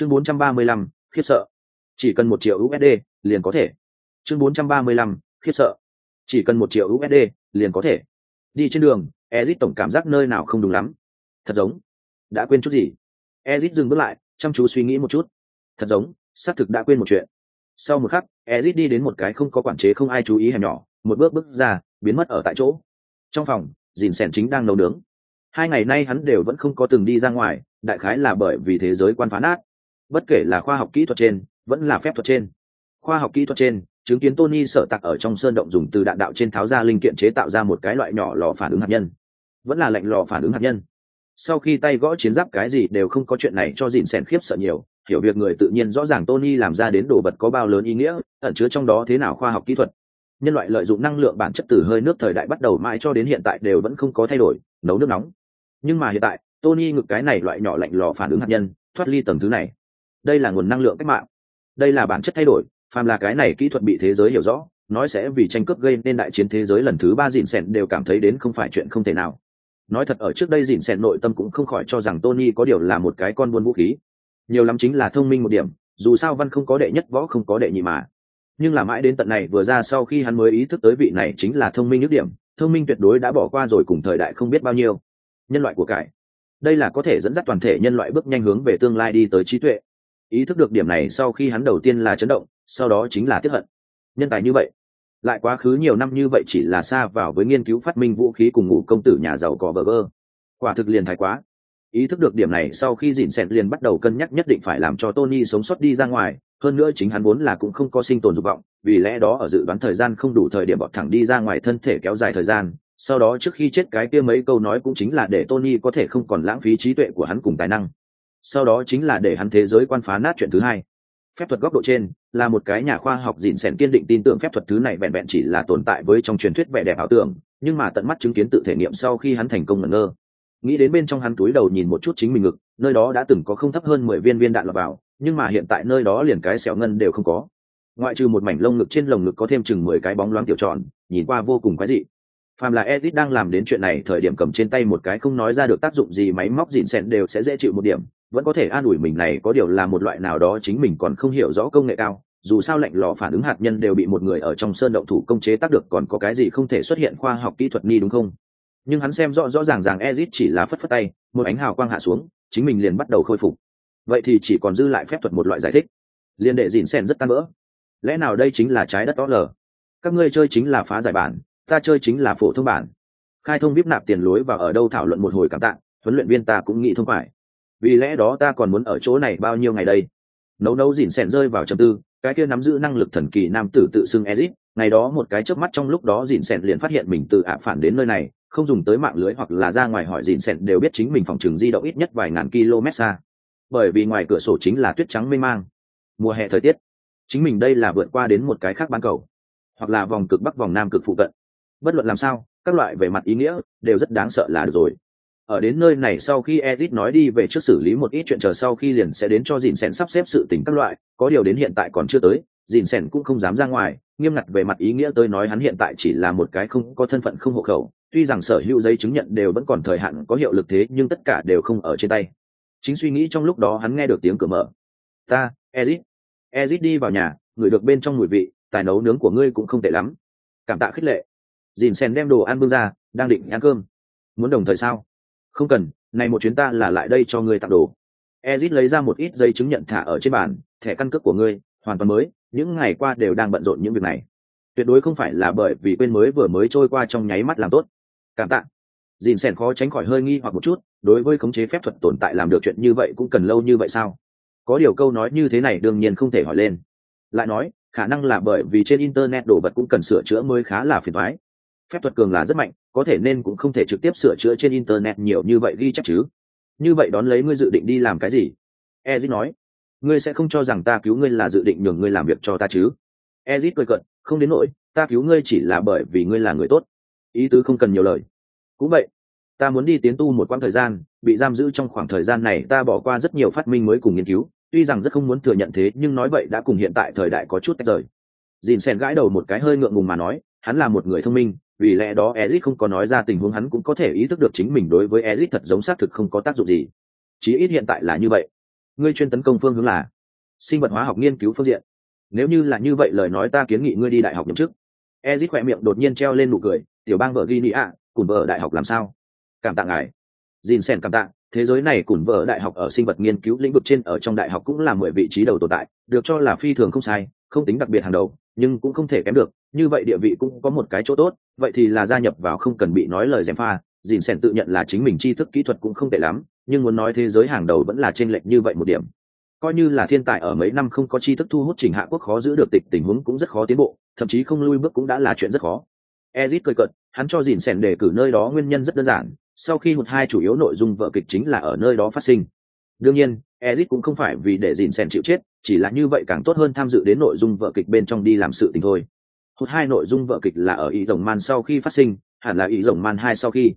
chương 435, khiếp sợ. Chỉ cần một triệu usd liền có thể. Chương 435, khiếp sợ. Chỉ cần một triệu usd liền có thể. Đi trên đường ezit tổng cảm giác nơi nào không đúng lắm. Thật giống. Đã quên chút gì? Ezit dừng bước lại chăm chú suy nghĩ một chút. Thật giống xác thực đã quên một chuyện. Sau một khắc ezit đi đến một cái không có quản chế không ai chú ý hẻm nhỏ một bước bước ra biến mất ở tại chỗ. Trong phòng dìn sẻn chính đang nấu nướng. Hai ngày nay hắn đều vẫn không có từng đi ra ngoài đại khái là bởi vì thế giới quan phá nát bất kể là khoa học kỹ thuật trên, vẫn là phép thuật trên. Khoa học kỹ thuật trên, chứng kiến tony sợ tặc ở trong sơn động dùng từ đạn đạo trên tháo ra linh kiện chế tạo ra một cái loại nhỏ lò phản ứng hạt nhân. Vẫn là lệnh lò phản ứng hạt nhân. Sau khi tay gõ chiến giáp cái gì đều không có chuyện này cho dìn sèn khiếp sợ nhiều, hiểu việc người tự nhiên rõ ràng tony làm ra đến đồ vật có bao lớn ý nghĩa, ẩn chứa trong đó thế nào khoa học kỹ thuật. Nhân loại lợi dụng năng lượng bản chất từ hơi nước thời đại bắt đầu mãi cho đến hiện tại đều vẫn không có thay đổi, nấu nước nóng. Nhưng mà hiện tại, tony ngực cái này loại nhỏ lạnh lò phản ứng hạt nhân, thoát ly tầng thứ này đây là nguồn năng lượng cách mạng. Đây là bản chất thay đổi, phàm là cái này kỹ thuật bị thế giới hiểu rõ, nói sẽ vì tranh cướp gây nên đại chiến thế giới lần thứ ba dìn sẹn đều cảm thấy đến không phải chuyện không thể nào. Nói thật ở trước đây dìn sẹn nội tâm cũng không khỏi cho rằng tony có điều là một cái con buôn vũ khí. Nhiều lắm chính là thông minh một điểm, dù sao văn không có đệ nhất, võ không có đệ nhị mà. Nhưng là mãi đến tận này vừa ra sau khi hắn mới ý thức tới vị này chính là thông minh nhất điểm, thông minh tuyệt đối đã bỏ qua rồi cùng thời đại không biết bao nhiêu. Nhân loại của cải. Đây là có thể dẫn dắt toàn thể nhân loại bước nhanh hướng về tương lai đi tới trí tuệ ý thức được điểm này sau khi hắn đầu tiên là chấn động, sau đó chính là tiếp hận. Nhân tài như vậy, lại quá khứ nhiều năm như vậy chỉ là xa vào với nghiên cứu phát minh vũ khí cùng ngủ công tử nhà giàu có bờ gơ quả thực liền thái quá. Ý thức được điểm này sau khi dịn xẹt liền bắt đầu cân nhắc nhất định phải làm cho tony sống sót đi ra ngoài, hơn nữa chính hắn vốn là cũng không có sinh tồn dục vọng, vì lẽ đó ở dự đoán thời gian không đủ thời điểm bọt thẳng đi ra ngoài thân thể kéo dài thời gian, sau đó trước khi chết cái kia mấy câu nói cũng chính là để tony có thể không còn lãng phí trí tuệ của hắn cùng tài năng sau đó chính là để hắn thế giới quan phá nát chuyện thứ hai. Phép thuật góc độ trên, là một cái nhà khoa học dịn sẻn kiên định tin tưởng phép thuật thứ này vẹn vẹn chỉ là tồn tại với trong truyền thuyết vẻ đẹp ảo tưởng, nhưng mà tận mắt chứng kiến tự thể nghiệm sau khi hắn thành công ngẩn ngơ. Nghĩ đến bên trong hắn túi đầu nhìn một chút chính mình ngực, nơi đó đã từng có không thấp hơn mười viên viên đạn lọt vào, nhưng mà hiện tại nơi đó liền cái sẹo ngân đều không có. Ngoại trừ một mảnh lông ngực trên lồng ngực có thêm chừng mười cái bóng loáng tiểu tròn, nhìn qua vô cùng quái dị phàm là edit đang làm đến chuyện này, thời điểm cầm trên tay một cái không nói ra được tác dụng gì, máy móc dịn xẹn đều sẽ dễ chịu một điểm. Vẫn có thể an ủi mình này, có điều là một loại nào đó chính mình còn không hiểu rõ công nghệ cao. Dù sao lệnh lò phản ứng hạt nhân đều bị một người ở trong sơn động thủ công chế tác được, còn có cái gì không thể xuất hiện khoa học kỹ thuật ni đúng không? Nhưng hắn xem rõ rõ ràng ràng ezit chỉ là phất phất tay, một ánh hào quang hạ xuống, chính mình liền bắt đầu khôi phục. Vậy thì chỉ còn dư lại phép thuật một loại giải thích. Liên đệ dìn sen rất tan vỡ. Lẽ nào đây chính là trái đất to lờ các ngươi chơi chính là phá giải bản ta chơi chính là phổ thông bản. Khai thông vip nạp tiền lối và ở đâu thảo luận một hồi cảm tạ, huấn luyện viên ta cũng nghĩ thông phải vì lẽ đó ta còn muốn ở chỗ này bao nhiêu ngày đây? Nấu nấu dỉn sẹn rơi vào trầm tư, cái kia nắm giữ năng lực thần kỳ nam tử tự xưng ezit, ngày đó một cái chớp mắt trong lúc đó dỉn sẹn liền phát hiện mình tự ạ phản đến nơi này, không dùng tới mạng lưới hoặc là ra ngoài hỏi dỉn sẹn đều biết chính mình phòng trường di động ít nhất vài ngàn km xa. Bởi vì ngoài cửa sổ chính là tuyết trắng mê mang. Mùa hè thời tiết, chính mình đây là vượt qua đến một cái khác bán cầu, hoặc là vòng cực bắc vòng nam cực phụ cận bất luận làm sao, các loại về mặt ý nghĩa đều rất đáng sợ là được rồi. Ở đến nơi này sau khi Edith nói đi về trước xử lý một ít chuyện chờ sau khi liền sẽ đến cho dìn Sen sắp xếp sự tình các loại, có điều đến hiện tại còn chưa tới dìn Sen cũng không dám ra ngoài, nghiêm ngặt về mặt ý nghĩa tới nói hắn hiện tại chỉ là một cái không có thân phận không hộ khẩu, tuy rằng sở hữu giấy chứng nhận đều vẫn còn thời hạn có hiệu lực thế nhưng tất cả đều không ở trên tay. Chính suy nghĩ trong lúc đó hắn nghe được tiếng cửa mở. Ta ezit ezit đi vào nhà ngửi được bên trong mùi vị, tài nấu nướng của ngươi cũng không tệ lắm. Cảm tạ khích lệ dìn sen đem đồ ăn bưng ra, đang định ăn cơm. Muốn đồng thời sao? Không cần, này một chuyến ta là lại đây cho ngươi tặng đồ. Ezit lấy ra một ít giấy chứng nhận thả ở trên bàn, thẻ căn cước của ngươi, hoàn toàn mới, những ngày qua đều đang bận rộn những việc này. Tuyệt đối không phải là bởi vì quên mới vừa mới trôi qua trong nháy mắt làm tốt. Cảm tạ. Dìn sen khó tránh khỏi hơi nghi hoặc một chút, đối với khống chế phép thuật tồn tại làm được chuyện như vậy cũng cần lâu như vậy sao? Có điều câu nói như thế này đương nhiên không thể hỏi lên. Lại nói, khả năng là bởi vì trên internet đồ vật cũng cần sửa chữa mới khá là phiền thoái phép thuật cường là rất mạnh, có thể nên cũng không thể trực tiếp sửa chữa trên internet nhiều như vậy ghi chắc chứ. Như vậy đón lấy ngươi dự định đi làm cái gì? Ezit nói. Ngươi sẽ không cho rằng ta cứu ngươi là dự định nhường ngươi làm việc cho ta chứ. Ezit cười cận không đến nỗi, ta cứu ngươi chỉ là bởi vì ngươi là người tốt. Ý tứ không cần nhiều lời. Cũng vậy, ta muốn đi tiến tu một quãng thời gian, bị giam giữ trong khoảng thời gian này ta bỏ qua rất nhiều phát minh mới cùng nghiên cứu. Tuy rằng rất không muốn thừa nhận thế, nhưng nói vậy đã cùng hiện tại thời đại có chút tách rời. Dìn sen gãi đầu một cái hơi ngượng ngùng mà nói, hắn là một người thông minh vì lẽ đó Ezic không có nói ra tình huống hắn cũng có thể ý thức được chính mình đối với Ezic thật giống xác thực không có tác dụng gì. Chí ít hiện tại là như vậy. Ngươi chuyên tấn công phương hướng là sinh vật hóa học nghiên cứu phương diện. Nếu như là như vậy lời nói ta kiến nghị ngươi đi đại học nhậm chức. Ezic khẽ miệng đột nhiên treo lên nụ cười, tiểu bang vợ ghi cùng vợ đại học làm sao? Cảm tạ ngài. Jin sen cảm tạ, thế giới này cùng vợ đại học ở sinh vật nghiên cứu lĩnh vực trên ở trong đại học cũng là mười vị trí đầu tồn tại, được cho là phi thường không sai, không tính đặc biệt hàng đầu nhưng cũng không thể kém được, như vậy địa vị cũng có một cái chỗ tốt, vậy thì là gia nhập vào không cần bị nói lời dèm pha dìn sen tự nhận là chính mình tri thức kỹ thuật cũng không tệ lắm, nhưng muốn nói thế giới hàng đầu vẫn là t r ê n lệch như vậy một điểm. Coi như là thiên tài ở mấy năm không có tri thức thu hút trình hạ quốc khó giữ được tịch tình huống cũng rất khó tiến bộ, thậm chí không lui bước cũng đã là chuyện rất khó. Ezit cười cợt, hắn cho dìn sèn đề cử nơi đó nguyên nhân rất đơn giản, sau khi một hai chủ yếu nội dung vợ kịch chính là ở nơi đó phát sinh. Đương nhiên, ezit cũng không phải vì để dìn sèn chịu chết chỉ là như vậy càng tốt hơn tham dự đến nội dung vợ kịch bên trong đi làm sự tình thôi. Một hai nội dung vợ kịch là ở ý rồng man sau khi phát sinh, hẳn là ý rồng man hai sau khi.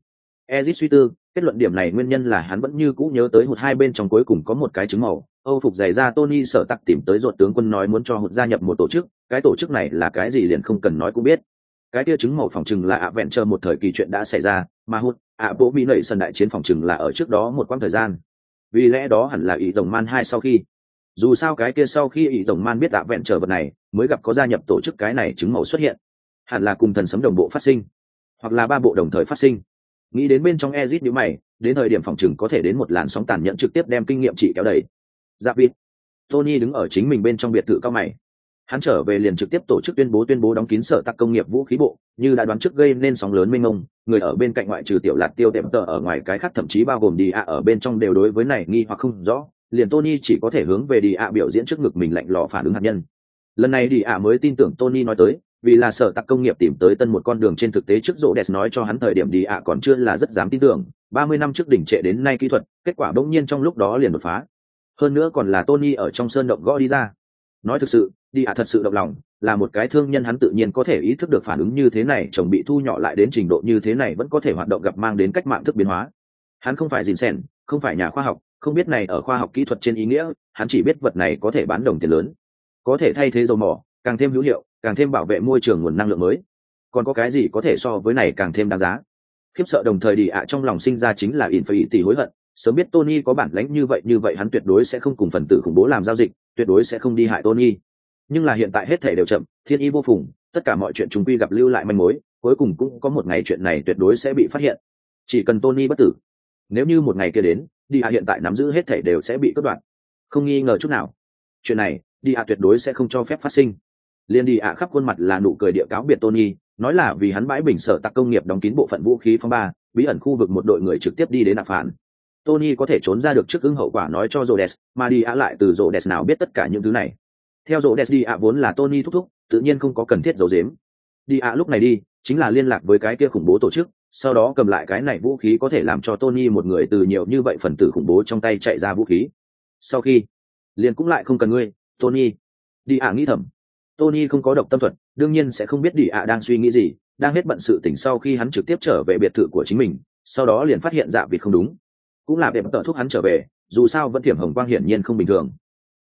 Ezit suy tư, kết luận điểm này nguyên nhân là hắn vẫn như cũ nhớ tới hụt hai bên trong cuối cùng có một cái chứng màu. Âu phục giày ra tony sở tặc tìm tới ruột tướng quân nói muốn cho hụt gia nhập một tổ chức, cái tổ chức này là cái gì liền không cần nói cũng biết. Cái kia chứng màu phòng chừng là ạ vẹn chờ một thời kỳ chuyện đã xảy ra, mà hụt, ạ bố mỹ nảy sân đại chiến phòng chừng là ở trước đó một quãng thời gian. Vì lẽ đó hẳn là ý đồng man hai sau khi dù sao cái kia sau khi ý tổng man biết ạ vẹn trở vật này, mới gặp có gia nhập tổ chức cái này chứng màu xuất hiện. Hẳn là cùng thần sấm đồng bộ phát sinh, hoặc là ba bộ đồng thời phát sinh. Nghĩ đến bên trong ezit nhữ mày, đến thời điểm phòng chừng có thể đến một làn sóng tàn nhẫn trực tiếp đem kinh nghiệm trị kéo đầy. Giáp vịt tony đứng ở chính mình bên trong biệt thự cao mày. Hắn trở về liền trực tiếp tổ chức tuyên bố tuyên bố đóng kín sở tắc công nghiệp vũ khí bộ, như đã đoán trước gây nên sóng lớn mênh mông, người ở bên cạnh ngoại trừ tiểu lạt tiêu tiệm tờ ở ngoài cái khác thậm chí bao gồm đi ạ ở bên trong đều đối với này nghi hoặc không rõ liền tony chỉ có thể hướng về đi ạ biểu diễn trước ngực mình lạnh lò phản ứng hạt nhân. Lần này đi ạ mới tin tưởng tony nói tới, vì là sở tặc công nghiệp tìm tới tân một con đường trên thực tế trước rộ đẹp nói cho hắn thời điểm đi ạ còn chưa là rất dám tin tưởng, ba mươi năm trước đỉnh trệ đến nay kỹ thuật, kết quả bỗng nhiên trong lúc đó liền đột phá. Hơn nữa còn là tony ở trong sơn động gõ đi ra. Nói thực sự, đi ạ thật sự động lòng, là một cái thương nhân hắn tự nhiên có thể ý thức được phản ứng như thế này, chồng bị thu nhỏ lại đến trình độ như thế này vẫn có thể hoạt động gặp mang đến cách mạng thức biến hóa. Hắn không phải dìn sèn không phải nhà khoa học không biết này ở khoa học kỹ thuật trên ý nghĩa, hắn chỉ biết vật này có thể bán đồng tiền lớn. Có thể thay thế dầu mỏ, càng thêm hữu hiệu, càng thêm bảo vệ môi trường nguồn năng lượng mới. Còn có cái gì có thể so với này càng thêm đáng giá? Khiếp sợ đồng thời đi ạ, trong lòng sinh ra chính là in phải tỷ hối hận. Sớm biết tony có bản lãnh như vậy như vậy hắn tuyệt đối sẽ không cùng phần tử khủng bố làm giao dịch, tuyệt đối sẽ không đi hại tony. Nhưng là hiện tại hết thể đều chậm, thiên y vô phùng, tất cả mọi chuyện chúng quy gặp lưu lại manh mối, cuối cùng cũng có một ngày chuyện này tuyệt đối sẽ bị phát hiện. Chỉ cần tony bất tử, nếu như một ngày kia đến đi hạ hiện tại nắm giữ hết thể đều sẽ bị cắt đoạn không nghi ngờ chút nào. Chuyện này đi hạ tuyệt đối sẽ không cho phép phát sinh. Liên đi ạ khắp khuôn mặt là nụ cười địa cáo biệt tony nói là vì hắn bãi bình sở tặc công nghiệp đóng kín bộ phận vũ khí phong ba bí ẩn khu vực một đội người trực tiếp đi đến nạp phản tony có thể trốn ra được trước ứng hậu quả nói cho Rhodes, mà đi ạ lại từ Rhodes nào biết tất cả những thứ này. Theo Rhodes đi ạ vốn là tony thúc thúc tự nhiên không có cần thiết giấu giếm. Đi ạ lúc này đi chính là liên lạc với cái kia khủng bố tổ chức sau đó cầm lại cái này vũ khí có thể làm cho tony một người từ nhiều như vậy phần tử khủng bố trong tay chạy ra vũ khí sau khi liền cũng lại không cần ngươi tony đi ạ nghĩ thầm Tony không có độc tâm thuật, đương nhiên sẽ không biết Đi ạ đang suy nghĩ gì, đang hết bận sự tỉnh sau khi hắn trực tiếp trở về biệt thự của chính mình, sau đó liền phát hiện dạ vịt không đúng. Cũng là để bắt tờ thuốc hắn trở về, dù sao vẫn thiểm hồng quang hiển nhiên không bình thường.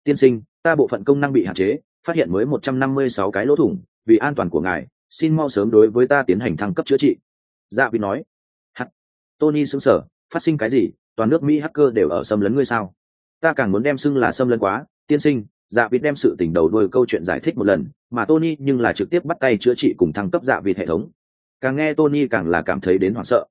Tiên sinh, ta bộ phận công năng bị hạn chế, phát hiện mới 156 cái lỗ thủng, vì an toàn của ngài, xin mau sớm đối với ta tiến hành thăng cấp chữa trị. Dạ vịt nói. Hắc. Tony sững sờ, phát sinh cái gì? Toàn nước Mỹ hacker đều ở xâm lấn ngươi sao? Ta càng muốn đem xưng là xâm lấn quá, tiên sinh, dạ vịt đem sự tình đầu đuôi câu chuyện giải thích một lần mà tony nhưng là trực tiếp bắt tay chữa trị cùng thăng cấp dạ vịt hệ thống càng nghe tony càng là cảm thấy đến hoảng sợ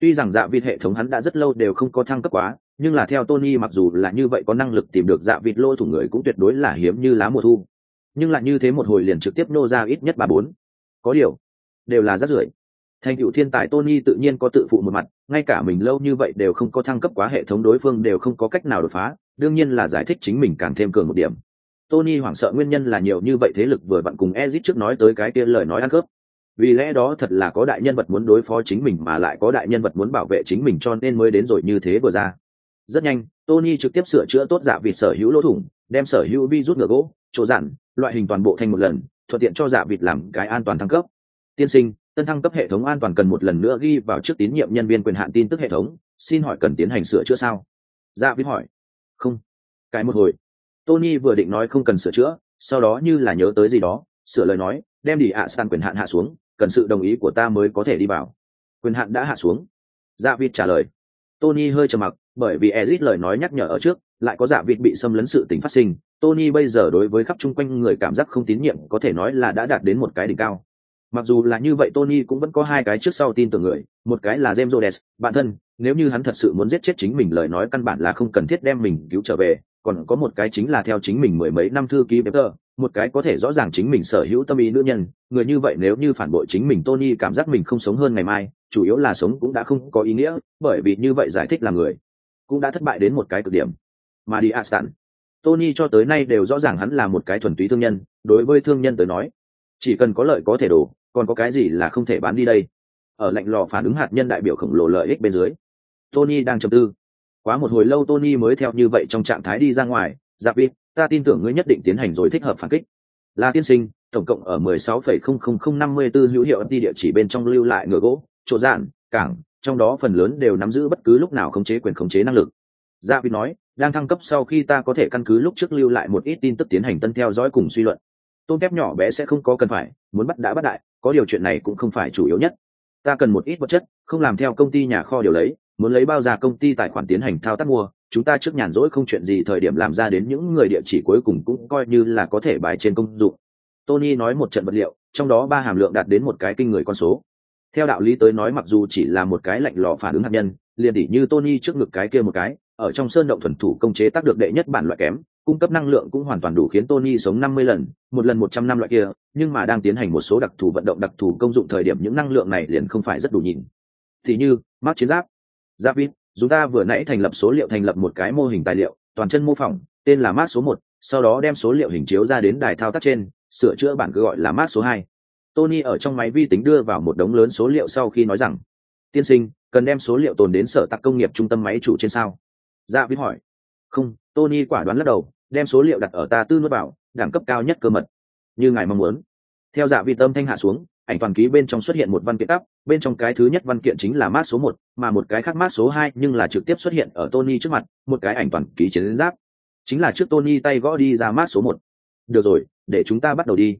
tuy rằng dạ vịt hệ thống hắn đã rất lâu đều không có thăng cấp quá nhưng là theo tony mặc dù là như vậy có năng lực tìm được dạ vịt lôi thủ người cũng tuyệt đối là hiếm như lá mùa thu nhưng lại như thế một hồi liền trực tiếp nô ra ít nhất ba bốn có điều đều là rất rưởi thành cựu thiên tài tony tự nhiên có tự phụ một mặt ngay cả mình lâu như vậy đều không có thăng cấp quá hệ thống đối phương đều không có cách nào đột phá đương nhiên là giải thích chính mình càng thêm cường một điểm Tony hoảng sợ nguyên nhân là nhiều như vậy thế lực vừa vặn cùng Ezic trước nói tới cái kia lời nói ăn cướp. Vì lẽ đó thật là có đại nhân vật muốn đối phó chính mình mà lại có đại nhân vật muốn bảo vệ chính mình cho nên mới đến rồi như thế vừa ra. Rất nhanh, Tony trực tiếp sửa chữa tốt dạ vịt sở hữu lỗ thủng, đem sở hữu vi rút ngựa gỗ, chỗ dặn, loại hình toàn bộ thành một lần, thuận tiện cho dạ vịt làm cái an toàn thăng cấp. Tiên sinh, tân thăng cấp hệ thống an toàn cần một lần nữa ghi vào trước tín nhiệm nhân viên quyền hạn tin tức hệ thống, xin hỏi cần tiến hành sửa chữa sao? Dạ Viết hỏi. Không. Cái một hồi, tony vừa định nói không cần sửa chữa sau đó như là nhớ tới gì đó sửa lời nói đem đi ạ san quyền hạn hạ xuống cần sự đồng ý của ta mới có thể đi vào quyền hạn đã hạ xuống dạ vịt trả lời tony hơi trầm mặc bởi vì ezit lời nói nhắc nhở ở trước lại có dạ vịt bị xâm lấn sự tình phát sinh tony bây giờ đối với khắp chung quanh người cảm giác không tín nhiệm có thể nói là đã đạt đến một cái đỉnh cao mặc dù là như vậy tony cũng vẫn có hai cái trước sau tin tưởng người. Một cái là james Rhodes, bản thân nếu như hắn thật sự muốn giết chết chính mình lời nói căn bản là không cần thiết đem mình cứu trở về. Còn có một cái chính là theo chính mình mười mấy năm thư ký Peter, một cái có thể rõ ràng chính mình sở hữu tâm ý nữ nhân, người như vậy nếu như phản bội chính mình Tony cảm giác mình không sống hơn ngày mai, chủ yếu là sống cũng đã không có ý nghĩa, bởi vì như vậy giải thích là người cũng đã thất bại đến một cái cực điểm. Mà đi Aston, Tony cho tới nay đều rõ ràng hắn là một cái thuần túy thương nhân, đối với thương nhân tới nói, chỉ cần có lợi có thể đổ, còn có cái gì là không thể bán đi đây. Ở lạnh lò phản ứng hạt nhân đại biểu khổng lồ lợi ích bên dưới, Tony đang trầm tư. Quá một hồi lâu tony mới theo như vậy trong trạng thái đi ra ngoài. Giáp vít ta tin tưởng ngươi nhất định tiến hành rồi thích hợp phản kích. Là tiên sinh tổng cộng ở 16,00054 hữu hiệu đi địa chỉ bên trong lưu lại ngựa gỗ chỗ dạn cảng trong đó phần lớn đều nắm giữ bất cứ lúc nào khống chế quyền khống chế năng lực. Giáp vi nói đang thăng cấp sau khi ta có thể căn cứ lúc trước lưu lại một ít tin tức tiến hành tân theo dõi cùng suy luận. Tôn kép nhỏ bé sẽ không có cần phải muốn bắt đã bắt đại có điều chuyện này cũng không phải chủ yếu nhất. Ta cần một ít vật chất, không làm theo công ty nhà kho điều lấy, muốn lấy bao ra công ty tài khoản tiến hành thao tác mua, chúng ta trước nhàn rỗi không chuyện gì thời điểm làm ra đến những người địa chỉ cuối cùng cũng coi như là có thể bài trên công dụng. Tony nói một trận vật liệu, trong đó ba hàm lượng đạt đến một cái kinh người con số. Theo đạo lý tới nói mặc dù chỉ là một cái lạnh lò phản ứng hạt nhân, liền tỉ như tony trước ngực cái kia một cái, ở trong sơn động thuần thủ công chế tác được đệ nhất bản loại kém cung cấp năng lượng cũng hoàn toàn đủ khiến Tony sống 50 lần, một lần 100 năm loại kia, nhưng mà đang tiến hành một số đặc thù vận động đặc thù công dụng thời điểm những năng lượng này liền không phải rất đủ nhìn. Thì như, mắc chiến giáp, giáp vít chúng ta vừa nãy thành lập số liệu thành lập một cái mô hình tài liệu toàn chân mô phỏng tên là mát số một sau đó đem số liệu hình chiếu ra đến đài thao tác trên sửa chữa bản cứ gọi là mát số hai. Tony ở trong máy vi tính đưa vào một đống lớn số liệu sau khi nói rằng tiên sinh cần đem số liệu tồn đến sở tạc công nghiệp trung tâm máy chủ trên sao? Dạ vít hỏi không, tony quả đoán lắc đầu, đem số liệu đặt ở ta tư nuốt bảo đẳng cấp cao nhất cơ mật. Như ngài mong muốn. Theo dạ vị tâm thanh hạ xuống, ảnh toàn ký bên trong xuất hiện một văn kiện tắp, bên trong cái thứ nhất văn kiện chính là mát số một, mà một cái khác mát số hai nhưng là trực tiếp xuất hiện ở tony trước mặt, một cái ảnh toàn ký chiến giáp. Chính là trước tony tay gõ đi ra mát số một. Được rồi, để chúng ta bắt đầu đi.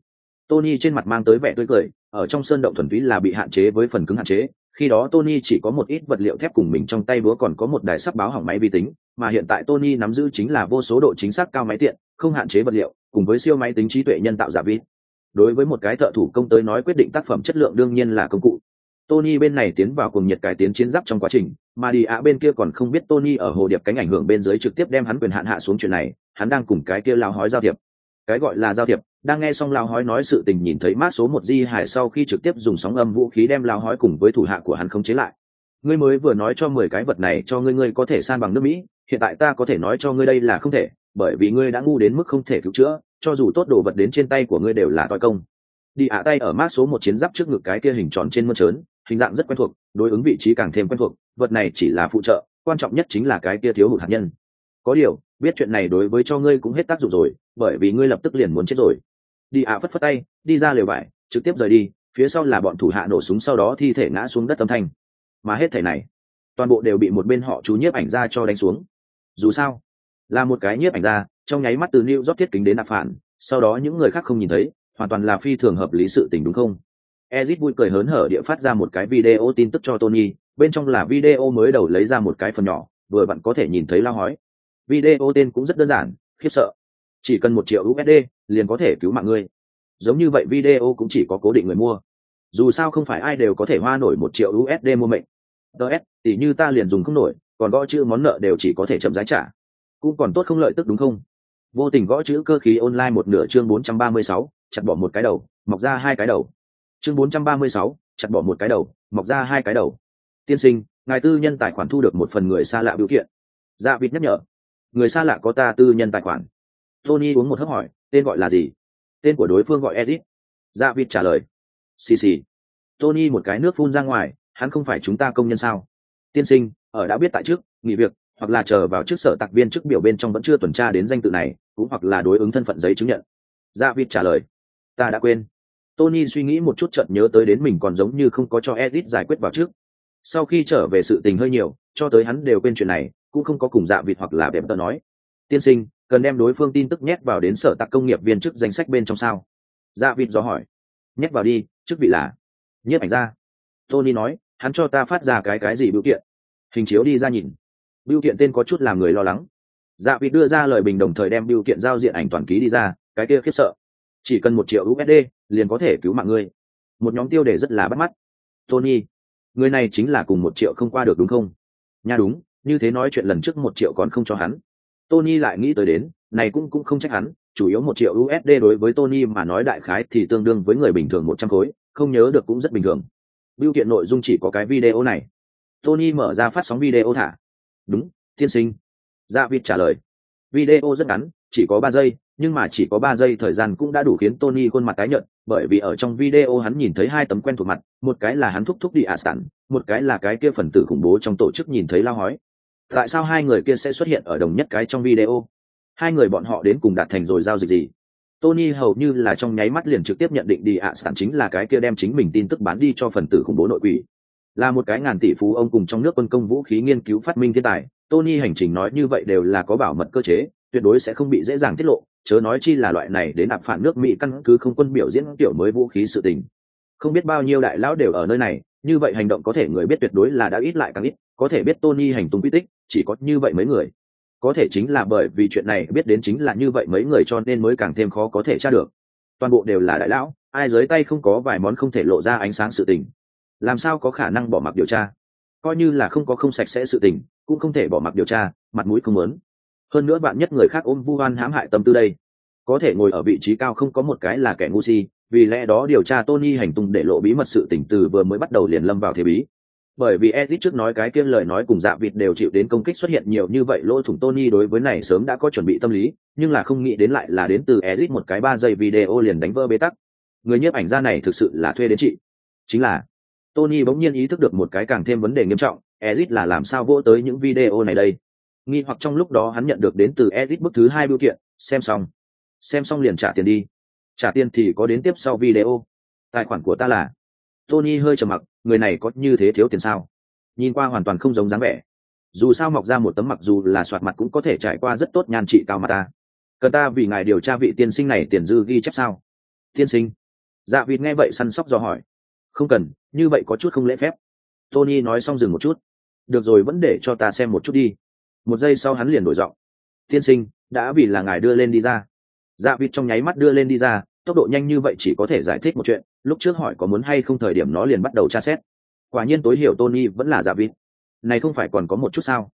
Tony trên mặt mang tới vẻ tươi cười, ở trong sơn động thuần túy là bị hạn chế với phần cứng hạn chế khi đó tony chỉ có một ít vật liệu thép cùng mình trong tay búa còn có một đài sắp báo hỏng máy vi tính, mà hiện tại tony nắm giữ chính là vô số độ chính xác cao máy tiện, không hạn chế vật liệu, cùng với siêu máy tính trí tuệ nhân tạo giả vi. Đối với một cái thợ thủ công tới nói quyết định tác phẩm chất lượng đương nhiên là công cụ. Tony bên này tiến vào cùng nhiệt cải tiến chiến giáp trong quá trình, mà đi ạ bên kia còn không biết tony ở hồ điệp cánh ảnh hưởng bên dưới trực tiếp đem hắn quyền hạn hạ xuống chuyện này, hắn đang cùng cái kia lao hói giao thiệp cái gọi là giao thiệp, đang nghe xong lao hói nói sự tình nhìn thấy mát số một di hải sau khi trực tiếp dùng sóng âm vũ khí đem lao hói cùng với thủ hạ của hắn không chế lại. Ngươi mới vừa nói cho mười cái vật này cho ngươi ngươi có thể san bằng nước mỹ, hiện tại ta có thể nói cho ngươi đây là không thể, bởi vì ngươi đã ngu đến mức không thể cứu chữa, cho dù tốt đồ vật đến trên tay của ngươi đều là toi công. Đi ạ tay ở mát số một chiến giáp trước ngực cái kia hình tròn trên mơn trớn, hình dạng rất quen thuộc, đối ứng vị trí càng thêm quen thuộc, vật này chỉ là phụ trợ, quan trọng nhất chính là cái kia thiếu hụt hạt nhân. Có điều, biết chuyện này đối với cho ngươi cũng hết tác dụng rồi bởi vì ngươi lập tức liền muốn chết rồi đi ạ phất phất tay đi ra lều vải trực tiếp rời đi phía sau là bọn thủ hạ nổ súng sau đó thi thể ngã xuống đất âm thanh mà hết thể này toàn bộ đều bị một bên họ chú nhiếp ảnh ra cho đánh xuống dù sao là một cái nhiếp ảnh ra trong nháy mắt từ New rót thiết kính đến nạp phản, sau đó những người khác không nhìn thấy, hoàn toàn là phi thường hợp lý sự tình đúng không? Ezit vui cười hớn hở địa phát ra một cái video tin tức cho Tony, bên trong là video mới đầu lấy ra một cái phần nhỏ, vừa bạn có thể nhìn thấy lao hói. Video tên cũng rất đơn giản, khiếp sợ. Chỉ cần một triệu USD, liền có thể cứu mạng ngươi. Giống như vậy video cũng chỉ có cố định người mua. Dù sao không phải ai đều có thể hoa nổi một triệu USD mua mệnh. DS, tỷ như ta liền dùng không nổi, còn gõ chữ món nợ đều chỉ có thể chậm rãi trả. Cũng còn tốt không lợi tức đúng không? Vô tình gõ chữ cơ khí online một nửa chương 436, chặt bỏ một cái đầu mọc ra hai cái đầu. Chương 436, chặt bỏ một cái đầu mọc ra hai cái đầu. Tiên sinh ngài tư nhân tài khoản thu được một phần người xa lạ biểu kiện. Dạ vịt nhắc nhở. Người xa lạ có ta tư nhân tài khoản tony uống một hớp hỏi, tên gọi là gì? Tên của đối phương gọi edit. Dạ vịt trả lời, xì xì. Tony một cái nước phun ra ngoài, hắn không phải chúng ta công nhân sao? Tiên sinh, ở đã biết tại trước, nghỉ việc, hoặc là chờ vào trước sở tạc viên trước biểu bên trong vẫn chưa tuần tra đến danh tự này, cũng hoặc là đối ứng thân phận giấy chứng nhận. Dạ vịt trả lời, ta đã quên. Tony suy nghĩ một chút trận nhớ tới đến mình còn giống như không có cho edit giải quyết vào trước. Sau khi trở về sự tình hơi nhiều, cho tới hắn đều quên chuyện này, cũng không có cùng dạ vịt hoặc là đẹp tờ nói. Tiên sinh cần đem đối phương tin tức nhét vào đến sở tạc công nghiệp viên chức danh sách bên trong sao? Dạ vịt do hỏi. Nhét vào đi, chức vị là? Nhiếp ảnh ra tony nói, hắn cho ta phát ra cái cái gì biểu kiện? Hình chiếu đi ra nhìn. Biểu kiện tên có chút làm người lo lắng. Dạ vịt đưa ra lời bình đồng thời đem biểu kiện giao diện ảnh toàn ký đi ra, cái kia khiếp sợ. Chỉ cần một triệu usd liền có thể cứu mạng ngươi. Một nhóm tiêu đề rất là bắt mắt. Tony, người này chính là cùng một triệu không qua được đúng không? Nha đúng, như thế nói chuyện lần trước một triệu còn không cho hắn tony lại nghĩ tới đến, này cũng cũng không trách hắn, chủ yếu một triệu usd đối với tony mà nói đại khái thì tương đương với người bình thường một trăm khối, không nhớ được cũng rất bình thường. Biểu kiện nội dung chỉ có cái video này. Tony mở ra phát sóng video thả. Đúng, tiên sinh. Dạ vịt trả lời. Video rất ngắn, chỉ có ba giây, nhưng mà chỉ có ba giây thời gian cũng đã đủ khiến tony khuôn mặt tái nhợt, bởi vì ở trong video hắn nhìn thấy hai tấm quen thuộc mặt, một cái là hắn thúc thúc đi ạ sản, một cái là cái kia phần tử khủng bố trong tổ chức nhìn thấy lao hói tại sao hai người kia sẽ xuất hiện ở đồng nhất cái trong video? Hai người bọn họ đến cùng đạt thành rồi giao dịch gì? Tony hầu như là trong nháy mắt liền trực tiếp nhận định đi ạ, sản chính là cái kia đem chính mình tin tức bán đi cho phần tử khủng bố nội quỷ. Là một cái ngàn tỷ phú ông cùng trong nước quân công vũ khí nghiên cứu phát minh thiên tài. Tony hành trình nói như vậy đều là có bảo mật cơ chế, tuyệt đối sẽ không bị dễ dàng tiết lộ, chớ nói chi là loại này đến nạp phản nước mỹ căn cứ không quân biểu diễn tiểu mới vũ khí sự tình. Không biết bao nhiêu đại lão đều ở nơi này, như vậy hành động có thể người biết tuyệt đối là đã ít lại càng ít, có thể biết tony hành tung quy tích chỉ có như vậy mấy người. Có thể chính là bởi vì chuyện này biết đến chính là như vậy mấy người cho nên mới càng thêm khó có thể tra được. Toàn bộ đều là đại lão, ai dưới tay không có vài món không thể lộ ra ánh sáng sự tình. Làm sao có khả năng bỏ mặc điều tra? Coi như là không có không sạch sẽ sự tình, cũng không thể bỏ mặc điều tra, mặt mũi không lớn. Hơn nữa bạn nhất người khác ôm vu oan hãm hại tâm tư đây. Có thể ngồi ở vị trí cao không có một cái là kẻ ngu si, vì lẽ đó điều tra tony hành tung để lộ bí mật sự tỉnh từ vừa mới bắt đầu liền lâm vào thế bí bởi vì edit trước nói cái kia lời nói cùng dạ vịt đều chịu đến công kích xuất hiện nhiều như vậy, lỗ thủng tony đối với này sớm đã có chuẩn bị tâm lý, nhưng là không nghĩ đến lại là đến từ edit một cái ba giây video liền đánh vỡ bế tắc. Người nhiếp ảnh gia này thực sự là thuê đến chị chính là, tony bỗng nhiên ý thức được một cái càng thêm vấn đề nghiêm trọng edit là làm sao vô tới những video này đây? Nghi hoặc trong lúc đó hắn nhận được đến từ edit bức thứ hai biểu kiện, xem xong. Xem xong liền trả tiền đi. Trả tiền thì có đến tiếp sau video. Tài khoản của ta là tony hơi trầm mặc, người này có như thế thiếu tiền sao? Nhìn qua hoàn toàn không giống dáng vẻ. Dù sao mọc ra một tấm mặc dù là soạt mặt cũng có thể trải qua rất tốt nhan trị cao mà ta. Cần ta vì ngài điều tra vị tiên sinh này tiền dư ghi chép sao? Tiên sinh. Dạ vịt nghe vậy săn sóc do hỏi. Không cần, như vậy có chút không lễ phép. Tony nói xong dừng một chút. Được rồi, vẫn để cho ta xem một chút đi. Một giây sau hắn liền đổi giọng. Tiên sinh, đã vì là ngài đưa lên đi ra. Dạ vịt trong nháy mắt đưa lên đi ra tốc độ nhanh như vậy chỉ có thể giải thích một chuyện, lúc trước hỏi có muốn hay không thời điểm nó liền bắt đầu tra xét. Quả nhiên tối hiểu tony vẫn là giả vịt. Này không phải còn có một chút sao?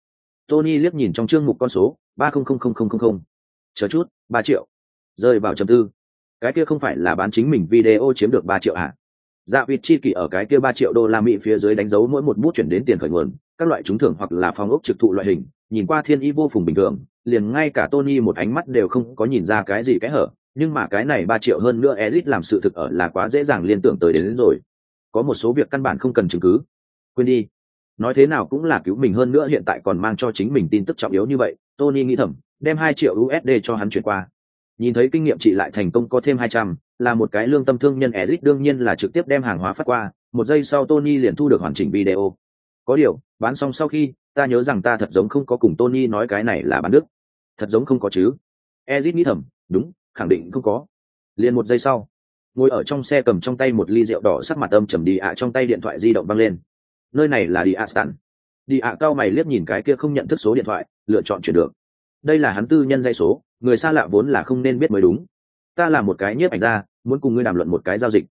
Tony liếc nhìn trong chương mục con số, ba không không không không không không. Chờ chút, ba triệu. Rơi vào trầm tư. Cái kia không phải là bán chính mình video chiếm được ba triệu à? dạ vịt chi kỷ ở cái kia ba triệu đô la mỹ phía dưới đánh dấu mỗi một bút chuyển đến tiền khởi nguồn, các loại trúng thưởng hoặc là phòng ốc trực thụ loại hình, nhìn qua thiên y vô phùng bình thường, liền ngay cả tony một ánh mắt đều không có nhìn ra cái gì cái hở nhưng mà cái này ba triệu hơn nữa ezit làm sự thực ở là quá dễ dàng liên tưởng tới đến, đến rồi. Có một số việc căn bản không cần chứng cứ. Quên đi. Nói thế nào cũng là cứu mình hơn nữa hiện tại còn mang cho chính mình tin tức trọng yếu như vậy. Tony nghĩ thầm đem hai triệu usd cho hắn chuyển qua. Nhìn thấy kinh nghiệm chị lại thành công có thêm hai trăm là một cái lương tâm thương nhân ezit đương nhiên là trực tiếp đem hàng hóa phát qua. Một giây sau tony liền thu được hoàn chỉnh video. Có điều bán xong sau khi ta nhớ rằng ta thật giống không có cùng tony nói cái này là bán đức thật giống không có chứ. Ezit nghĩ thầm đúng khẳng định không có. Liền một giây sau, ngồi ở trong xe cầm trong tay một ly rượu đỏ sắc mặt âm trầm đi ạ trong tay điện thoại di động băng lên. Nơi này là đi ạ sẵn. Đi ạ cao mày liếc nhìn cái kia không nhận thức số điện thoại, lựa chọn chuyển được. Đây là hắn tư nhân dây số, người xa lạ vốn là không nên biết mới đúng. Ta là một cái nhiếp ảnh ra muốn cùng ngươi đàm luận một cái giao dịch.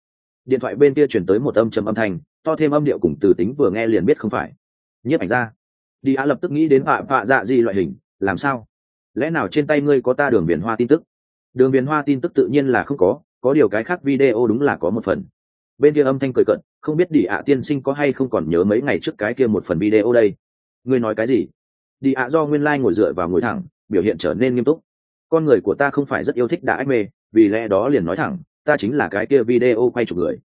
Điện thoại bên kia chuyển tới một âm trầm âm thanh, to thêm âm điệu cùng từ tính vừa nghe liền biết không phải. Nhiếp ảnh ra đi ạ lập tức nghĩ đến họa họa dạ gì loại hình, làm sao? Lẽ nào trên tay ngươi có ta đường biển hoa tin tức? Đường biển hoa tin tức tự nhiên là không có có điều cái khác video đúng là có một phần. Bên kia âm thanh cười cận, không biết đi ạ tiên sinh có hay không còn nhớ mấy ngày trước cái kia một phần video đây. Ngươi nói cái gì? Đi ạ do nguyên lai、like、ngồi dựa vào ngồi thẳng, biểu hiện trở nên nghiêm túc. Con người của ta không phải rất yêu thích đã ách mê, vì lẽ đó liền nói thẳng, ta chính là cái kia video quay chụp người.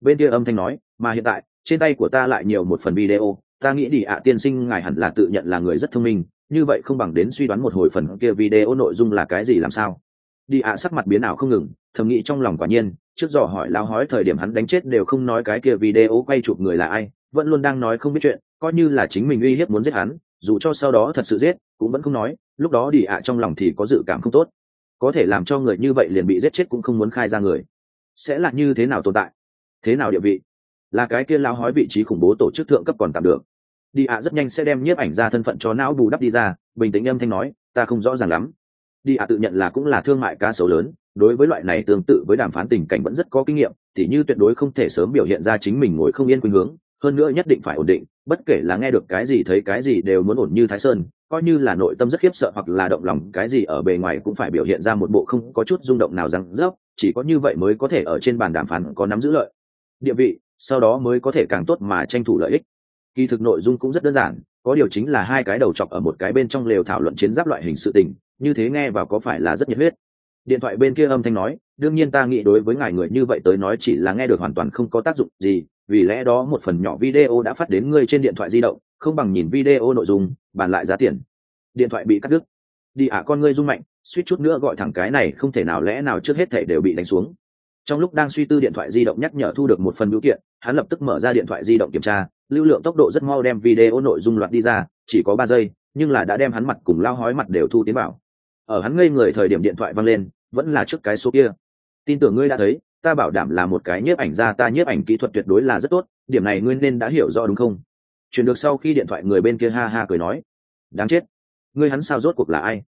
Bên kia âm thanh nói, mà hiện tại, trên tay của ta lại nhiều một phần video, ta nghĩ đi ạ tiên sinh ngài hẳn là tự nhận là người rất thông minh, như vậy không bằng đến suy đoán một hồi phần kia video nội dung là cái gì làm sao đi ạ, sắc mặt biến ảo không ngừng, thầm nghĩ trong lòng quả nhiên, trước dò hỏi lao hói thời điểm hắn đánh chết đều không nói cái kia video quay chụp người là ai, vẫn luôn đang nói không biết chuyện, coi như là chính mình uy hiếp muốn giết hắn, dù cho sau đó thật sự giết, cũng vẫn không nói, lúc đó đi ạ trong lòng thì có dự cảm không tốt. Có thể làm cho người như vậy liền bị giết chết cũng không muốn khai ra người. Sẽ là như thế nào tồn tại? Thế nào địa vị? Là cái kia lao hói vị trí khủng bố tổ chức thượng cấp còn tạm được. Đi ạ rất nhanh sẽ đem nhiếp ảnh ra thân phận cho não bù đắp đi ra, bình tĩnh âm thanh nói, ta không rõ ràng lắm đi ạ tự nhận là cũng là thương mại cá sấu lớn, đối với loại này tương tự với đàm phán tình cảnh vẫn rất có kinh nghiệm, thì như tuyệt đối không thể sớm biểu hiện ra chính mình ngồi không yên khuynh hướng, hơn nữa nhất định phải ổn định, bất kể là nghe được cái gì thấy cái gì đều muốn ổn như thái sơn, coi như là nội tâm rất khiếp sợ hoặc là động lòng, cái gì ở bề ngoài cũng phải biểu hiện ra một bộ không có chút rung động nào rằng dốc chỉ có như vậy mới có thể ở trên bàn đàm phán có nắm giữ lợi. Địa vị, sau đó mới có thể càng tốt mà tranh thủ lợi ích. Kỳ thực nội dung cũng rất đơn giản, có điều chính là hai cái đầu chọc ở một cái bên trong lều thảo luận chiến giáp loại hình sự tình như thế nghe vào có phải là rất nhiệt huyết? Điện thoại bên kia âm thanh nói, đương nhiên ta nghĩ đối với ngài người như vậy tới nói chỉ là nghe được hoàn toàn không có tác dụng gì, vì lẽ đó một phần nhỏ video đã phát đến ngươi trên điện thoại di động, không bằng nhìn video nội dung, bàn lại giá tiền. Điện thoại bị cắt đứt. Đi ạ, con ngươi rung mạnh, suýt chút nữa gọi thẳng cái này, không thể nào lẽ nào trước hết thể đều bị đánh xuống. Trong lúc đang suy tư điện thoại di động nhắc nhở thu được một phần biểu kiện, hắn lập tức mở ra điện thoại di động kiểm tra, lưu lượng tốc độ rất mau đem video nội dung loạt đi ra, chỉ có ba giây, nhưng là đã đem hắn mặt cùng lao hói mặt đều thu tiến vào ở hắn ngây người thời điểm điện thoại văng lên, vẫn là trước cái số kia. Tin tưởng ngươi đã thấy, ta bảo đảm là một cái nhiếp ảnh ra ta nhiếp ảnh kỹ thuật tuyệt đối là rất tốt, điểm này ngươi nên đã hiểu rõ đúng không? Chuyển được sau khi điện thoại người bên kia ha ha cười nói. Đáng chết. Ngươi hắn sao rốt cuộc là ai?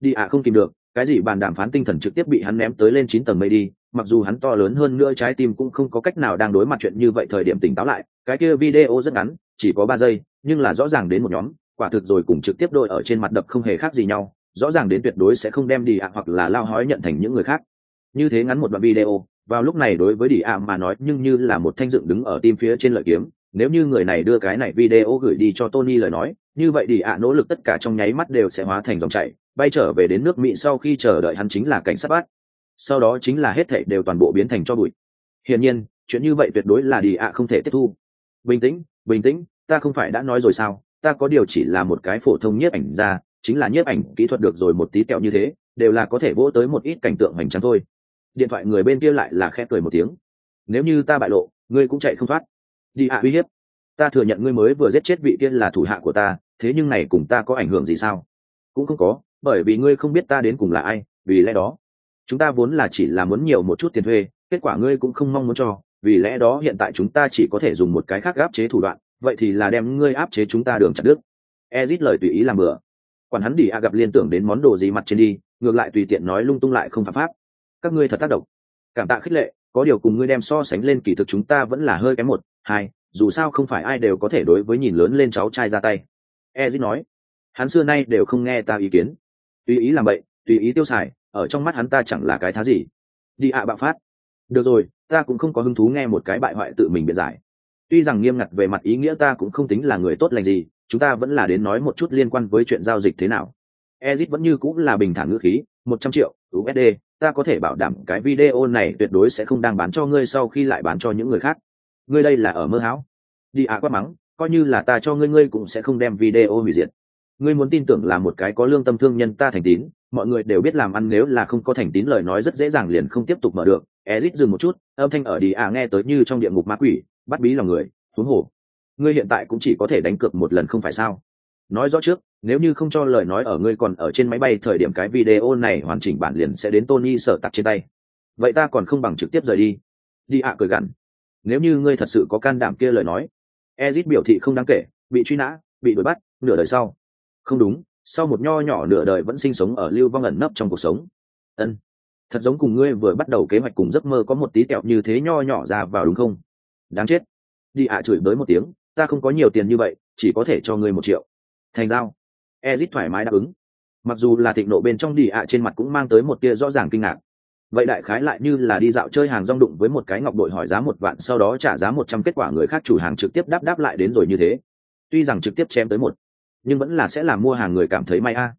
Đi ạ, không tìm được, cái gì bàn đàm phán tinh thần trực tiếp bị hắn ném tới lên chín tầng mây đi, mặc dù hắn to lớn hơn nữa trái tim cũng không có cách nào đang đối mặt chuyện như vậy thời điểm tỉnh táo lại, cái kia video rất ngắn, chỉ có ba giây, nhưng là rõ ràng đến một nhóm, quả thực rồi cùng trực tiếp đôi ở trên mặt đập không hề khác gì nhau rõ ràng đến tuyệt đối sẽ không đem đi ạ hoặc là lao hói nhận thành những người khác. Như thế ngắn một đoạn video, vào lúc này đối với đi ạ mà nói, nhưng như là một thanh dựng đứng ở tim phía trên lợi kiếm, nếu như người này đưa cái này video gửi đi cho tony lời nói, như vậy đi ạ nỗ lực tất cả trong nháy mắt đều sẽ hóa thành dòng chảy, bay trở về đến nước mỹ sau khi chờ đợi hắn chính là cảnh sát bắt. Sau đó chính là hết thảy đều toàn bộ biến thành cho bụi. Hiển nhiên, chuyện như vậy tuyệt đối là đi ạ không thể tiếp thu. Bình tĩnh bình tĩnh, ta không phải đã nói rồi sao? Ta có điều chỉ là một cái phổ thông nhiếp ảnh ra chính là nhiếp ảnh kỹ thuật được rồi một tí kẹo như thế, đều là có thể vỗ tới một ít cảnh tượng hoành tráng thôi. Điện thoại người bên kia lại là khẽ cười một tiếng. Nếu như ta bại lộ, ngươi cũng chạy không thoát. Đi ạ, uy hiếp. Ta thừa nhận ngươi mới vừa giết chết vị kia là thủ hạ của ta, thế nhưng này cùng ta có ảnh hưởng gì sao? Cũng không có, bởi vì ngươi không biết ta đến cùng là ai, vì lẽ đó. Chúng ta vốn là chỉ là muốn nhiều một chút tiền thuê, kết quả ngươi cũng không mong muốn cho, vì lẽ đó hiện tại chúng ta chỉ có thể dùng một cái khác áp chế thủ đoạn, vậy thì là đem ngươi áp chế chúng ta đường chặt đứt. Ezit lời tùy ý làm bừa quản hắn đi a gặp liên tưởng đến món đồ gì mặt trên đi, ngược lại tùy tiện nói lung tung lại không phạm pháp. Các ngươi thật tác động. Cảm tạ khích lệ, có điều cùng ngươi đem so sánh lên kỳ thực chúng ta vẫn là hơi kém một, hai, dù sao không phải ai đều có thể đối với nhìn lớn lên cháu trai ra tay. Ezit nói, hắn xưa nay đều không nghe ta ý kiến. Tùy ý làm vậy tùy ý tiêu xài, ở trong mắt hắn ta chẳng là cái thá gì. Đi ạ bạo phát. Được rồi, ta cũng không có hứng thú nghe một cái bại hoại tự mình biện giải. Tuy rằng nghiêm ngặt về mặt ý nghĩa ta cũng không tính là người tốt lành gì chúng ta vẫn là đến nói một chút liên quan với chuyện giao dịch thế nào. Ezit vẫn như cũng là bình thản ngữ khí, một trăm triệu usd ta có thể bảo đảm cái video này tuyệt đối sẽ không đang bán cho ngươi sau khi lại bán cho những người khác. Ngươi đây là ở mơ hão. Đi ạ à quát mắng, coi như là ta cho ngươi ngươi cũng sẽ không đem video hủy diệt. Ngươi muốn tin tưởng là một cái có lương tâm thương nhân ta thành tín, mọi người đều biết làm ăn nếu là không có thành tín lời nói rất dễ dàng liền không tiếp tục mở được. Ezit dừng một chút, âm thanh ở đi ạ nghe tới như trong địa ngục ma quỷ, bắt bí lòng người, huống hồ ngươi hiện tại cũng chỉ có thể đánh cược một lần không phải sao? Nói rõ trước, nếu như không cho lời nói ở ngươi còn ở trên máy bay, thời điểm cái video này hoàn chỉnh bản liền sẽ đến tony sở tặc trên tay. Vậy ta còn không bằng trực tiếp rời đi. Đi ạ, cười gằn. Nếu như ngươi thật sự có can đảm kia lời nói, ezit biểu thị không đáng kể, bị truy nã, bị đuổi bắt, nửa đời sau. Không đúng, sau một nho nhỏ nửa đời vẫn sinh sống ở lưu vong ẩn nấp trong cuộc sống. Ân, thật giống cùng ngươi vừa bắt đầu kế hoạch cùng giấc mơ có một tí kẹo như thế nho nhỏ ra vào đúng không? Đáng chết. Đi ạ chửi bới một tiếng ta không có nhiều tiền như vậy, chỉ có thể cho ngươi một triệu. Thành giao. Ezit thoải mái đáp ứng. Mặc dù là thịnh nộ bên trong đi ạ, trên mặt cũng mang tới một tia rõ ràng kinh ngạc. Vậy đại khái lại như là đi dạo chơi hàng rong đụng với một cái ngọc đội hỏi giá một vạn, sau đó trả giá một trăm kết quả người khác chủ hàng trực tiếp đáp đáp lại đến rồi như thế. Tuy rằng trực tiếp chém tới một, nhưng vẫn là sẽ làm mua hàng người cảm thấy may a.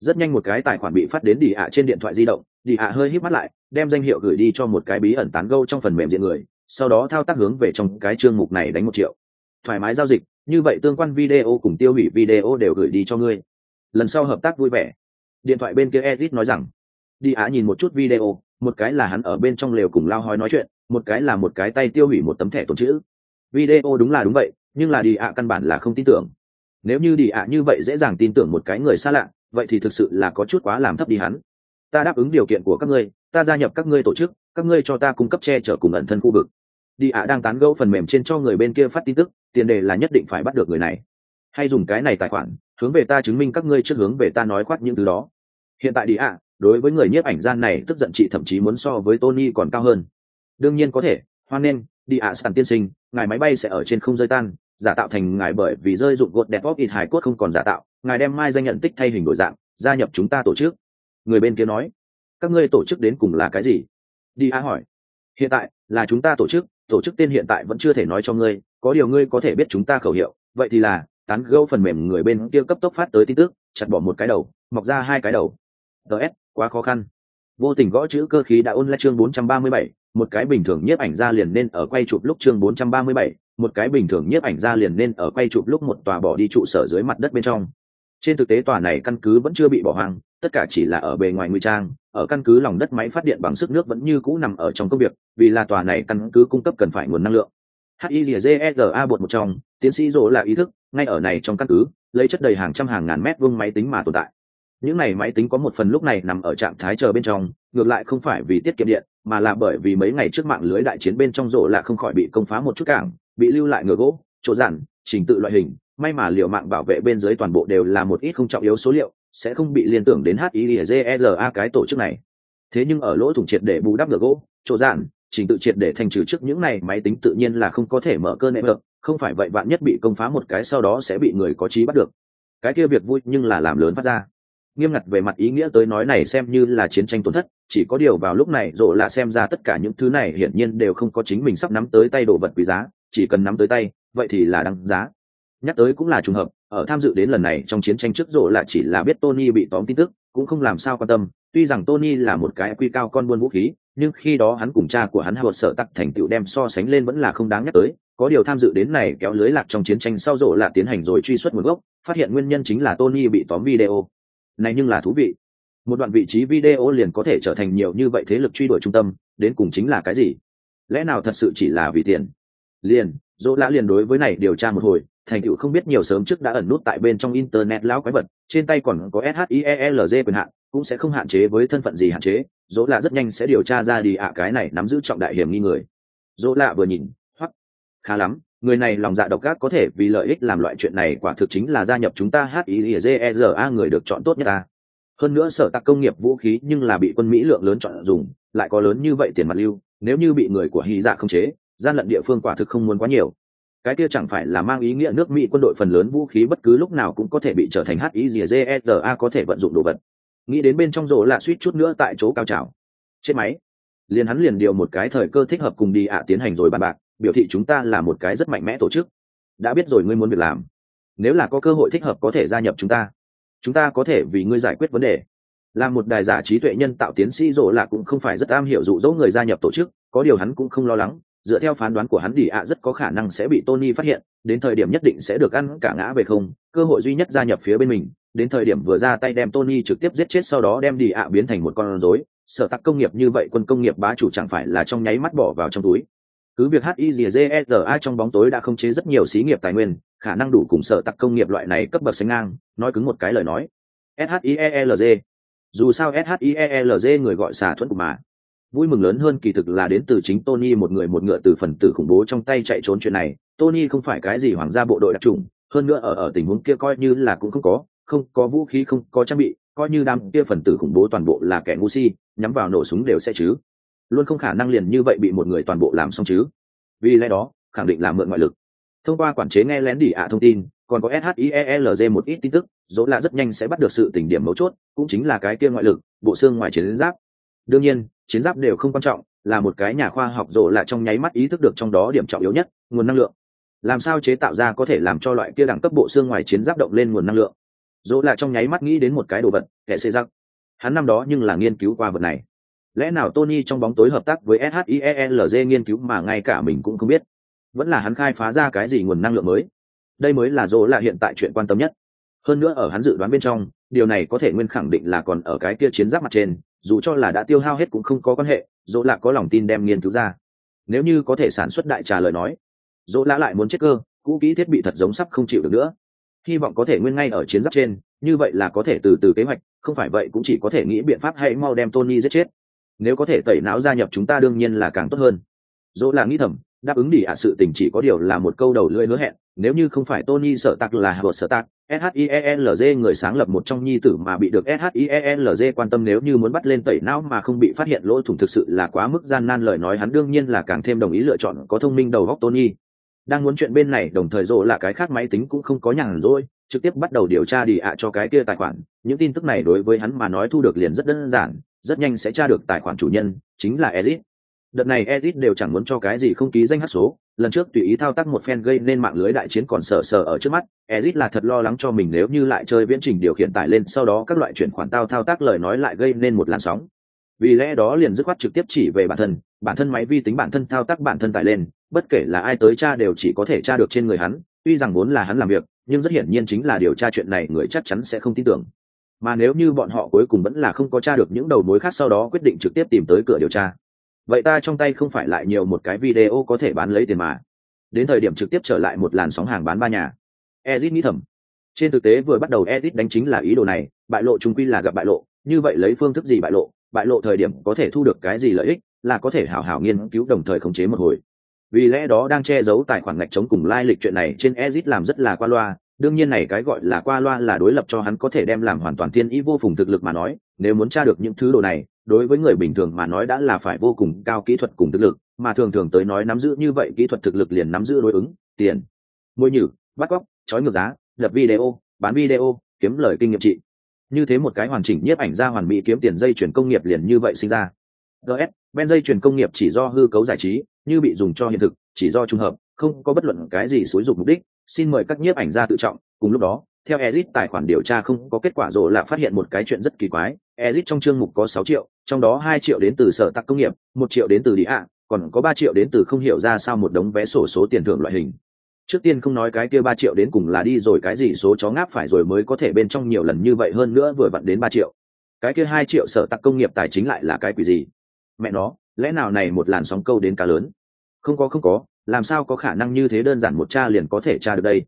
Rất nhanh một cái tài khoản bị phát đến đi ạ trên điện thoại di động, đi ạ hơi hít mắt lại, đem danh hiệu gửi đi cho một cái bí ẩn tán gâu trong phần mềm diện người, sau đó thao tác hướng về trong cái chương mục này đánh một triệu thoải mái giao dịch, như vậy tương quan video cùng tiêu hủy video đều gửi đi cho ngươi. Lần sau hợp tác vui vẻ. Điện thoại bên kia edit nói rằng, đi ạ nhìn một chút video, một cái là hắn ở bên trong lều cùng lao hói nói chuyện, một cái là một cái tay tiêu hủy một tấm thẻ tồn chữ. Video đúng là đúng vậy, nhưng là đi ạ căn bản là không tin tưởng. Nếu như đi ạ như vậy dễ dàng tin tưởng một cái người xa lạ, vậy thì thực sự là có chút quá làm thấp đi hắn. Ta đáp ứng điều kiện của các ngươi, ta gia nhập các ngươi tổ chức, các ngươi cho ta cung cấp che chở cùng ẩn thân khu vực. Đi ạ đang tán gẫu phần mềm trên cho người bên kia phát tin tức tiền đề là nhất định phải bắt được người này. Hay dùng cái này tài khoản, hướng về ta chứng minh các ngươi trước hướng về ta nói khoát những thứ đó. Hiện tại đi ạ, đối với người nhiếp ảnh gian này tức giận chị thậm chí muốn so với tony còn cao hơn. Đương nhiên có thể, hoan nên đi ạ sàn tiên sinh, ngài máy bay sẽ ở trên không rơi tan, giả tạo thành ngài bởi vì rơi dụng gột đẹp bóp ít hải cốt không còn giả tạo, ngài đem mai danh nhận tích thay hình đổi dạng, gia nhập chúng ta tổ chức. Người bên kia nói, các ngươi tổ chức đến cùng là cái gì? Đi a hỏi, hiện tại là chúng ta tổ chức tổ chức tên hiện tại vẫn chưa thể nói cho ngươi có điều ngươi có thể biết chúng ta khẩu hiệu vậy thì là tán gâu phần mềm người bên kia cấp tốc phát tới tin tức chặt bỏ một cái đầu mọc ra hai cái đầu. Ts quá khó khăn. Vô tình gõ chữ cơ khí đã ôn lại chương 437, một cái bình thường nhiếp ảnh ra liền nên ở quay chụp lúc chương 437, một cái bình thường nhiếp ảnh ra liền nên ở quay chụp lúc một tòa bỏ đi trụ sở dưới mặt đất bên trong. Trên thực tế tòa này căn cứ vẫn chưa bị bỏ hoang tất cả chỉ là ở bề ngoài nguy trang ở căn cứ lòng đất máy phát điện bằng sức nước vẫn như cũ nằm ở trong công việc vì là tòa này căn cứ cung cấp cần phải nguồn năng lượng hizera bột một trong, tiến sĩ rỗ là ý thức, ngay ở này trong căn cứ, lấy chất đầy hàng trăm hàng ngàn mét vuông máy tính mà tồn tại. Những này máy tính có một phần lúc này nằm ở trạng thái chờ bên trong, ngược lại không phải vì tiết kiệm điện, mà là bởi vì mấy ngày trước mạng lưới đại chiến bên trong rộ là không khỏi bị công phá một chút cảng, bị lưu lại ngựa gỗ, chỗ giản trình tự loại hình. May mà liệu mạng bảo vệ bên dưới toàn bộ đều là một ít không trọng yếu số liệu, sẽ không bị liên tưởng đến hizera cái tổ chức này. Thế nhưng ở lỗ thủng triệt để bù đắp ngựa gỗ, chỗ giản trình tự triệt để thành trừ trước những này máy tính tự nhiên là không có thể mở cơ nệm được, không phải vậy bạn nhất bị công phá một cái sau đó sẽ bị người có trí bắt được. Cái kia việc vui nhưng là làm lớn phát ra. Nghiêm ngặt về mặt ý nghĩa tới nói này xem như là chiến tranh tổn thất, chỉ có điều vào lúc này rộ là xem ra tất cả những thứ này hiển nhiên đều không có chính mình sắp nắm tới tay đồ vật quý giá, chỉ cần nắm tới tay, vậy thì là đăng giá. Nhắc tới cũng là trùng hợp, ở tham dự đến lần này trong chiến tranh trước rộ là chỉ là biết tony bị tóm tin tức, cũng không làm sao quan tâm, tuy rằng tony là một cái quy cao con buôn vũ khí nhưng khi đó hắn cùng cha của hắn hào sở tắc thành tựu đem so sánh lên vẫn là không đáng nhắc tới, có điều tham dự đến này kéo lưới lạc trong chiến tranh sau rộ là tiến hành rồi truy xuất nguồn gốc, phát hiện nguyên nhân chính là tony bị tóm video. Này nhưng là thú vị. Một đoạn vị trí video liền có thể trở thành nhiều như vậy thế lực truy đuổi trung tâm, đến cùng chính là cái gì? Lẽ nào thật sự chỉ là vì tiền? Liền, dỗ lã liền đối với này điều tra một hồi, thành tựu không biết nhiều sớm trước đã ẩn nút tại bên trong internet lão quái vật, trên tay còn có shielg quyền hạn cũng sẽ không hạn chế với thân phận gì hạn chế, dỗ lạ rất nhanh sẽ điều tra ra đi ạ à, cái này nắm giữ trọng đại hiểm nghi người. Dỗ lạ vừa nhìn, hoắc, khá lắm, người này lòng dạ độc ác có thể vì lợi ích làm loại chuyện này quả thực chính là gia nhập chúng ta hizera người được chọn tốt nhất ta. Hơn nữa sở tạc công nghiệp vũ khí nhưng là bị quân mỹ lượng lớn chọn dùng, lại có lớn như vậy tiền mặt lưu, nếu như bị người của hy dạ không chế, gian lận địa phương quả thực không muốn quá nhiều. Cái kia chẳng phải là mang ý nghĩa nước mỹ quân đội phần lớn vũ khí bất cứ lúc nào cũng có thể bị trở thành hizera có thể vận dụng đồ vật nghĩ đến bên trong rổ là suýt chút nữa tại chỗ cao trào. Chết máy. Liền hắn liền điều một cái thời cơ thích hợp cùng đi ạ tiến hành rồi bàn bạc, biểu thị chúng ta là một cái rất mạnh mẽ tổ chức. Đã biết rồi ngươi muốn việc làm. Nếu là có cơ hội thích hợp có thể gia nhập chúng ta. Chúng ta có thể vì ngươi giải quyết vấn đề. Là một đài giả trí tuệ nhân tạo tiến sĩ rộ là cũng không phải rất am hiểu dụ dỗ người gia nhập tổ chức, có điều hắn cũng không lo lắng, dựa theo phán đoán của hắn đi ạ rất có khả năng sẽ bị tony phát hiện, đến thời điểm nhất định sẽ được ăn cả ngã về không, cơ hội duy nhất gia nhập phía bên mình đến thời điểm vừa ra tay đem tony trực tiếp giết chết sau đó đem đi ạ biến thành một con rối. Sở tắc công nghiệp như vậy, quân công nghiệp bá chủ chẳng phải là trong nháy mắt bỏ vào trong túi. Cứ việc hizera trong bóng tối đã không chế rất nhiều xí nghiệp tài nguyên, khả năng đủ cùng sở tắc công nghiệp loại này cấp bậc sánh ngang, nói cứng một cái lời nói. SHIELZ. dù sao SHIELZ người gọi xả thuẫn của mà. Vui mừng lớn hơn kỳ thực là đến từ chính tony một người một ngựa từ phần tử khủng bố trong tay chạy trốn chuyện này. Tony không phải cái gì hoàng gia bộ đội đặc trùng hơn nữa ở ở tình huống kia coi như là cũng không có không có vũ khí, không có trang bị, coi như đám kia phần tử khủng bố toàn bộ là kẻ ngu si, nhắm vào nổ súng đều sẽ chứ. Luôn không khả năng liền như vậy bị một người toàn bộ làm xong chứ. Vì lẽ đó, khẳng định là mượn ngoại lực. Thông qua quản chế nghe lén đỉ ạ thông tin, còn có shielg một ít tin tức, dỗ là rất nhanh sẽ bắt được sự tỉnh điểm mấu chốt, cũng chính là cái kia ngoại lực, bộ xương ngoài chiến giáp. Đương nhiên, chiến giáp đều không quan trọng, là một cái nhà khoa học dỗ là trong nháy mắt ý thức được trong đó điểm trọng yếu nhất, nguồn năng lượng. Làm sao chế tạo ra có thể làm cho loại kia đẳng cấp bộ xương ngoài chiến giáp động lên nguồn năng lượng? Dỗ là trong nháy mắt nghĩ đến một cái đồ vật, kẻ xê giặc hắn năm đó nhưng là nghiên cứu qua vật này. Lẽ nào tony trong bóng tối hợp tác với shielg nghiên cứu mà ngay cả mình cũng không biết? Vẫn là hắn khai phá ra cái gì nguồn năng lượng mới? Đây mới là dỗ là hiện tại chuyện quan tâm nhất. Hơn nữa ở hắn dự đoán bên trong, điều này có thể nguyên khẳng định là còn ở cái kia chiến giáp mặt trên, dù cho là đã tiêu hao hết cũng không có quan hệ, dỗ là có lòng tin đem nghiên cứu ra. Nếu như có thể sản xuất đại trà lời nói, dỗ lã lại muốn chết cơ, cũ kỹ thiết bị thật giống sắp không chịu được nữa hy vọng có thể nguyên ngay ở chiến giáp trên, như vậy là có thể từ từ kế hoạch, không phải vậy cũng chỉ có thể nghĩ biện pháp hãy mau đem tony giết chết. Nếu có thể tẩy não gia nhập chúng ta đương nhiên là càng tốt hơn. Dỗ là nghĩ thầm, đáp ứng đi ạ, sự tình chỉ có điều là một câu đầu lưỡi hứa hẹn, nếu như không phải tony sợ tặc là hợp sợ tặc shielg người sáng lập một trong nhi tử mà bị được shielg quan tâm nếu như muốn bắt lên tẩy não mà không bị phát hiện lỗ thủng thực sự là quá mức gian nan lời nói hắn đương nhiên là càng thêm đồng ý lựa chọn có thông minh đầu góc tony đang muốn chuyện bên này, đồng thời rộ là cái khác máy tính cũng không có nhàn rỗi, trực tiếp bắt đầu điều tra đi ạ cho cái kia tài khoản. Những tin tức này đối với hắn mà nói thu được liền rất đơn giản, rất nhanh sẽ tra được tài khoản chủ nhân, chính là ezit đợt này ezit đều chẳng muốn cho cái gì không ký danh hát số, lần trước tùy ý thao tác một phen gây nên mạng lưới đại chiến còn sờ sờ ở trước mắt ezit là thật lo lắng cho mình nếu như lại chơi viễn trình điều khiển tải lên, sau đó các loại chuyển khoản tao thao tác lời nói lại gây nên một làn sóng vì lẽ đó liền dứt khoát trực tiếp chỉ về bản thân bản thân máy vi tính, bản thân thao tác, bản thân tải lên, bất kể là ai tới cha đều chỉ có thể tra được trên người hắn, tuy rằng vốn là hắn làm việc, nhưng rất hiển nhiên chính là điều tra chuyện này người chắc chắn sẽ không tin tưởng. Mà nếu như bọn họ cuối cùng vẫn là không có tra được những đầu mối khác sau đó quyết định trực tiếp tìm tới cửa điều tra, vậy ta trong tay không phải lại nhiều một cái video có thể bán lấy tiền mà. Đến thời điểm trực tiếp trở lại một làn sóng hàng bán ba nhà. Ezit nghĩ thầm. Trên thực tế vừa bắt đầu ezit đánh chính là ý đồ này, bại lộ trung quy là gặp bại lộ, như vậy lấy phương thức gì bại lộ? Bại lộ thời điểm có thể thu được cái gì lợi ích là có thể hảo hảo nghiên cứu đồng thời khống chế một hồi. Vì lẽ đó đang che giấu tài khoản ngạch chống cùng lai lịch chuyện này trên ezit làm rất là qua loa, đương nhiên này cái gọi là qua loa là đối lập cho hắn có thể đem làm hoàn toàn thiên ý vô phùng thực lực mà nói, nếu muốn tra được những thứ đồ này, đối với người bình thường mà nói đã là phải vô cùng cao kỹ thuật cùng thực lực, mà thường thường tới nói nắm giữ như vậy kỹ thuật thực lực liền nắm giữ đối ứng, tiền môi nhử, bắt cóc, trói ngược giá, lập video, bán video, kiếm lời kinh nghiệm trị như thế một cái hoàn chỉnh nhiếp ảnh ra hoàn mỹ kiếm tiền dây chuyển công nghiệp liền như vậy sinh ra gs ben dây chuyển công nghiệp chỉ do hư cấu giải trí như bị dùng cho hiện thực chỉ do trùng hợp không có bất luận cái gì xúi dục mục đích xin mời các nhiếp ảnh gia tự trọng cùng lúc đó theo Ezit tài khoản điều tra không có kết quả rồi là phát hiện một cái chuyện rất kỳ quái. Ezit trong chương mục có 6 triệu, trong đó 2 triệu đến từ sở tạc công nghiệp, 1 triệu đến từ địa ạ, còn có 3 triệu đến từ không hiểu ra sao một đống vé sổ số tiền thưởng loại hình. Trước tiên không nói cái kia ba triệu đến cùng là đi rồi cái gì số chó ngáp phải rồi mới có thể bên trong nhiều lần như vậy hơn nữa vừa vặn đến ba triệu. Cái kia hai triệu sở tặc công nghiệp tài chính lại là cái quỷ gì? Mẹ nó, lẽ nào này một làn sóng câu đến cá lớn? Không có không có, làm sao có khả năng như thế đơn giản một cha liền có thể tra được đây?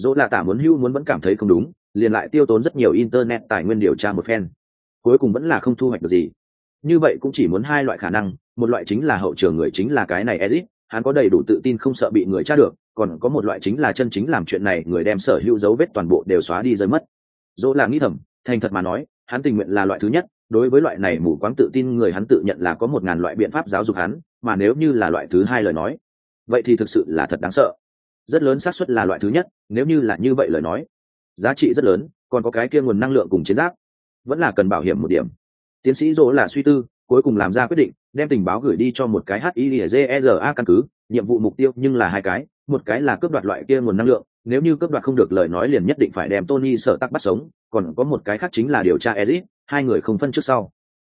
dỗ là tả muốn hưu muốn vẫn cảm thấy không đúng liền lại tiêu tốn rất nhiều internet tài nguyên điều tra một phen cuối cùng vẫn là không thu hoạch được gì như vậy cũng chỉ muốn hai loại khả năng một loại chính là hậu trường người chính là cái này ezit hắn có đầy đủ tự tin không sợ bị người tra được còn có một loại chính là chân chính làm chuyện này, người đem sở hữu dấu vết toàn bộ đều xóa đi rơi mất. Dỗ là nghĩ thầm, thành thật mà nói, hắn tình nguyện là loại thứ nhất, đối với loại này mù quáng tự tin người hắn tự nhận là có một ngàn loại biện pháp giáo dục hắn, mà nếu như là loại thứ hai lời nói, vậy thì thực sự là thật đáng sợ. Rất lớn xác suất là loại thứ nhất, nếu như là như vậy lời nói, giá trị rất lớn, còn có cái kia nguồn năng lượng cùng chiến giáp, vẫn là cần bảo hiểm một điểm. Tiến sĩ dỗ là suy tư, cuối cùng làm ra quyết định, đem tình báo gửi đi cho một cái hizera căn cứ nhiệm vụ mục tiêu nhưng là hai cái, một cái là cướp đoạt loại kia nguồn năng lượng, nếu như cướp đoạt không được lời nói liền nhất định phải đem tony sợ tắc bắt sống, còn có một cái khác chính là điều tra ezit, hai người không phân trước sau.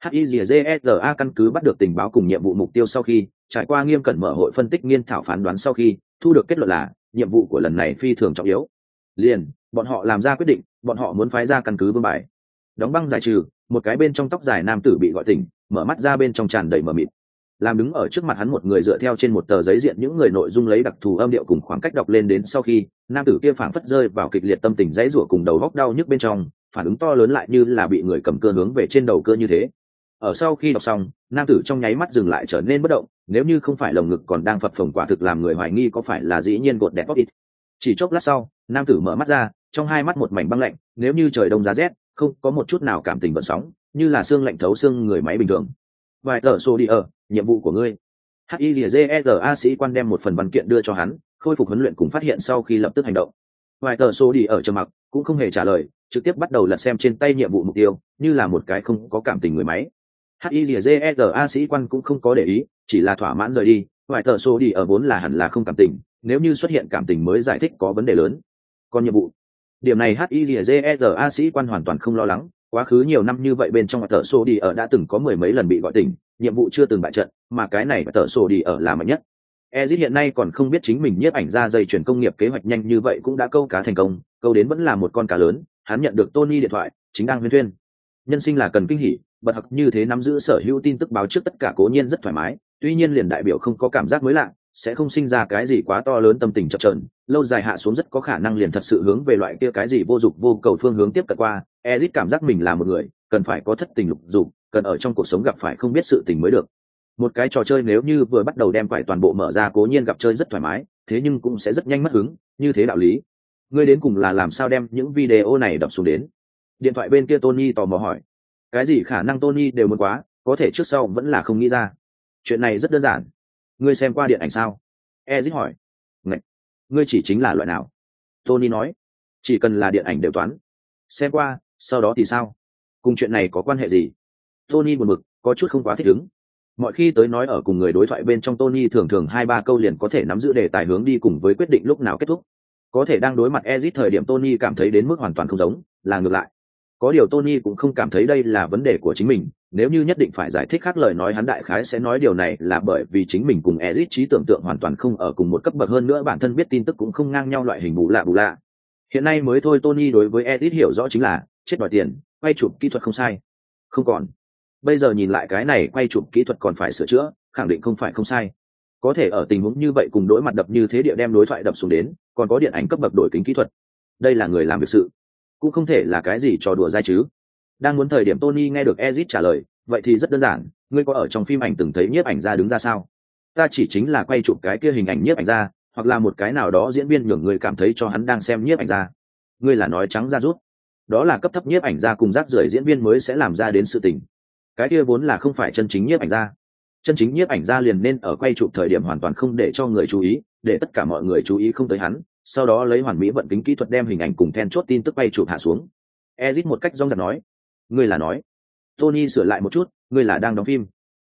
Hizera căn cứ bắt được tình báo cùng nhiệm vụ mục tiêu sau khi, trải qua nghiêm cẩn mở hội phân tích nghiên thảo phán đoán sau khi, thu được kết luận là, nhiệm vụ của lần này phi thường trọng yếu. Liền, bọn họ làm ra quyết định, bọn họ muốn phái ra căn cứ vương bài. Đóng băng giải trừ, một cái bên trong tóc dài nam tử bị gọi tỉnh, mở mắt ra bên trong tràn đầy mờ mịt làm đứng ở trước mặt hắn một người dựa theo trên một tờ giấy diện những người nội dung lấy đặc thù âm điệu cùng khoảng cách đọc lên đến sau khi, nam tử kia phảng phất rơi vào kịch liệt tâm tình dãy rủa cùng đầu góc đau nhức bên trong, phản ứng to lớn lại như là bị người cầm cơ hướng về trên đầu cơ như thế. Ở sau khi đọc xong, nam tử trong nháy mắt dừng lại trở nên bất động, nếu như không phải lồng ngực còn đang phập phồng quả thực làm người hoài nghi có phải là dĩ nhiên gột đẹp bóc ít. Chỉ chốc lát sau, nam tử mở mắt ra, trong hai mắt một mảnh băng lạnh, nếu như trời đông giá rét, không có một chút nào cảm tình vận sóng, như là xương lạnh thấu xương người máy bình thường. Vài tờ xô đi ở nhiệm vụ của ngươi. Hizera sĩ quan đem một phần văn kiện đưa cho hắn, khôi phục huấn luyện cùng phát hiện sau khi lập tức hành động. Vài tờ số đi ở trầm mặc, cũng không hề trả lời, trực tiếp bắt đầu lật xem trên tay nhiệm vụ mục tiêu, như là một cái không có cảm tình người máy. Hizera sĩ quan cũng không có để ý, chỉ là thỏa mãn rời đi. Vài tờ số đi ở vốn là hẳn là không cảm tình, nếu như xuất hiện cảm tình mới giải thích có vấn đề lớn. Còn nhiệm vụ. Điểm này hizera sĩ quan hoàn toàn không lo lắng, quá khứ nhiều năm như vậy bên trong tờ số đi ở đã từng có mười mấy lần bị gọi tỉnh nhiệm vụ chưa từng bại trận mà cái này tờ sổ đi ở là mạnh nhất Ezit hiện nay còn không biết chính mình nhiếp ảnh ra dây chuyển công nghiệp kế hoạch nhanh như vậy cũng đã câu cá thành công, câu đến vẫn là một con cá lớn, hắn nhận được Tony điện thoại, chính đang huyên thuyên. Nhân sinh là cần kinh hỉ, bật học như thế nắm giữ sở hữu tin tức báo trước tất cả cố nhiên rất thoải mái tuy nhiên liền đại biểu không có cảm giác mới lạ sẽ không sinh ra cái gì quá to lớn tâm tình chập trờn lâu dài hạ xuống rất có khả năng liền thật sự hướng về loại kia cái gì vô dụng vô cầu phương hướng tiếp cận qua ezit cảm giác mình là một người cần phải có thất tình lục dục, cần ở trong cuộc sống gặp phải không biết sự tình mới được. Một cái trò chơi nếu như vừa bắt đầu đem phải toàn bộ mở ra cố nhiên gặp chơi rất thoải mái, thế nhưng cũng sẽ rất nhanh mất hứng, như thế đạo lý. Ngươi đến cùng là làm sao đem những video này đập xuống đến? Điện thoại bên kia tony tò mò hỏi. Cái gì khả năng tony đều muốn quá, có thể trước sau vẫn là không nghĩ ra. Chuyện này rất đơn giản. Ngươi xem qua điện ảnh sao? Ezit hỏi. Ngậy! ngươi chỉ chính là loại nào? Tony nói. Chỉ cần là điện ảnh đều toán. Xem qua, sau đó thì sao? Cùng chuyện này có quan hệ gì? Tony buồn bực, có chút không quá thích ứng. Mọi khi tới nói ở cùng người đối thoại bên trong tony thường thường hai ba câu liền có thể nắm giữ đề tài hướng đi cùng với quyết định lúc nào kết thúc. Có thể đang đối mặt ezit thời điểm tony cảm thấy đến mức hoàn toàn không giống, là ngược lại. Có điều tony cũng không cảm thấy đây là vấn đề của chính mình, nếu như nhất định phải giải thích khác lời nói hắn đại khái sẽ nói điều này là bởi vì chính mình cùng ezit trí tưởng tượng hoàn toàn không ở cùng một cấp bậc hơn nữa bản thân biết tin tức cũng không ngang nhau loại hình bù lạ bù lạ. Hiện nay mới thôi tony đối với ezit hiểu rõ chính là, chết đòi tiền quay chụp kỹ thuật không sai. Không còn. Bây giờ nhìn lại cái này quay chụp kỹ thuật còn phải sửa chữa, khẳng định không phải không sai. Có thể ở tình huống như vậy cùng đối mặt đập như thế địa đem đối thoại đập xuống đến, còn có điện ảnh cấp bậc đổi kính kỹ thuật. Đây là người làm việc sự. Cũng không thể là cái gì trò đùa dai chứ. Đang muốn thời điểm tony nghe được ezit trả lời, vậy thì rất đơn giản, ngươi có ở trong phim ảnh từng thấy nhiếp ảnh ra đứng ra sao? Ta chỉ chính là quay chụp cái kia hình ảnh nhiếp ảnh ra hoặc là một cái nào đó diễn viên nhường người cảm thấy cho hắn đang xem nhiếp ảnh ra ngươi là nói trắng ra rút đó là cấp thấp nhiếp ảnh ra cùng rác rưởi diễn viên mới sẽ làm ra đến sự tình. Cái kia vốn là không phải chân chính nhiếp ảnh gia. chân chính nhiếp ảnh gia liền nên ở quay chụp thời điểm hoàn toàn không để cho người chú ý, để tất cả mọi người chú ý không tới hắn, sau đó lấy hoàn mỹ vận kính kỹ thuật đem hình ảnh cùng then chốt tin tức quay chụp hạ xuống. Ezit một cách rong rạc nói, ngươi là nói, tony sửa lại một chút, ngươi là đang đóng phim.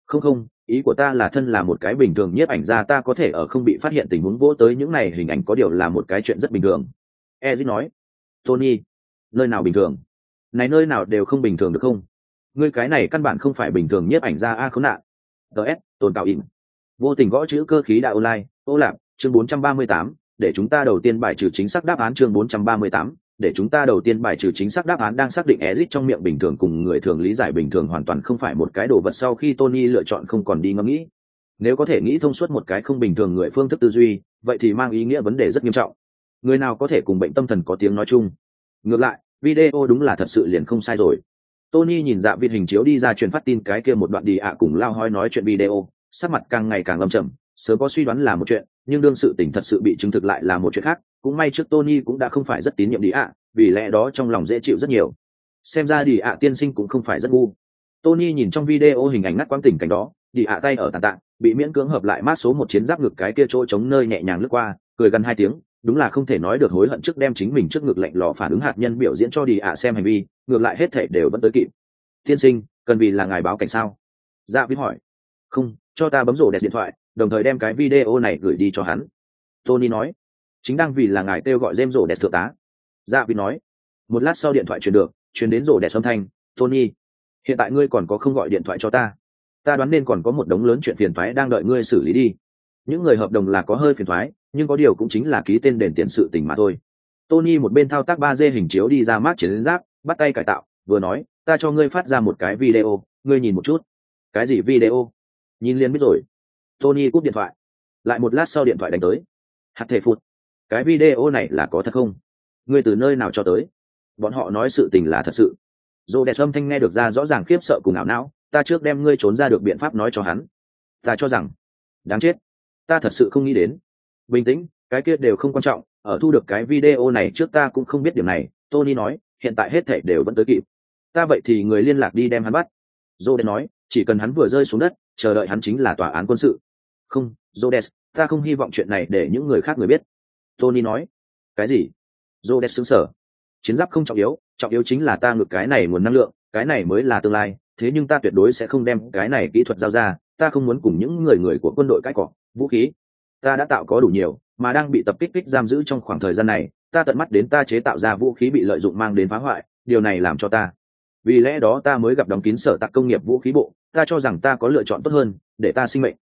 Không không, ý của ta là thân là một cái bình thường nhiếp ảnh gia, ta có thể ở không bị phát hiện tình huống vỗ tới những này, hình ảnh có điều là một cái chuyện rất bình thường. Ezit nói, tony nơi nào bình thường này nơi nào đều không bình thường được không ngươi cái này căn bản không phải bình thường nhiếp ảnh ra a khốn nạn ts tồn tạo ỉn vô tình gõ chữ cơ khí đạo online ô lạp chương 438, để chúng ta đầu tiên bài trừ chính xác đáp án chương 438, để chúng ta đầu tiên bài trừ chính xác đáp án đang xác định Ezic trong miệng bình thường cùng người thường lý giải bình thường hoàn toàn không phải một cái đồ vật sau khi Tony lựa chọn không còn đi ngẫm nghĩ. Nếu có thể nghĩ thông suốt một cái không bình thường người phương thức tư duy, vậy thì mang ý nghĩa vấn đề rất nghiêm trọng. Người nào có thể cùng bệnh tâm thần có tiếng nói chung? Ngược lại, video đúng là thật sự liền không sai rồi. Tony nhìn dạ viên hình chiếu đi ra truyền phát tin cái kia một đoạn đi ạ cùng lao hoi nói chuyện video, sắc mặt càng ngày càng lâm trầm, sớm có suy đoán là một chuyện, nhưng đương sự tình thật sự bị chứng thực lại là một chuyện khác, cũng may trước Tony cũng đã không phải rất tín nhiệm đi ạ, vì lẽ đó trong lòng dễ chịu rất nhiều. Xem ra đi ạ tiên sinh cũng không phải rất ngu. Tony nhìn trong video hình ảnh ngắt quãng tình cảnh đó, đi ạ tay ở tàn tạ, bị miễn cưỡng hợp lại mát số một chiến giáp ngực cái kia chỗ chống nơi nhẹ nhàng lướt qua, cười gần hai tiếng, đúng là không thể nói được hối hận trước đem chính mình trước ngực lạnh lò phản ứng hạt nhân biểu diễn cho đi ạ xem hành vi, ngược lại hết thể đều vẫn tới kịp. Tiên sinh, cần vì là ngài báo cảnh sao? Dạ biết hỏi. Không, cho ta bấm rổ đẹp điện thoại, đồng thời đem cái video này gửi đi cho hắn. Tony nói chính đang vì là ngài kêu gọi dêm rổ đẹp thượng tá dạ vì nói một lát sau điện thoại truyền được truyền đến rổ đẹp âm thanh tony hiện tại ngươi còn có không gọi điện thoại cho ta ta đoán nên còn có một đống lớn chuyện phiền thoái đang đợi ngươi xử lý đi những người hợp đồng là có hơi phiền thoái nhưng có điều cũng chính là ký tên đền tiền sự tình mà thôi. Tony một bên thao tác ba d hình chiếu đi ra mát chiến giáp, bắt tay cải tạo, vừa nói, ta cho ngươi phát ra một cái video, ngươi nhìn một chút. Cái gì video? Nhìn liền biết rồi. Tony cúp điện thoại. Lại một lát sau điện thoại đánh tới. Hạt thể phụt, cái video này là có thật không? Ngươi từ nơi nào cho tới? Bọn họ nói sự tình là thật sự. Dồ đẹp âm thanh nghe được ra rõ ràng khiếp sợ cùng ảo não, ta trước đem ngươi trốn ra được biện pháp nói cho hắn. Ta cho rằng, đáng chết. Ta thật sự không nghĩ đến bình tĩnh, cái kia đều không quan trọng, ở thu được cái video này trước ta cũng không biết điểm này, tony nói, hiện tại hết thể đều vẫn tới kịp. Ta vậy thì người liên lạc đi đem hắn bắt. Joe nói, chỉ cần hắn vừa rơi xuống đất, chờ đợi hắn chính là tòa án quân sự. Không joe ta không hy vọng chuyện này để những người khác người biết. Tony nói, cái gì? Joe xứng sở chiến giáp không trọng yếu trọng yếu chính là ta ngược cái này nguồn năng lượng, cái này mới là tương lai, thế nhưng ta tuyệt đối sẽ không đem cái này kỹ thuật giao ra, ta không muốn cùng những người người của quân đội cãi cọ, vũ khí ta đã tạo có đủ nhiều, mà đang bị tập kích kích giam giữ trong khoảng thời gian này, ta tận mắt đến ta chế tạo ra vũ khí bị lợi dụng mang đến phá hoại, điều này làm cho ta. Vì lẽ đó ta mới gặp đóng kín sở tạc công nghiệp vũ khí bộ, ta cho rằng ta có lựa chọn tốt hơn, để ta sinh mệnh.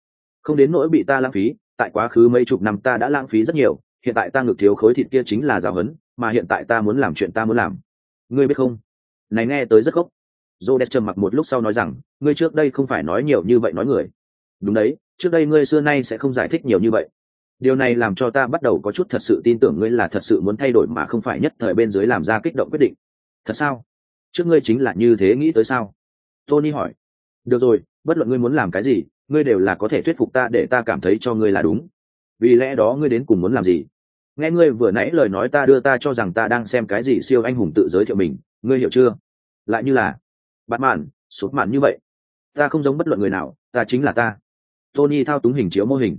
Không đến nỗi bị ta lãng phí, tại quá khứ mấy chục năm ta đã lãng phí rất nhiều, hiện tại ta ngược thiếu khối thịt kia chính là giáo hấn mà hiện tại ta muốn làm chuyện ta muốn làm. Ngươi biết không? Này nghe tới rất gốc. J trầm mặc một lúc sau nói rằng, ngươi trước đây không phải nói nhiều như vậy nói người đúng đấy, trước đây ngươi xưa nay sẽ không giải thích nhiều như vậy. Điều này làm cho ta bắt đầu có chút thật sự tin tưởng ngươi là thật sự muốn thay đổi mà không phải nhất thời bên dưới làm ra kích động quyết định. Thật sao? Trước ngươi chính là như thế nghĩ tới sao? Tony hỏi. Được rồi, bất luận ngươi muốn làm cái gì, ngươi đều là có thể thuyết phục ta để ta cảm thấy cho ngươi là đúng. Vì lẽ đó ngươi đến cùng muốn làm gì? Nghe ngươi vừa nãy lời nói ta đưa ta cho rằng ta đang xem cái gì siêu anh hùng tự giới thiệu mình, ngươi hiểu chưa? Lại như là bắt mạn sụp mạn như vậy. Ta không giống bất luận người nào, ta chính là ta tony thao túng hình chiếu mô hình.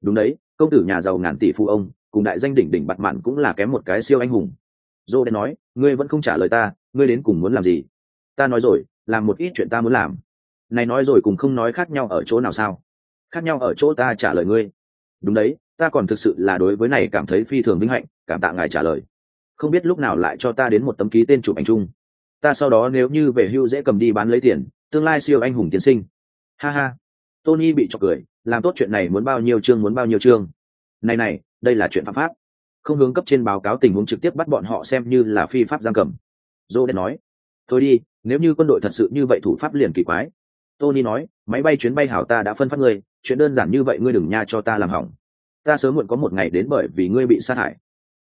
Đúng đấy, công tử nhà giàu ngàn tỷ phụ ông, cùng đại danh đỉnh đỉnh bặt mạn cũng là kém một cái siêu anh hùng. Dô đen nói, ngươi vẫn không trả lời ta, ngươi đến cùng muốn làm gì? Ta nói rồi, làm một ít chuyện ta muốn làm. Này nói rồi cùng không nói khác nhau ở chỗ nào sao? Khác nhau ở chỗ ta trả lời ngươi. Đúng đấy, ta còn thực sự là đối với này cảm thấy phi thường vinh hạnh, cảm tạ ngài trả lời. Không biết lúc nào lại cho ta đến một tấm ký tên chụp ảnh chung. Ta sau đó nếu như về hưu dễ cầm đi bán lấy tiền, tương lai siêu anh hùng tiến sinh. Ha ha tony bị chọc cười, làm tốt chuyện này muốn bao nhiêu chương muốn bao nhiêu chương. Này này, đây là chuyện pháp pháp. Không hướng cấp trên báo cáo tình huống trực tiếp bắt bọn họ xem như là phi pháp giam cầm. Dô đen nói, thôi đi, nếu như quân đội thật sự như vậy thủ pháp liền kỳ quái. Tony nói, máy bay chuyến bay hảo ta đã phân phát ngươi, chuyện đơn giản như vậy ngươi đừng nha cho ta làm hỏng. Ta sớm muộn có một ngày đến bởi vì ngươi bị sát hại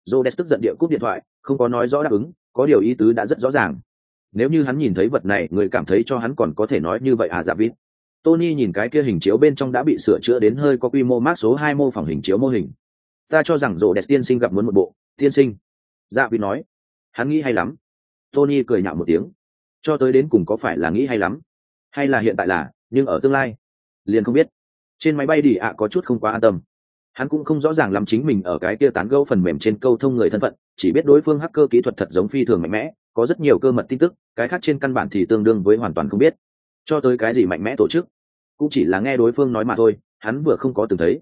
dô đen tức giận địa cúp điện thoại, không có nói rõ đáp ứng, có điều ý tứ đã rất rõ ràng. Nếu như hắn nhìn thấy vật này, người cảm thấy cho hắn còn có thể nói như vậy à dạ vít tony nhìn cái kia hình chiếu bên trong đã bị sửa chữa đến hơi có quy mô mác số hai mô phỏng hình chiếu mô hình. Ta cho rằng rộ đẹp tiên sinh gặp muốn một bộ. Tiên sinh. Dạ vị nói. Hắn nghĩ hay lắm. Tony cười nhạo một tiếng. Cho tới đến cùng có phải là nghĩ hay lắm? Hay là hiện tại là, nhưng ở tương lai? Liền không biết. Trên máy bay đi ạ, có chút không quá an tâm. Hắn cũng không rõ ràng lắm chính mình ở cái kia tán gẫu phần mềm trên câu thông người thân phận, chỉ biết đối phương hacker kỹ thuật thật giống phi thường mạnh mẽ, có rất nhiều cơ mật tin tức, cái khác trên căn bản thì tương đương với hoàn toàn không biết cho tới cái gì mạnh mẽ tổ chức, cũng chỉ là nghe đối phương nói mà thôi, hắn vừa không có từng thấy.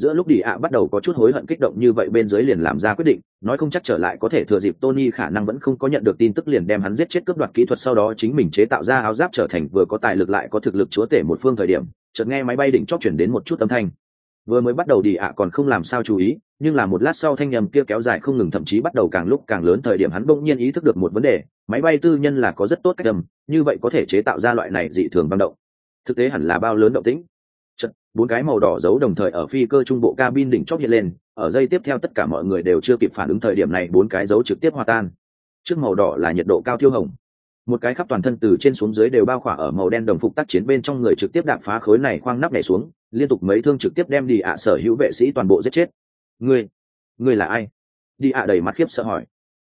Giữa lúc đi ạ bắt đầu có chút hối hận kích động như vậy bên dưới liền làm ra quyết định, nói không chắc trở lại có thể thừa dịp tony khả năng vẫn không có nhận được tin tức liền đem hắn giết chết cướp đoạt kỹ thuật sau đó chính mình chế tạo ra áo giáp trở thành vừa có tài lực lại có thực lực chúa tể một phương thời điểm, chợt nghe máy bay đỉnh chót chuyển đến một chút âm thanh vừa mới bắt đầu đi ạ còn không làm sao chú ý nhưng là một lát sau thanh nhầm kia kéo dài không ngừng thậm chí bắt đầu càng lúc càng lớn thời điểm hắn bỗng nhiên ý thức được một vấn đề máy bay tư nhân là có rất tốt cách đầm như vậy có thể chế tạo ra loại này dị thường băng động. Thực tế hẳn là bao lớn động tĩnh. Chật, bốn cái màu đỏ giấu đồng thời ở phi cơ trung bộ cabin đỉnh chóp hiện lên ở dây tiếp theo tất cả mọi người đều chưa kịp phản ứng thời điểm này bốn cái dấu trực tiếp hòa tan. Trước màu đỏ là nhiệt độ cao thiêu hồng. Một cái khắp toàn thân từ trên xuống dưới đều bao khỏa ở màu đen đồng phục tác chiến bên trong người trực tiếp đạp phá khối này khoang nắp nhảy xuống liên tục mấy thương trực tiếp đem đi ạ sở hữu vệ sĩ toàn bộ giết chết. Ngươi ngươi là ai? Đi ạ đầy mặt khiếp sợ hỏi.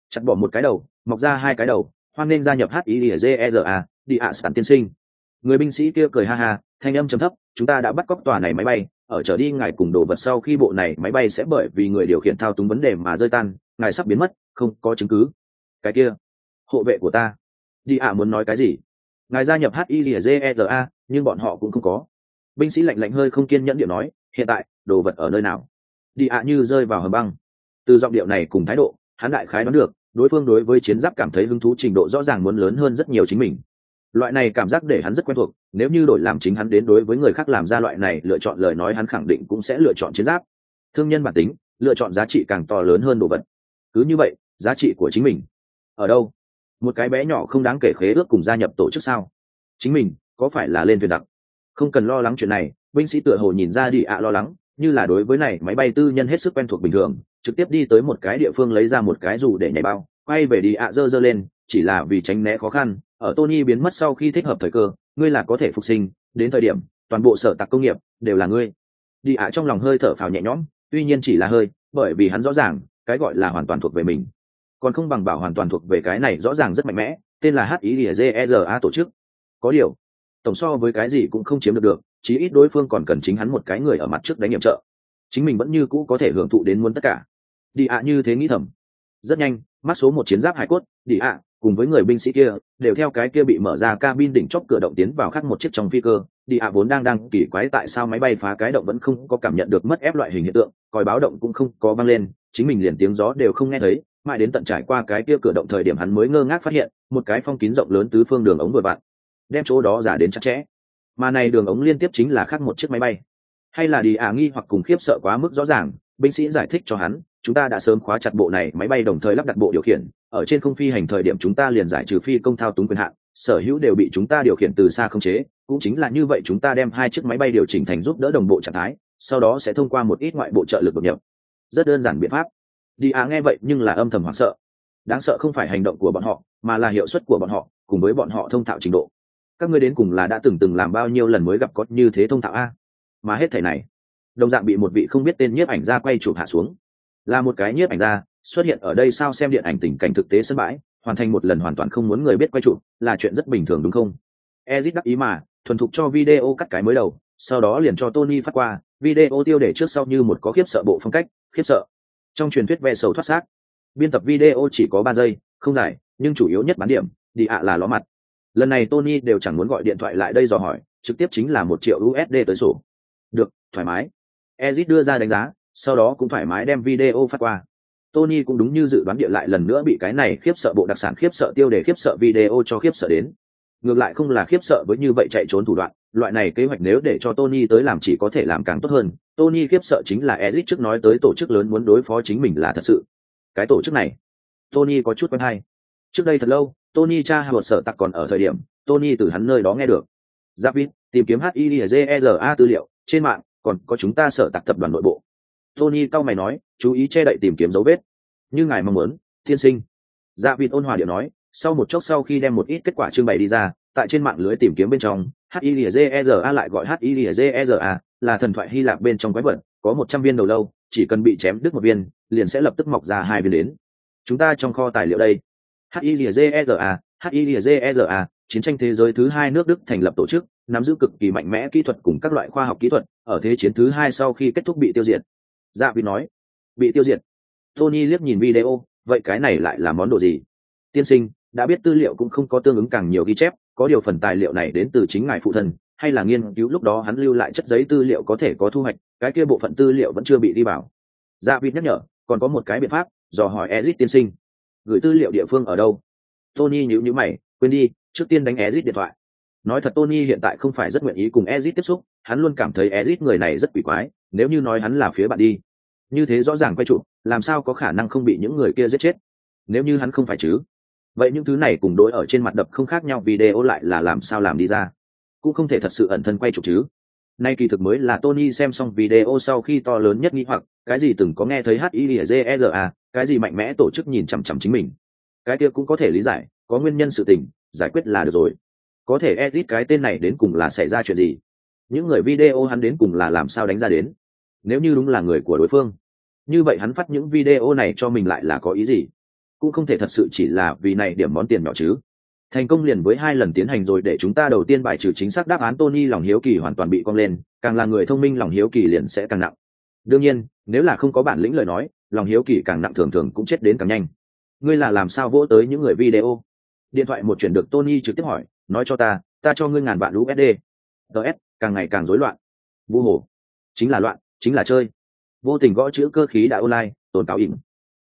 Chặt bỏ một cái đầu, mọc ra hai cái đầu, hoan nên gia nhập hiezera đi ạ sản tiên sinh. Người binh sĩ kia cười ha ha, thanh âm trầm thấp, chúng ta đã bắt cóc tòa này máy bay, ở trở đi ngài cùng đồ vật sau khi bộ này máy bay sẽ bởi vì người điều khiển thao túng vấn đề mà rơi tan, ngài sắp biến mất, không có chứng cứ. Cái kia, hộ vệ của ta. Đi ạ muốn nói cái gì? Ngài gia nhập hiezera nhưng bọn họ cũng không có binh sĩ lạnh lạnh hơi không kiên nhẫn điệu nói, hiện tại, đồ vật ở nơi nào? Đi ạ như rơi vào hầm băng. Từ giọng điệu này cùng thái độ, hắn đại khái đoán được, đối phương đối với chiến giáp cảm thấy hứng thú trình độ rõ ràng muốn lớn hơn rất nhiều chính mình. Loại này cảm giác để hắn rất quen thuộc, nếu như đổi làm chính hắn đến đối với người khác làm ra loại này lựa chọn lời nói hắn khẳng định cũng sẽ lựa chọn chiến giáp. Thương nhân bản tính, lựa chọn giá trị càng to lớn hơn đồ vật. Cứ như vậy, giá trị của chính mình. Ở đâu? Một cái bé nhỏ không đáng kể khế ước cùng gia nhập tổ chức sao? Chính mình, có phải là lên thuyền giặc? Không cần lo lắng chuyện này, binh sĩ tựa hồ nhìn ra đi ạ lo lắng, như là đối với này, máy bay tư nhân hết sức quen thuộc bình thường, trực tiếp đi tới một cái địa phương lấy ra một cái dù để nhảy bao, quay về đi ạ dơ dơ lên, chỉ là vì tránh né khó khăn, ở tony biến mất sau khi thích hợp thời cơ, ngươi là có thể phục sinh, đến thời điểm, toàn bộ sở tạc công nghiệp, đều là ngươi. Đi ạ trong lòng hơi thở phào nhẹ nhõm, tuy nhiên chỉ là hơi, bởi vì hắn rõ ràng, cái gọi là hoàn toàn thuộc về mình. Còn không bằng bảo hoàn toàn thuộc về cái này rõ ràng rất mạnh mẽ, tên là h i e r a tổ chức. Có điều tổng so với cái gì cũng không chiếm được được, chí ít đối phương còn cần chính hắn một cái người ở mặt trước đánh nhiệm trợ. Chính mình vẫn như cũ có thể hưởng thụ đến muốn tất cả. Đi ạ, như thế nghĩ thầm. Rất nhanh mắt số một chiến giáp hải cốt, đi ạ, cùng với người binh sĩ kia, đều theo cái kia bị mở ra cabin đỉnh chóp cửa động tiến vào khác một chiếc trong phi cơ. Đi ạ vốn đang đang kỳ quái tại sao máy bay phá cái động vẫn không có cảm nhận được mất ép loại hình hiện tượng còi báo động cũng không có vang lên, chính mình liền tiếng gió đều không nghe thấy, mãi đến tận trải qua cái kia cửa động thời điểm hắn mới ngơ ngác phát hiện, một cái phong kín rộng lớn tứ phương đường ống vừa vặn đem chỗ đó giả đến chặt chẽ. Mà này đường ống liên tiếp chính là khác một chiếc máy bay. Hay là đi à nghi hoặc cùng khiếp sợ quá mức rõ ràng, binh sĩ giải thích cho hắn, chúng ta đã sớm khóa chặt bộ này máy bay đồng thời lắp đặt bộ điều khiển, ở trên không phi hành thời điểm chúng ta liền giải trừ phi công thao túng quyền hạn, sở hữu đều bị chúng ta điều khiển từ xa không chế, cũng chính là như vậy chúng ta đem hai chiếc máy bay điều chỉnh thành giúp đỡ đồng bộ trạng thái, sau đó sẽ thông qua một ít ngoại bộ trợ lực đột nhập. Rất đơn giản biện pháp. Đi à nghe vậy nhưng là âm thầm hoảng sợ. Đáng sợ không phải hành động của bọn họ, mà là hiệu suất của bọn họ, cùng với bọn họ thông thạo trình độ các ngươi đến cùng là đã từng từng làm bao nhiêu lần mới gặp có như thế thông thạo a? Mà hết thảy này, đồng dạng bị một vị không biết tên nhiếp ảnh gia quay chụp hạ xuống. Là một cái nhiếp ảnh gia, xuất hiện ở đây sao xem điện ảnh tình cảnh thực tế sân bãi, hoàn thành một lần hoàn toàn không muốn người biết quay chụp, là chuyện rất bình thường đúng không? Ezit đắc ý mà, thuần thục cho video cắt cái mới đầu, sau đó liền cho tony phát qua, video tiêu để trước sau như một có khiếp sợ bộ phong cách, khiếp sợ. Trong truyền thuyết ve sầu thoát xác, biên tập video chỉ có ba giây, không dài, nhưng chủ yếu nhất bán điểm, đi ạ là ló mặt lần này tony đều chẳng muốn gọi điện thoại lại đây dò hỏi, trực tiếp chính là một triệu usd tới sổ. Được, thoải mái. Ezit đưa ra đánh giá, sau đó cũng thoải mái đem video phát qua. Tony cũng đúng như dự đoán địa lại lần nữa bị cái này khiếp sợ bộ đặc sản khiếp sợ tiêu để khiếp sợ video cho khiếp sợ đến. Ngược lại không là khiếp sợ với như vậy chạy trốn thủ đoạn, loại này kế hoạch nếu để cho tony tới làm chỉ có thể làm càng tốt hơn. Tony khiếp sợ chính là ezit trước nói tới tổ chức lớn muốn đối phó chính mình là thật sự. Cái tổ chức này, tony có chút quen hay. Trước đây thật lâu tony cha hào sợ tặc còn ở thời điểm, tony từ hắn nơi đó nghe được. Giáp tìm kiếm hizera tư liệu, trên mạng, còn có chúng ta sở tặc tập đoàn nội bộ. Tony cao mày nói, chú ý che đậy tìm kiếm dấu vết. Như ngài mong muốn, tiên sinh. Dạ ôn hòa điệu nói, sau một chốc sau khi đem một ít kết quả trưng bày đi ra, tại trên mạng lưới tìm kiếm bên trong hizera lại gọi hizera là thần thoại hy lạp bên trong quái vật, có một trăm viên đầu lâu, chỉ cần bị chém đứt một viên, liền sẽ lập tức mọc ra hai viên đến. Chúng ta trong kho tài liệu đây hizera hizera chiến tranh thế giới thứ hai nước đức thành lập tổ chức, nắm giữ cực kỳ mạnh mẽ kỹ thuật cùng các loại khoa học kỹ thuật, ở thế chiến thứ hai sau khi kết thúc bị tiêu diệt. Dạ vị nói, bị tiêu diệt? Tony liếc nhìn video, vậy cái này lại là món đồ gì? Tiên sinh, đã biết tư liệu cũng không có tương ứng càng nhiều ghi chép, có điều phần tài liệu này đến từ chính ngài phụ thân hay là nghiên cứu lúc đó hắn lưu lại chất giấy tư liệu có thể có thu hoạch, cái kia bộ phận tư liệu vẫn chưa bị đi vào. Dạ vị nhắc nhở, còn có một cái biện pháp, dò hỏi ezit tiên sinh gửi tư liệu địa phương ở đâu? Tony nhíu nhíu mày, quên đi, trước tiên đánh ezit điện thoại. Nói thật tony hiện tại không phải rất nguyện ý cùng ezit tiếp xúc, hắn luôn cảm thấy ezit người này rất quỷ quái, nếu như nói hắn là phía bạn đi. Như thế rõ ràng quay trụ, làm sao có khả năng không bị những người kia giết chết? Nếu như hắn không phải chứ? Vậy những thứ này cùng đối ở trên mặt đập không khác nhau, video lại là làm sao làm đi ra? Cũng không thể thật sự ẩn thân quay chụp chứ. Nay kỳ thực mới là tony xem xong video sau khi to lớn nhất nghĩ hoặc, cái gì từng có nghe thấy hizera cái gì mạnh mẽ tổ chức nhìn chằm chằm chính mình? Cái kia cũng có thể lý giải, có nguyên nhân sự tình, giải quyết là được rồi. Có thể edit cái tên này đến cùng là xảy ra chuyện gì? Những người video hắn đến cùng là làm sao đánh ra đến? Nếu như đúng là người của đối phương, như vậy hắn phát những video này cho mình lại là có ý gì? Cũng không thể thật sự chỉ là vì này điểm món tiền nhỏ chứ. Thành công liền với hai lần tiến hành rồi để chúng ta đầu tiên bài trừ chính xác đáp án tony lòng hiếu kỳ hoàn toàn bị cong lên, càng là người thông minh lòng hiếu kỳ liền sẽ càng nặng. Đương nhiên, nếu là không có bản lĩnh lời nói lòng hiếu kỳ càng nặng thường thường cũng chết đến càng nhanh. Ngươi là làm sao vỗ tới những người video? Điện thoại một chuyển được tony trực tiếp hỏi nói cho ta ta cho ngươi ngàn vạn usd ts càng ngày càng rối loạn. Vô hồ. Chính là loạn chính là chơi. Vô tình gõ chữ cơ khí đã online tồn cáo ỉm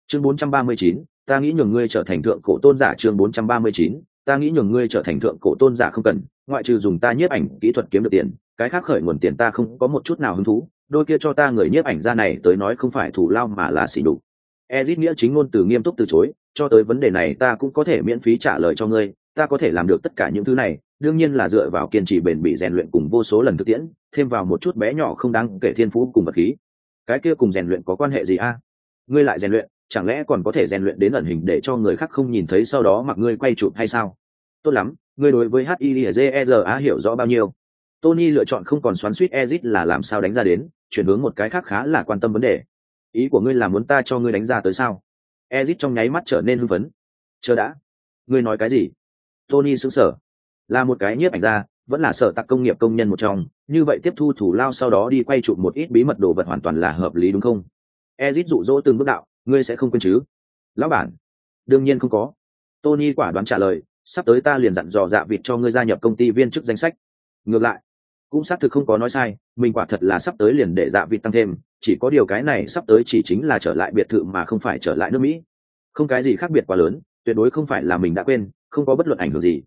chương 439, ta nghĩ nhường ngươi trở thành thượng cổ tôn giả chương 439, ta nghĩ nhường ngươi trở thành thượng cổ tôn giả không cần ngoại trừ dùng ta nhiếp ảnh kỹ thuật kiếm được tiền cái khác khởi nguồn tiền ta không có một chút nào hứng thú đôi kia cho ta người nhiếp ảnh ra này tới nói không phải thủ lao mà là xỉ đục ezit nghĩa chính ngôn từ nghiêm túc từ chối, cho tới vấn đề này ta cũng có thể miễn phí trả lời cho ngươi, ta có thể làm được tất cả những thứ này, đương nhiên là dựa vào kiên trì bền bỉ rèn luyện cùng vô số lần thực tiễn, thêm vào một chút bé nhỏ không đáng kể thiên phú cùng vật khí. Cái kia cùng rèn luyện có quan hệ gì a? Ngươi lại rèn luyện, chẳng lẽ còn có thể rèn luyện đến ẩn hình để cho người khác không nhìn thấy sau đó mặc ngươi quay chụp hay sao? Tốt lắm, ngươi đối với hizera hiểu rõ bao nhiêu? Tony lựa chọn không còn xoắn suýt ezit là làm sao đánh ra đến chuyển hướng một cái khác khá là quan tâm vấn đề. Ý của ngươi là muốn ta cho ngươi đánh ra tới sao? Ezit trong nháy mắt trở nên hưng phấn. Chờ đã. Ngươi nói cái gì? Tony sững sờ. Là một cái nhiếp ảnh ra vẫn là sở tặc công nghiệp công nhân một trong. Như vậy tiếp thu thủ lao sau đó đi quay chụp một ít bí mật đồ vật hoàn toàn là hợp lý đúng không? Ezit dụ dỗ từng bước đạo, ngươi sẽ không quên chứ? Lão bản. Đương nhiên không có. Tony quả đoán trả lời, sắp tới ta liền dặn dò dạ vịt cho ngươi gia nhập công ty viên chức danh sách. Ngược lại cũng xác thực không có nói sai, mình quả thật là sắp tới liền để dạ vịt tăng thêm, chỉ có điều cái này sắp tới chỉ chính là trở lại biệt thự mà không phải trở lại nước mỹ. Không cái gì khác biệt quá lớn, tuyệt đối không phải là mình đã quên, không có bất luận ảnh hưởng gì.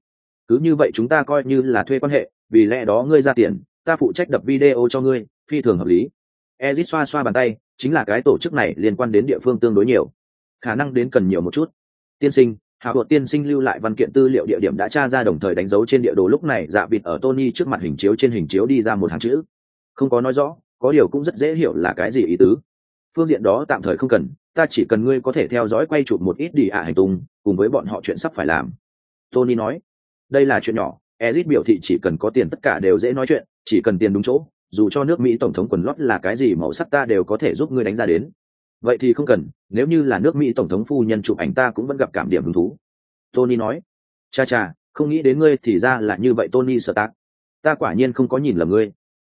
Cứ như vậy chúng ta coi như là thuê quan hệ, vì lẽ đó ngươi ra tiền, ta phụ trách đập video cho ngươi, phi thường hợp lý. Ezit xoa xoa bàn tay, chính là cái tổ chức này liên quan đến địa phương tương đối nhiều. Khả năng đến cần nhiều một chút. Tiên sinh hào hột tiên sinh lưu lại văn kiện tư liệu địa điểm đã tra ra đồng thời đánh dấu trên địa đồ lúc này dạ vịt ở tony trước mặt hình chiếu trên hình chiếu đi ra một hàng chữ. Không có nói rõ, có điều cũng rất dễ hiểu là cái gì ý tứ. Phương diện đó tạm thời không cần, ta chỉ cần ngươi có thể theo dõi quay chụp một ít đi ạ hành tung, cùng với bọn họ chuyện sắp phải làm. Tony nói, đây là chuyện nhỏ, ezit biểu thị chỉ cần có tiền tất cả đều dễ nói chuyện, chỉ cần tiền đúng chỗ, dù cho nước mỹ tổng thống quần lót là cái gì màu sắc ta đều có thể giúp ngươi đánh ra đến vậy thì không cần, nếu như là nước mỹ tổng thống phu nhân chụp ảnh ta cũng vẫn gặp cảm điểm hứng thú. Tony nói. Cha cha, không nghĩ đến ngươi thì ra là như vậy tony sợ tác ta quả nhiên không có nhìn lầm ngươi.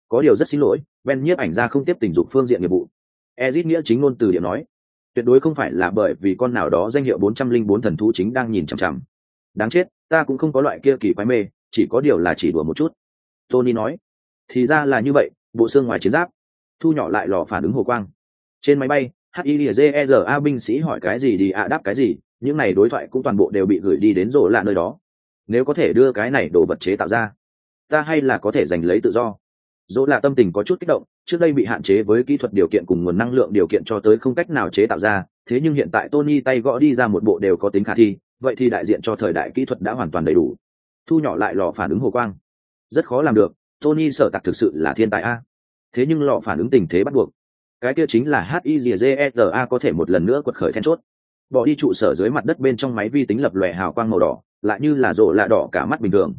Có điều rất xin lỗi, ben nhiếp ảnh ra không tiếp tình dục phương diện nghiệp vụ. Ezit nghĩa chính ngôn từ điện nói. Tuyệt đối không phải là bởi vì con nào đó danh hiệu bốn trăm linh bốn thần thú chính đang nhìn chằm chằm. Đáng chết, ta cũng không có loại kia kỳ quái mê, chỉ có điều là chỉ đùa một chút. Tony nói. Thì ra là như vậy, bộ xương ngoài chiến giáp. Thu nhỏ lại lò phản ứng hồ quang. Trên máy bay hizera binh sĩ hỏi cái gì đi ạ đáp cái gì? Những này đối thoại cũng toàn bộ đều bị gửi đi đến rổ lạ nơi đó. Nếu có thể đưa cái này đồ vật chế tạo ra, ta hay là có thể giành lấy tự do. Dỗ là tâm tình có chút kích động, trước đây bị hạn chế với kỹ thuật điều kiện cùng nguồn năng lượng điều kiện cho tới không cách nào chế tạo ra, thế nhưng hiện tại tony tay gõ đi ra một bộ đều có tính khả thi, vậy thì đại diện cho thời đại kỹ thuật đã hoàn toàn đầy đủ. Thu nhỏ lại lò phản ứng hồ quang. Rất khó làm được, tony sở tặc thực sự là thiên tài a. Thế nhưng lò phản ứng tình thế bắt buộc cái kia chính là hizera có thể một lần nữa quật khởi then chốt. Bỏ đi trụ sở dưới mặt đất bên trong máy vi tính lập lòe hào quang màu đỏ, lại như là rộ lạ đỏ cả mắt bình thường.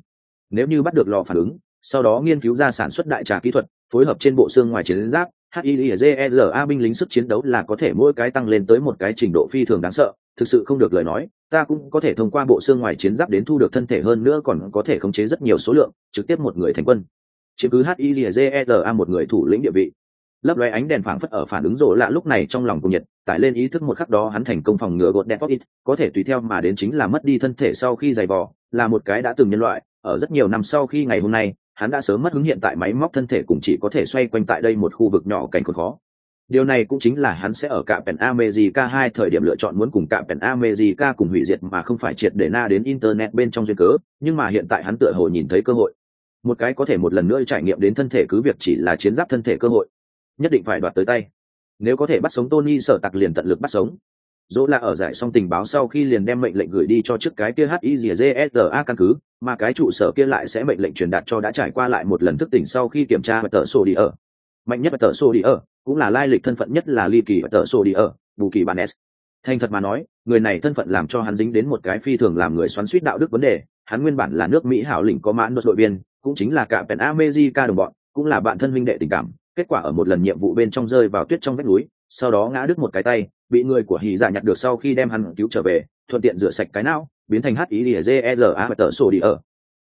Nếu như bắt được lò phản ứng, sau đó nghiên cứu ra sản xuất đại trà kỹ thuật, phối hợp trên bộ xương ngoài chiến giáp hizera binh lính sức chiến đấu là có thể mỗi cái tăng lên tới một cái trình độ phi thường đáng sợ. Thực sự không được lời nói, ta cũng có thể thông qua bộ xương ngoài chiến giáp đến thu được thân thể hơn nữa còn có thể khống chế rất nhiều số lượng, trực tiếp một người thành quân. Chiếm cứ hizera một người thủ lĩnh địa vị lấp lóe ánh đèn phảng phất ở phản ứng rộ lạ lúc này trong lòng cùng nhiệt tải lên ý thức một khắc đó hắn thành công phòng ngừa gột đen pop it có thể tùy theo mà đến chính là mất đi thân thể sau khi giày vò, là một cái đã từng nhân loại, ở rất nhiều năm sau khi ngày hôm nay, hắn đã sớm mất hứng hiện tại máy móc thân thể cũng chỉ có thể xoay quanh tại đây một khu vực nhỏ cảnh còn khó. Điều này cũng chính là hắn sẽ ở cạm pèn America hai thời điểm lựa chọn muốn cùng cạm pèn America cùng hủy diệt mà không phải triệt để na đến internet bên trong duyên cớ, nhưng mà hiện tại hắn tựa hồ nhìn thấy cơ hội. Một cái có thể một lần nữa trải nghiệm đến thân thể cứ việc chỉ là chiến giáp thân thể cơ hội nhất định phải đoạt tới tay. Nếu có thể bắt sống tony, sở tặc liền tận lực bắt sống. Dỗ là ở giải xong tình báo sau khi liền đem mệnh lệnh gửi đi cho trước cái kia hizsa căn cứ, mà cái trụ sở kia lại sẽ mệnh lệnh truyền đạt cho đã trải qua lại một lần thức tỉnh sau khi kiểm tra và tờ sổ đi ở. Mạnh nhất và tờ sổ đi ở, cũng là lai lịch thân phận nhất là ly kỳ và tờ sổ đi ở, bù kỳ bản s thành thật mà nói, người này thân phận làm cho hắn dính đến một cái phi thường làm người xoắn suýt đạo đức vấn đề. Hắn nguyên bản là nước mỹ hảo lĩnh có mãn đội viên, cũng chính là cả pèn amejica đồng bọn, cũng là bạn thân huynh đệ tình cảm kết quả ở một lần nhiệm vụ bên trong rơi vào tuyết trong vách núi, sau đó ngã đứt một cái tay, bị người của hì dạ nhặt được sau khi đem hắn cứu trở về, thuận tiện rửa sạch cái não, biến thành h ý r a tờ sổ đi ở.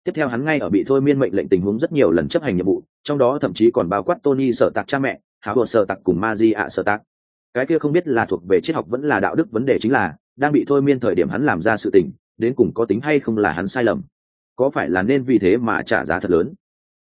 Tiếp theo hắn ngay ở bị thôi miên mệnh lệnh tình huống rất nhiều lần chấp hành nhiệm vụ, trong đó thậm chí còn bao quát tony sở tạc cha mẹ háo hồ sở tạc cùng ma di ạ sở tạc. Cái kia không biết là thuộc về triết học vẫn là đạo đức vấn đề chính là, đang bị thôi miên thời điểm hắn làm ra sự tình, đến cùng có tính hay không là hắn sai lầm. Có phải là nên vì thế mà trả giá thật lớn?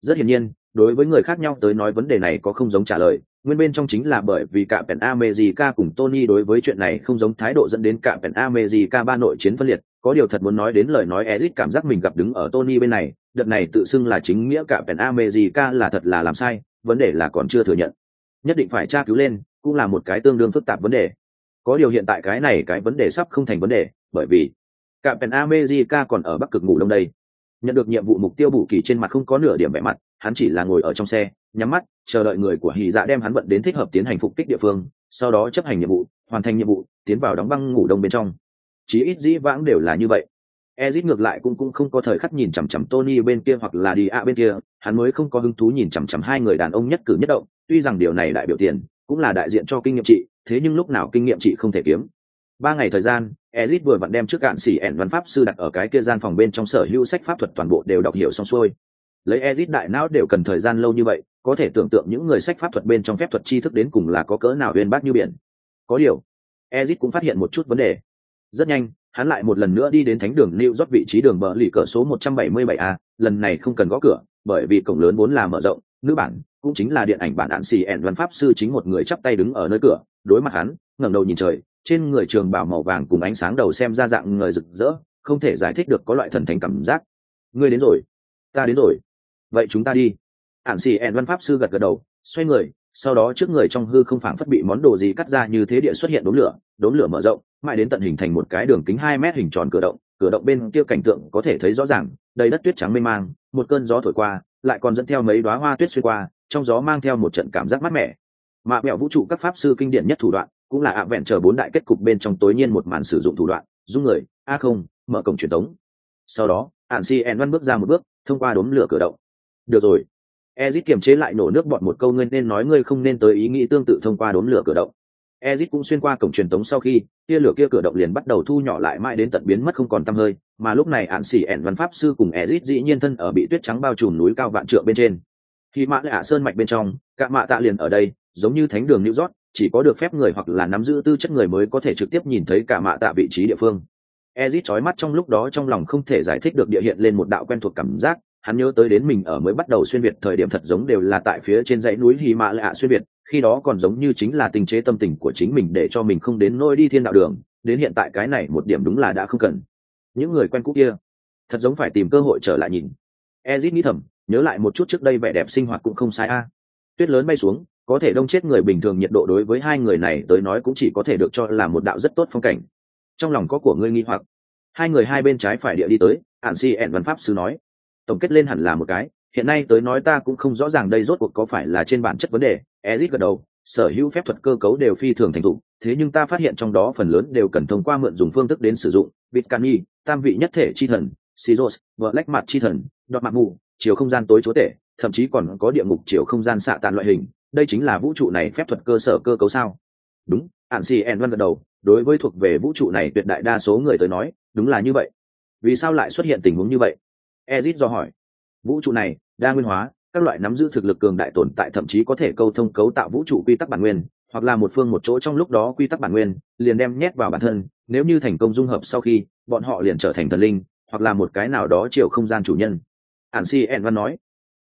Rất hiển nhiên đối với người khác nhau tới nói vấn đề này có không giống trả lời, nguyên bên trong chính là bởi vì cả pèn amejica cùng Tony đối với chuyện này không giống thái độ dẫn đến cả pèn amejica ba nội chiến phân liệt, có điều thật muốn nói đến lời nói Ezit cảm giác mình gặp đứng ở Tony bên này, đợt này tự xưng là chính nghĩa cả pèn amejica là thật là làm sai, vấn đề là còn chưa thừa nhận. Nhất định phải tra cứu lên, cũng là một cái tương đương phức tạp vấn đề. Có điều hiện tại cái này cái vấn đề sắp không thành vấn đề, bởi vì cả pèn amejica còn ở bắc cực ngủ đông đây. Nhận được nhiệm vụ mục tiêu bù kỳ trên mặt không có nửa điểm vẻ mặt hắn chỉ là ngồi ở trong xe nhắm mắt chờ đợi người của hy dạ đem hắn vận đến thích hợp tiến hành phục kích địa phương sau đó chấp hành nhiệm vụ hoàn thành nhiệm vụ tiến vào đóng băng ngủ đông bên trong chí ít dĩ vãng đều là như vậy Ezit ngược lại cũng cũng không có thời khắc nhìn chằm chằm Tony bên kia hoặc là đi ạ bên kia, hắn mới không có hứng thú nhìn chằm chằm hai người đàn ông nhất cử nhất động, tuy rằng điều này đại biểu tiền, cũng là đại diện cho kinh nghiệm trị, thế nhưng lúc nào kinh nghiệm chị không thể kiếm. Ba ngày thời gian, Ezit vừa vặn đem trước cạn xỉ ẻn văn pháp sư đặt ở cái kia gian phòng bên trong sở hữu sách pháp thuật toàn bộ đều đọc hiểu xong xuôi. Lấy Ezit đại não đều cần thời gian lâu như vậy, có thể tưởng tượng những người sách pháp thuật bên trong phép thuật tri thức đến cùng là có cỡ nào uyên bác như biển. Có điều, Ezit cũng phát hiện một chút vấn đề. Rất nhanh, hắn lại một lần nữa đi đến thánh đường New York vị trí đường bờ lì cỡ số 177A, lần này không cần gõ cửa, bởi vì cổng lớn vốn là mở rộng, nữ bản cũng chính là điện ảnh bản án xì ẻn văn pháp sư chính một người chắp tay đứng ở nơi cửa, đối mặt hắn, ngẩng đầu nhìn trời, trên người trường bào màu vàng cùng ánh sáng đầu xem ra dạng người rực rỡ, không thể giải thích được có loại thần thánh cảm giác. Ngươi đến rồi, ta đến rồi. Vậy chúng ta đi. Ản xì ẹn văn pháp sư gật gật đầu, xoay người, sau đó trước người trong hư không phảng phất bị món đồ gì cắt ra như thế địa xuất hiện đốm lửa, đốm lửa mở rộng, mãi đến tận hình thành một cái đường kính hai mét hình tròn cửa động, cửa động bên kia cảnh tượng có thể thấy rõ ràng, đầy đất tuyết trắng mênh mang, một cơn gió thổi qua, lại còn dẫn theo mấy đóa hoa tuyết xuyên qua, trong gió mang theo một trận cảm giác mát mẻ. Mạ mẹo vũ trụ các pháp sư kinh điển nhất thủ đoạn, cũng là ạ vẹn chờ bốn đại kết cục bên trong tối nhiên một màn sử dụng thủ đoạn, dung người, a không, mở cổng truyền tống. Sau đó, ạn Si En Văn bước ra một bước, thông qua đốm lửa cửa động. Được rồi, ezit kiềm chế lại nổ nước bọt một câu ngươi nên nói ngươi không nên tới ý nghĩ tương tự thông qua đốn lửa cửa động. Ezit cũng xuyên qua cổng truyền tống sau khi tia lửa kia cửa động liền bắt đầu thu nhỏ lại mãi đến tận biến mất không còn tăm hơi mà lúc này ạn xỉ ẻn văn pháp sư cùng ezit dĩ nhiên thân ở bị tuyết trắng bao trùm núi cao vạn trượng bên trên. Khi mã lạ sơn mạch bên trong cả mạ tạ liền ở đây giống như thánh đường new york chỉ có được phép người hoặc là nắm giữ tư chất người mới có thể trực tiếp nhìn thấy cả mạ tạ vị trí địa phương. Ezit trói mắt trong lúc đó trong lòng không thể giải thích được địa hiện lên một đạo quen thuộc cảm giác hắn nhớ tới đến mình ở mới bắt đầu xuyên việt thời điểm thật giống đều là tại phía trên dãy núi hy mã lạ xuyên việt, khi đó còn giống như chính là tình chế tâm tình của chính mình để cho mình không đến nôi đi thiên đạo đường, đến hiện tại cái này một điểm đúng là đã không cần. Những người quen cũ kia, thật giống phải tìm cơ hội trở lại nhìn. Ezit nghĩ thầm, nhớ lại một chút trước đây vẻ đẹp sinh hoạt cũng không sai a. Tuyết lớn bay xuống, có thể đông chết người bình thường nhiệt độ đối với hai người này tới nói cũng chỉ có thể được cho là một đạo rất tốt phong cảnh. Trong lòng có của ngươi nghi hoặc. Hai người hai bên trái phải địa đi tới ạn si ẹn văn pháp sư nói tổng kết lên hẳn là một cái, hiện nay tới nói ta cũng không rõ ràng đây rốt cuộc có phải là trên bản chất vấn đề. Ezit gật đầu, sở hữu phép thuật cơ cấu đều phi thường thành thục, thế nhưng ta phát hiện trong đó phần lớn đều cần thông qua mượn dùng phương thức đến sử dụng. Bitcani tam vị nhất thể chi thần siros vợ lách mặt chi thần, đọt mặt mù, chiều không gian tối chúa tể, thậm chí còn có địa ngục chiều không gian xạ tàn loại hình. Đây chính là vũ trụ này phép thuật cơ sở cơ cấu sao? Đúng ạn xì en văn gật đầu, đối với thuộc về vũ trụ này tuyệt đại đa số người tới nói, đúng là như vậy. Vì sao lại xuất hiện tình huống như vậy? Ezit do hỏi. Vũ trụ này, đa nguyên hóa, các loại nắm giữ thực lực cường đại tồn tại thậm chí có thể câu thông cấu tạo vũ trụ quy tắc bản nguyên, hoặc là một phương một chỗ trong lúc đó quy tắc bản nguyên, liền đem nhét vào bản thân, nếu như thành công dung hợp sau khi, bọn họ liền trở thành thần linh, hoặc là một cái nào đó chiều không gian chủ nhân. Ản si en văn nói.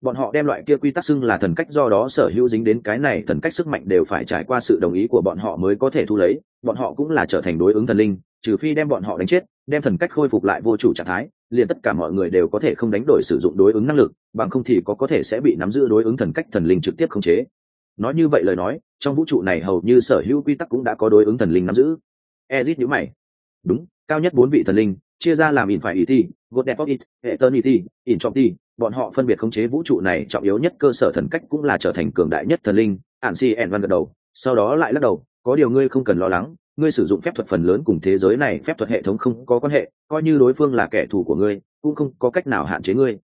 Bọn họ đem loại kia quy tắc xưng là thần cách do đó sở hữu dính đến cái này thần cách sức mạnh đều phải trải qua sự đồng ý của bọn họ mới có thể thu lấy, bọn họ cũng là trở thành đối ứng thần linh, trừ phi đem bọn họ đánh chết, đem thần cách khôi phục lại vô chủ trạng thái liền tất cả mọi người đều có thể không đánh đổi sử dụng đối ứng năng lực, bằng không thì có có thể sẽ bị nắm giữ đối ứng thần cách thần linh trực tiếp khống chế. Nói như vậy lời nói, trong vũ trụ này hầu như sở hữu quy tắc cũng đã có đối ứng thần linh nắm giữ. Ezit nhữ mày. Đúng, cao nhất bốn vị thần linh, chia ra làm in phải ý thi god đẹp it hệ tơn ý thi in trọng thi bọn họ phân biệt khống chế vũ trụ này trọng yếu nhất cơ sở thần cách cũng là trở thành cường đại nhất thần linh. Ạn si ẻn văn gật đầu, sau đó lại lắc đầu, có điều ngươi không cần lo lắng ngươi sử dụng phép thuật phần lớn cùng thế giới này, phép thuật hệ thống không có quan hệ, coi như đối phương là kẻ thù của ngươi, cũng không có cách nào hạn chế ngươi.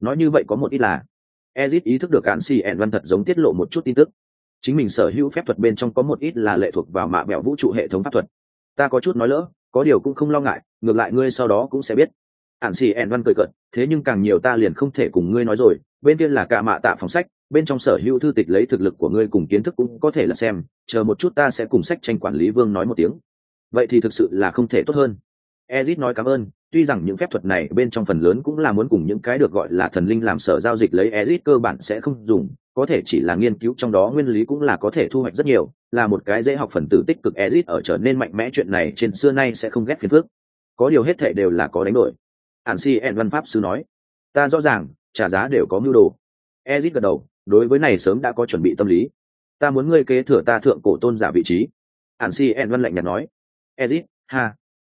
Nói như vậy có một ít là, ezit ý thức được cạn xì ẹn văn thật giống tiết lộ một chút tin tức. Chính mình sở hữu phép thuật bên trong có một ít là lệ thuộc vào mạ mẹo vũ trụ hệ thống pháp thuật. Ta có chút nói lỡ, có điều cũng không lo ngại, ngược lại ngươi sau đó cũng sẽ biết. Ạn xì ẹn văn cười cợt, thế nhưng càng nhiều ta liền không thể cùng ngươi nói rồi, bên kia là cả mạ tạ phòng sách bên trong sở hữu thư tịch lấy thực lực của ngươi cùng kiến thức cũng có thể là xem, chờ một chút ta sẽ cùng sách tranh quản lý vương nói một tiếng. Vậy thì thực sự là không thể tốt hơn. Ezit nói cảm ơn, tuy rằng những phép thuật này bên trong phần lớn cũng là muốn cùng những cái được gọi là thần linh làm sở giao dịch lấy ezit cơ bản sẽ không dùng, có thể chỉ là nghiên cứu trong đó nguyên lý cũng là có thể thu hoạch rất nhiều, là một cái dễ học phần tử tích cực ezit ở trở nên mạnh mẽ chuyện này trên xưa nay sẽ không ghét phiền phước có điều hết thệ đều là có đánh đổi. Ản si en văn pháp sư nói, ta rõ ràng, trả giá đều có mưu đồ. Ezit gật đầu đối với này sớm đã có chuẩn bị tâm lý. Ta muốn ngươi kế thừa ta thượng cổ tôn giả vị trí. Ản si en văn lạnh nhạt nói. Ezit, ha.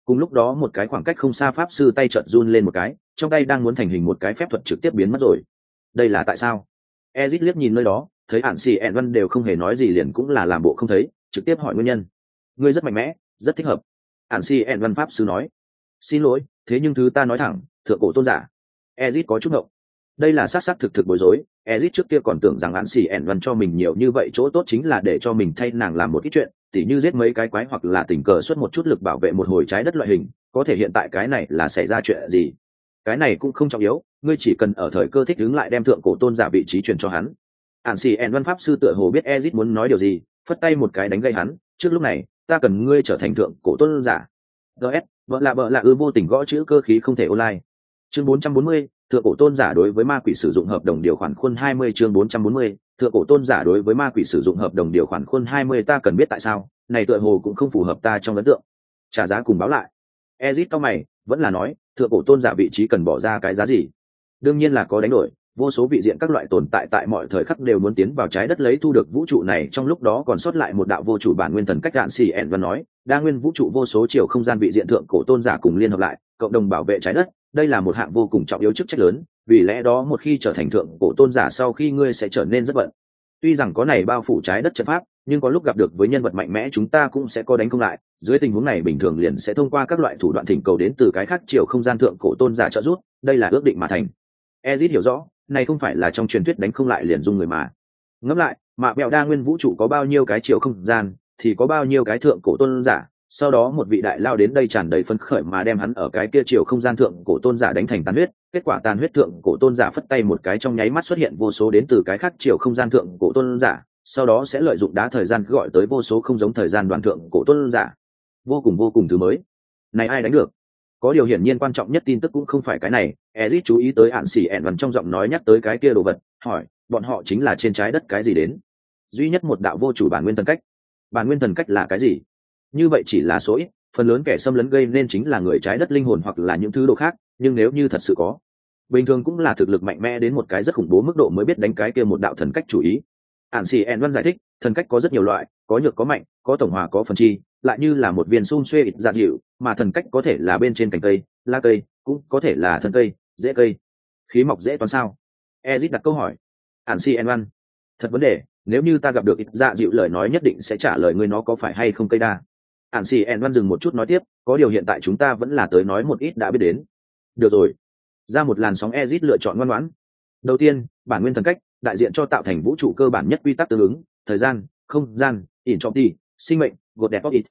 Cùng lúc đó một cái khoảng cách không xa pháp sư tay trợn run lên một cái, trong tay đang muốn thành hình một cái phép thuật trực tiếp biến mất rồi. Đây là tại sao? Ezit liếc nhìn nơi đó, thấy ản Si ẹn văn đều không hề nói gì liền cũng là làm bộ không thấy, trực tiếp hỏi nguyên nhân. Ngươi rất mạnh mẽ, rất thích hợp. Ản Si ẹn văn pháp sư nói. Xin lỗi, thế nhưng thứ ta nói thẳng, thượng cổ tôn giả. Ezit có chút ngộng đây là xác xác thực thực bối rối. Ezit trước kia còn tưởng rằng ản xì ẻn văn cho mình nhiều như vậy chỗ tốt chính là để cho mình thay nàng làm một ít chuyện tỉ như giết mấy cái quái hoặc là tình cờ xuất một chút lực bảo vệ một hồi trái đất loại hình có thể hiện tại cái này là xảy ra chuyện gì? Cái này cũng không trọng yếu ngươi chỉ cần ở thời cơ thích đứng lại đem thượng cổ tôn giả vị trí truyền cho hắn. Ạn xì ẻn văn pháp sư tựa hồ biết ezit muốn nói điều gì phất tay một cái đánh gây hắn trước lúc này ta cần ngươi trở thành thượng cổ tôn giả. Gs vợ lạ vợ lạ ư vô tình gõ chữ cơ khí không thể online. Chương 440, thượng cổ tôn giả đối với ma quỷ sử dụng hợp đồng điều khoản khuôn 20 chương 440, thượng cổ tôn giả đối với ma quỷ sử dụng hợp đồng điều khoản khuôn 20 ta cần biết tại sao này tựa hồ cũng không phù hợp ta trong ấn tượng. Trả giá cùng báo lại. Ezit cao mày vẫn là nói thượng cổ tôn giả vị trí cần bỏ ra cái giá gì? Đương nhiên là có đánh đổi vô số vị diện các loại tồn tại tại mọi thời khắc đều muốn tiến vào trái đất lấy thu được vũ trụ này trong lúc đó còn sót lại một đạo vô chủ bản nguyên thần cách đạn xì ẹn và nói đa nguyên vũ trụ vô số chiều không gian vị diện thượng cổ tôn giả cùng liên hợp lại cộng đồng bảo vệ trái đất đây là một hạng vô cùng trọng yếu chức trách lớn, vì lẽ đó một khi trở thành thượng cổ tôn giả sau khi ngươi sẽ trở nên rất bận. Tuy rằng có này bao phủ trái đất trận pháp, nhưng có lúc gặp được với nhân vật mạnh mẽ chúng ta cũng sẽ có đánh công lại, dưới tình huống này bình thường liền sẽ thông qua các loại thủ đoạn thỉnh cầu đến từ cái khác chiều không gian thượng cổ tôn giả trợ giúp, đây là ước định mà thành. Ezit hiểu rõ, này không phải là trong truyền thuyết đánh không lại liền dung người mà. Ngẫm lại mạ bẹo đa nguyên vũ trụ có bao nhiêu cái chiều không gian, thì có bao nhiêu cái thượng cổ tôn giả sau đó một vị đại lao đến đây tràn đầy phấn khởi mà đem hắn ở cái kia chiều không gian thượng cổ tôn giả đánh thành tàn huyết. Kết quả tàn huyết thượng cổ tôn giả phất tay một cái trong nháy mắt xuất hiện vô số đến từ cái khác chiều không gian thượng cổ tôn giả, sau đó sẽ lợi dụng đá thời gian gọi tới vô số không giống thời gian đoạn thượng cổ tôn giả. Vô cùng vô cùng thứ mới. Này ai đánh được? Có điều hiển nhiên quan trọng nhất tin tức cũng không phải cái này. Ezit chú ý tới hạn xỉ ẹn vằn trong giọng nói nhắc tới cái kia đồ vật, hỏi, bọn họ chính là trên trái đất cái gì đến? Duy nhất một đạo vô chủ bản nguyên thần cách. Bản nguyên thần cách là cái gì? Như vậy chỉ là số ít, phần lớn kẻ xâm lấn gây nên chính là người trái đất linh hồn hoặc là những thứ đồ khác, nhưng nếu như thật sự có, bình thường cũng là thực lực mạnh mẽ đến một cái rất khủng bố mức độ mới biết đánh cái kia một đạo thần cách chủ ý. Ản xì ẹn văn giải thích, thần cách có rất nhiều loại, có nhược có mạnh, có tổng hòa có phần chi, lại như là một viên xun xuê ít dạ dịu, mà thần cách có thể là bên trên cành cây la cây, cũng có thể là thân cây dễ cây. Khí mọc dễ toán sao? Ezit đặt câu hỏi. Ản xì ẹn văn, thật vấn đề, nếu như ta gặp được ít dạ dịu lời nói nhất định sẽ trả lời người nó có phải hay không cây đa? Ạn xì ẹn văn dừng một chút nói tiếp, có điều hiện tại chúng ta vẫn là tới nói một ít đã biết đến. Được rồi. Ra một làn sóng ezit lựa chọn ngoan ngoãn. Đầu tiên, bản nguyên thần cách, đại diện cho tạo thành vũ trụ cơ bản nhất quy tắc tương ứng, thời gian, không gian, ỉn trọng đi sinh mệnh, gột đẹp bóc ít.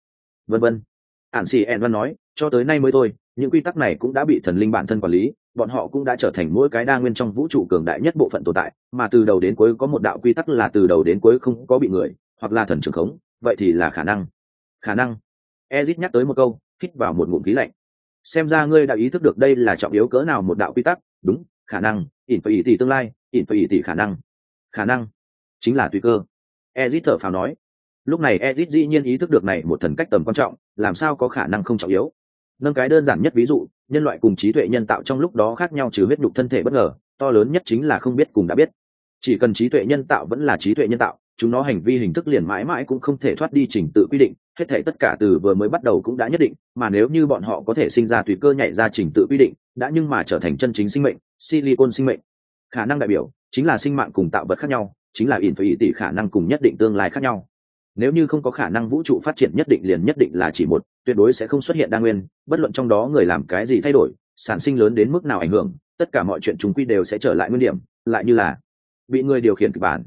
Vân vân. Ạn xì ẹn văn nói, cho tới nay mới thôi, những quy tắc này cũng đã bị thần linh bản thân quản lý, bọn họ cũng đã trở thành mỗi cái đa nguyên trong vũ trụ cường đại nhất bộ phận tồn tại, mà từ đầu đến cuối có một đạo quy tắc là từ đầu đến cuối không có bị người, hoặc là thần trường khống, vậy thì là khả năng. Khả năng ezit nhắc tới một câu, hít vào một ngụm khí lạnh. Xem ra ngươi đã ý thức được đây là trọng yếu cỡ nào một đạo quy tắc. Đúng, khả năng, ỉn phải ý tỷ tương lai, ỉn phải ý tỷ khả năng. Khả năng chính là tùy cơ. Ezit thở phào nói. Lúc này ezit dĩ nhiên ý thức được này một thần cách tầm quan trọng, làm sao có khả năng không trọng yếu? Nâng cái đơn giản nhất ví dụ, nhân loại cùng trí tuệ nhân tạo trong lúc đó khác nhau trừ huyết nhục thân thể bất ngờ, to lớn nhất chính là không biết cùng đã biết. Chỉ cần trí tuệ nhân tạo vẫn là trí tuệ nhân tạo, chúng nó hành vi hình thức liền mãi mãi cũng không thể thoát đi trình tự quy định hết thể tất cả từ vừa mới bắt đầu cũng đã nhất định, mà nếu như bọn họ có thể sinh ra tùy cơ nhảy ra trình tự quy định, đã nhưng mà trở thành chân chính sinh mệnh, silicon sinh mệnh. Khả năng đại biểu chính là sinh mạng cùng tạo vật khác nhau, chính là ỉn phải ý tỷ khả năng cùng nhất định tương lai khác nhau. Nếu như không có khả năng vũ trụ phát triển nhất định liền nhất định là chỉ một, tuyệt đối sẽ không xuất hiện đa nguyên, bất luận trong đó người làm cái gì thay đổi, sản sinh lớn đến mức nào ảnh hưởng, tất cả mọi chuyện chúng quy đều sẽ trở lại nguyên điểm, lại như là bị người điều khiển kịch bản.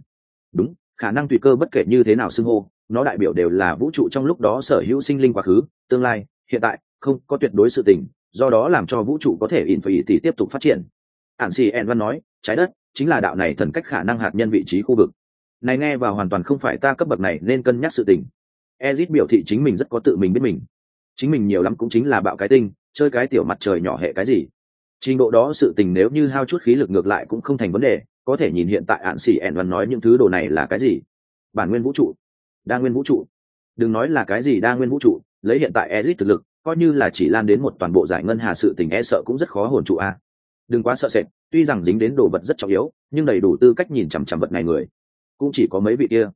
Đúng, khả năng tùy cơ bất kể như thế nào xưng hô nó đại biểu đều là vũ trụ trong lúc đó sở hữu sinh linh quá khứ, tương lai, hiện tại, không có tuyệt đối sự tình, do đó làm cho vũ trụ có thể in phải tỷ tiếp tục phát triển. Ản xì ẹn văn nói, trái đất, chính là đạo này thần cách khả năng hạt nhân vị trí khu vực. Này nghe vào hoàn toàn không phải ta cấp bậc này nên cân nhắc sự tình. Ezit biểu thị chính mình rất có tự mình biết mình. Chính mình nhiều lắm cũng chính là bạo cái tinh, chơi cái tiểu mặt trời nhỏ hệ cái gì. Trình độ đó sự tình nếu như hao chút khí lực ngược lại cũng không thành vấn đề, có thể nhìn hiện tại ạn xỉ ẻn văn nói những thứ đồ này là cái gì. Bản nguyên vũ trụ đa nguyên vũ trụ. Đừng nói là cái gì đa nguyên vũ trụ, lấy hiện tại ezit thực lực, coi như là chỉ lan đến một toàn bộ giải ngân hà sự tình e sợ cũng rất khó hồn trụ a. Đừng quá sợ sệt, tuy rằng dính đến đồ vật rất trọng yếu, nhưng đầy đủ tư cách nhìn chằm chằm vật này người. Cũng chỉ có mấy vị kia.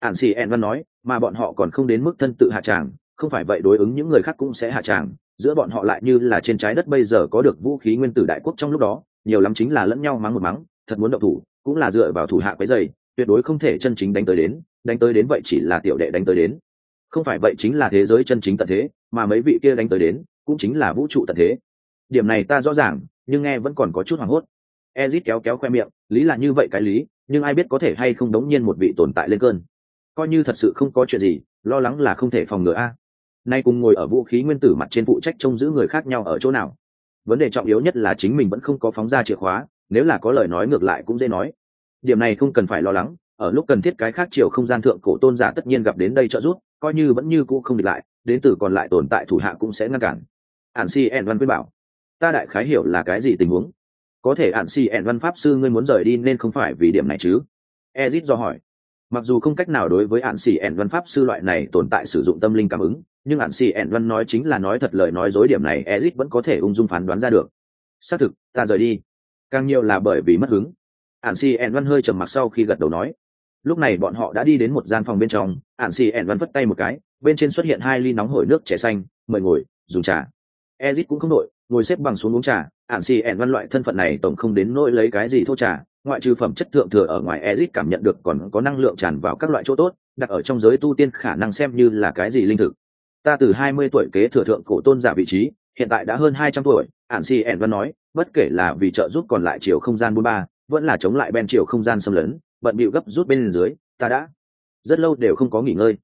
Ạn xì ẹn văn nói, mà bọn họ còn không đến mức thân tự hạ tràng, không phải vậy đối ứng những người khác cũng sẽ hạ tràng, giữa bọn họ lại như là trên trái đất bây giờ có được vũ khí nguyên tử đại quốc trong lúc đó, nhiều lắm chính là lẫn nhau mắng một mắng, thật muốn động thủ, cũng là dựa vào thủ hạ cái dày tuyệt đối không thể chân chính đánh tới đến, đánh tới đến vậy chỉ là tiểu đệ đánh tới đến. Không phải vậy chính là thế giới chân chính tận thế, mà mấy vị kia đánh tới đến, cũng chính là vũ trụ tận thế. Điểm này ta rõ ràng, nhưng nghe vẫn còn có chút hoảng hốt. Ezit kéo kéo khoe miệng, lý là như vậy cái lý, nhưng ai biết có thể hay không đống nhiên một vị tồn tại lên cơn. Coi như thật sự không có chuyện gì, lo lắng là không thể phòng ngừa a. Nay cùng ngồi ở vũ khí nguyên tử mặt trên phụ trách trông giữ người khác nhau ở chỗ nào? Vấn đề trọng yếu nhất là chính mình vẫn không có phóng ra chìa khóa, nếu là có lời nói ngược lại cũng dễ nói điểm này không cần phải lo lắng, ở lúc cần thiết cái khác chiều không gian thượng cổ tôn giả tất nhiên gặp đến đây trợ giúp, coi như vẫn như cũ không địch lại, đến từ còn lại tồn tại thủ hạ cũng sẽ ngăn cản. Ạn si ẻn văn quyết bảo, ta đại khái hiểu là cái gì tình huống? Có thể ạn si ẻn văn pháp sư ngươi muốn rời đi nên không phải vì điểm này chứ? Ezit do hỏi. Mặc dù không cách nào đối với ạn xỉ ẻn văn pháp sư loại này tồn tại sử dụng tâm linh cảm ứng, nhưng ạn xỉ ẻn văn nói chính là nói thật lời nói dối điểm này ezit vẫn có thể ung dung phán đoán ra được. Xác thực, ta rời đi. Càng nhiều là bởi vì mất hứng ạn xì ẻn văn hơi trầm mặc sau khi gật đầu nói. Lúc này bọn họ đã đi đến một gian phòng bên trong ạn xì ẻn văn vất tay một cái, bên trên xuất hiện hai ly nóng hổi nước trẻ xanh, mời ngồi, dùng trà. Ezit cũng không đội ngồi xếp bằng xuống uống trà. Ạn xì ẻn văn loại thân phận này tổng không đến nỗi lấy cái gì thô trà, ngoại trừ phẩm chất thượng thừa ở ngoài ezit cảm nhận được còn có năng lượng tràn vào các loại chỗ tốt, đặt ở trong giới tu tiên khả năng xem như là cái gì linh thực. Ta từ hai mươi tuổi kế thừa thượng cổ tôn giả vị trí, hiện tại đã hơn hai trăm tuổi ạn xì ẻn văn nói, bất kể là vì trợ giúp còn lại chiều không gian bốn ba vẫn là chống lại ben chiều không gian xâm lấn, bận bịu gấp rút bên dưới, ta đã rất lâu đều không có nghỉ ngơi.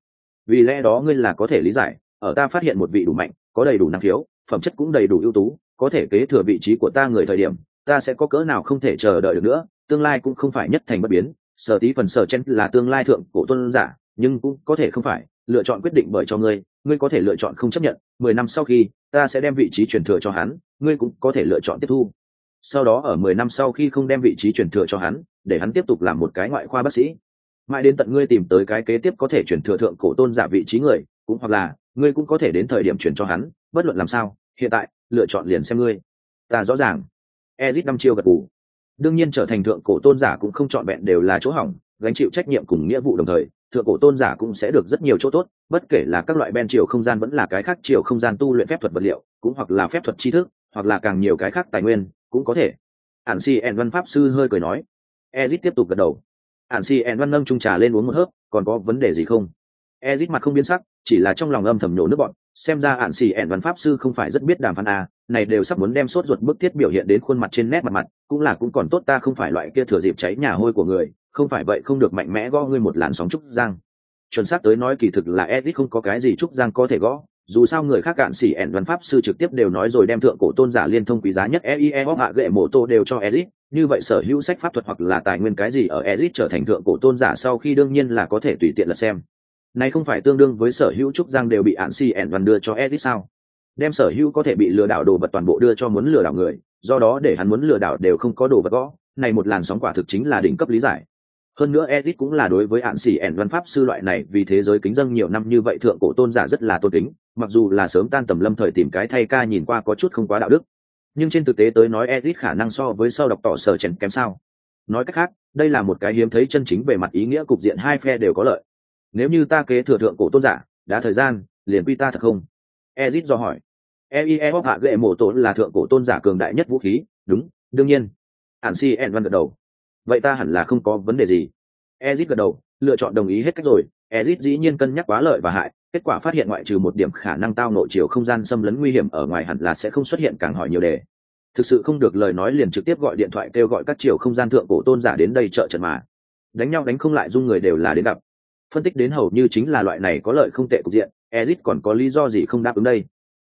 Vì lẽ đó ngươi là có thể lý giải, ở ta phát hiện một vị đủ mạnh, có đầy đủ năng khiếu, phẩm chất cũng đầy đủ ưu tú, có thể kế thừa vị trí của ta người thời điểm, ta sẽ có cỡ nào không thể chờ đợi được nữa, tương lai cũng không phải nhất thành bất biến. Sở tí phần sở chen là tương lai thượng cổ tôn giả, nhưng cũng có thể không phải, lựa chọn quyết định bởi cho ngươi ngươi có thể lựa chọn không chấp nhận, mười năm sau khi, ta sẽ đem vị trí truyền thừa cho hắn, ngươi cũng có thể lựa chọn tiếp thu sau đó ở mười năm sau khi không đem vị trí truyền thừa cho hắn, để hắn tiếp tục làm một cái ngoại khoa bác sĩ. Mãi đến tận ngươi tìm tới cái kế tiếp có thể truyền thừa thượng cổ tôn giả vị trí người, cũng hoặc là, ngươi cũng có thể đến thời điểm chuyển cho hắn, bất luận làm sao, hiện tại, lựa chọn liền xem ngươi. Ta rõ ràng. Ezit năm chiêu gật gù. Đương nhiên trở thành thượng cổ tôn giả cũng không trọn vẹn đều là chỗ hỏng, gánh chịu trách nhiệm cùng nghĩa vụ đồng thời, thượng cổ tôn giả cũng sẽ được rất nhiều chỗ tốt, bất kể là các loại ben chiều không gian vẫn là cái khác chiều không gian tu luyện phép thuật vật liệu, cũng hoặc là phép thuật tri thức, hoặc là càng nhiều cái khác tài nguyên cũng có thể. Ản si ẻn văn pháp sư hơi cười nói. Ezit tiếp tục gật đầu. Ản si ẻn văn nâng trung trà lên uống một hớp còn có vấn đề gì không? Ezit mặt không biến sắc chỉ là trong lòng âm thầm nhổ nước bọn xem ra ản xì ẻn văn pháp sư không phải rất biết đàm phán à, này đều sắp muốn đem sốt ruột bức thiết biểu hiện đến khuôn mặt trên nét mặt mặt cũng là cũng còn tốt ta không phải loại kia thừa dịp cháy nhà hôi của người không phải vậy không được mạnh mẽ gõ ngươi một làn sóng trúc giang. Chuẩn xác tới nói kỳ thực là edit không có cái gì trúc giang có thể gõ dù sao người khác cạn xỉ ẻn văn pháp sư trực tiếp đều nói rồi đem thượng cổ tôn giả liên thông quý giá nhất eie hoặc hạ gệ mô tô đều cho ezit. Như vậy sở hữu sách pháp thuật hoặc là tài nguyên cái gì ở ezit trở thành thượng cổ tôn giả sau khi đương nhiên là có thể tùy tiện là xem. Này không phải tương đương với sở hữu trúc giang đều bị ạn xỉ ẻn văn đưa cho ezit sao? Đem sở hữu có thể bị lừa đảo đồ vật toàn bộ đưa cho muốn lừa đảo người, do đó để hắn muốn lừa đảo đều không có đồ vật gõ. Này một làn sóng quả thực chính là đỉnh cấp lý giải hơn nữa edit cũng là đối với hạn xỉ ẻn văn pháp sư loại này, vì thế giới kính dân nhiều năm như vậy thượng cổ tôn giả rất là tôn kính, mặc dù là sớm tan tầm lâm thời tìm cái thay ca nhìn qua có chút không quá đạo đức. Nhưng trên thực tế tới nói edit khả năng so với sau đọc tỏ sở chèn kém sao. Nói cách khác, đây là một cái hiếm thấy chân chính về mặt ý nghĩa cục diện hai phe đều có lợi. Nếu như ta kế thừa thượng cổ tôn giả, đã thời gian, liền quy ta thật không? Ezit do hỏi. Eie bóc hạ gệ mổ tổ là thượng cổ tôn giả cường đại nhất vũ khí, đúng, đương nhiên. Ản si ẻn văn gật đầu vậy ta hẳn là không có vấn đề gì. Ezit gật đầu, lựa chọn đồng ý hết cách rồi. Ezit dĩ nhiên cân nhắc quá lợi và hại, kết quả phát hiện ngoại trừ một điểm khả năng tao nội chiều không gian xâm lấn nguy hiểm ở ngoài hẳn là sẽ không xuất hiện càng hỏi nhiều đề. Thực sự không được lời nói liền trực tiếp gọi điện thoại kêu gọi các chiều không gian thượng cổ tôn giả đến đây trợ trận mà. Đánh nhau đánh không lại dung người đều là đến gặp. Phân tích đến hầu như chính là loại này có lợi không tệ cục diện, ezit còn có lý do gì không đáp ứng đây?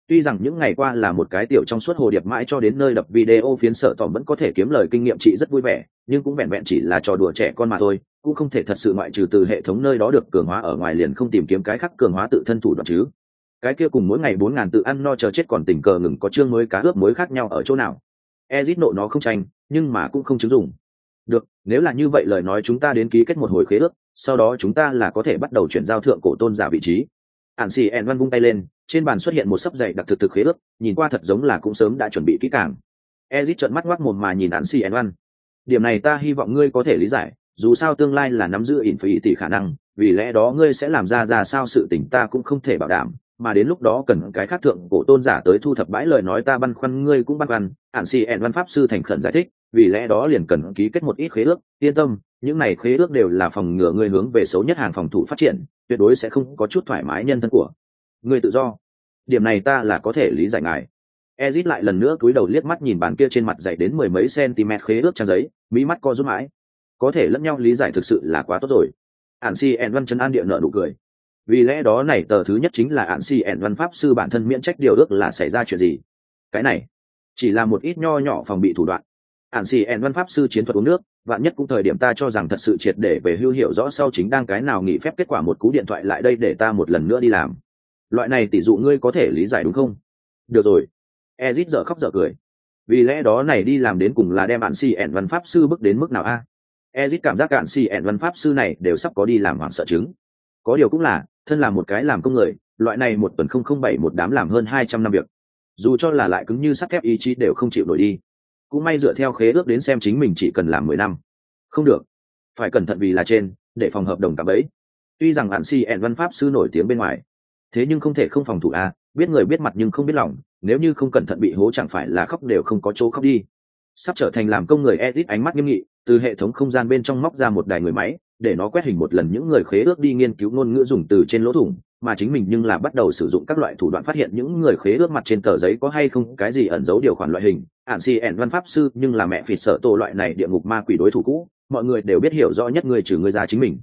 Tuy rằng những ngày qua là một cái tiểu trong suốt hồ điệp mãi cho đến nơi đập video phiến sở tỏm vẫn có thể kiếm lời kinh nghiệm chị rất vui vẻ, nhưng cũng vẹn vẹn chỉ là trò đùa trẻ con mà thôi, cũng không thể thật sự ngoại trừ từ hệ thống nơi đó được cường hóa ở ngoài liền không tìm kiếm cái khác cường hóa tự thân thủ đoạn chứ. Cái kia cùng mỗi ngày bốn ngàn tự ăn no chờ chết còn tình cờ ngừng có chương mới cá ướp mới khác nhau ở chỗ nào. Ezit nộ nó không tranh, nhưng mà cũng không chứng dụng. Được, nếu là như vậy lời nói chúng ta đến ký kết một hồi khế ước, sau đó chúng ta là có thể bắt đầu chuyển giao thượng cổ tôn giả vị trí ản xì ẹn văn vung tay lên, trên bàn xuất hiện một sấp dày đặc thực thực khế ước, nhìn qua thật giống là cũng sớm đã chuẩn bị kỹ càng. Ezit trợn mắt ngoác mồm mà nhìn ản xì ẹn văn. Điểm này ta hy vọng ngươi có thể lý giải, dù sao tương lai là nắm giữ ỉn phí tỷ khả năng, vì lẽ đó ngươi sẽ làm ra ra sao sự tình ta cũng không thể bảo đảm, mà đến lúc đó cần cái khác thượng cổ tôn giả tới thu thập bãi lời nói ta băn khoăn ngươi cũng băn khoăn ạn si ẹn văn pháp sư thành khẩn giải thích, vì lẽ đó liền cần ký kết một ít khế ước, yên tâm những này khế ước đều là phòng ngừa ngươi hướng về xấu nhất hàng phòng thủ phát triển, tuyệt đối sẽ không có chút thoải mái nhân thân của ngươi tự do. Điểm này ta là có thể lý giải ngài. Ezit lại lần nữa cúi đầu liếc mắt nhìn bàn kia trên mặt dày đến mười mấy cm khế ước trang giấy mỹ mắt co rút mãi. Có thể lẫn nhau lý giải thực sự là quá tốt rồi. Ạn si ẹn văn chân an địa nợ nụ cười. Vì lẽ đó này tờ thứ nhất chính là ạn si ẹn văn pháp sư bản thân miễn trách điều ước là xảy ra chuyện gì. Cái này chỉ là một ít nho nhỏ phòng bị thủ đoạn. Ạn si ẹn văn pháp sư chiến thuật uống nước vạn nhất cũng thời điểm ta cho rằng thật sự triệt để về hưu hiểu rõ sau chính đang cái nào nghỉ phép kết quả một cú điện thoại lại đây để ta một lần nữa đi làm. Loại này tỷ dụ ngươi có thể lý giải đúng không? Được rồi. Ezit dở khóc dở cười. Vì lẽ đó này đi làm đến cùng là đem bạn si văn pháp sư bước đến mức nào a? Ezit cảm giác cạn si văn pháp sư này đều sắp có đi làm hoảng sợ chứng. Có điều cũng là, thân là một cái làm công người, loại này một tuần không không bảy một đám làm hơn hai trăm năm việc. Dù cho là lại cứng như sắt thép, ý chí đều không chịu nổi đi cũng may dựa theo khế ước đến xem chính mình chỉ cần làm mười năm. Không được. Phải cẩn thận vì là trên, để phòng hợp đồng cả bấy. Tuy rằng hạn si ẹn văn pháp sư nổi tiếng bên ngoài, thế nhưng không thể không phòng thủ a, biết người biết mặt nhưng không biết lòng, nếu như không cẩn thận bị hố chẳng phải là khóc đều không có chỗ khóc đi. Sắp trở thành làm công người edit ánh mắt nghiêm nghị, từ hệ thống không gian bên trong móc ra một đài người máy, để nó quét hình một lần những người khế ước đi nghiên cứu ngôn ngữ dùng từ trên lỗ thủng mà chính mình nhưng là bắt đầu sử dụng các loại thủ đoạn phát hiện những người khế ước mặt trên tờ giấy có hay không cái gì ẩn giấu điều khoản loại hình. Ạn si ẻn văn pháp sư nhưng là mẹ phịt sợ tổ loại này địa ngục ma quỷ đối thủ cũ. Mọi người đều biết hiểu rõ nhất người trừ người ra chính mình.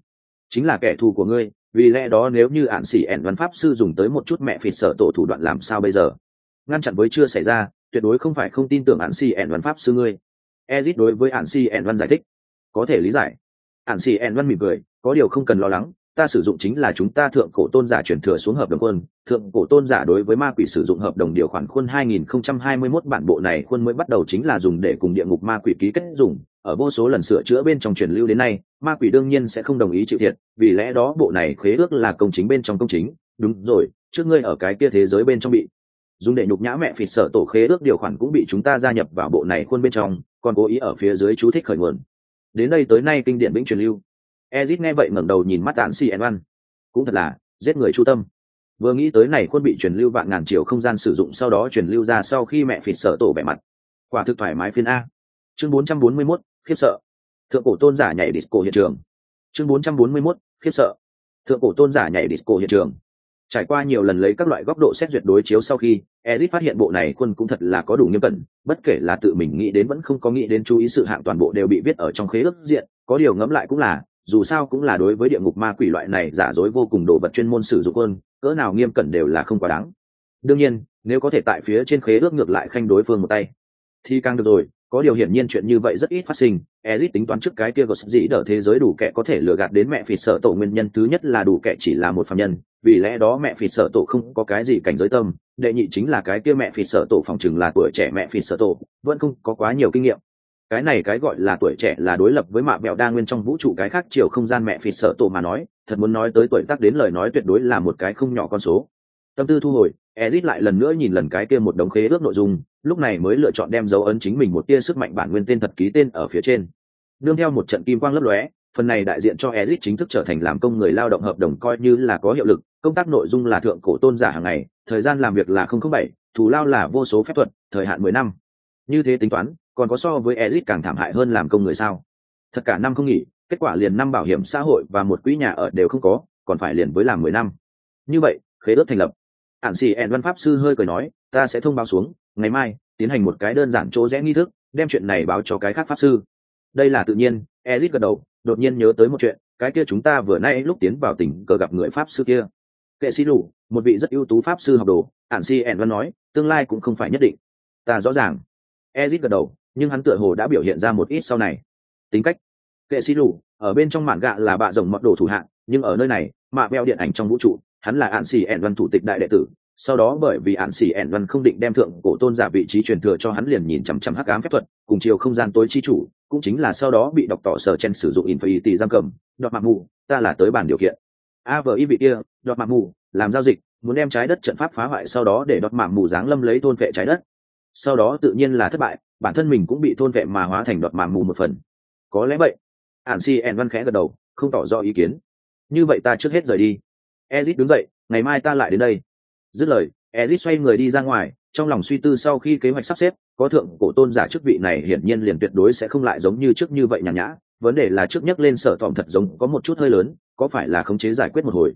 Chính là kẻ thù của ngươi. Vì lẽ đó nếu như ạn xỉ ẻn văn pháp sư dùng tới một chút mẹ phịt sợ tổ thủ đoạn làm sao bây giờ? Ngăn chặn với chưa xảy ra, tuyệt đối không phải không tin tưởng ạn xỉ ẻn văn pháp sư ngươi. Ezit đối với ạn xỉ ẻn văn giải thích. Có thể lý giải. Ạn xỉ ẻn văn mỉm cười, có điều không cần lo lắng ta sử dụng chính là chúng ta thượng cổ tôn giả chuyển thừa xuống hợp đồng quân thượng cổ tôn giả đối với ma quỷ sử dụng hợp đồng điều khoản khuôn 2021 bản bộ này khuôn mới bắt đầu chính là dùng để cùng địa ngục ma quỷ ký kết dùng. Ở vô số lần sửa chữa bên trong truyền lưu đến nay, ma quỷ đương nhiên sẽ không đồng ý chịu thiệt, vì lẽ đó bộ này khế ước là công chính bên trong công chính. Đúng rồi, trước ngươi ở cái kia thế giới bên trong bị dùng để nhục nhã mẹ phịt sở tổ khế ước điều khoản cũng bị chúng ta gia nhập vào bộ này khuôn bên trong, còn cố ý ở phía dưới chú thích khởi nguồn. Đến đây tới nay kinh điển vĩnh truyền lưu ezit nghe vậy ngẩng đầu nhìn mắt đạn cn văn cũng thật là giết người chu tâm. Vừa nghĩ tới này khuôn bị truyền lưu vạn ngàn triệu không gian sử dụng sau đó truyền lưu ra sau khi mẹ phịt sợ tổ bẻ mặt. Quả thực thoải mái phiên a. Chương 441, khiếp sợ. Thượng cổ tôn giả nhảy disco hiện trường. Chương 441, khiếp sợ. Thượng cổ tôn giả nhảy disco hiện trường. Trải qua nhiều lần lấy các loại góc độ xét duyệt đối chiếu sau khi ezit phát hiện bộ này quân cũng thật là có đủ nghiêm cẩn bất kể là tự mình nghĩ đến vẫn không có nghĩ đến chú ý sự hạng toàn bộ đều bị viết ở trong khế ước diện có điều ngẫm lại cũng là dù sao cũng là đối với địa ngục ma quỷ loại này giả dối vô cùng đồ vật chuyên môn sử dụng hơn, cỡ nào nghiêm cẩn đều là không quá đáng. Đương nhiên, nếu có thể tại phía trên khế ước ngược lại khanh đối phương một tay, thì càng được rồi, có điều hiển nhiên chuyện như vậy rất ít phát sinh. Ezit tính toán trước cái kia gột dĩ đỡ thế giới đủ kẻ có thể lừa gạt đến mẹ phì sợ tổ nguyên nhân thứ nhất là đủ kẻ chỉ là một phạm nhân, vì lẽ đó mẹ phì sợ tổ không có cái gì cảnh giới tâm. Đệ nhị chính là cái kia mẹ phì sợ tổ phòng chừng là tuổi trẻ mẹ phì sợ tổ, vẫn không có quá nhiều kinh nghiệm cái này cái gọi là tuổi trẻ là đối lập với mạ bẹo đa nguyên trong vũ trụ cái khác chiều không gian mẹ phì sợ tổ mà nói, thật muốn nói tới tuổi tác đến lời nói tuyệt đối là một cái không nhỏ con số. Tâm tư thu hồi, ezit lại lần nữa nhìn lần cái kia một đống khế ước nội dung, lúc này mới lựa chọn đem dấu ấn chính mình một tia sức mạnh bản nguyên tên thật ký tên ở phía trên. Đương theo một trận kim quang lấp lóe, phần này đại diện cho ezit chính thức trở thành làm công người lao động hợp đồng coi như là có hiệu lực, công tác nội dung là thượng cổ tôn giả hàng ngày, thời gian làm việc là không không bảy, thù lao là vô số phép thuật, thời hạn mười năm. Như thế tính toán còn có so với ezit càng thảm hại hơn làm công người sao? Thật cả năm không nghỉ, kết quả liền năm bảo hiểm xã hội và một quỹ nhà ở đều không có, còn phải liền với làm mười năm. Như vậy, khế ước thành lập. Ạn xì ẹn văn pháp sư hơi cười nói, ta sẽ thông báo xuống, ngày mai, tiến hành một cái đơn giản chỗ rẽ nghi thức, đem chuyện này báo cho cái khác pháp sư. Đây là tự nhiên, ezit gật đầu, đột nhiên nhớ tới một chuyện, cái kia chúng ta vừa nay lúc tiến vào tỉnh cờ gặp người pháp sư kia. Kệ sĩ lù, một vị rất ưu tú pháp sư học đồ ạn si ẻn văn nói, tương lai cũng không phải nhất định. Ta rõ ràng. Ezit gật đầu nhưng hắn tựa hồ đã biểu hiện ra một ít sau này. Tính cách. Kệ sĩ lù, ở bên trong mảng gạ là bạ rồng mật đồ thủ hạng nhưng ở nơi này, mạ beo điện ảnh trong vũ trụ, hắn là ạn xì ẻn văn thủ tịch đại đệ tử. Sau đó bởi vì ạn xì ẻn văn không định đem thượng cổ tôn giả vị trí truyền thừa cho hắn liền nhìn chằm chằm hắc ám phép thuật, cùng chiều không gian tối chi chủ, cũng chính là sau đó bị đọc tỏ sở chen sử dụng infinity giam cầm, đọt mạng mù, ta là tới bàn điều kiện. A vờ y vị kia, đọt mạng mù, làm giao dịch, muốn đem trái đất trận pháp phá hoại sau đó để đọt mạng mù giáng lâm lấy thôn vệ trái đất. Sau đó tự nhiên là thất bại bản thân mình cũng bị thôn vẹn mà hóa thành đọt màng mù một phần. Có lẽ vậy. Ạn si ẻn văn khẽ gật đầu, không tỏ rõ ý kiến. Như vậy ta trước hết rời đi. Ezit đứng dậy, ngày mai ta lại đến đây. Dứt lời, ezit xoay người đi ra ngoài, trong lòng suy tư sau khi kế hoạch sắp xếp, có thượng cổ tôn giả chức vị này hiển nhiên liền tuyệt đối sẽ không lại giống như trước như vậy nhàn nhã. Vấn đề là trước nhắc lên sở tòm thật giống có một chút hơi lớn, có phải là khống chế giải quyết một hồi?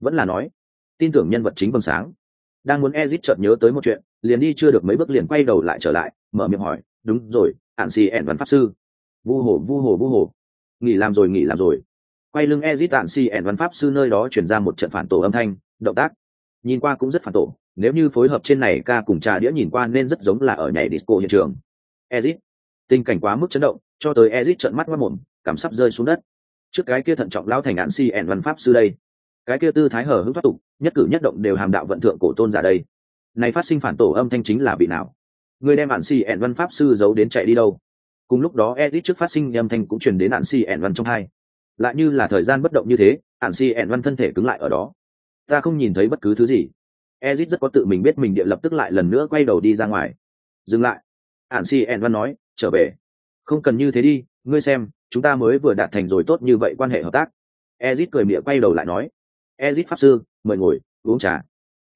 Vẫn là nói, tin tưởng nhân vật chính vầng sáng đang muốn ezit chợt nhớ tới một chuyện, liền đi chưa được mấy bước liền quay đầu lại trở lại, mở miệng hỏi, đúng rồi ạn xì ẻn văn pháp sư. Vu hồ vu hồ vu hồ. Nghỉ làm rồi, nghỉ làm rồi. Quay lưng ezit tạm si ẻn văn pháp sư nơi đó chuyển ra một trận phản tổ âm thanh, động tác. Nhìn qua cũng rất phản tổ, nếu như phối hợp trên này ca cùng trà đĩa nhìn qua nên rất giống là ở nhảy disco hiện trường. Ezit, tình cảnh quá mức chấn động, cho tới ezit trợn mắt mất mồm, cảm sắp rơi xuống đất. Trước cái kia thận trọng lão thành án si ẻn văn pháp sư đây cái kia tư thái hở hứng thoát tục, nhất cử nhất động đều hàm đạo vận thượng cổ tôn giả đây. Này phát sinh phản tổ âm thanh chính là vị nào? Người đem ạn si ẻn văn pháp sư giấu đến chạy đi đâu? Cùng lúc đó edit trước phát sinh âm thanh cũng truyền đến ạn si ẻn văn trong hai. Lại như là thời gian bất động như thế, ạn si ẻn văn thân thể cứng lại ở đó. Ta không nhìn thấy bất cứ thứ gì. Edit rất có tự mình biết mình địa lập tức lại lần nữa quay đầu đi ra ngoài. Dừng lại. Ạn si ẻn văn nói, trở về. Không cần như thế đi, ngươi xem, chúng ta mới vừa đạt thành rồi tốt như vậy quan hệ hợp tác. Ezit cười miệng quay đầu lại nói ezit pháp sư, mời ngồi, uống trà.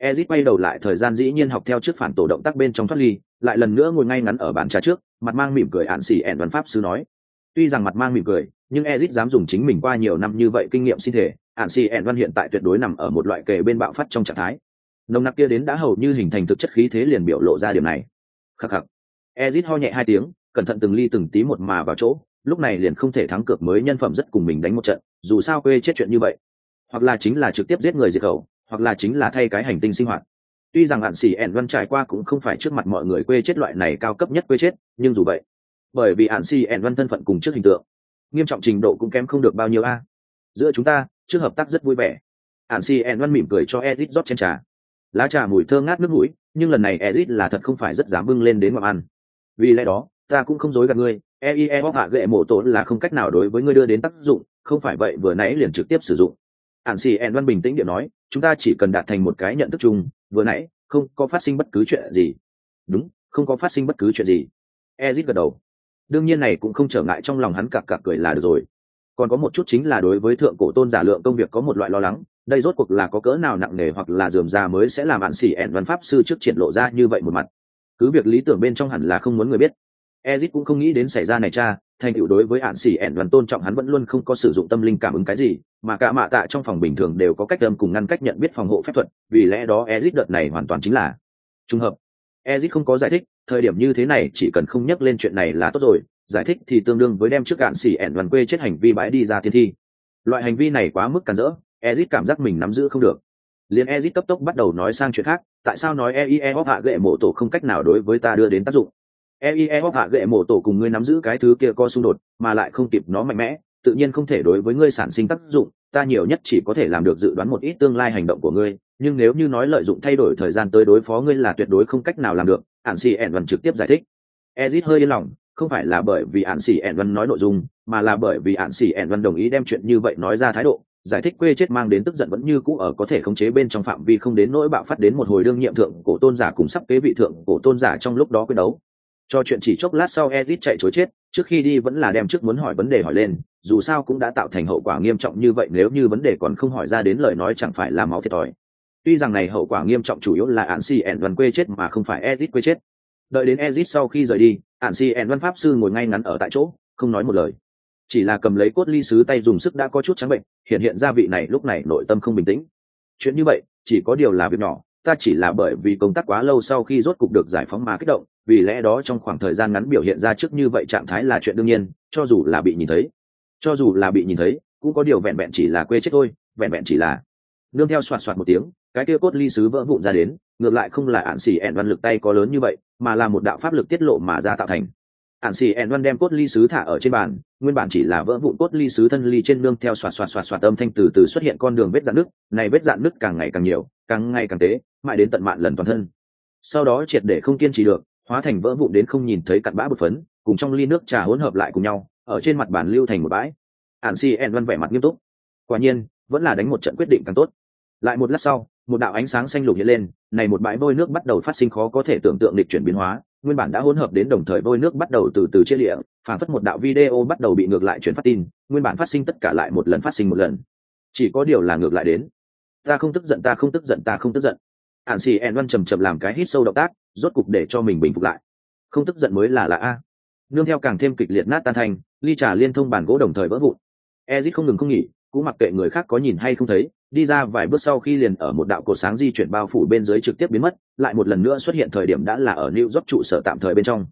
Ezit quay đầu lại, thời gian dĩ nhiên học theo trước phản tổ động tác bên trong thoát ly, lại lần nữa ngồi ngay ngắn ở bàn trà trước, mặt mang mỉm cười ạn xỉ ẻn văn pháp sư nói. Tuy rằng mặt mang mỉm cười, nhưng ezit dám dùng chính mình qua nhiều năm như vậy kinh nghiệm sinh thể, ạn xì ẹn văn hiện tại tuyệt đối nằm ở một loại kề bên bạo phát trong trạng thái. Nồng nặc kia đến đã hầu như hình thành thực chất khí thế liền biểu lộ ra điểm này. Khắc khắc. Ezit ho nhẹ hai tiếng, cẩn thận từng ly từng tí một mà vào chỗ, lúc này liền không thể thắng cược mới nhân phẩm rất cùng mình đánh một trận, dù sao quê chết chuyện như vậy hoặc là chính là trực tiếp giết người diệt khẩu, hoặc là chính là thay cái hành tinh sinh hoạt. Tuy rằng hạn xỉ ẻn văn trải qua cũng không phải trước mặt mọi người quê chết loại này cao cấp nhất quê chết, nhưng dù vậy, bởi vì hạn xỉ ẻn văn thân phận cùng trước hình tượng, nghiêm trọng trình độ cũng kém không được bao nhiêu a. Giữa chúng ta, trước hợp tác rất vui vẻ. Hạn xỉ ẻn văn mỉm cười cho edit rót trên trà. Lá trà mùi thơ ngát nước mũi, nhưng lần này edit là thật không phải rất dám bưng lên đến ngọc ăn. Vì lẽ đó, ta cũng không dối gạt ngươi. Eie bóc hạ gệ mổ tổ là không cách nào đối với ngươi đưa đến tác dụng, không phải vậy vừa nãy liền trực tiếp sử dụng ạn xì ẹn văn bình tĩnh điện nói, chúng ta chỉ cần đạt thành một cái nhận thức chung, vừa nãy, không có phát sinh bất cứ chuyện gì. Đúng, không có phát sinh bất cứ chuyện gì. Ezit gật đầu. Đương nhiên này cũng không trở ngại trong lòng hắn cặp cặp cười là được rồi. Còn có một chút chính là đối với thượng cổ tôn giả lượng công việc có một loại lo lắng, đây rốt cuộc là có cỡ nào nặng nề hoặc là dườm ra mới sẽ làm bạn xỉ ẹn văn pháp sư trước triển lộ ra như vậy một mặt. Cứ việc lý tưởng bên trong hẳn là không muốn người biết. Ezit cũng không nghĩ đến xảy ra này cha thành tựu đối với ạn xỉ ẻn đoàn tôn trọng hắn vẫn luôn không có sử dụng tâm linh cảm ứng cái gì, mà cả mạ tạ trong phòng bình thường đều có cách âm cùng ngăn cách nhận biết phòng hộ phép thuật, vì lẽ đó ezit đợt này hoàn toàn chính là trùng hợp. Ezit không có giải thích, thời điểm như thế này chỉ cần không nhắc lên chuyện này là tốt rồi, giải thích thì tương đương với đem trước ạn xỉ ẻn đoàn quê chết hành vi bãi đi ra thiên thi. Loại hành vi này quá mức cản rỡ ezit cảm giác mình nắm giữ không được. Liền ezit cấp tốc bắt đầu nói sang chuyện khác, tại sao nói eie hạ gệ mộ tổ không cách nào đối với ta đưa đến tác dụng? Eie hạ gệ mổ tổ cùng ngươi nắm giữ cái thứ kia co xung đột, mà lại không kịp nó mạnh mẽ, tự nhiên không thể đối với ngươi sản sinh tác dụng, ta nhiều nhất chỉ có thể làm được dự đoán một ít tương lai hành động của ngươi, nhưng nếu như nói lợi dụng thay đổi thời gian tới đối phó ngươi là tuyệt đối không cách nào làm được ạn xì ẻn văn trực tiếp giải thích. Ezit hơi yên lòng, không phải là bởi vì ạn xì ẻn văn nói nội dung, mà là bởi vì ạn xì ẻn văn đồng ý đem chuyện như vậy nói ra thái độ, giải thích quê chết mang đến tức giận vẫn như cũ ở có thể khống chế bên trong phạm vi không đến nỗi bạo phát đến một hồi đương nhiệm thượng cổ tôn giả cùng sắp kế vị thượng cổ tôn giả trong lúc đó quyết đấu cho chuyện chỉ chốc lát sau Edith chạy chối chết, trước khi đi vẫn là đem trước muốn hỏi vấn đề hỏi lên, dù sao cũng đã tạo thành hậu quả nghiêm trọng như vậy nếu như vấn đề còn không hỏi ra đến lời nói chẳng phải là máu thiệt thòi. Tuy rằng này hậu quả nghiêm trọng chủ yếu là Án Si ẻn văn quê chết mà không phải Edith quê chết. Đợi đến Edith sau khi rời đi, Án Si ẻn văn pháp sư ngồi ngay ngắn ở tại chỗ, không nói một lời. Chỉ là cầm lấy cốt ly sứ tay dùng sức đã có chút trắng bệnh, hiện hiện ra vị này lúc này nội tâm không bình tĩnh. Chuyện như vậy, chỉ có điều là việc nhỏ, ta chỉ là bởi vì công tác quá lâu sau khi rốt cục được giải phóng mà kích động, vì lẽ đó trong khoảng thời gian ngắn biểu hiện ra trước như vậy trạng thái là chuyện đương nhiên, cho dù là bị nhìn thấy. Cho dù là bị nhìn thấy, cũng có điều vẹn vẹn chỉ là quê chết thôi, vẹn vẹn chỉ là nương theo soạt soạt một tiếng, cái kia cốt ly sứ vỡ vụn ra đến, ngược lại không là ạn xỉ ẹn văn lực tay có lớn như vậy, mà là một đạo pháp lực tiết lộ mà ra tạo thành ạn xì ẹn văn đem cốt ly sứ thả ở trên bàn, nguyên bản chỉ là vỡ vụn cốt ly sứ thân ly trên nương theo xoạt xoạt xoạt xoạt âm thanh từ từ xuất hiện con đường vết dạn nước này vết dạn nước càng ngày càng nhiều, càng ngày càng tế, mãi đến tận mạn lần toàn thân. Sau đó triệt để không kiên trì được, hóa thành vỡ vụn đến không nhìn thấy cặn bã bột phấn, cùng trong ly nước trà hỗn hợp lại cùng nhau, ở trên mặt bàn lưu thành một bãi. Ạn xì en văn vẻ mặt nghiêm túc. Quả nhiên, vẫn là đánh một trận quyết định càng tốt. Lại một lát sau, một đạo ánh sáng xanh lục hiện lên, này một bãi bôi nước bắt đầu phát sinh khó có thể tưởng tượng lịch chuyển biến hóa nguyên bản đã hỗn hợp đến đồng thời vôi nước bắt đầu từ từ chia địa phản phất một đạo video bắt đầu bị ngược lại chuyển phát tin, nguyên bản phát sinh tất cả lại một lần phát sinh một lần. Chỉ có điều là ngược lại đến. Ta không tức giận, ta không tức giận, ta không tức giận. Ạn xì ẹn văn chầm chậm làm cái hít sâu động tác, rốt cục để cho mình bình phục lại. Không tức giận mới là là a. Nương theo càng thêm kịch liệt nát tan thành ly trà liên thông bàn gỗ đồng thời vỡ vụn. Ezit không ngừng không nghỉ cũng mặc kệ người khác có nhìn hay không thấy, đi ra vài bước sau khi liền ở một đạo cổ sáng di chuyển bao phủ bên dưới trực tiếp biến mất, lại một lần nữa xuất hiện thời điểm đã là ở new york trụ sở tạm thời bên trong.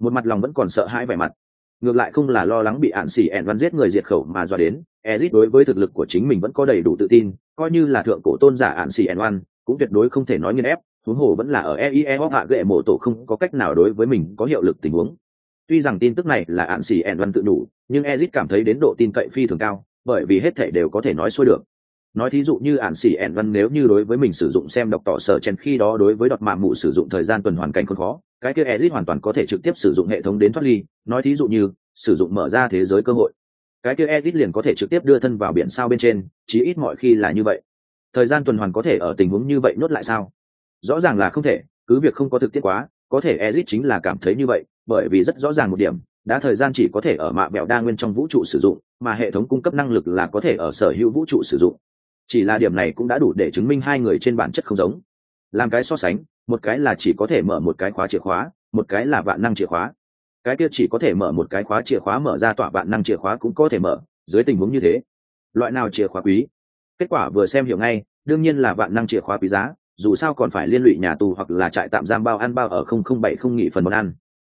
Một mặt lòng vẫn còn sợ hãi vẻ mặt. Ngược lại không là lo lắng bị ạn xỉ ẹn văn giết người diệt khẩu mà dọa đến, ezit đối với thực lực của chính mình vẫn có đầy đủ tự tin, coi như là thượng cổ tôn giả ạn xỉ ẹn văn, cũng tuyệt đối không thể nói nghiên ép, huống hồ vẫn là ở eie hoặc hạ gệ mộ tổ không có cách nào đối với mình có hiệu lực tình huống. Tuy rằng tin tức này là ạn xỉ ẹn văn tự đủ, nhưng ezit cảm thấy đến độ tin cậy phi thường cao bởi vì hết thể đều có thể nói xuôi được. Nói thí dụ như ản xỉ ẹn văn nếu như đối với mình sử dụng xem đọc tỏ sở chen khi đó đối với đọt mạng mụ sử dụng thời gian tuần hoàn cảnh còn khó, cái kia ezit hoàn toàn có thể trực tiếp sử dụng hệ thống đến thoát ly, nói thí dụ như, sử dụng mở ra thế giới cơ hội. Cái kia ezit liền có thể trực tiếp đưa thân vào biển sao bên trên, chí ít mọi khi là như vậy. Thời gian tuần hoàn có thể ở tình huống như vậy nốt lại sao? Rõ ràng là không thể, cứ việc không có thực tiết quá, có thể ezit chính là cảm thấy như vậy, bởi vì rất rõ ràng một điểm đã thời gian chỉ có thể ở mạ bẹo đa nguyên trong vũ trụ sử dụng, mà hệ thống cung cấp năng lực là có thể ở sở hữu vũ trụ sử dụng. Chỉ là điểm này cũng đã đủ để chứng minh hai người trên bản chất không giống. Làm cái so sánh, một cái là chỉ có thể mở một cái khóa chìa khóa, một cái là vạn năng chìa khóa. Cái kia chỉ có thể mở một cái khóa chìa khóa mở ra tỏa vạn năng chìa khóa cũng có thể mở, dưới tình huống như thế. Loại nào chìa khóa quý? Kết quả vừa xem hiểu ngay, đương nhiên là vạn năng chìa khóa quý giá, dù sao còn phải liên lụy nhà tù hoặc là trại tạm giam bao ăn bao ở không không bảy không nghỉ phần món ăn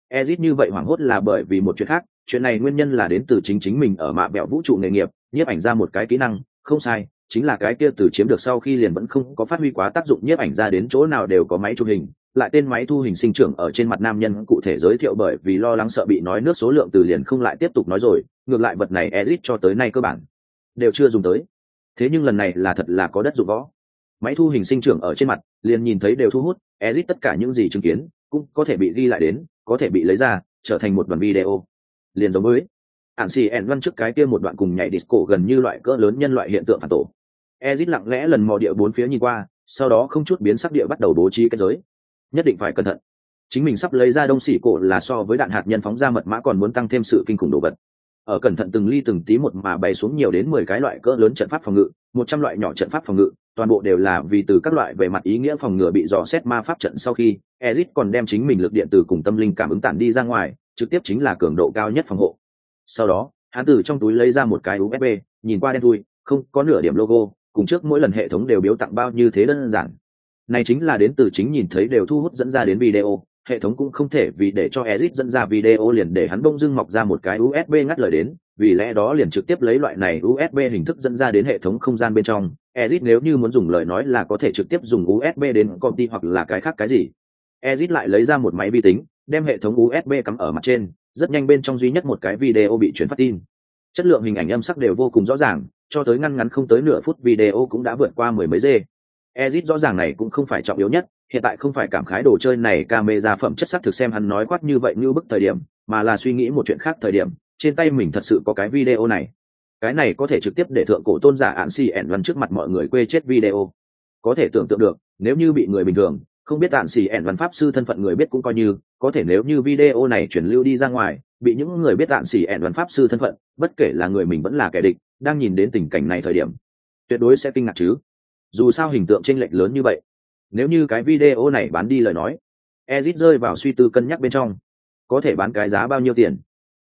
ezit như vậy hoảng hốt là bởi vì một chuyện khác, chuyện này nguyên nhân là đến từ chính chính mình ở mạ bẹo vũ trụ nghề nghiệp, nhiếp ảnh ra một cái kỹ năng, không sai, chính là cái kia từ chiếm được sau khi liền vẫn không có phát huy quá tác dụng nhiếp ảnh ra đến chỗ nào đều có máy chụp hình, lại tên máy thu hình sinh trưởng ở trên mặt nam nhân cụ thể giới thiệu bởi vì lo lắng sợ bị nói nước số lượng từ liền không lại tiếp tục nói rồi, ngược lại vật này ezit cho tới nay cơ bản đều chưa dùng tới. Thế nhưng lần này là thật là có đất dụng võ. Máy thu hình sinh trưởng ở trên mặt, liền nhìn thấy đều thu hút, ezit tất cả những gì chứng kiến cũng có thể bị ghi lại đến có thể bị lấy ra, trở thành một đoạn video. Liền giống với ạn xì ẻn văn trước cái kia một đoạn cùng nhảy disco gần như loại cỡ lớn nhân loại hiện tượng phản tổ. Ezit lặng lẽ lần mò địa bốn phía nhìn qua, sau đó không chút biến sắc địa bắt đầu bố trí cái giới. Nhất định phải cẩn thận. Chính mình sắp lấy ra đông xỉ cổ là so với đạn hạt nhân phóng ra mật mã còn muốn tăng thêm sự kinh khủng đồ vật ở cẩn thận từng ly từng tí một mà bày xuống nhiều đến mười cái loại cỡ lớn trận pháp phòng ngự, một trăm loại nhỏ trận pháp phòng ngự, toàn bộ đều là vì từ các loại về mặt ý nghĩa phòng ngự bị dò xét ma pháp trận sau khi Ezic còn đem chính mình lực điện từ cùng tâm linh cảm ứng tản đi ra ngoài, trực tiếp chính là cường độ cao nhất phòng hộ. Sau đó, hắn từ trong túi lấy ra một cái usb nhìn qua đen thui, không có nửa điểm logo, cùng trước mỗi lần hệ thống đều biếu tặng bao như thế đơn giản. Này chính là đến từ chính nhìn thấy đều thu hút dẫn ra đến video hệ thống cũng không thể vì để cho Ezic dẫn ra video liền để hắn bông dưng mọc ra một cái USB ngắt lời đến, vì lẽ đó liền trực tiếp lấy loại này USB hình thức dẫn ra đến hệ thống không gian bên trong. Ezic nếu như muốn dùng lời nói là có thể trực tiếp dùng USB đến công ty hoặc là cái khác cái gì. Ezic lại lấy ra một máy vi tính, đem hệ thống USB cắm ở mặt trên, rất nhanh bên trong duy nhất một cái video bị chuyển phát tin. Chất lượng hình ảnh âm sắc đều vô cùng rõ ràng, cho tới ngăn ngắn không tới nửa phút video cũng đã vượt qua mười mấy giây. Ezit rõ ràng này cũng không phải trọng yếu nhất, hiện tại không phải cảm khái đồ chơi này camera phẩm chất sắc thực xem hắn nói quát như vậy như bức thời điểm, mà là suy nghĩ một chuyện khác thời điểm, trên tay mình thật sự có cái video này. Cái này có thể trực tiếp để thượng cổ tôn giả án si ẻn văn trước mặt mọi người quê chết video. Có thể tưởng tượng được, nếu như bị người bình thường, không biết án xì ẻn văn pháp sư thân phận người biết cũng coi như, có thể nếu như video này chuyển lưu đi ra ngoài, bị những người biết án xì ẻn văn pháp sư thân phận, bất kể là người mình vẫn là kẻ địch, đang nhìn đến tình cảnh này thời điểm, tuyệt đối sẽ kinh ngạc chứ dù sao hình tượng chênh lệch lớn như vậy. Nếu như cái video này bán đi lời nói ezit rơi vào suy tư cân nhắc bên trong. Có thể bán cái giá bao nhiêu tiền?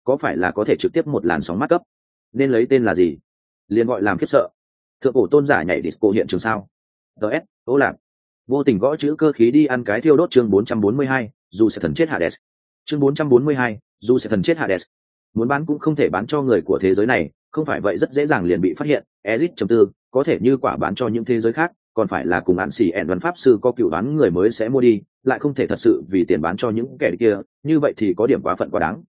Có phải là có thể trực tiếp một làn sóng mắt cấp nên lấy tên là gì? Liền gọi làm khiếp sợ. Thượng cổ tôn giả nhảy disco hiện trường sao? Ts ô lạc. Vô tình gõ chữ cơ khí đi ăn cái thiêu đốt chương 442, dù sẽ thần chết hades. Chương 442, dù sẽ thần chết hades. Muốn bán cũng không thể bán cho người của thế giới này không phải vậy rất dễ dàng liền bị phát hiện ezit chấm tư, có thể như quả bán cho những thế giới khác, còn phải là cùng hạn xì ẻn văn pháp sư có cựu đoán người mới sẽ mua đi, lại không thể thật sự vì tiền bán cho những kẻ kia, như vậy thì có điểm quá phận quá đáng.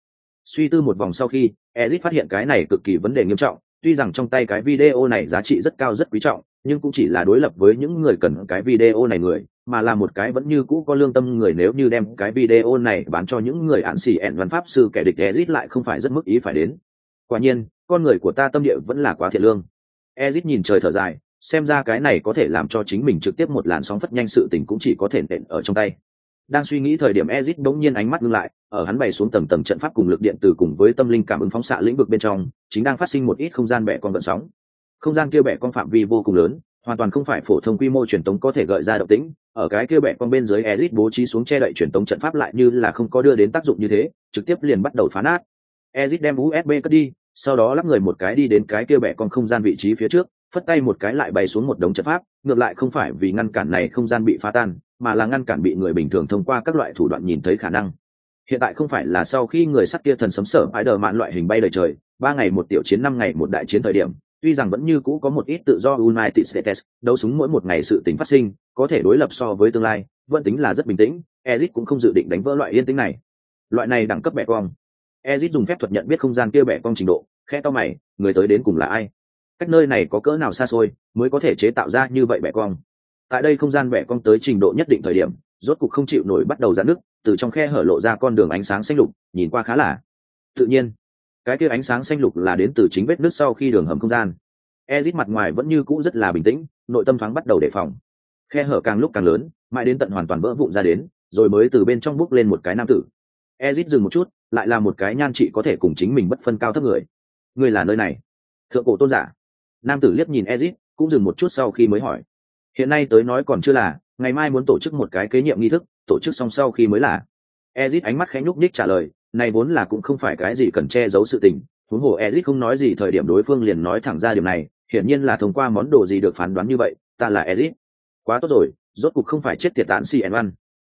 Suy tư một vòng sau khi ezit phát hiện cái này cực kỳ vấn đề nghiêm trọng, tuy rằng trong tay cái video này giá trị rất cao rất quý trọng, nhưng cũng chỉ là đối lập với những người cần cái video này người, mà là một cái vẫn như cũ có lương tâm người nếu như đem cái video này bán cho những người hạn xì ẻn văn pháp sư kẻ địch ezit lại không phải rất mức ý phải đến quả nhiên, con người của ta tâm địa vẫn là quá thiện lương. Ezit nhìn trời thở dài, xem ra cái này có thể làm cho chính mình trực tiếp một làn sóng phất nhanh sự tình cũng chỉ có thể nện ở trong tay. Đang suy nghĩ thời điểm ezit bỗng nhiên ánh mắt ngưng lại, ở hắn bày xuống tầng tầng trận pháp cùng lực điện từ cùng với tâm linh cảm ứng phóng xạ lĩnh vực bên trong, chính đang phát sinh một ít không gian bẻ con vận sóng. Không gian kia bẻ con phạm vi vô cùng lớn, hoàn toàn không phải phổ thông quy mô truyền tống có thể gợi ra động tĩnh, ở cái kia bẻ con bên dưới ezit bố trí xuống che đậy truyền tống trận pháp lại như là không có đưa đến tác dụng như thế, trực tiếp liền bắt đầu phá nát. Ezit đem usb cất đi sau đó lắp người một cái đi đến cái kia bẻ con không gian vị trí phía trước, phất tay một cái lại bày xuống một đống trận pháp, ngược lại không phải vì ngăn cản này không gian bị phá tan, mà là ngăn cản bị người bình thường thông qua các loại thủ đoạn nhìn thấy khả năng. Hiện tại không phải là sau khi người sắt kia thần sấm sở ái đờ mạn loại hình bay lời trời, ba ngày một tiểu chiến năm ngày một đại chiến thời điểm, tuy rằng vẫn như cũ có một ít tự do United States, đấu súng mỗi một ngày sự tính phát sinh, có thể đối lập so với tương lai, vẫn tính là rất bình tĩnh Ezit cũng không dự định đánh vỡ loại yên tĩnh này. Loại này đẳng cấp bẻ cong. Ezit dùng phép thuật nhận biết không gian kia bẻ cong trình độ khe to mày, người tới đến cùng là ai? Cách nơi này có cỡ nào xa xôi mới có thể chế tạo ra như vậy bẻ cong? Tại đây không gian bẻ cong tới trình độ nhất định thời điểm, rốt cục không chịu nổi bắt đầu giãn nước từ trong khe hở lộ ra con đường ánh sáng xanh lục, nhìn qua khá là tự nhiên. Cái kia ánh sáng xanh lục là đến từ chính vết nước sau khi đường hầm không gian. Ezit mặt ngoài vẫn như cũ rất là bình tĩnh, nội tâm thoáng bắt đầu đề phòng. Khe hở càng lúc càng lớn, mãi đến tận hoàn toàn vỡ vụn ra đến, rồi mới từ bên trong bước lên một cái nam tử ezit dừng một chút, lại là một cái nhan trị có thể cùng chính mình bất phân cao thấp người. Người là nơi này? Thượng cổ tôn giả. Nam tử liếc nhìn ezit, cũng dừng một chút sau khi mới hỏi. Hiện nay tới nói còn chưa là, ngày mai muốn tổ chức một cái kế nhiệm nghi thức, tổ chức xong sau khi mới là. Ezit ánh mắt khẽ nhúc nhích trả lời, này vốn là cũng không phải cái gì cần che giấu sự tình. Huống hồ ezit không nói gì thời điểm đối phương liền nói thẳng ra điều này, hiển nhiên là thông qua món đồ gì được phán đoán như vậy, ta là ezit. Quá tốt rồi, rốt cục không phải chết tiệt tán cn văn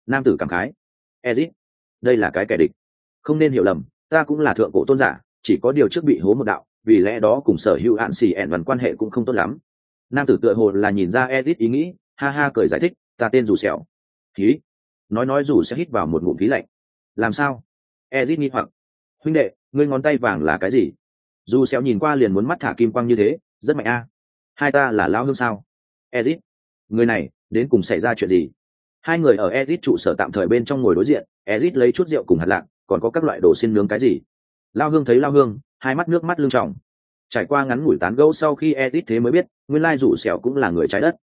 nam tử cảm khái. Ezit đây là cái kẻ địch. Không nên hiểu lầm, ta cũng là thượng cổ tôn giả, chỉ có điều trước bị hố một đạo, vì lẽ đó cùng sở hữu hạn xì ẻn văn quan hệ cũng không tốt lắm. Nam tử tựa hồ là nhìn ra edit ý nghĩ, ha ha cười giải thích, ta tên dù sẹo. Khí. Nói nói dù sẽ hít vào một ngụm khí lạnh. Làm sao? Edit nghi hoặc. Huynh đệ, ngươi ngón tay vàng là cái gì? Dù sẹo nhìn qua liền muốn mắt thả kim quang như thế, rất mạnh a. Hai ta là lao hương sao? Edit người này, đến cùng xảy ra chuyện gì? Hai người ở edit trụ sở tạm thời bên trong ngồi đối diện. Ezit lấy chút rượu cùng hạt lạc, còn có các loại đồ xin nướng cái gì? Lao hương thấy lao hương, hai mắt nước mắt lưng tròng. trải qua ngắn ngủi tán gẫu sau khi Ezit thế mới biết, nguyên lai rủ sẹo cũng là người trái đất.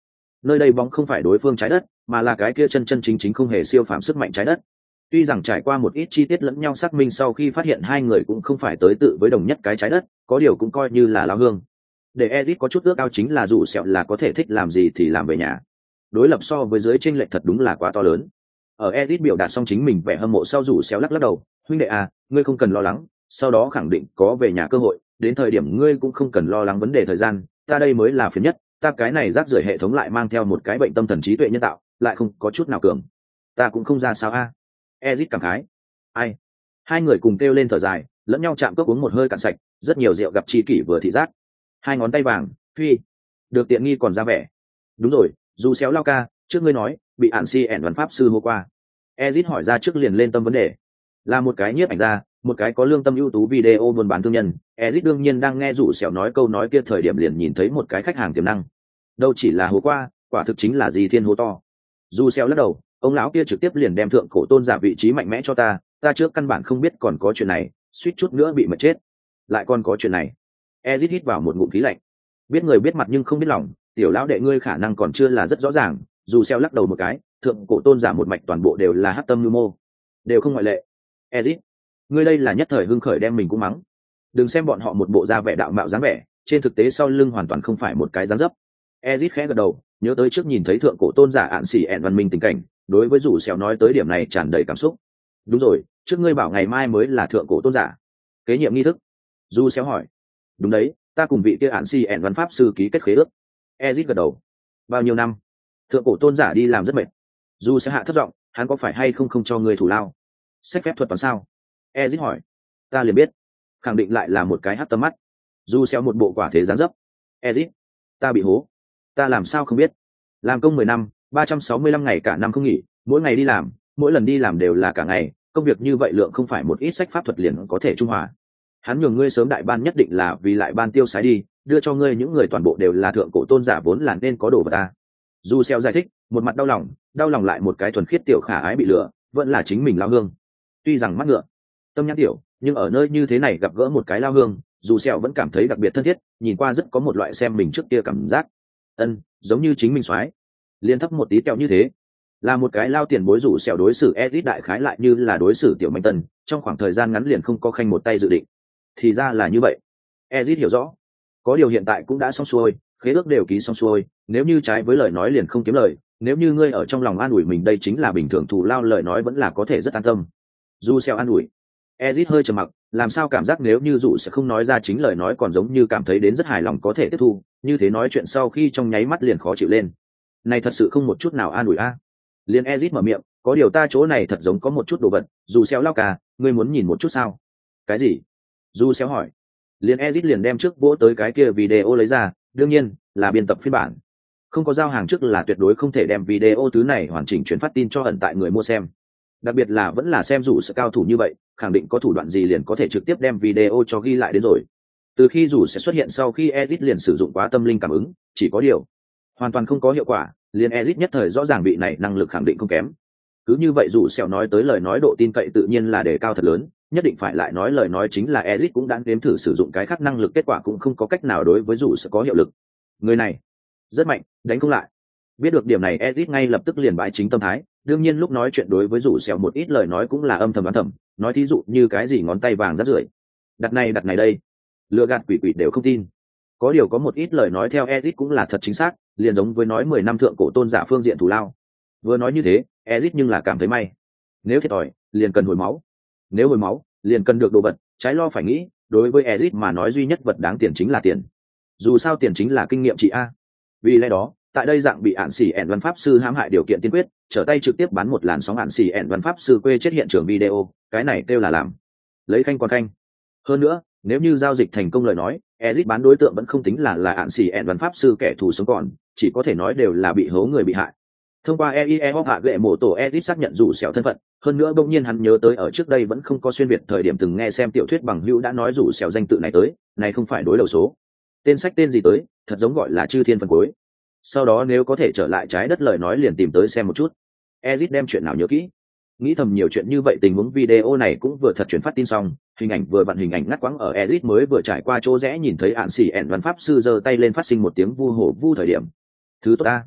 Nơi đây bóng không phải đối phương trái đất, mà là cái kia chân chân chính chính không hề siêu phạm sức mạnh trái đất. Tuy rằng trải qua một ít chi tiết lẫn nhau xác minh sau khi phát hiện hai người cũng không phải tới tự với đồng nhất cái trái đất, có điều cũng coi như là lao hương. Để Ezit có chút ước ao chính là rủ sẹo là có thể thích làm gì thì làm về nhà. Đối lập so với dưới tranh lệch thật đúng là quá to lớn ở edit biểu đạt xong chính mình vẻ hâm mộ sau rủ xéo lắc lắc đầu, huynh đệ à ngươi không cần lo lắng, sau đó khẳng định có về nhà cơ hội, đến thời điểm ngươi cũng không cần lo lắng vấn đề thời gian, ta đây mới là phiền nhất, ta cái này rác rưởi hệ thống lại mang theo một cái bệnh tâm thần trí tuệ nhân tạo, lại không có chút nào cường. Ta cũng không ra sao a. À. ezit cảm khái. Ai? Hai người cùng kêu lên thở dài, lẫn nhau chạm cốc uống một hơi cạn sạch, rất nhiều rượu gặp chi kỷ vừa thị giác. Hai ngón tay vàng, phi, được tiện nghi còn ra vẻ. Đúng rồi, dù xéo lao ca, trước ngươi nói bị ạn si ẻn văn pháp sư hô qua. Ezit hỏi ra trước liền lên tâm vấn đề. Là một cái nhiếp ảnh ra một cái có lương tâm ưu tú video buôn bán thương nhân, ezit đương nhiên đang nghe rủ xẻo nói câu nói kia thời điểm liền nhìn thấy một cái khách hàng tiềm năng. Đâu chỉ là hố qua, quả thực chính là gì thiên hố to. Dù xẻo lắc đầu, ông lão kia trực tiếp liền đem thượng cổ tôn giả vị trí mạnh mẽ cho ta ta trước căn bản không biết còn có chuyện này, suýt chút nữa bị mệt chết. Lại còn có chuyện này. Ezit hít vào một ngụm khí lạnh. Biết người biết mặt nhưng không biết lòng, tiểu lão đệ ngươi khả năng còn chưa là rất rõ ràng dù xeo lắc đầu một cái, thượng cổ tôn giả một mạch toàn bộ đều là hắc tâm lưu mô. Đều không ngoại lệ. Ezit, ngươi đây là nhất thời hưng khởi đem mình cũng mắng. Đừng xem bọn họ một bộ da vẻ đạo mạo dáng vẻ, trên thực tế sau lưng hoàn toàn không phải một cái dáng dấp. Ezit khẽ gật đầu, nhớ tới trước nhìn thấy thượng cổ tôn giả ạn xỉ ẹn văn minh tình cảnh, đối với rủ xèo nói tới điểm này tràn đầy cảm xúc. Đúng rồi, trước ngươi bảo ngày mai mới là thượng cổ tôn giả. Kế nhiệm nghi thức. Dù xéo hỏi. Đúng đấy, ta cùng vị kia ạn xỉ ẹn văn pháp sư ký kết khế ước. Ezit gật đầu. Bao nhiêu năm? Thượng cổ tôn giả đi làm rất mệt. Dù sẽ hạ thất giọng, hắn có phải hay không không cho người thủ lao? Sách phép thuật toán sao? E dít hỏi. Ta liền biết. Khẳng định lại là một cái hát tầm mắt. Dù xeo một bộ quả thế gián dấp. E dít ta bị hố. Ta làm sao không biết? Làm công mười năm, ba trăm sáu mươi lăm ngày cả năm không nghỉ, mỗi ngày đi làm, mỗi lần đi làm đều là cả ngày, công việc như vậy lượng không phải một ít sách pháp thuật liền có thể trung hòa. Hắn nhường ngươi sớm đại ban nhất định là vì lại ban tiêu sái đi, đưa cho ngươi những người toàn bộ đều là thượng cổ tôn giả vốn là nên có đồ vật ta dù xeo giải thích, một mặt đau lòng đau lòng lại một cái thuần khiết tiểu khả ái bị lừa, vẫn là chính mình lao hương. Tuy rằng mắt ngựa, tâm nhãn tiểu, nhưng ở nơi như thế này gặp gỡ một cái lao hương, dù xeo vẫn cảm thấy đặc biệt thân thiết, nhìn qua rất có một loại xem mình trước kia cảm giác. Ân, giống như chính mình xoái. Liên thấp một tí kẹo như thế, là một cái lao tiền bối rủ xẻo đối xử edit đại khái lại như là đối xử tiểu mạnh tân trong khoảng thời gian ngắn liền không có khanh một tay dự định. Thì ra là như vậy. Edit hiểu rõ, có điều hiện tại cũng đã xong xuôi khế ước đều ký xong xuôi, nếu như trái với lời nói liền không kiếm lời, nếu như ngươi ở trong lòng an ủi mình đây chính là bình thường thù lao lời nói vẫn là có thể rất an tâm. Dù xeo an ủi. Ezit hơi trầm mặc, làm sao cảm giác nếu như dụ sẽ không nói ra chính lời nói còn giống như cảm thấy đến rất hài lòng có thể tiếp thu, như thế nói chuyện sau khi trong nháy mắt liền khó chịu lên. Này thật sự không một chút nào an ủi a. À. liền ezit mở miệng, có điều ta chỗ này thật giống có một chút đồ vật, dù xeo lao cả ngươi muốn nhìn một chút sao? Cái gì? Dù xeo hỏi. Liền ezit liền đem trước vỗ tới cái kia video lấy ra đương nhiên, là biên tập phiên bản. Không có giao hàng trước là tuyệt đối không thể đem video thứ này hoàn chỉnh chuyển phát tin cho ẩn tại người mua xem. Đặc biệt là vẫn là xem rủ sự cao thủ như vậy, khẳng định có thủ đoạn gì liền có thể trực tiếp đem video cho ghi lại đến rồi. Từ khi rủ sẽ xuất hiện sau khi edit liền sử dụng quá tâm linh cảm ứng, chỉ có điều, hoàn toàn không có hiệu quả, liền edit nhất thời rõ ràng vị này năng lực khẳng định không kém. Cứ như vậy dù sẹo nói tới lời nói độ tin cậy tự nhiên là đề cao thật lớn nhất định phải lại nói lời nói chính là Ezic cũng đã nếm thử sử dụng cái khác năng lực, kết quả cũng không có cách nào đối với dù sẽ có hiệu lực. Người này, rất mạnh, đánh không lại. Biết được điểm này, Ezic ngay lập tức liền bãi chính tâm thái. Đương nhiên lúc nói chuyện đối với dù sẹo một ít lời nói cũng là âm thầm đoán thầm. Nói thí dụ như cái gì ngón tay vàng rất rưởi. Đặt này đặt này đây. Lựa gạt quỷ quỷ đều không tin. Có điều có một ít lời nói theo Ezic cũng là thật chính xác, liền giống với nói mười năm thượng cổ tôn giả phương diện thủ lao. Vừa nói như thế, Ezic nhưng là cảm thấy may. Nếu thiệt thòi, liền cần hồi máu nếu hồi máu, liền cần được đồ vật, trái lo phải nghĩ, đối với ezit mà nói duy nhất vật đáng tiền chính là tiền. Dù sao tiền chính là kinh nghiệm chị a. Vì lẽ đó, tại đây dạng bị ạn xỉ ẹn văn pháp sư hãm hại điều kiện tiên quyết, trở tay trực tiếp bán một làn sóng ạn xỉ ẹn văn pháp sư quê chết hiện trường video, cái này kêu là làm. Lấy khanh còn khanh. Hơn nữa, nếu như giao dịch thành công lời nói, ezit bán đối tượng vẫn không tính là là ạn xỉ ẹn văn pháp sư kẻ thù sống còn, chỉ có thể nói đều là bị hố người bị hại thông qua eie hóc hạ gệ mổ tổ ezit xác nhận rủ sẹo thân phận, hơn nữa bỗng nhiên hắn nhớ tới ở trước đây vẫn không có xuyên việt thời điểm từng nghe xem tiểu thuyết bằng hữu đã nói rủ sẹo danh tự này tới, này không phải đối đầu số. Tên sách tên gì tới, thật giống gọi là chư thiên phần cuối. Sau đó nếu có thể trở lại trái đất lời nói liền tìm tới xem một chút. Ezit đem chuyện nào nhớ kỹ. Nghĩ thầm nhiều chuyện như vậy tình huống video này cũng vừa thật chuyển phát tin xong, hình ảnh vừa vặn hình ảnh ngắt quãng ở ezit mới vừa trải qua chỗ rẽ nhìn thấy ạn xì ẹn văn pháp sư giơ tay lên phát sinh một tiếng vu hổ vu thời điểm. Thứ tốt ta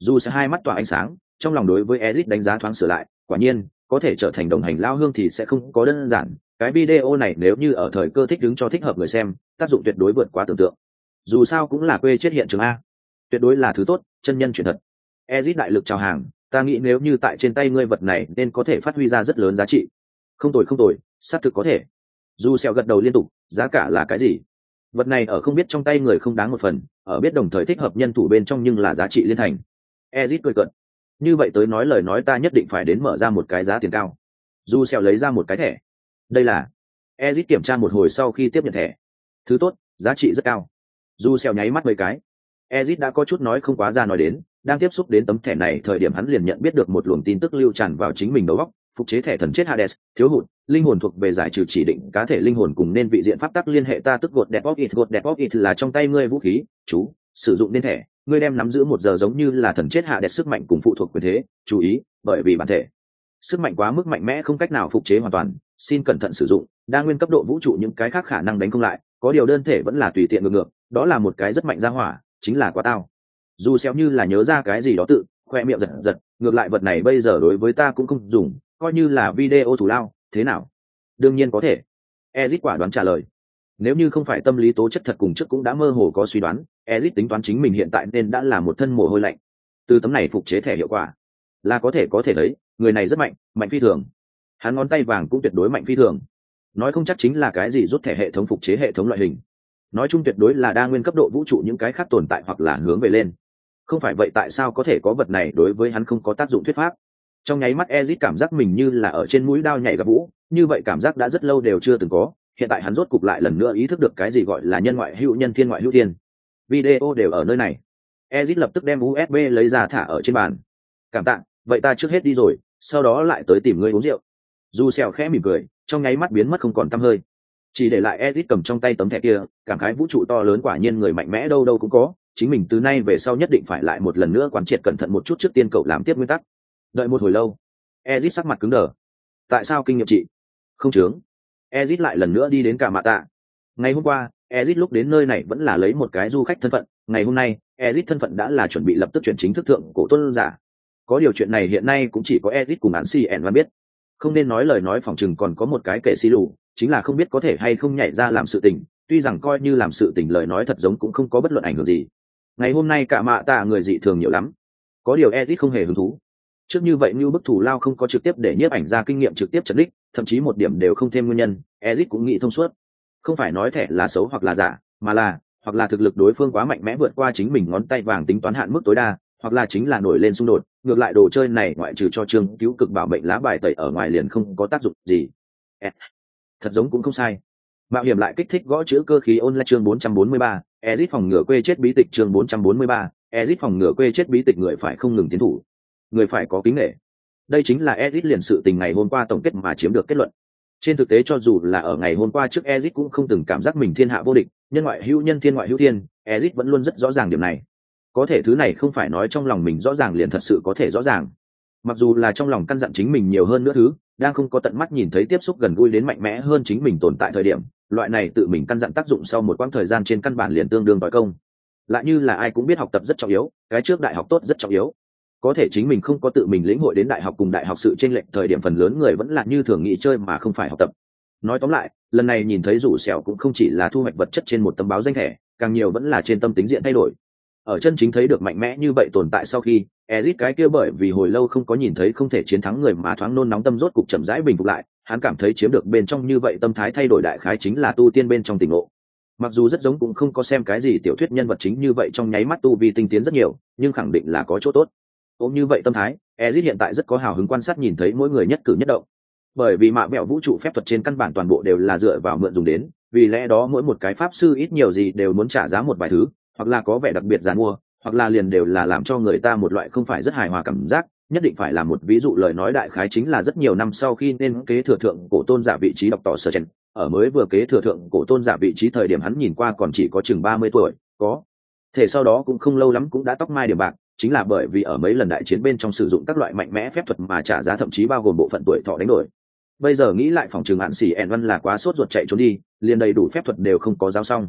dù sẽ hai mắt tỏa ánh sáng, trong lòng đối với ezit đánh giá thoáng sửa lại, quả nhiên, có thể trở thành đồng hành lao hương thì sẽ không có đơn giản, cái video này nếu như ở thời cơ thích đứng cho thích hợp người xem, tác dụng tuyệt đối vượt quá tưởng tượng. Dù sao cũng là quê chết hiện trường a. Tuyệt đối là thứ tốt, chân nhân chuyện thật. Ezit đại lực chào hàng, ta nghĩ nếu như tại trên tay ngươi vật này nên có thể phát huy ra rất lớn giá trị. Không tồi không tồi, xác thực có thể. Dù xẹo gật đầu liên tục, giá cả là cái gì? Vật này ở không biết trong tay người không đáng một phần, ở biết đồng thời thích hợp nhân thủ bên trong nhưng là giá trị liên thành ezit cười cợt. Như vậy tới nói lời nói ta nhất định phải đến mở ra một cái giá tiền cao. Dù xẹo lấy ra một cái thẻ. Đây là ezit kiểm tra một hồi sau khi tiếp nhận thẻ. Thứ tốt, giá trị rất cao. Dù xẹo nháy mắt mấy cái, ezit đã có chút nói không quá ra nói đến, đang tiếp xúc đến tấm thẻ này thời điểm hắn liền nhận biết được một luồng tin tức lưu tràn vào chính mình đầu óc, phục chế thẻ thần chết hades, thiếu hụt, linh hồn thuộc về giải trừ chỉ định cá thể linh hồn cùng nên vị diện pháp tắc liên hệ ta tức gột đẹp bóc ít, gột đẹp bóc ít là trong tay ngươi vũ khí, chú, sử dụng nên thẻ ngươi đem nắm giữ một giờ giống như là thần chết hạ đẹp sức mạnh cùng phụ thuộc quyền thế, chú ý, bởi vì bản thể sức mạnh quá mức mạnh mẽ không cách nào phục chế hoàn toàn, xin cẩn thận sử dụng, đa nguyên cấp độ vũ trụ những cái khác khả năng đánh công lại, có điều đơn thể vẫn là tùy tiện ngược ngược, đó là một cái rất mạnh ra hỏa, chính là quá tao. Dù xéo như là nhớ ra cái gì đó tự, khoe miệng giật giật, ngược lại vật này bây giờ đối với ta cũng không dùng, coi như là video thủ lao, thế nào? Đương nhiên có thể. Ezit quả đoán trả lời. Nếu như không phải tâm lý tố chất thật cùng trước cũng đã mơ hồ có suy đoán ezit tính toán chính mình hiện tại nên đã là một thân mồ hôi lạnh. Từ tấm này phục chế thẻ hiệu quả, là có thể có thể thấy, người này rất mạnh mạnh phi thường. Hắn ngón tay vàng cũng tuyệt đối mạnh phi thường. Nói không chắc chính là cái gì rút thẻ hệ thống phục chế hệ thống loại hình. Nói chung tuyệt đối là đa nguyên cấp độ vũ trụ những cái khác tồn tại hoặc là hướng về lên. Không phải vậy tại sao có thể có vật này đối với hắn không có tác dụng thuyết pháp? Trong nháy mắt ezit cảm giác mình như là ở trên mũi đao nhảy gặp vũ, như vậy cảm giác đã rất lâu đều chưa từng có. Hiện tại hắn rốt cục lại lần nữa ý thức được cái gì gọi là nhân ngoại hữu nhân, thiên ngoại hữu thiên video đều ở nơi này. Ezit lập tức đem usb lấy ra thả ở trên bàn. Cảm tạ, vậy ta trước hết đi rồi, sau đó lại tới tìm ngươi uống rượu. Dù xèo khẽ mỉm cười, trong nháy mắt biến mất không còn tăm hơi. Chỉ để lại ezit cầm trong tay tấm thẻ kia, cảm khái vũ trụ to lớn quả nhiên người mạnh mẽ đâu đâu cũng có, chính mình từ nay về sau nhất định phải lại một lần nữa quán triệt cẩn thận một chút trước tiên cậu làm tiếp nguyên tắc. Đợi một hồi lâu, ezit sắc mặt cứng đờ. Tại sao kinh nghiệm chị? Không chướng. Ezit lại lần nữa đi đến cả mạ tạ. Ngày hôm qua edit lúc đến nơi này vẫn là lấy một cái du khách thân phận. Ngày hôm nay edit thân phận đã là chuẩn bị lập tức chuyển chính thức thượng cổ tôn giả. Có điều chuyện này hiện nay cũng chỉ có edit cùng án cn mà biết. Không nên nói lời nói phòng chừng còn có một cái kẻ xì lù, chính là không biết có thể hay không nhảy ra làm sự tình. Tuy rằng coi như làm sự tình lời nói thật giống cũng không có bất luận ảnh hưởng gì. Ngày hôm nay cả mạ tạ người dị thường nhiều lắm. Có điều edit không hề hứng thú. Trước như vậy như bức thủ lao không có trực tiếp để nhiếp ảnh ra kinh nghiệm trực tiếp chấn đích, thậm chí một điểm đều không thêm nguyên nhân edit cũng nghĩ thông suốt không phải nói thẻ là xấu hoặc là giả mà là hoặc là thực lực đối phương quá mạnh mẽ vượt qua chính mình ngón tay vàng tính toán hạn mức tối đa hoặc là chính là nổi lên xung đột ngược lại đồ chơi này ngoại trừ cho trương cứu cực bảo mệnh lá bài tẩy ở ngoài liền không có tác dụng gì thật giống cũng không sai mạo hiểm lại kích thích gõ chữ cơ khí ôn lại chương 443, Ezit phòng ngừa quê chết bí tịch chương 443, Ezit phòng ngừa quê chết bí tịch người phải không ngừng tiến thủ, người phải có kính nghệ. Đây chính là Ezit liền sự tình ngày hôm qua tổng kết mà chiếm được kết luận. Trên thực tế cho dù là ở ngày hôm qua trước Ezit cũng không từng cảm giác mình thiên hạ vô địch, nhân ngoại hữu nhân thiên ngoại hữu thiên, Ezit vẫn luôn rất rõ ràng điểm này. Có thể thứ này không phải nói trong lòng mình rõ ràng liền thật sự có thể rõ ràng. Mặc dù là trong lòng căn dặn chính mình nhiều hơn nữa thứ, đang không có tận mắt nhìn thấy tiếp xúc gần gũi đến mạnh mẽ hơn chính mình tồn tại thời điểm loại này tự mình căn dặn tác dụng sau một quãng thời gian trên căn bản liền tương đương đòi công lại như là ai cũng biết học tập rất trọng yếu cái trước đại học tốt rất trọng yếu có thể chính mình không có tự mình lĩnh hội đến đại học cùng đại học sự trên lệch, thời điểm phần lớn người vẫn là như thường nghĩ chơi mà không phải học tập. Nói tóm lại, lần này nhìn thấy rủ sẹo cũng không chỉ là thu hoạch vật chất trên một tấm báo danh thẻ, càng nhiều vẫn là trên tâm tính diện thay đổi. Ở chân chính thấy được mạnh mẽ như vậy tồn tại sau khi ezit cái kia bởi vì hồi lâu không có nhìn thấy không thể chiến thắng người mà thoáng nôn nóng tâm rốt cục chậm rãi bình phục lại, hắn cảm thấy chiếm được bên trong như vậy tâm thái thay đổi đại khái chính là tu tiên bên trong tình ngộ. Mặc dù rất giống cũng không có xem cái gì tiểu thuyết nhân vật chính như vậy trong nháy mắt tu vi tinh tiến rất nhiều, nhưng khẳng định là có chỗ tốt ôm như vậy tâm thái, ezit hiện tại rất có hào hứng quan sát nhìn thấy mỗi người nhất cử nhất động. Bởi vì mạ mẹo vũ trụ phép thuật trên căn bản toàn bộ đều là dựa vào mượn dùng đến, vì lẽ đó mỗi một cái pháp sư ít nhiều gì đều muốn trả giá một vài thứ, hoặc là có vẻ đặc biệt giàn mua, hoặc là liền đều là làm cho người ta một loại không phải rất hài hòa cảm giác, nhất định phải là một ví dụ lời nói đại khái chính là rất nhiều năm sau khi nên kế thừa thượng cổ tôn giả vị trí đọc tỏ sở trần, ở mới vừa kế thừa thượng cổ tôn giả vị trí thời điểm hắn nhìn qua còn chỉ có chừng ba mươi tuổi, có. Thể sau đó cũng không lâu lắm cũng đã tóc mai điểm bạc chính là bởi vì ở mấy lần đại chiến bên trong sử dụng các loại mạnh mẽ phép thuật mà trả giá thậm chí bao gồm bộ phận tuổi thọ đánh đổi. Bây giờ nghĩ lại phòng trường hạn xỉ ẻn văn là quá sốt ruột chạy trốn đi, liền đầy đủ phép thuật đều không có giao xong.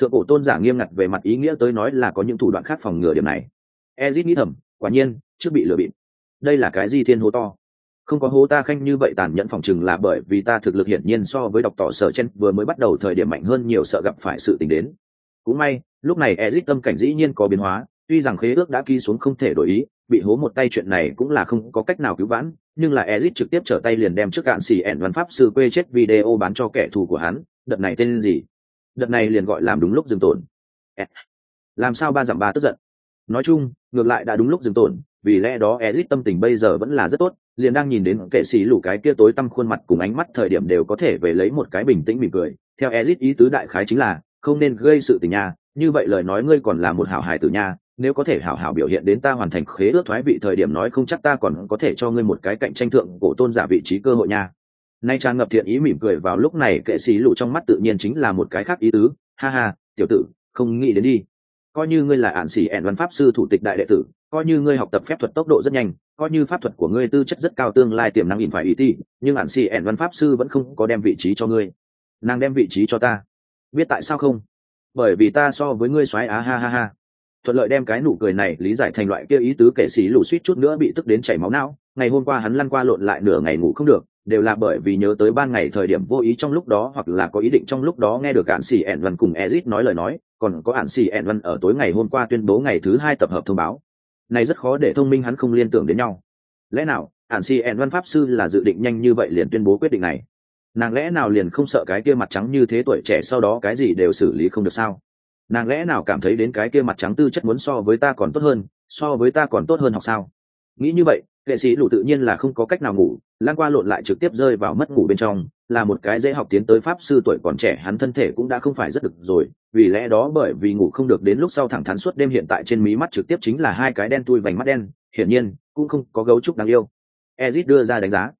Thượng cổ tôn giả nghiêm ngặt về mặt ý nghĩa tới nói là có những thủ đoạn khác phòng ngừa điểm này. Ezit nghĩ thầm, quả nhiên, trước bị lừa bịp. Đây là cái gì thiên hố to? Không có hố ta khanh như vậy tàn nhẫn phòng chừng là bởi vì ta thực lực hiển nhiên so với đọc tỏ sở chen vừa mới bắt đầu thời điểm mạnh hơn nhiều sợ gặp phải sự tình đến. Cũng may, lúc này ezit tâm cảnh dĩ nhiên có biến hóa tuy rằng khế ước đã ký xuống không thể đổi ý, bị hố một tay chuyện này cũng là không có cách nào cứu vãn, nhưng là ezit trực tiếp trở tay liền đem trước cạn xì ẻn văn pháp sư quê chết video bán cho kẻ thù của hắn, đợt này tên gì? Đợt này liền gọi làm đúng lúc dừng tổn làm sao ba dặm ba tức giận? Nói chung, ngược lại đã đúng lúc dừng tổn vì lẽ đó ezit tâm tình bây giờ vẫn là rất tốt, liền đang nhìn đến kệ sĩ lủ cái kia tối tăm khuôn mặt cùng ánh mắt thời điểm đều có thể về lấy một cái bình tĩnh mỉm cười. Theo ezit ý tứ đại khái chính là, không nên gây sự tình nha, như vậy lời nói ngươi còn là một hảo hài tử nha nếu có thể hảo hảo biểu hiện đến ta hoàn thành khế ước thoái vị thời điểm nói không chắc ta còn có thể cho ngươi một cái cạnh tranh thượng cổ tôn giả vị trí cơ hội nha. Nay tràn ngập thiện ý mỉm cười vào lúc này kệ sĩ lụ trong mắt tự nhiên chính là một cái khác ý tứ. Ha ha, tiểu tử, không nghĩ đến đi. Coi như ngươi là ạn sĩ ẻn văn pháp sư thủ tịch đại đệ tử, coi như ngươi học tập phép thuật tốc độ rất nhanh, coi như pháp thuật của ngươi tư chất rất cao tương lai tiềm năng ỉn phải ý ti, nhưng ạn sĩ ẻn văn pháp sư vẫn không có đem vị trí cho ngươi. Nàng đem vị trí cho ta. Biết tại sao không? Bởi vì ta so với ngươi xoáy á ha ha ha thuận lợi đem cái nụ cười này lý giải thành loại kia ý tứ kệ sĩ lù suýt chút nữa bị tức đến chảy máu não. Ngày hôm qua hắn lăn qua lộn lại nửa ngày ngủ không được, đều là bởi vì nhớ tới ban ngày thời điểm vô ý trong lúc đó hoặc là có ý định trong lúc đó nghe được ạn xì ẹn văn cùng ezit nói lời nói, còn có ạn xì ẹn văn ở tối ngày hôm qua tuyên bố ngày thứ hai tập hợp thông báo. Này rất khó để thông minh hắn không liên tưởng đến nhau. Lẽ nào ạn xì ẹn văn pháp sư là dự định nhanh như vậy liền tuyên bố quyết định này? Nàng lẽ nào liền không sợ cái kia mặt trắng như thế tuổi trẻ sau đó cái gì đều xử lý không được sao? Nàng lẽ nào cảm thấy đến cái kia mặt trắng tư chất muốn so với ta còn tốt hơn, so với ta còn tốt hơn học sao? Nghĩ như vậy, nghệ sĩ lụ tự nhiên là không có cách nào ngủ lan qua lộn lại trực tiếp rơi vào mất ngủ bên trong, là một cái dễ học tiến tới pháp sư tuổi còn trẻ, hắn thân thể cũng đã không phải rất được rồi, vì lẽ đó bởi vì ngủ không được đến lúc sau thẳng thắn suốt đêm hiện tại trên mí mắt trực tiếp chính là hai cái đen tui vành mắt đen, hiển nhiên, cũng không có gấu trúc đáng yêu. Ezit đưa ra đánh giá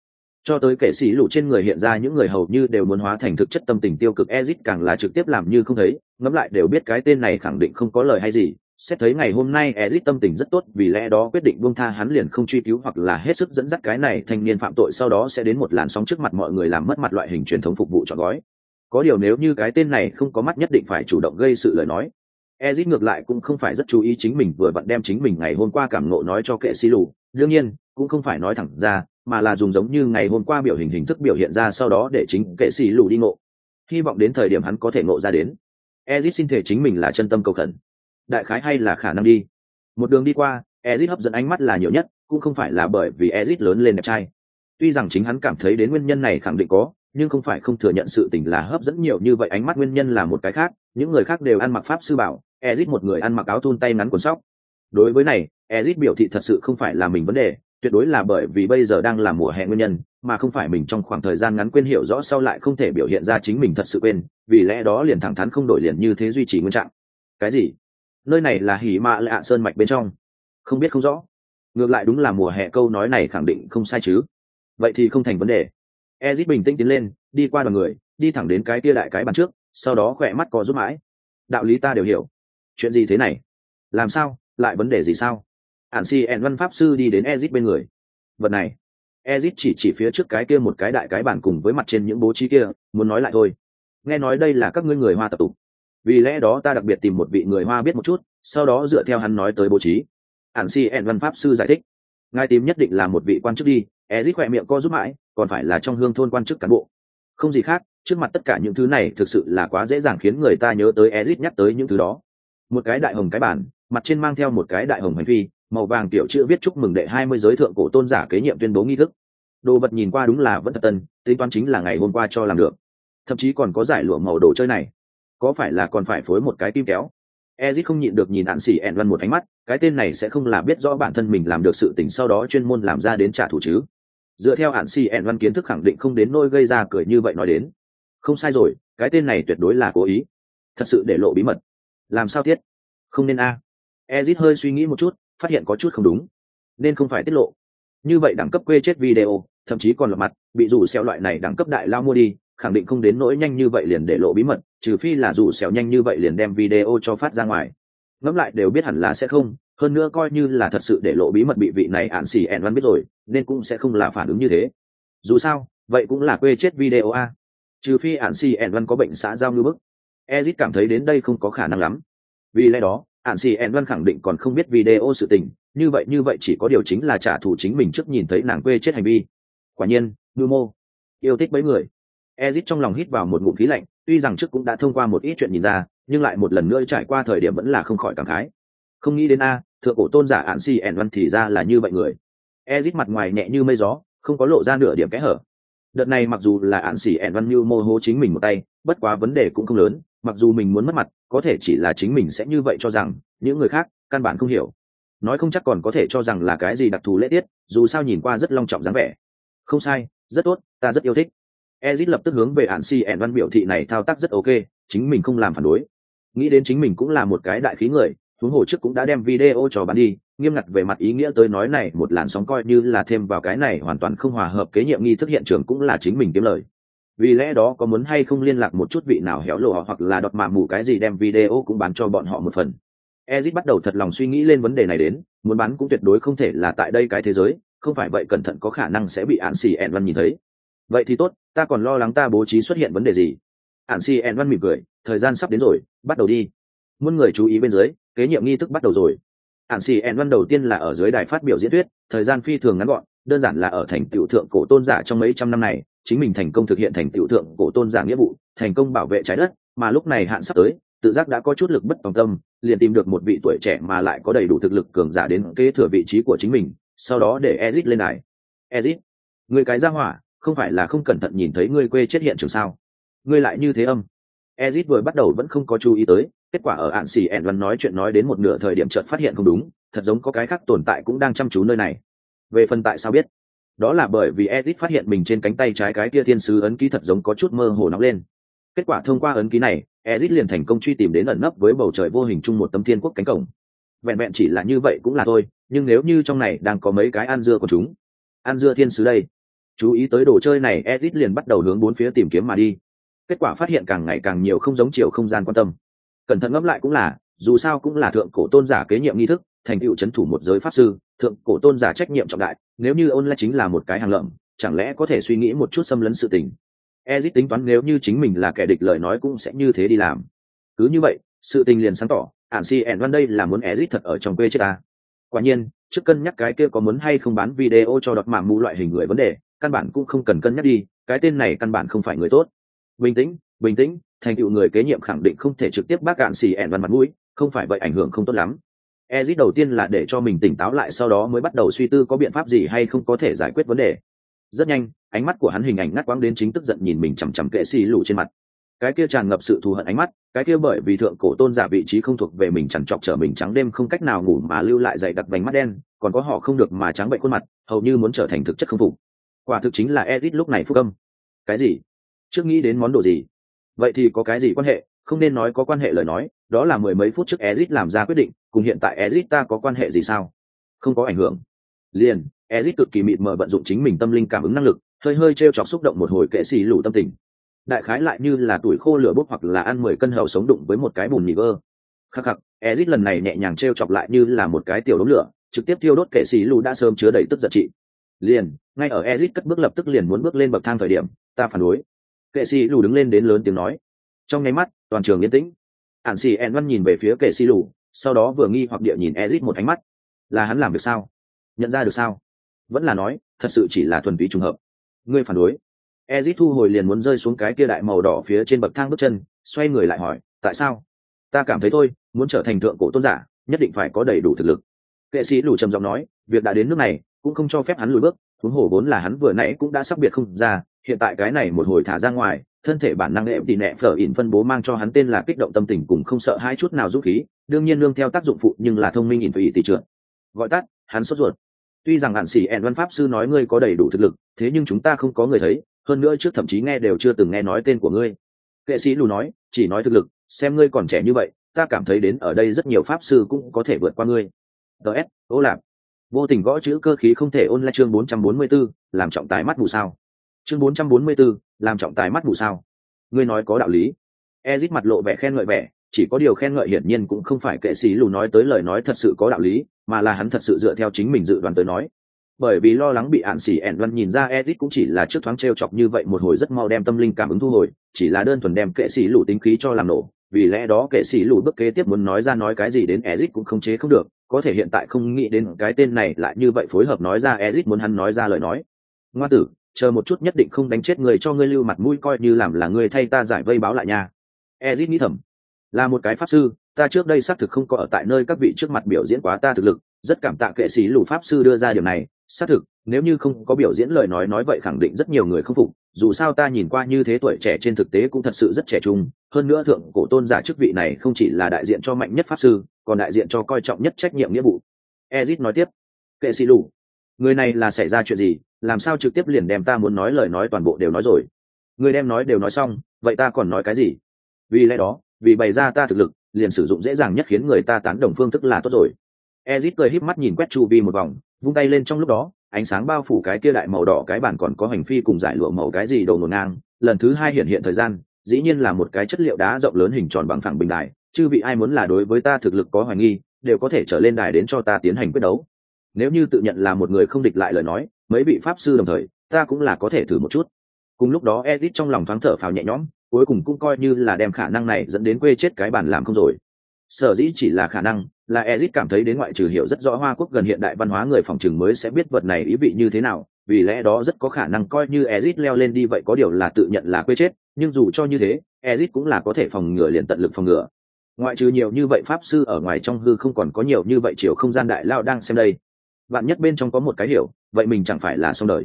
cho tới kệ sĩ lụ trên người hiện ra những người hầu như đều muốn hóa thành thực chất tâm tình tiêu cực ezit càng là trực tiếp làm như không thấy, ngẫm lại đều biết cái tên này khẳng định không có lời hay gì. Xét thấy ngày hôm nay ezit tâm tình rất tốt, vì lẽ đó quyết định buông tha hắn liền không truy cứu hoặc là hết sức dẫn dắt cái này thanh niên phạm tội, sau đó sẽ đến một làn sóng trước mặt mọi người làm mất mặt loại hình truyền thống phục vụ chọn gói. Có điều nếu như cái tên này không có mắt nhất định phải chủ động gây sự lời nói ezit ngược lại cũng không phải rất chú ý chính mình, vừa vặn đem chính mình ngày hôm qua cảm ngộ nói cho kệ sĩ lù đương nhiên, cũng không phải nói thẳng ra mà là dùng giống như ngày hôm qua biểu hình hình thức biểu hiện ra sau đó để chính kệ sĩ lù đi ngộ. Hy vọng đến thời điểm hắn có thể ngộ ra đến. Ezit xin thể chính mình là chân tâm cầu khẩn. Đại khái hay là khả năng đi. Một đường đi qua, ezit hấp dẫn ánh mắt là nhiều nhất, cũng không phải là bởi vì ezit lớn lên đẹp trai. Tuy rằng chính hắn cảm thấy đến nguyên nhân này khẳng định có, nhưng không phải không thừa nhận sự tình là hấp dẫn nhiều như vậy ánh mắt nguyên nhân là một cái khác, những người khác đều ăn mặc pháp sư bảo, ezit một người ăn mặc áo thun tay ngắn quần sóc. Đối với này, ezit biểu thị thật sự không phải là mình vấn đề tuyệt đối là bởi vì bây giờ đang là mùa hè nguyên nhân, mà không phải mình trong khoảng thời gian ngắn quên hiểu rõ sau lại không thể biểu hiện ra chính mình thật sự quên, vì lẽ đó liền thẳng thắn không đổi liền như thế duy trì nguyên trạng. Cái gì? Nơi này là hỉ mạ lạ sơn mạch bên trong. Không biết không rõ. Ngược lại đúng là mùa hè câu nói này khẳng định không sai chứ. Vậy thì không thành vấn đề. Ezit bình tĩnh tiến lên, đi qua đoàn người, đi thẳng đến cái kia đại cái bàn trước, sau đó khỏe mắt có giúp mãi. Đạo lý ta đều hiểu. Chuyện gì thế này? Làm sao? Lại vấn đề gì sao? Ạn si ẹn văn pháp sư đi đến ezit bên người. Vật này ezit chỉ chỉ phía trước cái kia một cái đại cái bản cùng với mặt trên những bố trí kia, muốn nói lại thôi. Nghe nói đây là các ngươi người hoa tập tục. Vì lẽ đó ta đặc biệt tìm một vị người hoa biết một chút, sau đó dựa theo hắn nói tới bố trí. Ản si ẹn văn pháp sư giải thích. Ngài tìm nhất định là một vị quan chức đi ezit khỏe miệng co giúp mãi, còn phải là trong hương thôn quan chức cán bộ. Không gì khác, trước mặt tất cả những thứ này thực sự là quá dễ dàng khiến người ta nhớ tới ezit nhắc tới những thứ đó. Một cái đại hồng cái bản mặt trên mang theo một cái đại hồng hành phi màu vàng tiểu chữ viết chúc mừng đệ hai mươi giới thượng cổ tôn giả kế nhiệm tuyên bố nghi thức. Đồ vật nhìn qua đúng là vẫn thật tân, tính toán chính là ngày hôm qua cho làm được. Thậm chí còn có giải lụa màu đồ chơi này. Có phải là còn phải phối một cái kim kéo? Ezit không nhịn được nhìn hạn xỉ ẹn văn một ánh mắt, cái tên này sẽ không là biết rõ bản thân mình làm được sự tình sau đó chuyên môn làm ra đến trả thù chứ. Dựa theo hạn xỉ ẹn văn kiến thức khẳng định không đến nôi gây ra cười như vậy nói đến. Không sai rồi, cái tên này tuyệt đối là cố ý. Thật sự để lộ bí mật. Làm sao tiết không nên a. À. ezit hơi suy nghĩ một chút phát hiện có chút không đúng, nên không phải tiết lộ. Như vậy đẳng cấp quê chết video, thậm chí còn lọt mặt, bị rủ xeo loại này đẳng cấp đại lao mua đi, khẳng định không đến nỗi nhanh như vậy liền để lộ bí mật, trừ phi là rủ xeo nhanh như vậy liền đem video cho phát ra ngoài. Ngẫm lại đều biết hẳn là sẽ không, hơn nữa coi như là thật sự để lộ bí mật bị vị này ạn xì ẹn văn biết rồi, nên cũng sẽ không là phản ứng như thế. Dù sao, vậy cũng là quê chết video a. Trừ phi ạn xì ẹn văn có bệnh xã giao ngư bức. Ezit cảm thấy đến đây không có khả năng lắm. Vì lẽ đó ạn xì ẹn văn khẳng định còn không biết video sự tình, như vậy như vậy chỉ có điều chính là trả thù chính mình trước nhìn thấy nàng quê chết hành vi. Quả nhiên ngư mô, yêu thích mấy người. Ezit trong lòng hít vào một ngụm khí lạnh, tuy rằng trước cũng đã thông qua một ít chuyện nhìn ra, nhưng lại một lần nữa trải qua thời điểm vẫn là không khỏi cảm khái. Không nghĩ đến a, thượng cổ tôn giả ạn xì ẹn văn thì ra là như vậy người. Ezit mặt ngoài nhẹ như mây gió, không có lộ ra nửa điểm kẽ hở. Đợt này mặc dù là ạn xì ẹn văn như mô hố chính mình một tay, bất quá vấn đề cũng không lớn mặc dù mình muốn mất mặt, có thể chỉ là chính mình sẽ như vậy cho rằng, những người khác căn bản không hiểu. Nói không chắc còn có thể cho rằng là cái gì đặc thù lễ tiết, dù sao nhìn qua rất long trọng dáng vẻ. Không sai, rất tốt, ta rất yêu thích. Ezit lập tức hướng về ạn si ẻn văn biểu thị này thao tác rất ok, chính mình không làm phản đối. Nghĩ đến chính mình cũng là một cái đại khí người, huống hồ trước cũng đã đem video cho bán đi, nghiêm ngặt về mặt ý nghĩa tới nói này một làn sóng coi như là thêm vào cái này hoàn toàn không hòa hợp kế nhiệm nghi thức hiện trường cũng là chính mình kiếm lời vì lẽ đó có muốn hay không liên lạc một chút vị nào héo lộ hoặc là đọt mạ mù cái gì đem video cũng bán cho bọn họ một phần. Ezit bắt đầu thật lòng suy nghĩ lên vấn đề này đến, muốn bán cũng tuyệt đối không thể là tại đây cái thế giới, không phải vậy cẩn thận có khả năng sẽ bị ạn xì ẹn văn nhìn thấy. Vậy thì tốt, ta còn lo lắng ta bố trí xuất hiện vấn đề gì? Ạn xì ẹn văn mỉm cười, thời gian sắp đến rồi, bắt đầu đi. Muôn người chú ý bên dưới, kế nhiệm nghi thức bắt đầu rồi. Ạn xì ẹn văn đầu tiên là ở dưới đài phát biểu diễn thuyết, thời gian phi thường ngắn gọn, đơn giản là ở thành tiểu thượng cổ tôn giả trong mấy trăm năm này chính mình thành công thực hiện thành tiểu thượng cổ tôn giả nghĩa vụ, thành công bảo vệ trái đất, mà lúc này hạn sắp tới, tự giác đã có chút lực bất tòng tâm, liền tìm được một vị tuổi trẻ mà lại có đầy đủ thực lực cường giả đến kế thừa vị trí của chính mình, sau đó để ezit lên đài. Ezit, người cái ra hỏa, không phải là không cẩn thận nhìn thấy ngươi quê chết hiện trường sao? Ngươi lại như thế âm. Ezit vừa bắt đầu vẫn không có chú ý tới, kết quả ở ạn xì ẹn văn nói chuyện nói đến một nửa thời điểm chợt phát hiện không đúng, thật giống có cái khác tồn tại cũng đang chăm chú nơi này. Về phần tại sao biết? Đó là bởi vì Edith phát hiện mình trên cánh tay trái cái kia thiên sứ ấn ký thật giống có chút mơ hồ nóng lên. Kết quả thông qua ấn ký này, Edith liền thành công truy tìm đến ẩn nấp với bầu trời vô hình chung một tấm thiên quốc cánh cổng. Vẹn vẹn chỉ là như vậy cũng là thôi, nhưng nếu như trong này đang có mấy cái ăn dưa của chúng, ăn dưa thiên sứ đây. Chú ý tới đồ chơi này, Edith liền bắt đầu hướng bốn phía tìm kiếm mà đi. Kết quả phát hiện càng ngày càng nhiều không giống chiều không gian quan tâm. Cẩn thận ngẫm lại cũng là, dù sao cũng là thượng cổ tôn giả kế nhiệm nghi thức, thành tựu c thủ một giới pháp sư, thượng cổ tôn giả trách nhiệm trọng đại nếu như ôn lại chính là một cái hàng lợm, chẳng lẽ có thể suy nghĩ một chút xâm lấn sự tình? Ezit tính toán nếu như chính mình là kẻ địch lời nói cũng sẽ như thế đi làm. Cứ như vậy, sự tình liền sáng tỏ ạn si ẻn văn đây là muốn ezit thật ở trong quê chết ta. Quả nhiên, trước cân nhắc cái kia có muốn hay không bán video cho đọt mạng mù loại hình người vấn đề, căn bản cũng không cần cân nhắc đi, cái tên này căn bản không phải người tốt. Bình tĩnh bình tĩnh, thành tựu người kế nhiệm khẳng định không thể trực tiếp bác cạn xì ẻn văn mặt mũi, không phải vậy ảnh hưởng không tốt lắm ezit đầu tiên là để cho mình tỉnh táo lại, sau đó mới bắt đầu suy tư có biện pháp gì hay không có thể giải quyết vấn đề. Rất nhanh, ánh mắt của hắn hình ảnh ngắt quãng đến chính tức giận nhìn mình chằm chằm kệ xì lũ trên mặt. Cái kia tràn ngập sự thù hận ánh mắt, cái kia bởi vì thượng cổ tôn giả vị trí không thuộc về mình chẳng chọc trở mình trắng đêm không cách nào ngủ mà lưu lại dày đặc vành mắt đen, còn có họ không được mà trắng bệnh khuôn mặt, hầu như muốn trở thành thực chất không phục. Quả thực chính là edit lúc này phúc âm. Cái gì? Trước nghĩ đến món đồ gì? Vậy thì có cái gì quan hệ? Không nên nói có quan hệ lời nói, đó là mười mấy phút trước ezit làm ra quyết định, cùng hiện tại ezit ta có quan hệ gì sao? Không có ảnh hưởng. Liền ezit cực kỳ mịt mờ vận dụng chính mình tâm linh cảm ứng năng lực, hơi hơi t r e o chọc xúc động một hồi kệ xì lủ tâm tình. Đại khái lại như là tuổi khô lửa bốc hoặc là ăn mười cân hậu sống đụng với một cái bùn nhị vơ. Khắc khắc ezit lần này nhẹ nhàng t r e o chọc lại như là một cái tiểu đống lửa, trực tiếp thiêu đốt kệ xì lù đã sớm chứa đầy tức giận trị. Liền, ngay ở ezit cất bước lập tức liền muốn bước lên bậc thang thời điểm, ta phản đối. Kệ xì lù đứng lên đến lớn tiếng nói trong nháy mắt, toàn trường yên tĩnh. Ạn xì ẹn văn nhìn về phía kệ xì lù, sau đó vừa nghi hoặc địa nhìn ezit một ánh mắt. Là hắn làm được sao? Nhận ra được sao? Vẫn là nói, thật sự chỉ là thuần túy trùng hợp. Ngươi phản đối. Ezit thu hồi liền muốn rơi xuống cái kia đại màu đỏ phía trên bậc thang bước chân, xoay người lại hỏi, tại sao? Ta cảm thấy thôi, muốn trở thành thượng cổ tôn giả, nhất định phải có đầy đủ thực lực. Kệ sĩ lù trầm giọng nói, việc đã đến nước này, cũng không cho phép hắn lùi bước, huống hồ vốn là hắn vừa nãy cũng đã sắp biệt không ra, hiện tại cái này một hồi thả ra ngoài thân thể bản năng ệm tỉ nẹ phở ỉn phân bố mang cho hắn tên là kích động tâm tình cùng không sợ hai chút nào dũng khí đương nhiên nương theo tác dụng phụ nhưng là thông minh ỉn phải tỉ trượt. Gọi tắt hắn sốt ruột. Tuy rằng hạn sĩ ẹn văn pháp sư nói ngươi có đầy đủ thực lực thế nhưng chúng ta không có người thấy hơn nữa trước thậm chí nghe đều chưa từng nghe nói tên của ngươi. Kệ sĩ lù nói chỉ nói thực lực xem ngươi còn trẻ như vậy ta cảm thấy đến ở đây rất nhiều pháp sư cũng có thể vượt qua ngươi. Ts ô lạp. Vô tình gõ chữ cơ khí không thể ôn lại chương 444, làm trọng tài mắt mù sao. Chương 444, làm trọng tài mắt mù sao? Ngươi nói có đạo lý. Ezit mặt lộ vẻ khen ngợi vẻ, chỉ có điều khen ngợi hiển nhiên cũng không phải kệ sĩ lù nói tới lời nói thật sự có đạo lý, mà là hắn thật sự dựa theo chính mình dự đoán tới nói. Bởi vì lo lắng bị ạn xỉ ẻn văn nhìn ra edit cũng chỉ là trước thoáng t r e o chọc như vậy một hồi rất mau đem tâm linh cảm ứng thu hồi, chỉ là đơn thuần đem kệ sĩ lù tính khí cho làm nổ. Vì lẽ đó kệ sĩ lù bức kế tiếp muốn nói ra nói cái gì đến edit cũng không chế không được, có thể hiện tại không nghĩ đến cái tên này lại như vậy phối hợp nói ra edit muốn hắn nói ra lời nói. Ngoa tử chờ một chút nhất định không đánh chết người cho ngươi lưu mặt mũi coi như làm là ngươi thay ta giải vây báo lại nha. Ezit nghĩ thầm. Là một cái pháp sư, ta trước đây xác thực không có ở tại nơi các vị trước mặt biểu diễn quá ta thực lực, rất cảm tạ kệ sĩ lù pháp sư đưa ra điều này, xác thực, nếu như không có biểu diễn lời nói nói vậy khẳng định rất nhiều người không phục, dù sao ta nhìn qua như thế tuổi trẻ trên thực tế cũng thật sự rất trẻ trung, hơn nữa thượng cổ tôn giả chức vị này không chỉ là đại diện cho mạnh nhất pháp sư, còn đại diện cho coi trọng nhất trách nhiệm nghĩa vụ. Ezit nói tiếp. Kệ sĩ lù, người này là xảy ra chuyện gì? Làm sao trực tiếp liền đem ta muốn nói lời nói toàn bộ đều nói rồi? Người đem nói đều nói xong, vậy ta còn nói cái gì? Vì lẽ đó, vì bày ra ta thực lực, liền sử dụng dễ dàng nhất khiến người ta tán đồng phương thức là tốt rồi. Ezit cười híp mắt nhìn quét chu vi một vòng, vung tay lên trong lúc đó, ánh sáng bao phủ cái kia đại màu đỏ cái bản còn có hành phi cùng giải lụa màu cái gì đồ ngổn ngang. Lần thứ hai hiện hiện thời gian, dĩ nhiên là một cái chất liệu đá rộng lớn hình tròn bằng phẳng bình đài, chứ vị ai muốn là đối với ta thực lực có hoài nghi, đều có thể trở lên đài đến cho ta tiến hành quyết đấu. Nếu như tự nhận là một người không địch lại lời nói mấy vị pháp sư đồng thời, ta cũng là có thể thử một chút. Cùng lúc đó edit trong lòng thoáng thở phào nhẹ nhõm, cuối cùng cũng coi như là đem khả năng này dẫn đến quê chết cái bản làm không rồi. Sở dĩ chỉ là khả năng, là edit cảm thấy đến ngoại trừ hiểu rất rõ hoa quốc gần hiện đại văn hóa người phòng trừng mới sẽ biết vật này ý vị như thế nào, vì lẽ đó rất có khả năng coi như ezit leo lên đi vậy có điều là tự nhận là quê chết, nhưng dù cho như thế ezit cũng là có thể phòng ngừa liền tận lực phòng ngừa. Ngoại trừ nhiều như vậy pháp sư ở ngoài trong hư không còn có nhiều như vậy chiều không gian đại lao đang xem đây bạn nhất bên trong có một cái hiểu, vậy mình chẳng phải là xong đời.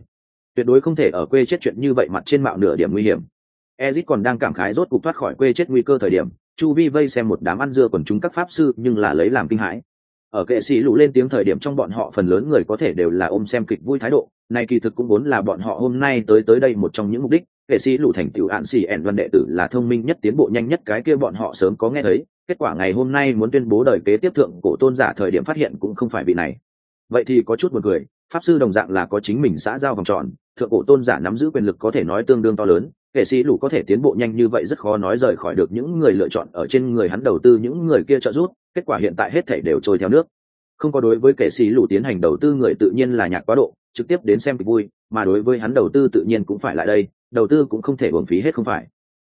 Tuyệt đối không thể ở quê chết chuyện như vậy mặt trên mạo nửa điểm nguy hiểm. Ezit còn đang cảm khái rốt cục thoát khỏi quê chết nguy cơ thời điểm, chu vi vây xem một đám ăn dưa quần chúng các pháp sư, nhưng là lấy làm kinh hãi. Ở kệ sĩ lũ lên tiếng thời điểm trong bọn họ phần lớn người có thể đều là ôm xem kịch vui thái độ, này kỳ thực cũng vốn là bọn họ hôm nay tới tới đây một trong những mục đích. Kệ sĩ lũ thành tựu ạn xì ẻn văn đệ tử là thông minh nhất, tiến bộ nhanh nhất cái kia bọn họ sớm có nghe thấy. Kết quả ngày hôm nay muốn tuyên bố đời kế tiếp thượng cổ tôn giả thời điểm phát hiện cũng không phải vị này vậy thì có chút buồn cười, pháp sư đồng dạng là có chính mình xã giao vòng tròn, thượng cổ tôn giả nắm giữ quyền lực có thể nói tương đương to lớn kệ sĩ lũ có thể tiến bộ nhanh như vậy rất khó nói rời khỏi được những người lựa chọn ở trên người hắn đầu tư những người kia trợ giúp, kết quả hiện tại hết thể đều trôi theo nước. Không có đối với kệ sĩ lũ tiến hành đầu tư người tự nhiên là nhạc quá độ, trực tiếp đến xem kịch vui, mà đối với hắn đầu tư tự nhiên cũng phải lại đây, đầu tư cũng không thể uổng phí hết không phải.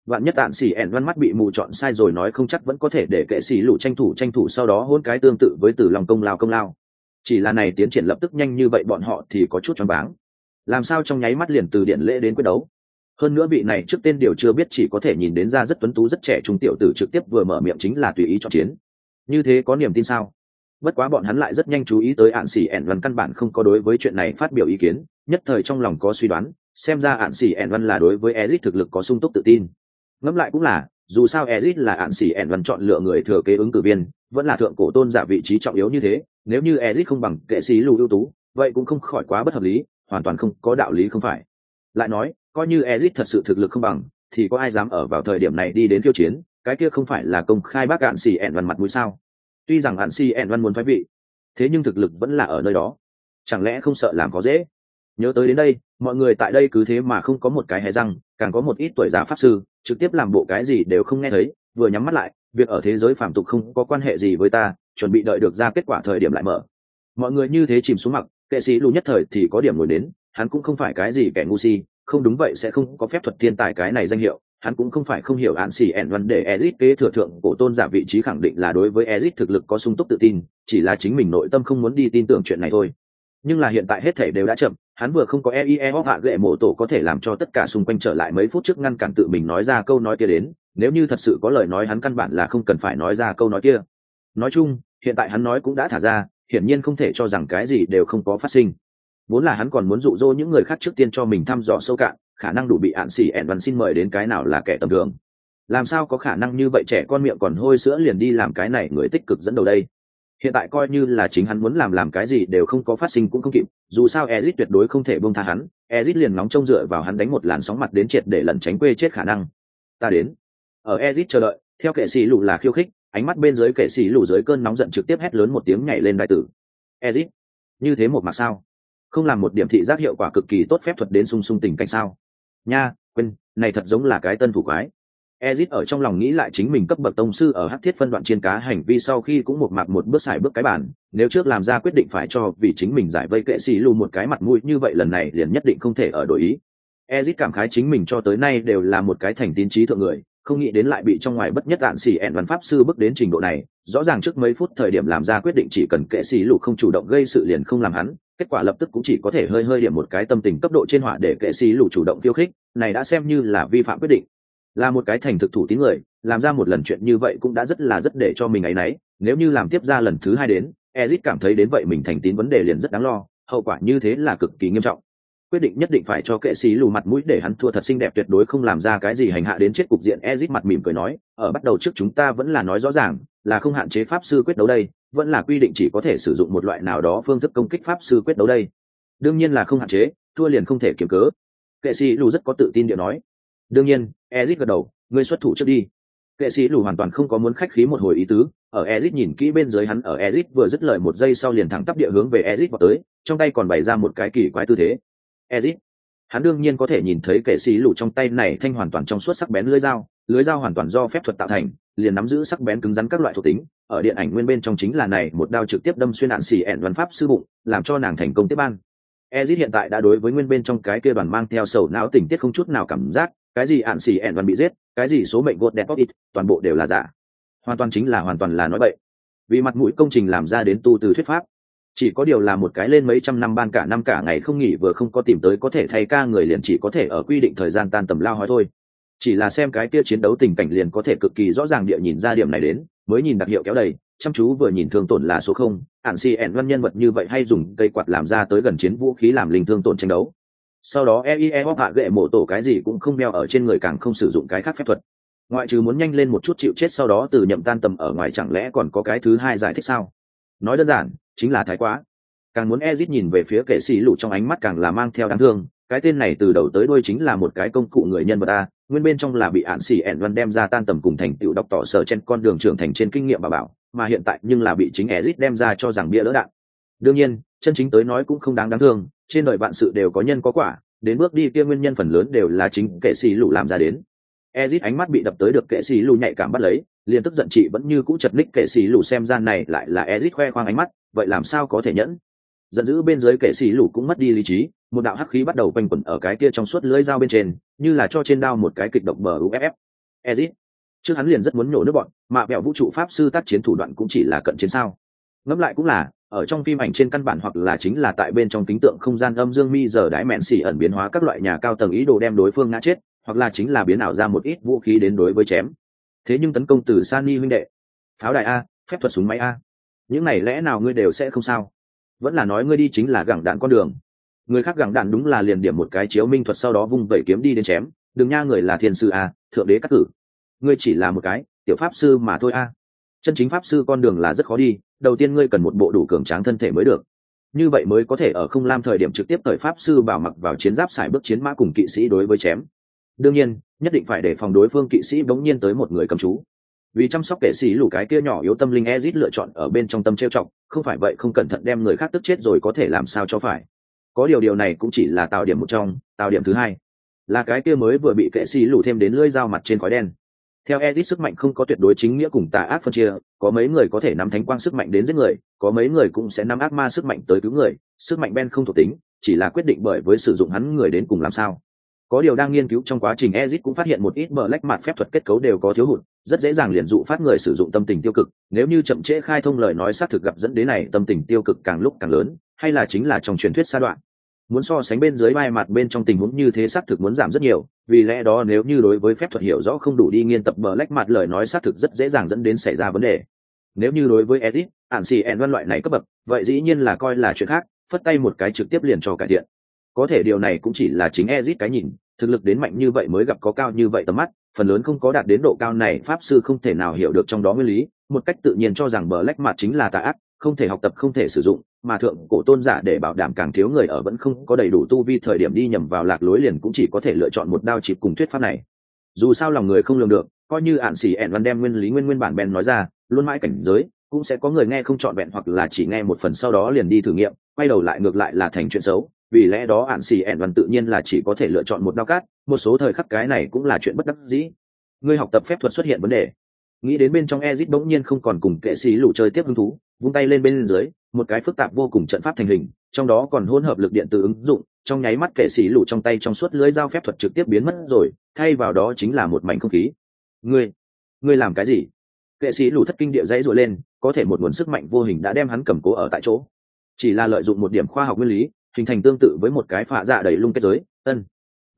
Vạn nhất tạm xỉ ẻn văn mắt bị mù chọn sai rồi nói không chắc vẫn có thể để kệ sĩ lũ tranh thủ tranh thủ sau đó hôn cái tương tự với từ lòng công lao công lao chỉ là này tiến triển lập tức nhanh như vậy bọn họ thì có chút choáng váng. Làm sao trong nháy mắt liền từ điện lễ đến quyết đấu? Hơn nữa vị này trước tên điều chưa biết chỉ có thể nhìn đến ra rất tuấn tú, rất trẻ trung tiểu tử trực tiếp vừa mở miệng chính là tùy ý chọn chiến. Như thế có niềm tin sao? Bất quá bọn hắn lại rất nhanh chú ý tới ạn xỉ ẻn văn căn bản không có đối với chuyện này phát biểu ý kiến, nhất thời trong lòng có suy đoán, xem ra ạn xỉ ẻn văn là đối với ezit thực lực có sung túc tự tin. Ngẫm lại cũng là dù sao ezit là ạn sĩ ẻn văn chọn lựa người thừa kế ứng cử viên, vẫn là thượng cổ tôn giả vị trí trọng yếu như thế, nếu như ezit không bằng kệ sĩ lù ưu tú, vậy cũng không khỏi quá bất hợp lý, hoàn toàn không có đạo lý không phải. Lại nói, coi như ezit thật sự thực lực không bằng, thì có ai dám ở vào thời điểm này đi đến khiêu chiến, cái kia không phải là công khai bác ạn sĩ ẻn văn mặt mũi sao? Tuy rằng ạn sĩ ẻn văn muốn phái vị, thế nhưng thực lực vẫn là ở nơi đó. Chẳng lẽ không sợ làm có dễ? Nhớ tới đến đây, mọi người tại đây cứ thế mà không có một cái hé răng càng có một ít tuổi già pháp sư, trực tiếp làm bộ cái gì đều không nghe thấy, vừa nhắm mắt lại, việc ở thế giới phàm tục không có quan hệ gì với ta, chuẩn bị đợi được ra kết quả thời điểm lại mở. Mọi người như thế chìm xuống mặc kệ sĩ lù nhất thời thì có điểm nổi đến hắn cũng không phải cái gì kẻ ngu si, không đúng vậy sẽ không có phép thuật thiên tài cái này danh hiệu, hắn cũng không phải không hiểu hạn xì ẻn văn để ezit kế thừa thượng cổ tôn giả vị trí khẳng định là đối với ezit thực lực có sung túc tự tin, chỉ là chính mình nội tâm không muốn đi tin tưởng chuyện này thôi. Nhưng là hiện tại hết thể đều đã chậm hắn vừa không có eie hóc e hạ gệ mổ tổ có thể làm cho tất cả xung quanh trở lại mấy phút trước ngăn cản tự mình nói ra câu nói kia đến, nếu như thật sự có lời nói hắn căn bản là không cần phải nói ra câu nói kia. Nói chung, hiện tại hắn nói cũng đã thả ra, hiển nhiên không thể cho rằng cái gì đều không có phát sinh. Vốn là hắn còn muốn dụ dỗ những người khác trước tiên cho mình thăm dò sâu cạn, khả năng đủ bị ạn xỉ ẹn văn xin mời đến cái nào là kẻ tầm thường. Làm sao có khả năng như vậy trẻ con miệng còn hôi sữa liền đi làm cái này người tích cực dẫn đầu đây? Hiện tại coi như là chính hắn muốn làm làm cái gì đều không có phát sinh cũng không kịp, dù sao ezit tuyệt đối không thể bông tha hắn. Ezit liền nóng trông dựa vào hắn đánh một làn sóng mặt đến triệt để lẩn tránh quê chết khả năng. Ta đến. Ở ezit chờ đợi, theo kệ sĩ lù là khiêu khích, ánh mắt bên dưới kệ sĩ lù dưới cơn nóng giận trực tiếp hét lớn một tiếng nhảy lên đại tử. Ezit như thế một mặt sao? Không làm một điểm thị giác hiệu quả cực kỳ tốt phép thuật đến sung sung tình cảnh sao? Nha, quên, này thật giống là cái tân thủ quái. Ezit ở trong lòng nghĩ lại chính mình cấp bậc tông sư ở hắc thiết phân đoạn trên cá hành vi sau khi cũng một mạc một bước xài bước cái bản, nếu trước làm ra quyết định phải cho vì chính mình giải vây kệ sĩ lù một cái mặt mũi như vậy lần này liền nhất định không thể ở đổi ý. Ezit cảm khái chính mình cho tới nay đều là một cái thành tín trí thượng người, không nghĩ đến lại bị trong ngoài bất nhất đạn xỉ ẹn văn pháp sư bước đến trình độ này, rõ ràng trước mấy phút thời điểm làm ra quyết định chỉ cần kệ sĩ lù không chủ động gây sự liền không làm hắn, kết quả lập tức cũng chỉ có thể hơi hơi điểm một cái tâm tình cấp độ trên hỏa để kệ sĩ lù chủ động khiêu khích, này đã xem như là vi phạm quyết định là một cái thành thực thủ tín người, làm ra một lần chuyện như vậy cũng đã rất là rất để cho mình ấy nấy nếu như làm tiếp ra lần thứ hai đến, ezit cảm thấy đến vậy mình thành tín vấn đề liền rất đáng lo, hậu quả như thế là cực kỳ nghiêm trọng. Quyết định nhất định phải cho kệ sĩ lù mặt mũi để hắn thua thật xinh đẹp tuyệt đối không làm ra cái gì hành hạ đến chết cục diện, ezit mặt mỉm cười nói, ở bắt đầu trước chúng ta vẫn là nói rõ ràng, là không hạn chế pháp sư quyết đấu đây, vẫn là quy định chỉ có thể sử dụng một loại nào đó phương thức công kích pháp sư quyết đấu đây. Đương nhiên là không hạn chế, thua liền không thể kiếm cớ. Kệ sĩ lù rất có tự tin điệu nói đương nhiên ezit gật đầu ngươi xuất thủ trước đi. Kệ sĩ lù hoàn toàn không có muốn khách khí một hồi ý tứ ở ezit nhìn kỹ bên dưới hắn ở ezit vừa dứt lời một giây sau liền thẳng tắp địa hướng về ezit vào tới trong tay còn bày ra một cái kỳ quái tư thế. Ezit hắn đương nhiên có thể nhìn thấy kệ sĩ lù trong tay này thanh hoàn toàn trong suốt sắc bén lưới dao lưới dao hoàn toàn do phép thuật tạo thành liền nắm giữ sắc bén cứng rắn các loại thuộc tính ở điện ảnh nguyên bên trong chính là này một đao trực tiếp đâm xuyên nạn xì ẹn văn pháp sư bụng làm cho nàng thành công tiếp ban. Ezit hiện tại đã đối với nguyên bên trong cái kia đoàn mang theo sầu não tình tiết không chút nào cảm giác, cái gì ạn xỉ ẻn văn bị giết, cái gì số mệnh gột đẹp ít, toàn bộ đều là giả. Hoàn toàn chính là hoàn toàn là nói bậy. Vì mặt mũi công trình làm ra đến tu từ thuyết pháp. Chỉ có điều là một cái lên mấy trăm năm ban cả năm cả ngày không nghỉ vừa không có tìm tới có thể thay ca người liền chỉ có thể ở quy định thời gian tan tầm lao hói thôi. Chỉ là xem cái kia chiến đấu tình cảnh liền có thể cực kỳ rõ ràng địa nhìn ra điểm này đến, mới nhìn đặc hiệu kéo đầy, chăm chú vừa nhìn thương tổn là số không, ạn xì ẻn văn nhân vật như vậy hay dùng cây quạt làm ra tới gần chiến vũ khí làm linh thương tổn tranh đấu sau đó eie bóp hạ gệ mổ tổ cái gì cũng không đeo ở trên người càng không sử dụng cái khác phép thuật. Ngoại trừ muốn nhanh lên một chút chịu chết sau đó từ nhậm tan tầm ở ngoài chẳng lẽ còn có cái thứ hai giải thích sao? Nói đơn giản, chính là thái quá. Càng muốn ezit nhìn về phía kệ sĩ lụ trong ánh mắt càng là mang theo đáng thương, cái tên này từ đầu tới đuôi chính là một cái công cụ người nhân vật a, nguyên bên trong là bị ạn xỉ ẹn văn đem ra tan tầm cùng thành tựu đọc tỏ sở trên con đường trưởng thành trên kinh nghiệm bà bảo, mà hiện tại nhưng là bị chính ezit đem ra cho rằng bia lỡ đạn. Đương nhiên, chân chính tới nói cũng không đáng đáng thương trên đời vạn sự đều có nhân có quả, đến bước đi kia nguyên nhân phần lớn đều là chính kệ sĩ lù làm ra đến. Ezit ánh mắt bị đập tới được kệ sĩ lù nhạy cảm bắt lấy, liền tức giận chị vẫn như cũ chật ních kệ sĩ lù xem gian này lại là ezit khoe khoang ánh mắt, vậy làm sao có thể nhẫn? Giận dữ bên dưới kệ sĩ lù cũng mất đi lý trí, một đạo hắc khí bắt đầu quanh quẩn ở cái kia trong suốt lưỡi dao bên trên, như là cho trên đao một cái kịch độc bờ uff ezit, trước hắn liền rất muốn nhổ nước bọn, mà bẹo vũ trụ pháp sư tác chiến thủ đoạn cũng chỉ là cận chiến sao? Ngẫm lại cũng là, ở trong phim ảnh trên căn bản hoặc là chính là tại bên trong kính tượng không gian âm dương mi giờ đái mẹn xỉ ẩn biến hóa các loại nhà cao tầng ý đồ đem đối phương ngã chết, hoặc là chính là biến ảo ra một ít vũ khí đến đối với chém. Thế nhưng tấn công từ Sani huynh đệ. Pháo đài a, phép thuật súng máy a. Những này lẽ nào ngươi đều sẽ không sao? Vẫn là nói ngươi đi chính là gẳng đạn con đường. Người khác gẳng đạn đúng là liền điểm một cái chiếu minh thuật sau đó vung vẩy kiếm đi đến chém. Đừng nha, người là thiên sư a, thượng đế cắt cử. Ngươi chỉ là một cái, tiểu pháp sư mà thôi a chân chính pháp sư con đường là rất khó đi, đầu tiên ngươi cần một bộ đủ cường tráng thân thể mới được. Như vậy mới có thể ở không lam thời điểm trực tiếp thời pháp sư bảo mặc vào chiến giáp xài bước chiến mã cùng kỵ sĩ đối với chém. Đương nhiên, nhất định phải để phòng đối phương kỵ sĩ bỗng nhiên tới một người cầm chú. Vì chăm sóc kệ sĩ lù cái kia nhỏ yếu tâm linh ezit lựa chọn ở bên trong tâm trêu trọng không phải vậy không cẩn thận đem người khác tức chết rồi có thể làm sao cho phải. Có điều điều này cũng chỉ là tạo điểm một trong, tạo điểm thứ hai. Là cái kia mới vừa bị kệ sĩ lù thêm đến lưỡi dao mặt trên khói đen theo edit sức mạnh không có tuyệt đối chính nghĩa cùng tà ác phân chia có mấy người có thể nắm thánh quang sức mạnh đến giết người có mấy người cũng sẽ nắm ác ma sức mạnh tới cứu người sức mạnh ben không thuộc tính chỉ là quyết định bởi với sử dụng hắn người đến cùng làm sao. Có điều đang nghiên cứu trong quá trình Ezit cũng phát hiện một ít bờ lách mặt phép thuật kết cấu đều có thiếu hụt, rất dễ dàng liền dụ phát người sử dụng tâm tình tiêu cực, nếu như chậm trễ khai thông lời nói xác thực gặp dẫn đến này tâm tình tiêu cực càng lúc càng lớn, hay là chính là trong truyền thuyết sa đoạn muốn so sánh bên dưới vai mặt bên trong tình huống như thế xác thực muốn giảm rất nhiều, vì lẽ đó nếu như đối với phép thuật hiểu rõ không đủ đi nghiên tập bờ lách mặt lời nói xác thực rất dễ dàng dẫn đến xảy ra vấn đề. Nếu như đối với edit, ạn xì ẹn văn loại này cấp bậc, vậy dĩ nhiên là coi là chuyện khác, phất tay một cái trực tiếp liền cho cải thiện. Có thể điều này cũng chỉ là chính edit cái nhìn, thực lực đến mạnh như vậy mới gặp có cao như vậy tầm mắt, phần lớn không có đạt đến độ cao này, pháp sư không thể nào hiểu được trong đó nguyên lý, một cách tự nhiên cho rằng bờ lách mặt chính là tà ác, không thể học tập, không thể sử dụng mà thượng cổ tôn giả để bảo đảm càng thiếu người ở vẫn không có đầy đủ tu vi thời điểm đi nhầm vào lạc lối liền cũng chỉ có thể lựa chọn một đao chịp cùng thuyết pháp này. Dù sao lòng người không lường được, coi như ạn xỉ ẹn văn đem nguyên lý nguyên nguyên bản bèn nói ra, luôn mãi cảnh giới, cũng sẽ có người nghe không trọn vẹn hoặc là chỉ nghe một phần sau đó liền đi thử nghiệm, quay đầu lại ngược lại là thành chuyện xấu. Vì lẽ đó ạn xỉ ẹn văn tự nhiên là chỉ có thể lựa chọn một đao cát, một số thời khắc cái này cũng là chuyện bất đắc dĩ. Ngươi học tập phép thuật xuất hiện vấn đề nghĩ đến bên trong ezit bỗng nhiên không còn cùng kệ sĩ lũ chơi tiếp hứng thú, vung tay lên bên dưới, một cái phức tạp vô cùng trận pháp thành hình, trong đó còn hỗn hợp lực điện từ ứng dụng, trong nháy mắt kệ sĩ lũ trong tay trong suốt lưới dao phép thuật trực tiếp biến mất rồi, thay vào đó chính là một mảnh không khí. Ngươi ngươi làm cái gì? Kệ sĩ lũ thất kinh địa dãy rồi lên, có thể một nguồn sức mạnh vô hình đã đem hắn cầm cố ở tại chỗ. Chỉ là lợi dụng một điểm khoa học nguyên lý, hình thành tương tự với một cái phạ dạ đầy lung kết giới. Ân.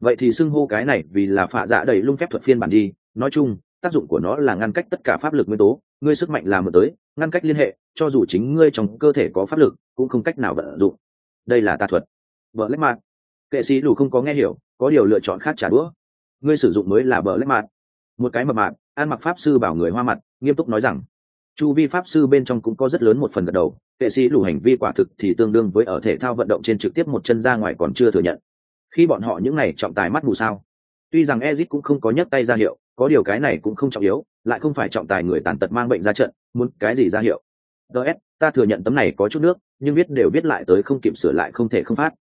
Vậy thì xưng hô cái này vì là phạ dạ đầy lung phép thuật phiên bản đi. Nói chung tác dụng của nó là ngăn cách tất cả pháp lực nguyên tố, ngươi sức mạnh làm một tới, ngăn cách liên hệ, cho dù chính ngươi trong cơ thể có pháp lực, cũng không cách nào vận dụng. Đây là tà thuật. Vợ lách mạt kệ sĩ lù không có nghe hiểu, có điều lựa chọn khác trả đũa. Ngươi sử dụng mới là bờ lách mạt một cái mập mạt an mặc pháp sư bảo người hoa mặt, nghiêm túc nói rằng, chu vi pháp sư bên trong cũng có rất lớn một phần gật đầu, kệ sĩ lù hành vi quả thực thì tương đương với ở thể thao vận động trên trực tiếp một chân ra ngoài còn chưa thừa nhận. Khi bọn họ những này trọng tài mắt mù sao, tuy rằng ezit cũng không có nhấc tay ra hiệu có điều cái này cũng không trọng yếu lại không phải trọng tài người tàn tật mang bệnh ra trận muốn cái gì ra hiệu. Ts ta thừa nhận tấm này có chút nước nhưng viết đều viết lại tới không kịp sửa lại không thể không phát.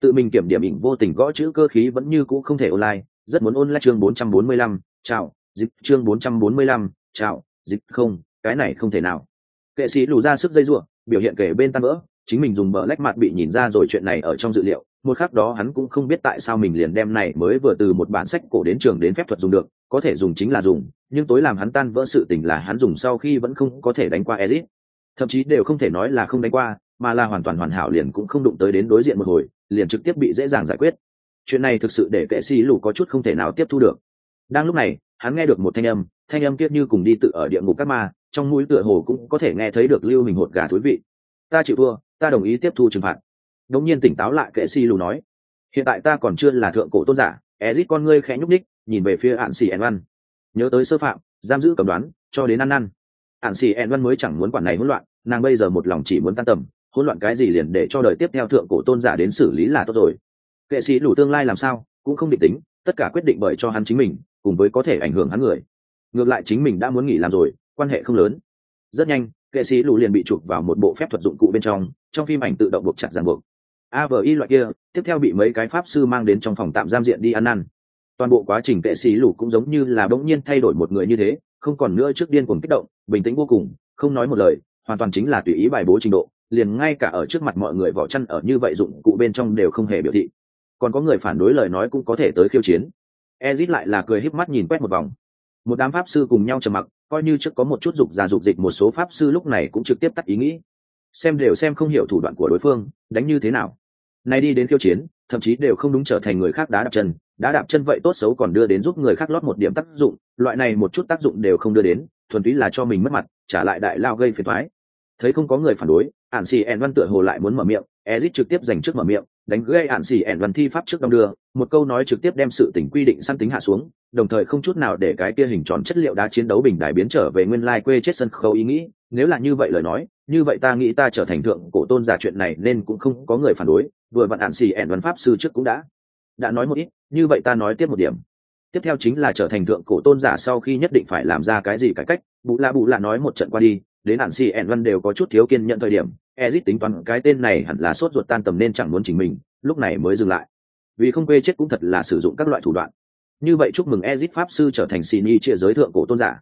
Tự mình kiểm điểm ỉnh vô tình gõ chữ cơ khí vẫn như cũ không thể online rất muốn online chương 445, chào dịch chương 445, chào dịch không cái này không thể nào. Kệ sĩ lù ra sức dây rủa biểu hiện kể bên tan vỡ chính mình dùng bờ lách mặt bị nhìn ra rồi chuyện này ở trong dự liệu một khắc đó hắn cũng không biết tại sao mình liền đem này mới vừa từ một bản sách cổ đến trường đến phép thuật dùng được, có thể dùng chính là dùng, nhưng tối làm hắn tan vỡ sự tình là hắn dùng sau khi vẫn không có thể đánh qua ezit. Thậm chí đều không thể nói là không đánh qua, mà là hoàn toàn hoàn hảo liền cũng không đụng tới đến đối diện một hồi, liền trực tiếp bị dễ dàng giải quyết. Chuyện này thực sự để kệ sĩ lù có chút không thể nào tiếp thu được. Đang lúc này, hắn nghe được một thanh âm thanh âm kiết như cùng đi tự ở địa ngục các ma, trong mũi tựa hồ cũng có thể nghe thấy được lưu hình hột gà thú vị. Ta chịu thua, ta đồng ý tiếp thu trừng phạt đống nhiên tỉnh táo lại, kệ si lù nói, hiện tại ta còn chưa là thượng cổ tôn giả, ezit con ngươi khẽ nhúc ních nhìn về phía ạn xì ẻn văn nhớ tới sơ phạm, giam giữ cầm đoán, cho đến ăn năn. Ạn xì ẻn văn mới chẳng muốn quản này hỗn loạn, nàng bây giờ một lòng chỉ muốn tan tầm, hỗn loạn cái gì liền để cho đời tiếp theo thượng cổ tôn giả đến xử lý là tốt rồi. Kệ sĩ lù tương lai làm sao, cũng không định tính, tất cả quyết định bởi cho hắn chính mình, cùng với có thể ảnh hưởng hắn người. Ngược lại chính mình đã muốn nghỉ làm rồi, quan hệ không lớn. Rất nhanh, kệ sĩ lù liền bị chụp vào một bộ phép thuật dụng cụ bên trong trong phim ảnh tự động buộc chặt ràng buộc avi loại kia, tiếp theo bị mấy cái pháp sư mang đến trong phòng tạm giam diện đi ăn năn. Toàn bộ quá trình kệ sĩ lù cũng giống như là bỗng nhiên thay đổi một người như thế, không còn nữa trước điên cuồng kích động, bình tĩnh vô cùng, không nói một lời, hoàn toàn chính là tùy ý bài bố trình độ, liền ngay cả ở trước mặt mọi người vỏ chăn ở như vậy dụng cụ bên trong đều không hề biểu thị. Còn có người phản đối lời nói cũng có thể tới khiêu chiến. Ezit lại là cười híp mắt nhìn quét một vòng. Một đám pháp sư cùng nhau trầm mặc, coi như trước có một chút dục giả dục dịch một số pháp sư lúc này cũng trực tiếp tắt ý nghĩ. Xem đều xem không hiểu thủ đoạn của đối phương, đánh như thế nào nay đi đến khiêu chiến, thậm chí đều không đúng trở thành người khác đá đạp chân. Đá đạp chân vậy tốt xấu còn đưa đến giúp người khác lót một điểm tác dụng. Loại này một chút tác dụng đều không đưa đến, thuần túy là cho mình mất mặt, trả lại đại lao gây phiền thoái thấy không có người phản đối, ản xì ẻn văn tựa hồ lại muốn mở miệng. Ezit trực tiếp giành trước mở miệng, đánh gây ản xì ẻn văn thi pháp trước đông đưa. Một câu nói trực tiếp đem sự tỉnh quy định săn tính hạ xuống, đồng thời không chút nào để cái kia hình tròn chất liệu đá chiến đấu bình đại biến trở về nguyên lai quê chết sân khấu ý nghĩ nếu là như vậy lời nói, như vậy ta nghĩ ta trở thành thượng cổ tôn giả chuyện này nên cũng không có người phản đối, vừa vặn ạn xì ẻn văn pháp sư trước cũng đã đã nói một ít, như vậy ta nói tiếp một điểm. Tiếp theo chính là trở thành thượng cổ tôn giả sau khi nhất định phải làm ra cái gì cải cách bụ lạ bụ lạ nói một trận qua đi, đến ạn xì ẻn văn đều có chút thiếu kiên nhận thời điểm, ezit tính toán cái tên này hẳn là sốt ruột tan tầm nên chẳng muốn chỉnh mình, lúc này mới dừng lại. Vì không quê chết cũng thật là sử dụng các loại thủ đoạn. Như vậy chúc mừng ezit pháp sư trở thành xì ni chia giới thượng cổ tôn giả.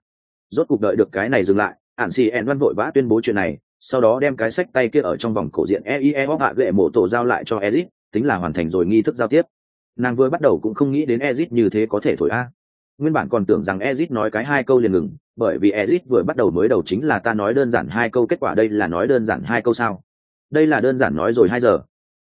Rốt cuộc đợi được cái này dừng lại ạn xì ẻn văn vội vã tuyên bố chuyện này, sau đó đem cái sách tay kia ở trong vòng cổ diện eie bóc hạ gệ mổ tổ giao lại cho ezit, tính là hoàn thành rồi nghi thức giao tiếp. Nàng vừa bắt đầu cũng không nghĩ đến ezit như thế có thể thổi a. Nguyên bản còn tưởng rằng ezit nói cái hai câu liền ngừng, bởi vì ezit vừa bắt đầu mới đầu chính là ta nói đơn giản hai câu kết quả đây là nói đơn giản hai câu sao. Đây là đơn giản nói rồi hai giờ.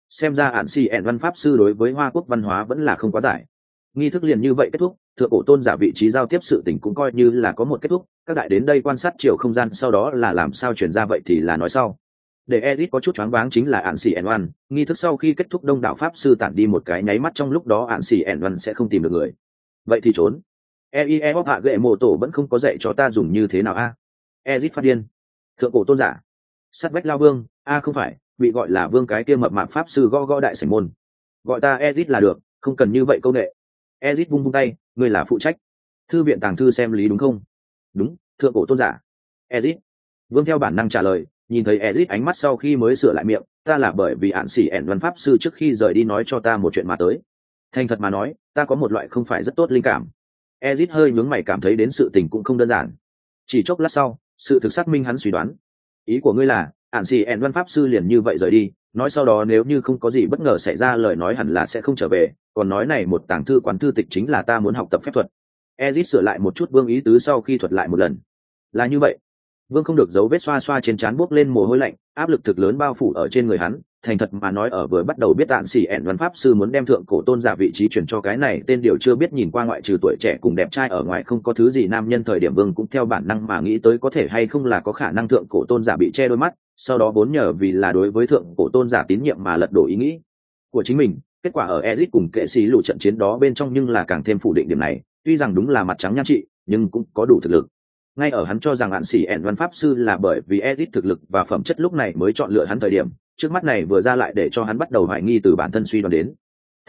Xem ra ạn si ẹn văn pháp sư đối với hoa quốc văn hóa vẫn là không quá giải. Nghi thức liền như vậy kết thúc thượng cổ tôn giả vị trí giao tiếp sự tình cũng coi như là có một kết thúc các đại đến đây quan sát chiều không gian sau đó là làm sao chuyển ra vậy thì là nói sau. Để edit có chút choáng váng chính là ạn xỉ Ẩn oan nghi thức sau khi kết thúc đông đảo pháp sư tản đi một cái nháy mắt trong lúc đó ạn xỉ Ẩn oan sẽ không tìm được người. Vậy thì trốn. Eie bóp hạ gậy mộ tổ vẫn không có dạy cho ta dùng như thế nào a? À? Phát điên. Thượng cổ tôn giả. Sắt vách lao vương. A không phải bị gọi là vương cái kia mập mạp pháp sư gõ gõ đại sảnh môn. Gọi ta edit là được không cần như vậy câu nệ. Edit vung vung tay, ngươi là phụ trách. Thư viện tàng thư xem lý đúng không? Đúng, thượng cổ tôn giả. Ezit. Vương theo bản năng trả lời, nhìn thấy Ezit ánh mắt sau khi mới sửa lại miệng, ta là bởi vì ạn xỉ ẻn văn pháp sư trước khi rời đi nói cho ta một chuyện mà tới. Thành thật mà nói, ta có một loại không phải rất tốt linh cảm. Ezit hơi nhướng mày cảm thấy đến sự tình cũng không đơn giản. Chỉ chốc lát sau, sự thực xác minh hắn suy đoán. Ý của ngươi là, ạn xỉ ẻn văn pháp sư liền như vậy rời đi, nói sau đó nếu như không có gì bất ngờ xảy ra, lời nói hẳn là sẽ không trở về. Còn nói này một tàng thư quán thư tịch chính là ta muốn học tập phép thuật. Ezit sửa lại một chút vương ý tứ sau khi thuật lại một lần. Là như vậy. Vương không được giấu vết xoa xoa trên trán buốc lên mồ hôi lạnh, áp lực thực lớn bao phủ ở trên người hắn thành thật mà nói, ở vừa bắt đầu biết đạn xỉ ẻn văn pháp sư muốn đem thượng cổ tôn giả vị trí chuyển cho cái này, tên điều chưa biết nhìn qua ngoại trừ tuổi trẻ cùng đẹp trai ở ngoài không có thứ gì, nam nhân thời điểm vương cũng theo bản năng mà nghĩ tới có thể hay không là có khả năng thượng cổ tôn giả bị che đôi mắt, sau đó vốn nhờ vì là đối với thượng cổ tôn giả tín nhiệm mà lật đổ ý nghĩ của chính mình. Kết quả ở ezit cùng kệ sĩ lụ trận chiến đó bên trong nhưng là càng thêm phủ định điểm này, tuy rằng đúng là mặt trắng nhan trị, nhưng cũng có đủ thực lực. Ngay ở hắn cho rằng hạn sĩ ẻn văn pháp sư là bởi vì ezit thực lực và phẩm chất lúc này mới chọn lựa hắn thời điểm trước mắt này vừa ra lại để cho hắn bắt đầu hoài nghi từ bản thân suy đoán đến.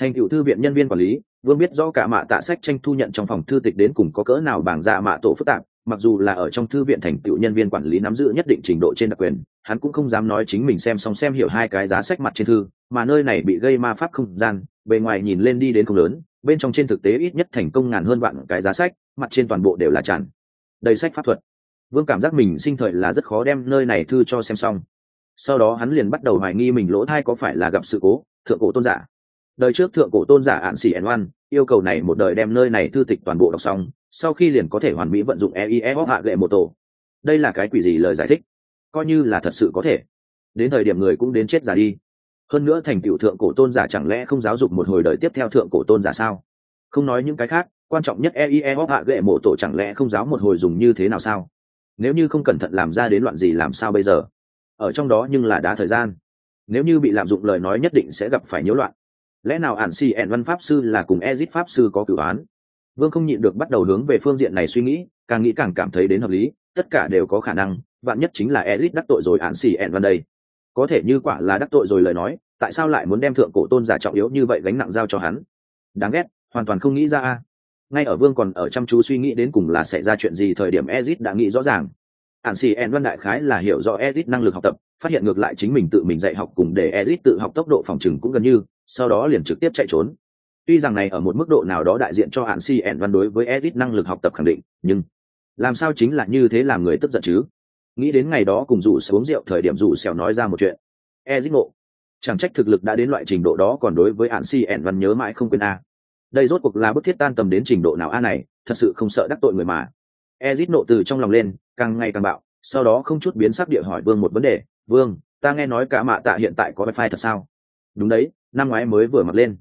Thành cựu thư viện nhân viên quản lý, vương biết rõ cả mạ tạ sách tranh thu nhận trong phòng thư tịch đến cùng có cỡ nào bảng dạ mạ tổ phức tạp, mặc dù là ở trong thư viện thành tựu nhân viên quản lý nắm giữ nhất định trình độ trên đặc quyền, hắn cũng không dám nói chính mình xem xong xem hiểu hai cái giá sách mặt trên thư, mà nơi này bị gây ma pháp không gian, bề ngoài nhìn lên đi đến không lớn, bên trong trên thực tế ít nhất thành công ngàn hơn vạn cái giá sách, mặt trên toàn bộ đều là tràn đầy sách pháp thuật. Vương cảm giác mình sinh thời là rất khó đem nơi này thư cho xem xong sau đó hắn liền bắt đầu hoài nghi mình lỗ thai có phải là gặp sự cố, thượng cổ tôn giả. Đời trước thượng cổ tôn giả ạn xỉ ẩn oan, yêu cầu này một đời đem nơi này thư tịch toàn bộ đọc xong, sau khi liền có thể hoàn mỹ vận dụng eif hạ lệ một tổ. Đây là cái quỷ gì lời giải thích? Coi như là thật sự có thể. Đến thời điểm người cũng đến chết già đi. Hơn nữa thành tựu thượng cổ tôn giả chẳng lẽ không giáo dục một hồi đời tiếp theo thượng cổ tôn giả sao? Không nói những cái khác, quan trọng nhất eif hạ lệ mộ tổ chẳng lẽ không giáo một hồi dùng như thế nào sao? Nếu như không cẩn thận làm ra đến loạn gì làm sao bây giờ? Ở trong đó nhưng là đá thời gian. Nếu như bị lạm dụng lời nói nhất định sẽ gặp phải nhiễu loạn. Lẽ nào ản si ẻn văn pháp sư là cùng ezit pháp sư có cử án? Vương không nhịn được bắt đầu hướng về phương diện này suy nghĩ, càng nghĩ càng cảm thấy đến hợp lý, tất cả đều có khả năng, vạn nhất chính là ezit đắc tội rồi ản xì ẻn văn đây. Có thể như quả là đắc tội rồi lời nói, tại sao lại muốn đem thượng cổ tôn giả trọng yếu như vậy gánh nặng giao cho hắn? Đáng ghét, hoàn toàn không nghĩ ra a. Ngay ở vương còn ở chăm chú suy nghĩ đến cùng là sẽ ra chuyện gì, thời điểm ezit đã nghĩ rõ ràng ản xì en văn đại khái là hiểu rõ edit năng lực học tập, phát hiện ngược lại chính mình tự mình dạy học cùng để edit tự học tốc độ phòng chừng cũng gần như, sau đó liền trực tiếp chạy trốn. Tuy rằng này ở một mức độ nào đó đại diện cho hạn si en văn đối với edit năng lực học tập khẳng định, nhưng làm sao chính là như thế làm người tức giận chứ? Nghĩ đến ngày đó cùng rủ xuống rượu thời điểm rủ xèo nói ra một chuyện. Edit ngộ. Chẳng trách thực lực đã đến loại trình độ đó còn đối với hạn si en văn nhớ mãi không quên a. Đây rốt cuộc là bức thiết tan tầm đến trình độ nào a này, thật sự không sợ đắc tội người mà ezit nộ từ trong lòng lên, càng ngày càng bạo, sau đó không chút biến sắc địa hỏi vương một vấn đề, vương, ta nghe nói cả mạ tạ hiện tại có wifi thật sao? Đúng đấy, năm ngoái mới vừa mặc lên.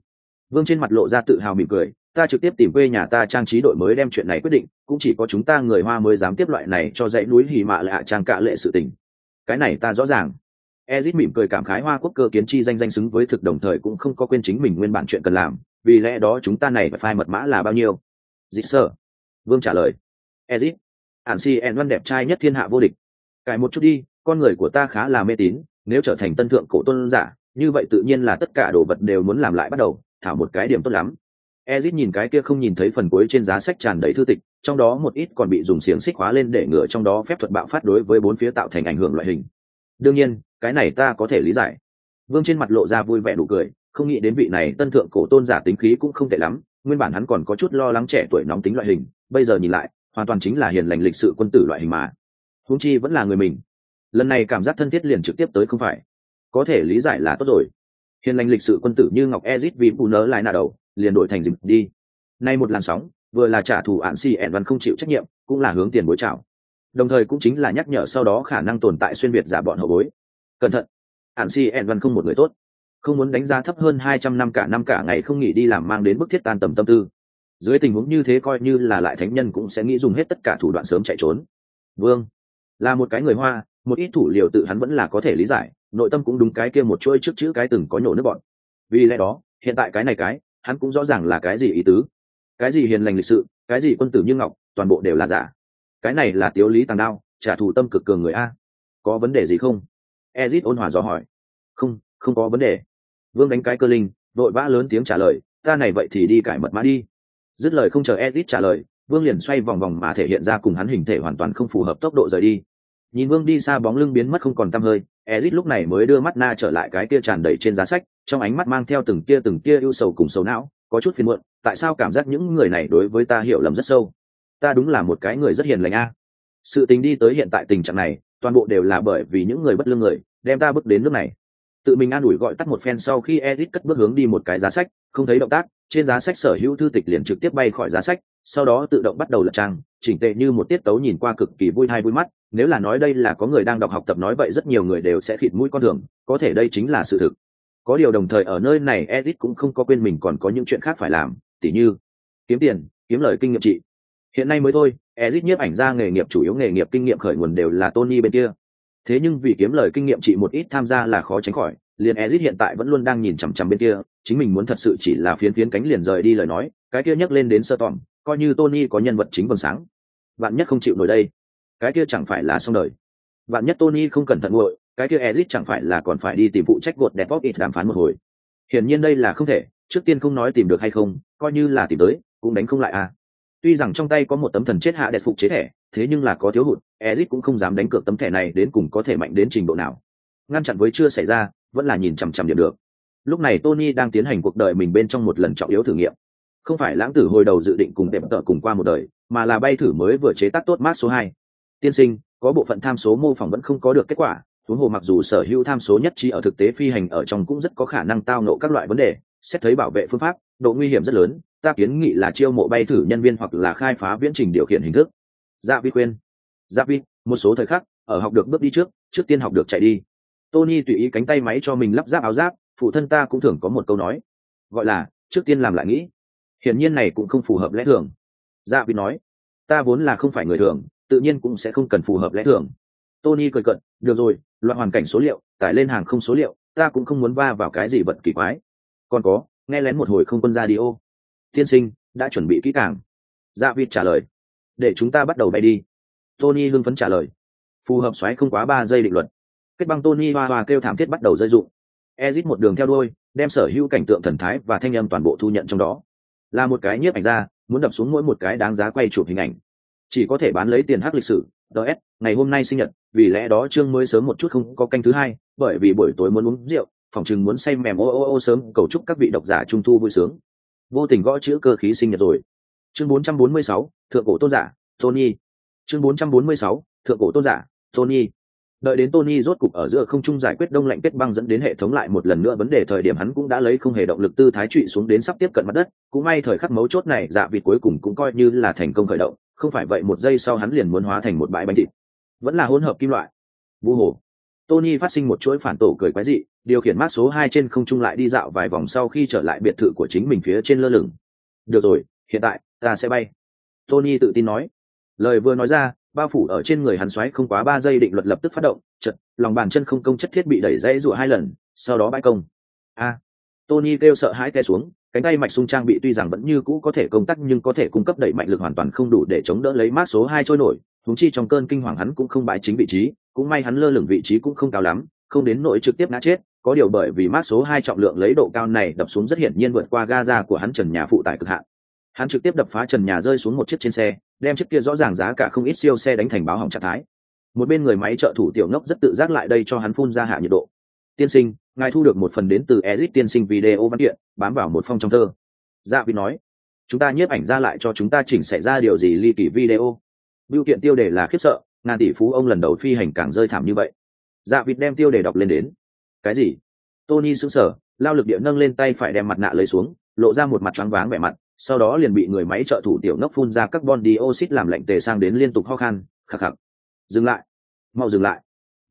Vương trên mặt lộ ra tự hào mỉm cười, ta trực tiếp tìm quê nhà ta trang trí đội mới đem chuyện này quyết định, cũng chỉ có chúng ta người hoa mới dám tiếp loại này cho dãy núi hì mạ lạ trang cạ lệ sự tình. Cái này ta rõ ràng. Ezit mỉm cười cảm khái hoa quốc cơ kiến chi danh danh xứng với thực đồng thời cũng không có quên chính mình nguyên bản chuyện cần làm, vì lẽ đó chúng ta này phải phai mật mã là bao nhiêu? Dĩ sơ. Vương trả lời ezit. Ản si en văn đẹp trai nhất thiên hạ vô địch. Cải một chút đi, con người của ta khá là mê tín, nếu trở thành tân thượng cổ tôn giả, như vậy tự nhiên là tất cả đồ vật đều muốn làm lại bắt đầu, thảo một cái điểm tốt lắm. Ezit nhìn cái kia không nhìn thấy phần cuối trên giá sách tràn đầy thư tịch, trong đó một ít còn bị dùng xiềng xích hóa lên để ngựa trong đó phép thuật bạo phát đối với bốn phía tạo thành ảnh hưởng loại hình. Đương nhiên, cái này ta có thể lý giải. Vương trên mặt lộ ra vui vẻ nụ cười, không nghĩ đến vị này tân thượng cổ tôn giả tính khí cũng không tệ lắm, nguyên bản hắn còn có chút lo lắng trẻ tuổi nóng tính loại hình, bây giờ nhìn lại hoàn toàn chính là hiền lành lịch sự quân tử loại hình mà. Huống chi vẫn là người mình. Lần này cảm giác thân thiết liền trực tiếp tới không phải. Có thể lý giải là tốt rồi. Hiền lành lịch sự quân tử như ngọc ezit vì phụ nớ lại nạ đầu, liền đổi thành dịp đi. Nay một làn sóng, vừa là trả thù ạn si ẻn văn không chịu trách nhiệm, cũng là hướng tiền bối trào đồng thời cũng chính là nhắc nhở sau đó khả năng tồn tại xuyên việt giả bọn hậu bối. Cẩn thận. Ạn si ẻn văn không một người tốt. Không muốn đánh giá thấp hơn hai trăm năm cả năm cả ngày không nghỉ đi làm mang đến bức thiết tan tầm tâm tư dưới tình huống như thế coi như là lại thánh nhân cũng sẽ nghĩ dùng hết tất cả thủ đoạn sớm chạy trốn. Vương, là một cái người hoa, một ít thủ liều tự hắn vẫn là có thể lý giải, nội tâm cũng đúng cái kia một chuỗi trước chữ cái từng có nhổ nước bọn vì lẽ đó, hiện tại cái này cái, hắn cũng rõ ràng là cái gì ý tứ. Cái gì hiền lành lịch sự, cái gì quân tử như ngọc, toàn bộ đều là giả. Cái này là tiếu lý tàng đao, trả thù tâm cực cường người a. Có vấn đề gì không? Ezit ôn hòa dò hỏi. Không không có vấn đề. Vương đánh cái cơ linh, vội vã lớn tiếng trả lời, ta này vậy thì đi cải mật mã đi dứt lời không chờ ezit trả lời, vương liền xoay vòng vòng mà thể hiện ra cùng hắn hình thể hoàn toàn không phù hợp tốc độ rời đi. Nhìn vương đi xa bóng lưng biến mất không còn tăm hơi ezit lúc này mới đưa mắt na trở lại cái kia tràn đầy trên giá sách, trong ánh mắt mang theo từng tia từng tia ưu sầu cùng sầu não, có chút phiền muộn, tại sao cảm giác những người này đối với ta hiểu lầm rất sâu? Ta đúng là một cái người rất hiền lành a. Sự tình đi tới hiện tại tình trạng này, toàn bộ đều là bởi vì những người bất lương người, đem ta bước đến nước này. Tự mình an ủi gọi tắt một phen sau khi edit cất bước hướng đi một cái giá sách, không thấy động tác trên giá sách sở hữu thư tịch liền trực tiếp bay khỏi giá sách, sau đó tự động bắt đầu lật trang, chỉnh tệ như một tiết tấu nhìn qua cực kỳ vui hay vui mắt, nếu là nói đây là có người đang đọc học tập nói vậy rất nhiều người đều sẽ khịt mũi con đường, có thể đây chính là sự thực. Có điều đồng thời ở nơi này edit cũng không có quên mình còn có những chuyện khác phải làm, tỉ như kiếm tiền, kiếm lời kinh nghiệm trị. Hiện nay mới thôi, edit nhiếp ảnh ra nghề nghiệp, chủ yếu nghề nghiệp kinh nghiệm khởi nguồn đều là tony bên kia thế nhưng vì kiếm lời kinh nghiệm chị một ít tham gia là khó tránh khỏi, liền ezit hiện tại vẫn luôn đang nhìn chằm chằm bên kia, chính mình muốn thật sự chỉ là phiến phiến cánh liền rời đi lời nói, cái kia nhắc lên đến sơ tỏm coi như tony có nhân vật chính vầng sáng. Vạn nhất không chịu nổi đây, cái kia chẳng phải là xong đời. Vạn nhất tony không cẩn thận nguội, cái kia ezit chẳng phải là còn phải đi tìm phụ trách gột đẹp bóp ít đàm phán một hồi. Hiển nhiên đây là không thể, trước tiên không nói tìm được hay không, coi như là tìm tới, cũng đánh không lại à tuy rằng trong tay có một tấm thần chết hạ đẹp phục chế thẻ, thế nhưng là có thiếu hụt ezit cũng không dám đánh cược tấm thẻ này đến cùng có thể mạnh đến trình độ nào. Ngăn chặn với chưa xảy ra, vẫn là nhìn chằm chằm điểm được. Lúc này tony đang tiến hành cuộc đời mình bên trong một lần trọng yếu thử nghiệm. Không phải lãng tử hồi đầu dự định cùng tệm tợ cùng qua một đời, mà là bay thử mới vừa chế tác tốt mát số hai. Tiên sinh, có bộ phận tham số mô phỏng vẫn không có được kết quả, huống hồ mặc dù sở hữu tham số nhất trí ở thực tế phi hành ở trong cũng rất có khả năng tao nộ các loại vấn đề, xét thấy bảo vệ phương pháp, độ nguy hiểm rất lớn ta kiến nghị là chiêu mộ bay thử nhân viên hoặc là khai phá viễn trình điều khiển hình thức. Dạ vi khuyên. Dạ vi, một số thời khắc, ở học được bước đi trước trước tiên học được chạy đi. Tony tùy ý cánh tay máy cho mình lắp ráp áo giáp, phụ thân ta cũng thường có một câu nói. Gọi là, trước tiên làm lại nghĩ. Hiển nhiên này cũng không phù hợp lẽ thường. Dạ vi nói. Ta vốn là không phải người thường, tự nhiên cũng sẽ không cần phù hợp lẽ thường. Tony cười cận. Được rồi loại hoàn cảnh số liệu, tải lên hàng không số liệu, ta cũng không muốn va vào cái gì vật kỳ quái. Còn có, nghe lén một hồi không quân ra đi ô tiên sinh, đã chuẩn bị kỹ càng. Dạ vịt trả lời, để chúng ta bắt đầu bay đi. Tony hưng phấn trả lời, phù hợp xoáy không quá ba giây định luật. Kết băng tony hoa hoa kêu thảm thiết bắt đầu dây dụng ezit một đường theo đuôi, đem sở hữu cảnh tượng thần thái và thanh âm toàn bộ thu nhận trong đó. Là một cái nhiếp ảnh ra, muốn đập xuống mỗi một cái đáng giá quay chụp hình ảnh. Chỉ có thể bán lấy tiền hát lịch sử ts ngày hôm nay sinh nhật, vì lẽ đó trương mới sớm một chút không có canh thứ hai, bởi vì buổi tối muốn uống rượu, phòng chừng muốn say mèm ô ô ô sớm, cầu chúc các vị độc giả trung thu vui sướng vô tình gõ chữ cơ khí sinh nhật rồi. Chương 446, thượng cổ tôn giả tony. Chương 446, thượng cổ tôn giả tony. Đợi đến tony rốt cục ở giữa không trung giải quyết đông lạnh kết băng dẫn đến hệ thống lại một lần nữa vấn đề thời điểm hắn cũng đã lấy không hề động lực tư thái trụy xuống đến sắp tiếp cận mặt đất. Cũng may thời khắc mấu chốt này dạ vịt cuối cùng cũng coi như là thành công khởi động. Không phải vậy một giây sau hắn liền muốn hóa thành một bãi bánh thịt. Vẫn là hỗn hợp kim loại. Vu hồ. Tony phát sinh một chuỗi phản tổ cười quái dị điều khiển mát số hai trên không trung lại đi dạo vài vòng sau khi trở lại biệt thự của chính mình phía trên lơ lửng. Được rồi, hiện tại, ta sẽ bay. Tony tự tin nói. Lời vừa nói ra, bao phủ ở trên người hắn xoáy không quá ba giây định luật lập tức phát động, chật, lòng bàn chân không công chất thiết bị đẩy dãy rụa hai lần, sau đó bãi công. A. Tony kêu sợ hãi te xuống, cánh tay mạch sung trang bị tuy rằng vẫn như cũ có thể công tắc nhưng có thể cung cấp đẩy mạnh lực hoàn toàn không đủ để chống đỡ lấy mát số hai trôi nổi thúng chi trong cơn kinh hoàng hắn cũng không bãi chính vị trí, cũng may hắn lơ lửng vị trí cũng không cao lắm, không đến nỗi trực tiếp ngã chết có điều bởi vì mát số hai trọng lượng lấy độ cao này đập xuống rất hiển nhiên vượt qua ga ra của hắn trần nhà phụ tải cực hạn. Hắn trực tiếp đập phá trần nhà rơi xuống một chiếc trên xe, đem chiếc kia rõ ràng giá cả không ít siêu xe đánh thành báo hỏng trạng thái. Một bên người máy trợ thủ tiểu ngốc rất tự giác lại đây cho hắn phun ra hạ nhiệt độ. Tiên sinh, ngài thu được một phần đến từ ezit tiên sinh video văn kiện, bám vào một phong trong thơ. Dạ vị nói. Chúng ta nhiếp ảnh ra lại cho chúng ta chỉnh xảy ra điều gì ly kỳ video? Biểu kiện tiêu đề là khiếp sợ, ngàn tỷ phú ông lần đầu phi hành càng rơi thảm như vậy. Dạ vịt đem tiêu đề đọc lên đến cái gì? Tony sững sờ, lao lực địa nâng lên tay phải đem mặt nạ lấy xuống, lộ ra một mặt choáng váng vẻ mặt, sau đó liền bị người máy trợ thủ tiểu ngốc phun ra carbon dioxide làm lạnh tề sang đến liên tục ho khan khạc khạc dừng lại. Mau dừng lại.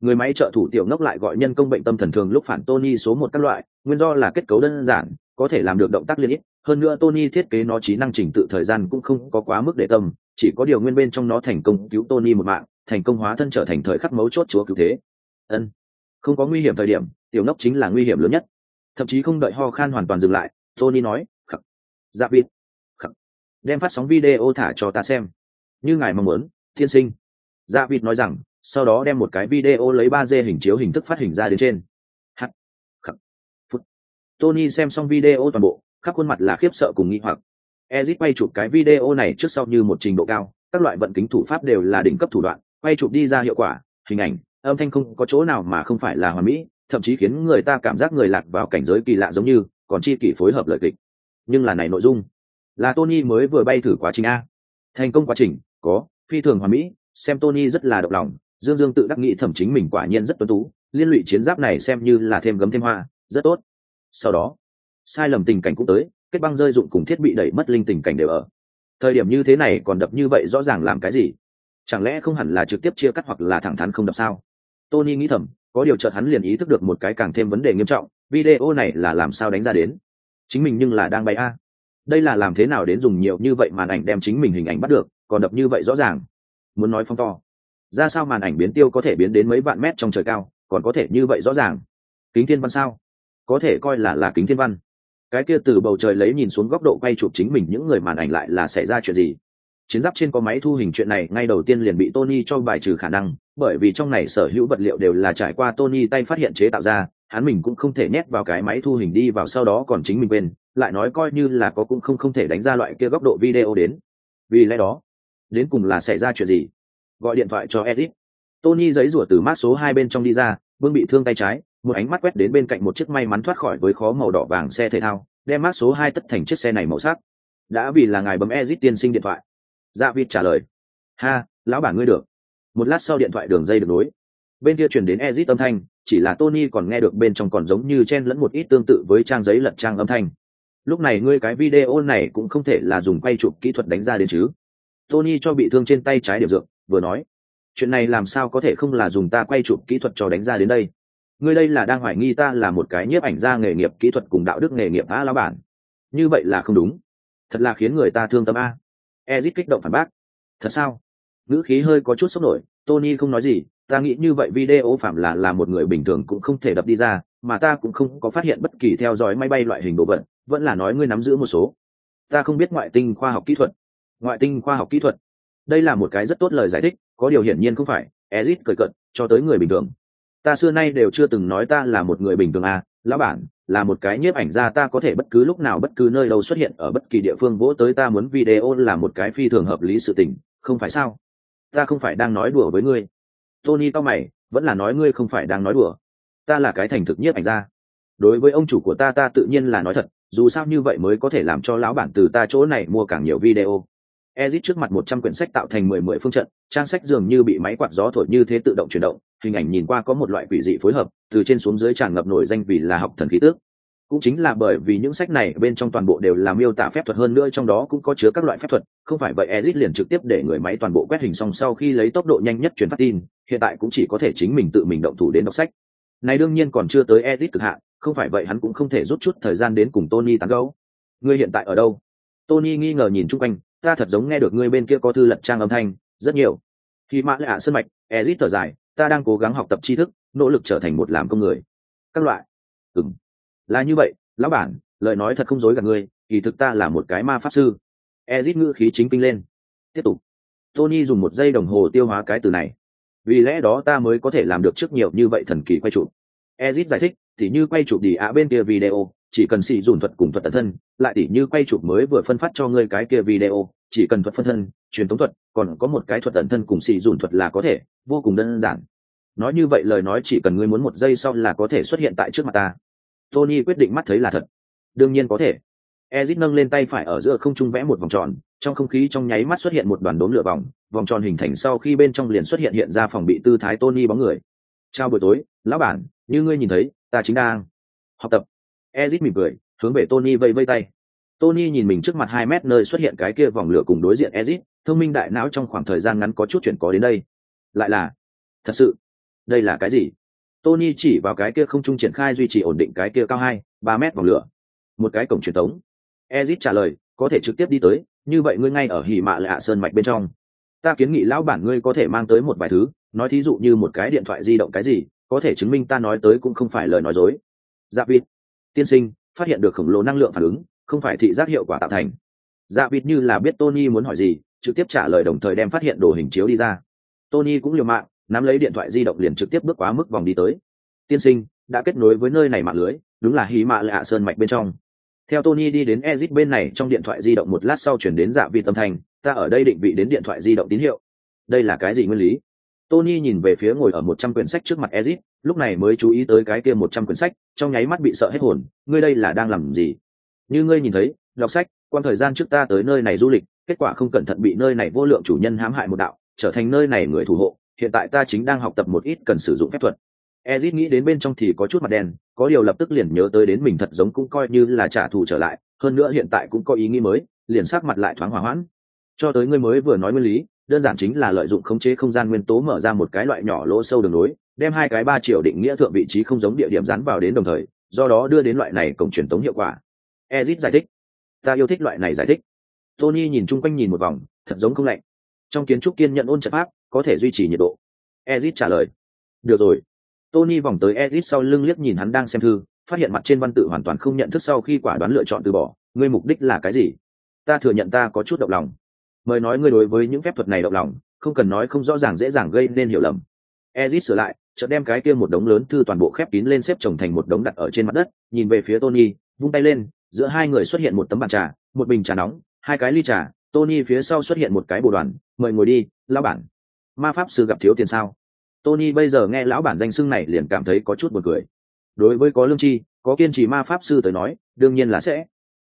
Người máy trợ thủ tiểu ngốc lại gọi nhân công bệnh tâm thần thường lúc phản tony số một các loại, nguyên do là kết cấu đơn giản, có thể làm được động tác liên ít. Hơn nữa tony thiết kế nó trí năng trình tự thời gian cũng không có quá mức để tâm, chỉ có điều nguyên bên trong nó thành công cứu tony một mạng, thành công hóa thân trở thành thời khắc mấu chốt chúa cứu thế. Ân. Không có nguy hiểm thời điểm tiểu nốc chính là nguy hiểm lớn nhất. Thậm chí không đợi ho khan hoàn toàn dừng lại, tony nói khắc dạ vịt khắc đem phát sóng video thả cho ta xem. Như ngài mong muốn thiên sinh. Dạ vịt nói rằng, sau đó đem một cái video lấy ba d hình chiếu hình thức phát hình ra đến trên. Hắc khắc phút. Tony xem xong video toàn bộ, khắp khuôn mặt là khiếp sợ cùng nghi hoặc. Ezit quay chụp cái video này trước sau như một trình độ cao, các loại vận kính thủ pháp đều là đỉnh cấp thủ đoạn, quay chụp đi ra hiệu quả, hình ảnh, âm thanh không có chỗ nào mà không phải là hoàn mỹ thậm chí khiến người ta cảm giác người lạc vào cảnh giới kỳ lạ giống như, còn chi kỷ phối hợp lời kịch. Nhưng là này nội dung, là tony mới vừa bay thử quá trình a. Thành công quá trình, có, phi thường hoàn mỹ, xem tony rất là động lòng, dương dương tự đắc nghĩ thẩm chính mình quả nhiên rất tuân tú, liên lụy chiến giáp này xem như là thêm gấm thêm hoa, rất tốt. Sau đó, sai lầm tình cảnh cũng tới, kết băng rơi dụng cùng thiết bị đẩy mất linh tình cảnh đều ở. Thời điểm như thế này còn đập như vậy rõ ràng làm cái gì? Chẳng lẽ không hẳn là trực tiếp chia cắt hoặc là thẳng thắn không đập sao? Tony nghĩ thầm, có điều chợt hắn liền ý thức được một cái càng thêm vấn đề nghiêm trọng, video này là làm sao đánh ra đến? Chính mình nhưng là đang bay a. Đây là làm thế nào đến dùng nhiều như vậy màn ảnh đem chính mình hình ảnh bắt được, còn đập như vậy rõ ràng. Muốn nói phong to. Ra sao màn ảnh biến tiêu có thể biến đến mấy vạn mét trong trời cao, còn có thể như vậy rõ ràng? Kính thiên văn sao? Có thể coi là là kính thiên văn. Cái kia từ bầu trời lấy nhìn xuống góc độ quay chụp chính mình, những người màn ảnh lại là xảy ra chuyện gì? Chiến giáp trên có máy thu hình chuyện này, ngay đầu tiên liền bị tony cho bài trừ khả năng, bởi vì trong này sở hữu vật liệu đều là trải qua tony tay phát hiện chế tạo ra, hắn mình cũng không thể nhét vào cái máy thu hình đi vào sau đó còn chính mình quên, lại nói coi như là có cũng không không thể đánh ra loại kia góc độ video đến. Vì lẽ đó, đến cùng là xảy ra chuyện gì? Gọi điện thoại cho edit. Tony giấy rủa từ mát số hai bên trong đi ra, vương bị thương tay trái, một ánh mắt quét đến bên cạnh một chiếc may mắn thoát khỏi với khó màu đỏ vàng xe thể thao, đem mát số hai tất thành chiếc xe này màu sắc. Đã vì là ngài bấm edit tiên sinh điện thoại dạ vịt trả lời. Ha, lão bản ngươi được. Một lát sau điện thoại đường dây được nối. Bên kia chuyển đến ezit âm thanh, chỉ là tony còn nghe được bên trong còn giống như chen lẫn một ít tương tự với trang giấy lật trang âm thanh. Lúc này ngươi cái video này cũng không thể là dùng quay chụp kỹ thuật đánh ra đến chứ. Tony cho bị thương trên tay trái điểm dược, vừa nói. Chuyện này làm sao có thể không là dùng ta quay chụp kỹ thuật cho đánh ra đến đây? Ngươi đây là đang hoài nghi ta là một cái nhiếp ảnh gia nghề nghiệp kỹ thuật cùng đạo đức nghề nghiệp a lão bản. Như vậy là không đúng. Thật là khiến người ta thương tâm a ezit kích động phản bác. Thật sao? Ngữ khí hơi có chút sốc nổi, tony không nói gì, ta nghĩ như vậy video phạm là là một người bình thường cũng không thể đập đi ra, mà ta cũng không có phát hiện bất kỳ theo dõi máy bay loại hình đồ vật, vẫn là nói ngươi nắm giữ một số. Ta không biết ngoại tinh khoa học kỹ thuật. Ngoại tinh khoa học kỹ thuật. Đây là một cái rất tốt lời giải thích, có điều hiển nhiên không phải, ezit cười cận cho tới người bình thường. Ta xưa nay đều chưa từng nói ta là một người bình thường à lão bản là một cái nhiếp ảnh gia, ta có thể bất cứ lúc nào, bất cứ nơi đâu xuất hiện ở bất kỳ địa phương, vỗ tới ta muốn video là một cái phi thường hợp lý sự tình, không phải sao? Ta không phải đang nói đùa với ngươi. Tony tao mày, vẫn là nói ngươi không phải đang nói đùa. Ta là cái thành thực nhiếp ảnh gia. đối với ông chủ của ta ta tự nhiên là nói thật, dù sao như vậy mới có thể làm cho lão bản từ ta chỗ này mua càng nhiều video. Ezit trước mặt một trăm quyển sách tạo thành mười mười phương trận, trang sách dường như bị máy quạt gió thổi như thế tự động chuyển động, hình ảnh nhìn qua có một loại quỷ dị phối hợp, từ trên xuống dưới tràn ngập nổi danh vì là học thần khí tước. Cũng chính là bởi vì những sách này bên trong toàn bộ đều là miêu tả phép thuật hơn nữa trong đó cũng có chứa các loại phép thuật, không phải vậy Ezit liền trực tiếp để người máy toàn bộ quét hình xong sau khi lấy tốc độ nhanh nhất truyền phát tin, hiện tại cũng chỉ có thể chính mình tự mình động thủ đến đọc sách. Này đương nhiên còn chưa tới Ezit cực hạn, không phải vậy hắn cũng không thể rút chút thời gian đến cùng Tony tán gẫu. Ngươi hiện tại ở đâu? Tony nghi ngờ nhìn xung quanh, ta thật giống nghe được ngươi bên kia có thư lật trang âm thanh, rất nhiều. Khi mã lạ sân mạch, ezit thở dài, ta đang cố gắng học tập tri thức, nỗ lực trở thành một làm công người. Các loại. Ừng là như vậy, lão bản, lời nói thật không dối cả ngươi, kỳ thực ta là một cái ma pháp sư. Ezit ngữ khí chính kinh lên. Tiếp tục. Tony dùng một giây đồng hồ tiêu hóa cái từ này. Vì lẽ đó ta mới có thể làm được trước nhiều như vậy thần kỳ quay chụp. Ezit giải thích thì như quay chụp đi ạ bên kia video chỉ cần xì dùn thuật cùng thuật tận thân, lại tỉ như quay chụp mới vừa phân phát cho ngươi cái kia video, chỉ cần thuật phân thân, truyền thống thuật, còn có một cái thuật tận thân cùng xì dùn thuật là có thể, vô cùng đơn giản. Nói như vậy lời nói chỉ cần ngươi muốn một giây sau là có thể xuất hiện tại trước mặt ta. Tony quyết định mắt thấy là thật. Đương nhiên có thể. Ezit nâng lên tay phải ở giữa không trung vẽ một vòng tròn, trong không khí trong nháy mắt xuất hiện một đoàn đốm lửa vòng vòng tròn hình thành sau khi bên trong liền xuất hiện hiện ra phòng bị tư thái tony bóng người. Chào buổi tối, lão bản, như ngươi nhìn thấy, ta chính đang học tập ezit mỉm cười, hướng về tony vây vây tay. Tony nhìn mình trước mặt hai mét nơi xuất hiện cái kia vòng lửa cùng đối diện ezit, thông minh đại não trong khoảng thời gian ngắn có chút chuyển có đến đây. Lại là, thật sự, đây là cái gì? Tony chỉ vào cái kia không trung triển khai duy trì ổn định cái kia cao hai, ba mét vòng lửa. Một cái cổng truyền thống ezit trả lời, có thể trực tiếp đi tới, như vậy ngươi ngay ở hỉ mạ lạ sơn mạch bên trong. Ta kiến nghị lão bản ngươi có thể mang tới một vài thứ, nói thí dụ như một cái điện thoại di động cái gì, có thể chứng minh ta nói tới cũng không phải lời nói dối. Dạ vịt tiên sinh, phát hiện được khổng lồ năng lượng phản ứng, không phải thị giác hiệu quả tạo thành. Dạ vịt như là biết tony muốn hỏi gì, trực tiếp trả lời đồng thời đem phát hiện đồ hình chiếu đi ra. Tony cũng liều mạng, nắm lấy điện thoại di động liền trực tiếp bước quá mức vòng đi tới. Tiên sinh, đã kết nối với nơi này mạng lưới, đúng là hí mạ lạ sơn mạch bên trong. Theo tony đi đến Exit bên này, trong điện thoại di động một lát sau chuyển đến dạ vịt tâm thành ta ở đây định vị đến điện thoại di động tín hiệu. Đây là cái gì nguyên lý? Tony nhìn về phía ngồi ở một trăm quyển sách trước mặt ezit, lúc này mới chú ý tới cái kia một trăm quyển sách, trong nháy mắt bị sợ hết hồn, ngươi đây là đang làm gì? Như ngươi nhìn thấy, đọc sách quan thời gian trước ta tới nơi này du lịch, kết quả không cẩn thận bị nơi này vô lượng chủ nhân hãm hại một đạo, trở thành nơi này người thủ hộ, hiện tại ta chính đang học tập một ít cần sử dụng phép thuật. Ezit nghĩ đến bên trong thì có chút mặt đen, có điều lập tức liền nhớ tới đến mình thật giống cũng coi như là trả thù trở lại, hơn nữa hiện tại cũng có ý nghĩ mới, liền sắc mặt lại thoáng hòa hoãn. Cho tới ngươi mới vừa nói nguyên lý đơn giản chính là lợi dụng khống chế không gian nguyên tố mở ra một cái loại nhỏ lỗ sâu đường nối, đem hai cái ba triệu định nghĩa thượng vị trí không giống địa điểm dán vào đến đồng thời, do đó đưa đến loại này cổng truyền tống hiệu quả. Ezit giải thích. Ta yêu thích loại này giải thích. Tony nhìn chung quanh nhìn một vòng, thật giống không lạnh. Trong kiến trúc kiên nhận ôn trận pháp, có thể duy trì nhiệt độ. Ezit trả lời. Được rồi. Tony vòng tới ezit sau lưng liếc nhìn hắn đang xem thư, phát hiện mặt trên văn tự hoàn toàn không nhận thức sau khi quả đoán lựa chọn từ bỏ. Ngươi mục đích là cái gì? Ta thừa nhận ta có chút động lòng mời nói ngươi đối với những phép thuật này động lòng, không cần nói không rõ ràng dễ dàng gây nên hiểu lầm. Ezit sửa lại, chợt đem cái kia một đống lớn thư toàn bộ khép kín lên xếp chồng thành một đống đặt ở trên mặt đất, nhìn về phía tony, vung tay lên, giữa hai người xuất hiện một tấm bàn trà, một bình trà nóng, hai cái ly trà, tony phía sau xuất hiện một cái bồ đoàn, mời ngồi đi, lão bản. Ma pháp sư gặp thiếu tiền sao? Tony bây giờ nghe lão bản danh xưng này liền cảm thấy có chút buồn cười. Đối với có lương chi có kiên trì ma pháp sư tới nói, đương nhiên là sẽ.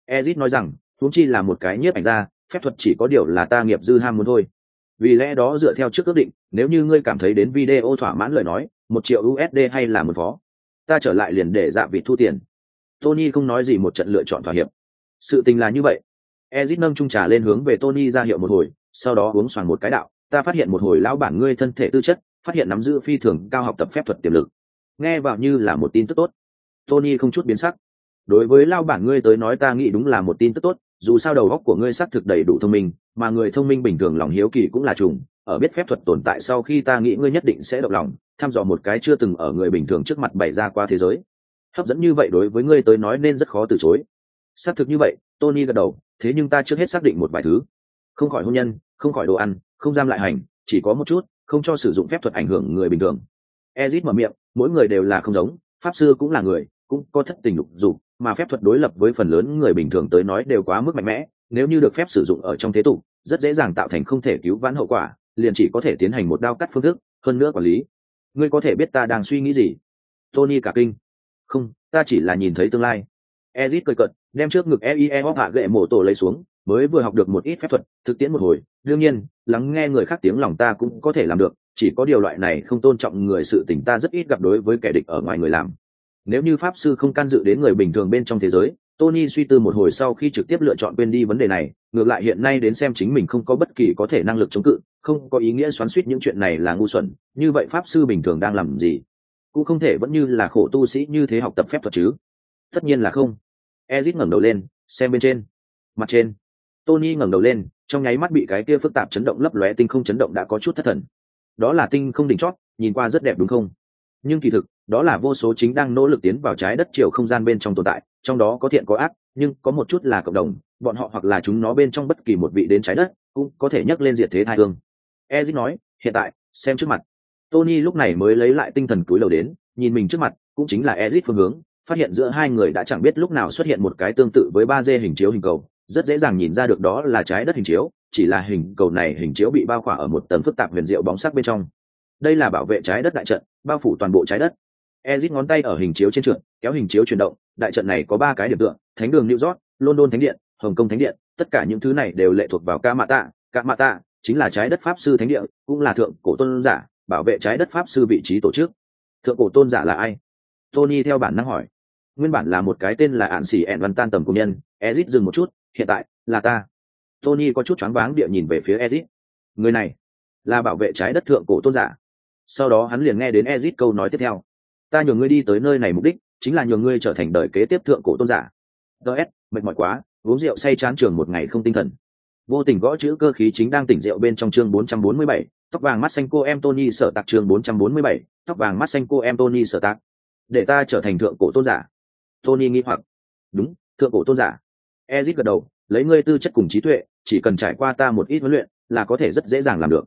Ezit nói rằng, huống chi là một cái nhiếp ảnh ra phép thuật chỉ có điều là ta nghiệp dư ham muốn thôi. Vì lẽ đó dựa theo trước ước định, nếu như ngươi cảm thấy đến video thỏa mãn lời nói, một triệu usd hay là một phó, ta trở lại liền để dạ vị thu tiền. Tony không nói gì một trận lựa chọn thỏa hiệp. Sự tình là như vậy. Ezit nâng trung trà lên hướng về tony ra hiệu một hồi, sau đó uống xoàng một cái đạo, ta phát hiện một hồi lão bản ngươi thân thể tư chất, phát hiện nắm giữ phi thường cao học tập phép thuật tiềm lực. Nghe vào như là một tin tức tốt. Tony không chút biến sắc. Đối với lao bản ngươi tới nói ta nghĩ đúng là một tin tức tốt dù sao đầu óc của ngươi xác thực đầy đủ thông minh, mà người thông minh bình thường lòng hiếu kỳ cũng là trùng, ở biết phép thuật tồn tại sau khi ta nghĩ ngươi nhất định sẽ động lòng, thăm dò một cái chưa từng ở người bình thường trước mặt bày ra qua thế giới. Hấp dẫn như vậy đối với ngươi tới nói nên rất khó từ chối. Xác thực như vậy, tony gật đầu, thế nhưng ta trước hết xác định một vài thứ. Không khỏi hôn nhân, không khỏi đồ ăn, không giam lại hành, chỉ có một chút, không cho sử dụng phép thuật ảnh hưởng người bình thường. Ezit mở miệng, mỗi người đều là không giống, pháp sư cũng là người, cũng có thất tình lục dục mà phép thuật đối lập với phần lớn người bình thường tới nói đều quá mức mạnh mẽ, nếu như được phép sử dụng ở trong thế tục, rất dễ dàng tạo thành không thể cứu vãn hậu quả, liền chỉ có thể tiến hành một đao cắt phương thức, hơn nữa quản lý. Ngươi có thể biết ta đang suy nghĩ gì? Tony cả kinh. Không, ta chỉ là nhìn thấy tương lai. Ezit cười cận đem trước ngực eie hóc hạ gậy mổ tổ lấy xuống, mới vừa học được một ít phép thuật, thực tiễn một hồi. Đương nhiên, lắng nghe người khác tiếng lòng ta cũng có thể làm được, chỉ có điều loại này không tôn trọng người sự tình ta rất ít gặp đối với kẻ địch ở ngoài người làm nếu như pháp sư không can dự đến người bình thường bên trong thế giới, tony suy tư một hồi sau khi trực tiếp lựa chọn quên đi vấn đề này, ngược lại hiện nay đến xem chính mình không có bất kỳ có thể năng lực chống cự, không có ý nghĩa xoắn suýt những chuyện này là ngu xuẩn, như vậy pháp sư bình thường đang làm gì? Cũng không thể vẫn như là khổ tu sĩ như thế học tập phép thuật chứ. Tất nhiên là không. Ezit ngẩng đầu lên, xem bên trên. Mặt trên. Tony ngẩng đầu lên, trong nháy mắt bị cái kia phức tạp chấn động lấp lóe tinh không chấn động đã có chút thất thần. Đó là tinh không đỉnh chót, nhìn qua rất đẹp đúng không? Nhưng kỳ thực, đó là vô số chính đang nỗ lực tiến vào trái đất chiều không gian bên trong tồn tại, trong đó có thiện có ác, nhưng có một chút là cộng đồng, bọn họ hoặc là chúng nó bên trong bất kỳ một vị đến trái đất, cũng có thể nhắc lên diệt thế thai hương. Ezit nói, hiện tại, xem trước mặt. Tony lúc này mới lấy lại tinh thần cúi lầu đến, nhìn mình trước mặt, cũng chính là ezit phương hướng, phát hiện giữa hai người đã chẳng biết lúc nào xuất hiện một cái tương tự với ba d hình chiếu hình cầu, rất dễ dàng nhìn ra được đó là trái đất hình chiếu, chỉ là hình cầu này hình chiếu bị bao khỏa ở một tầng phức tạp huyền diệu bóng sắc bên trong đây là bảo vệ trái đất đại trận, bao phủ toàn bộ trái đất. Ezit ngón tay ở hình chiếu trên trượt kéo hình chiếu chuyển động, đại trận này có ba cái điểm tượng thánh đường new york, london thánh điện, hồng kông thánh điện, tất cả những thứ này đều lệ thuộc vào ca mạ tạ ca mạ tạ chính là trái đất pháp sư thánh địa, cũng là thượng cổ tôn giả, bảo vệ trái đất pháp sư vị trí tổ chức. Thượng cổ tôn giả là ai? Tony theo bản năng hỏi. Nguyên bản là một cái tên là ạn xỉ ẹn văn tan tầm công nhân, ezit dừng một chút, hiện tại là ta. Tony có chút choáng váng địa nhìn về phía ezit. Người này là bảo vệ trái đất thượng cổ tôn giả sau đó hắn liền nghe đến ezit câu nói tiếp theo ta nhường ngươi đi tới nơi này mục đích chính là nhường ngươi trở thành đời kế tiếp thượng cổ tôn giả ts mệt mỏi quá uống rượu say chán trường một ngày không tinh thần vô tình gõ chữ cơ khí chính đang tỉnh rượu bên trong chương 447, tóc vàng mắt xanh cô em Tony sở tạc chương 447, tóc vàng mắt xanh cô em Tony sở tạc. Để ta trở thành thượng cổ tôn giả. Tony nghĩ hoặc. Đúng, thượng cổ tôn giả. Ezit gật đầu, lấy ngươi tư chất cùng trí tuệ, chỉ cần trải qua ta một ít huấn luyện, là có thể rất dễ dàng làm được.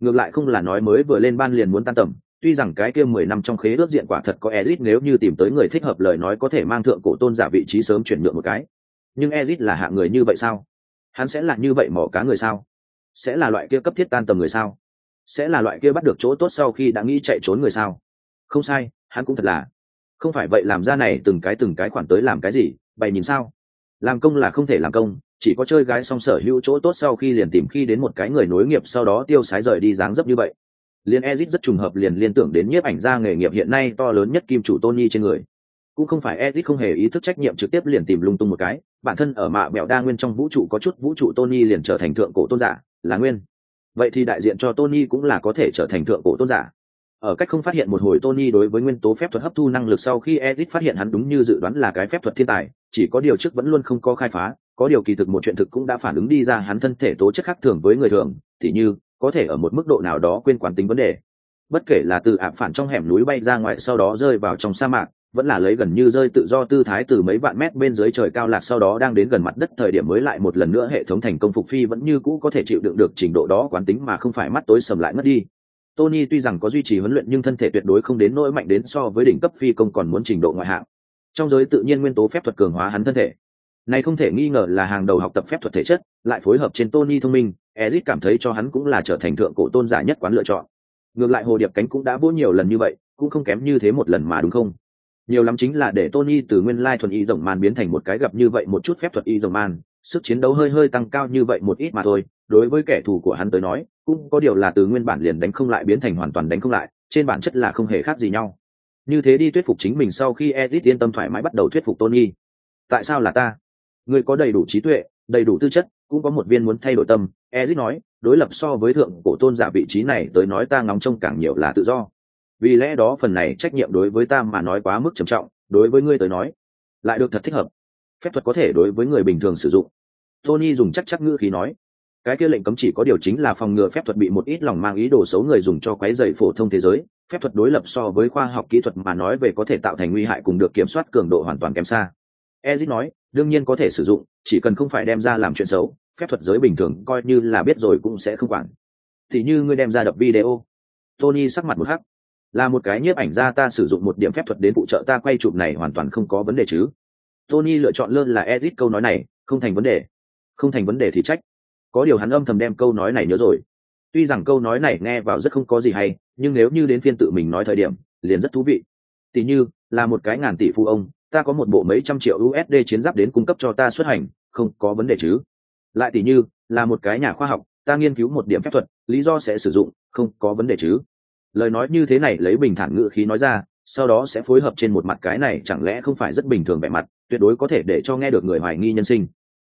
Ngược lại không là nói mới vừa lên ban liền muốn tan tầm, tuy rằng cái kia mười năm trong khế ước diện quả thật có Ezit nếu như tìm tới người thích hợp lời nói có thể mang thượng cổ tôn giả vị trí sớm chuyển nhượng một cái. Nhưng Ezit là hạng người như vậy sao? Hắn sẽ là như vậy mỏ cá người sao? Sẽ là loại kia cấp thiết tan tầm người sao? Sẽ là loại kia bắt được chỗ tốt sau khi đã nghĩ chạy trốn người sao? Không sai, hắn cũng thật là. Không phải vậy làm ra này từng cái từng cái khoản tới làm cái gì, bày nhìn sao? Làm công là không thể làm công, chỉ có chơi gái xong sở hữu chỗ tốt sau khi liền tìm khi đến một cái người nối nghiệp sau đó tiêu sái rời đi dáng dấp như vậy. Liên ezit rất trùng hợp liền liên tưởng đến nhiếp ảnh gia nghề nghiệp hiện nay to lớn nhất kim chủ tony trên người. Cũng không phải ezit không hề ý thức trách nhiệm trực tiếp liền tìm lung tung một cái, bản thân ở mạ bẹo đa nguyên trong vũ trụ có chút vũ trụ tony liền trở thành thượng cổ tôn giả, là nguyên. Vậy thì đại diện cho tony cũng là có thể trở thành thượng cổ tôn giả. Ở cách không phát hiện một hồi tony đối với nguyên tố phép thuật hấp thu năng lực sau khi ezit phát hiện hắn đúng như dự đoán là cái phép thuật thiên tài, chỉ có điều trước vẫn luôn không có khai phá có điều kỳ thực một chuyện thực cũng đã phản ứng đi ra hắn thân thể tố chất khác thường với người thường thì như, có thể ở một mức độ nào đó quên quán tính vấn đề. Bất kể là từ ạp phản trong hẻm núi bay ra ngoài sau đó rơi vào trong sa mạc, vẫn là lấy gần như rơi tự do tư thái từ mấy vạn mét bên dưới trời cao lạc sau đó đang đến gần mặt đất thời điểm mới lại một lần nữa hệ thống thành công phục phi vẫn như cũ có thể chịu đựng được trình độ đó quán tính mà không phải mắt tối sầm lại mất đi. Tony tuy rằng có duy trì huấn luyện nhưng thân thể tuyệt đối không đến nỗi mạnh đến so với đỉnh cấp phi công còn muốn trình độ ngoại hạng. Trong giới tự nhiên nguyên tố phép thuật cường hóa hắn thân thể này không thể nghi ngờ là hàng đầu học tập phép thuật thể chất, lại phối hợp trên tony thông minh Ezic cảm thấy cho hắn cũng là trở thành thượng cổ tôn giả nhất quán lựa chọn. Ngược lại hồ điệp cánh cũng đã vỗ nhiều lần như vậy, cũng không kém như thế một lần mà đúng không? Nhiều lắm chính là để tony từ nguyên lai thuần y rồng man biến thành một cái gặp như vậy một chút phép thuật y rồng man, sức chiến đấu hơi hơi tăng cao như vậy một ít mà thôi, đối với kẻ thù của hắn tới nói, cũng có điều là từ nguyên bản liền đánh không lại biến thành hoàn toàn đánh không lại, trên bản chất là không hề khác gì nhau. Như thế đi thuyết phục chính mình sau khi edit yên tâm thoải mái bắt đầu thuyết phục tony. Tại sao là ta? Ngươi có đầy đủ trí tuệ, đầy đủ tư chất, cũng có một viên muốn thay đổi tâm. Ezit nói, đối lập so với thượng cổ tôn giả vị trí này tới nói ta ngóng trông càng nhiều là tự do. Vì lẽ đó phần này trách nhiệm đối với ta mà nói quá mức trầm trọng, đối với ngươi tới nói, lại được thật thích hợp. Phép thuật có thể đối với người bình thường sử dụng. Tony dùng chắc chắc ngữ khí nói, cái kia lệnh cấm chỉ có điều chính là phòng ngừa phép thuật bị một ít lòng mang ý đồ xấu người dùng cho quấy dày phổ thông thế giới. Phép thuật đối lập so với khoa học kỹ thuật mà nói về có thể tạo thành nguy hại cùng được kiểm soát cường độ hoàn toàn kém xa. Ezit nói đương nhiên có thể sử dụng, chỉ cần không phải đem ra làm chuyện xấu, phép thuật giới bình thường coi như là biết rồi cũng sẽ không quản. Thì như ngươi đem ra đập video. Tony sắc mặt một hắc. Là một cái nhiếp ảnh ra ta sử dụng một điểm phép thuật đến phụ trợ ta quay chụp này hoàn toàn không có vấn đề chứ. Tony lựa chọn lơn là edit câu nói này, không thành vấn đề. Không thành vấn đề thì trách. Có điều hắn âm thầm đem câu nói này nhớ rồi. Tuy rằng câu nói này nghe vào rất không có gì hay, nhưng nếu như đến phiên tự mình nói thời điểm, liền rất thú vị. Tỉ như, là một cái ngàn tỷ phu ông ta có một bộ mấy trăm triệu usd chiến giáp đến cung cấp cho ta xuất hành, không có vấn đề chứ? Lại tỉ như, là một cái nhà khoa học, ta nghiên cứu một điểm phép thuật, lý do sẽ sử dụng, không có vấn đề chứ? Lời nói như thế này lấy bình thản ngữ khí nói ra, sau đó sẽ phối hợp trên một mặt cái này chẳng lẽ không phải rất bình thường vẻ mặt, tuyệt đối có thể để cho nghe được người hoài nghi nhân sinh.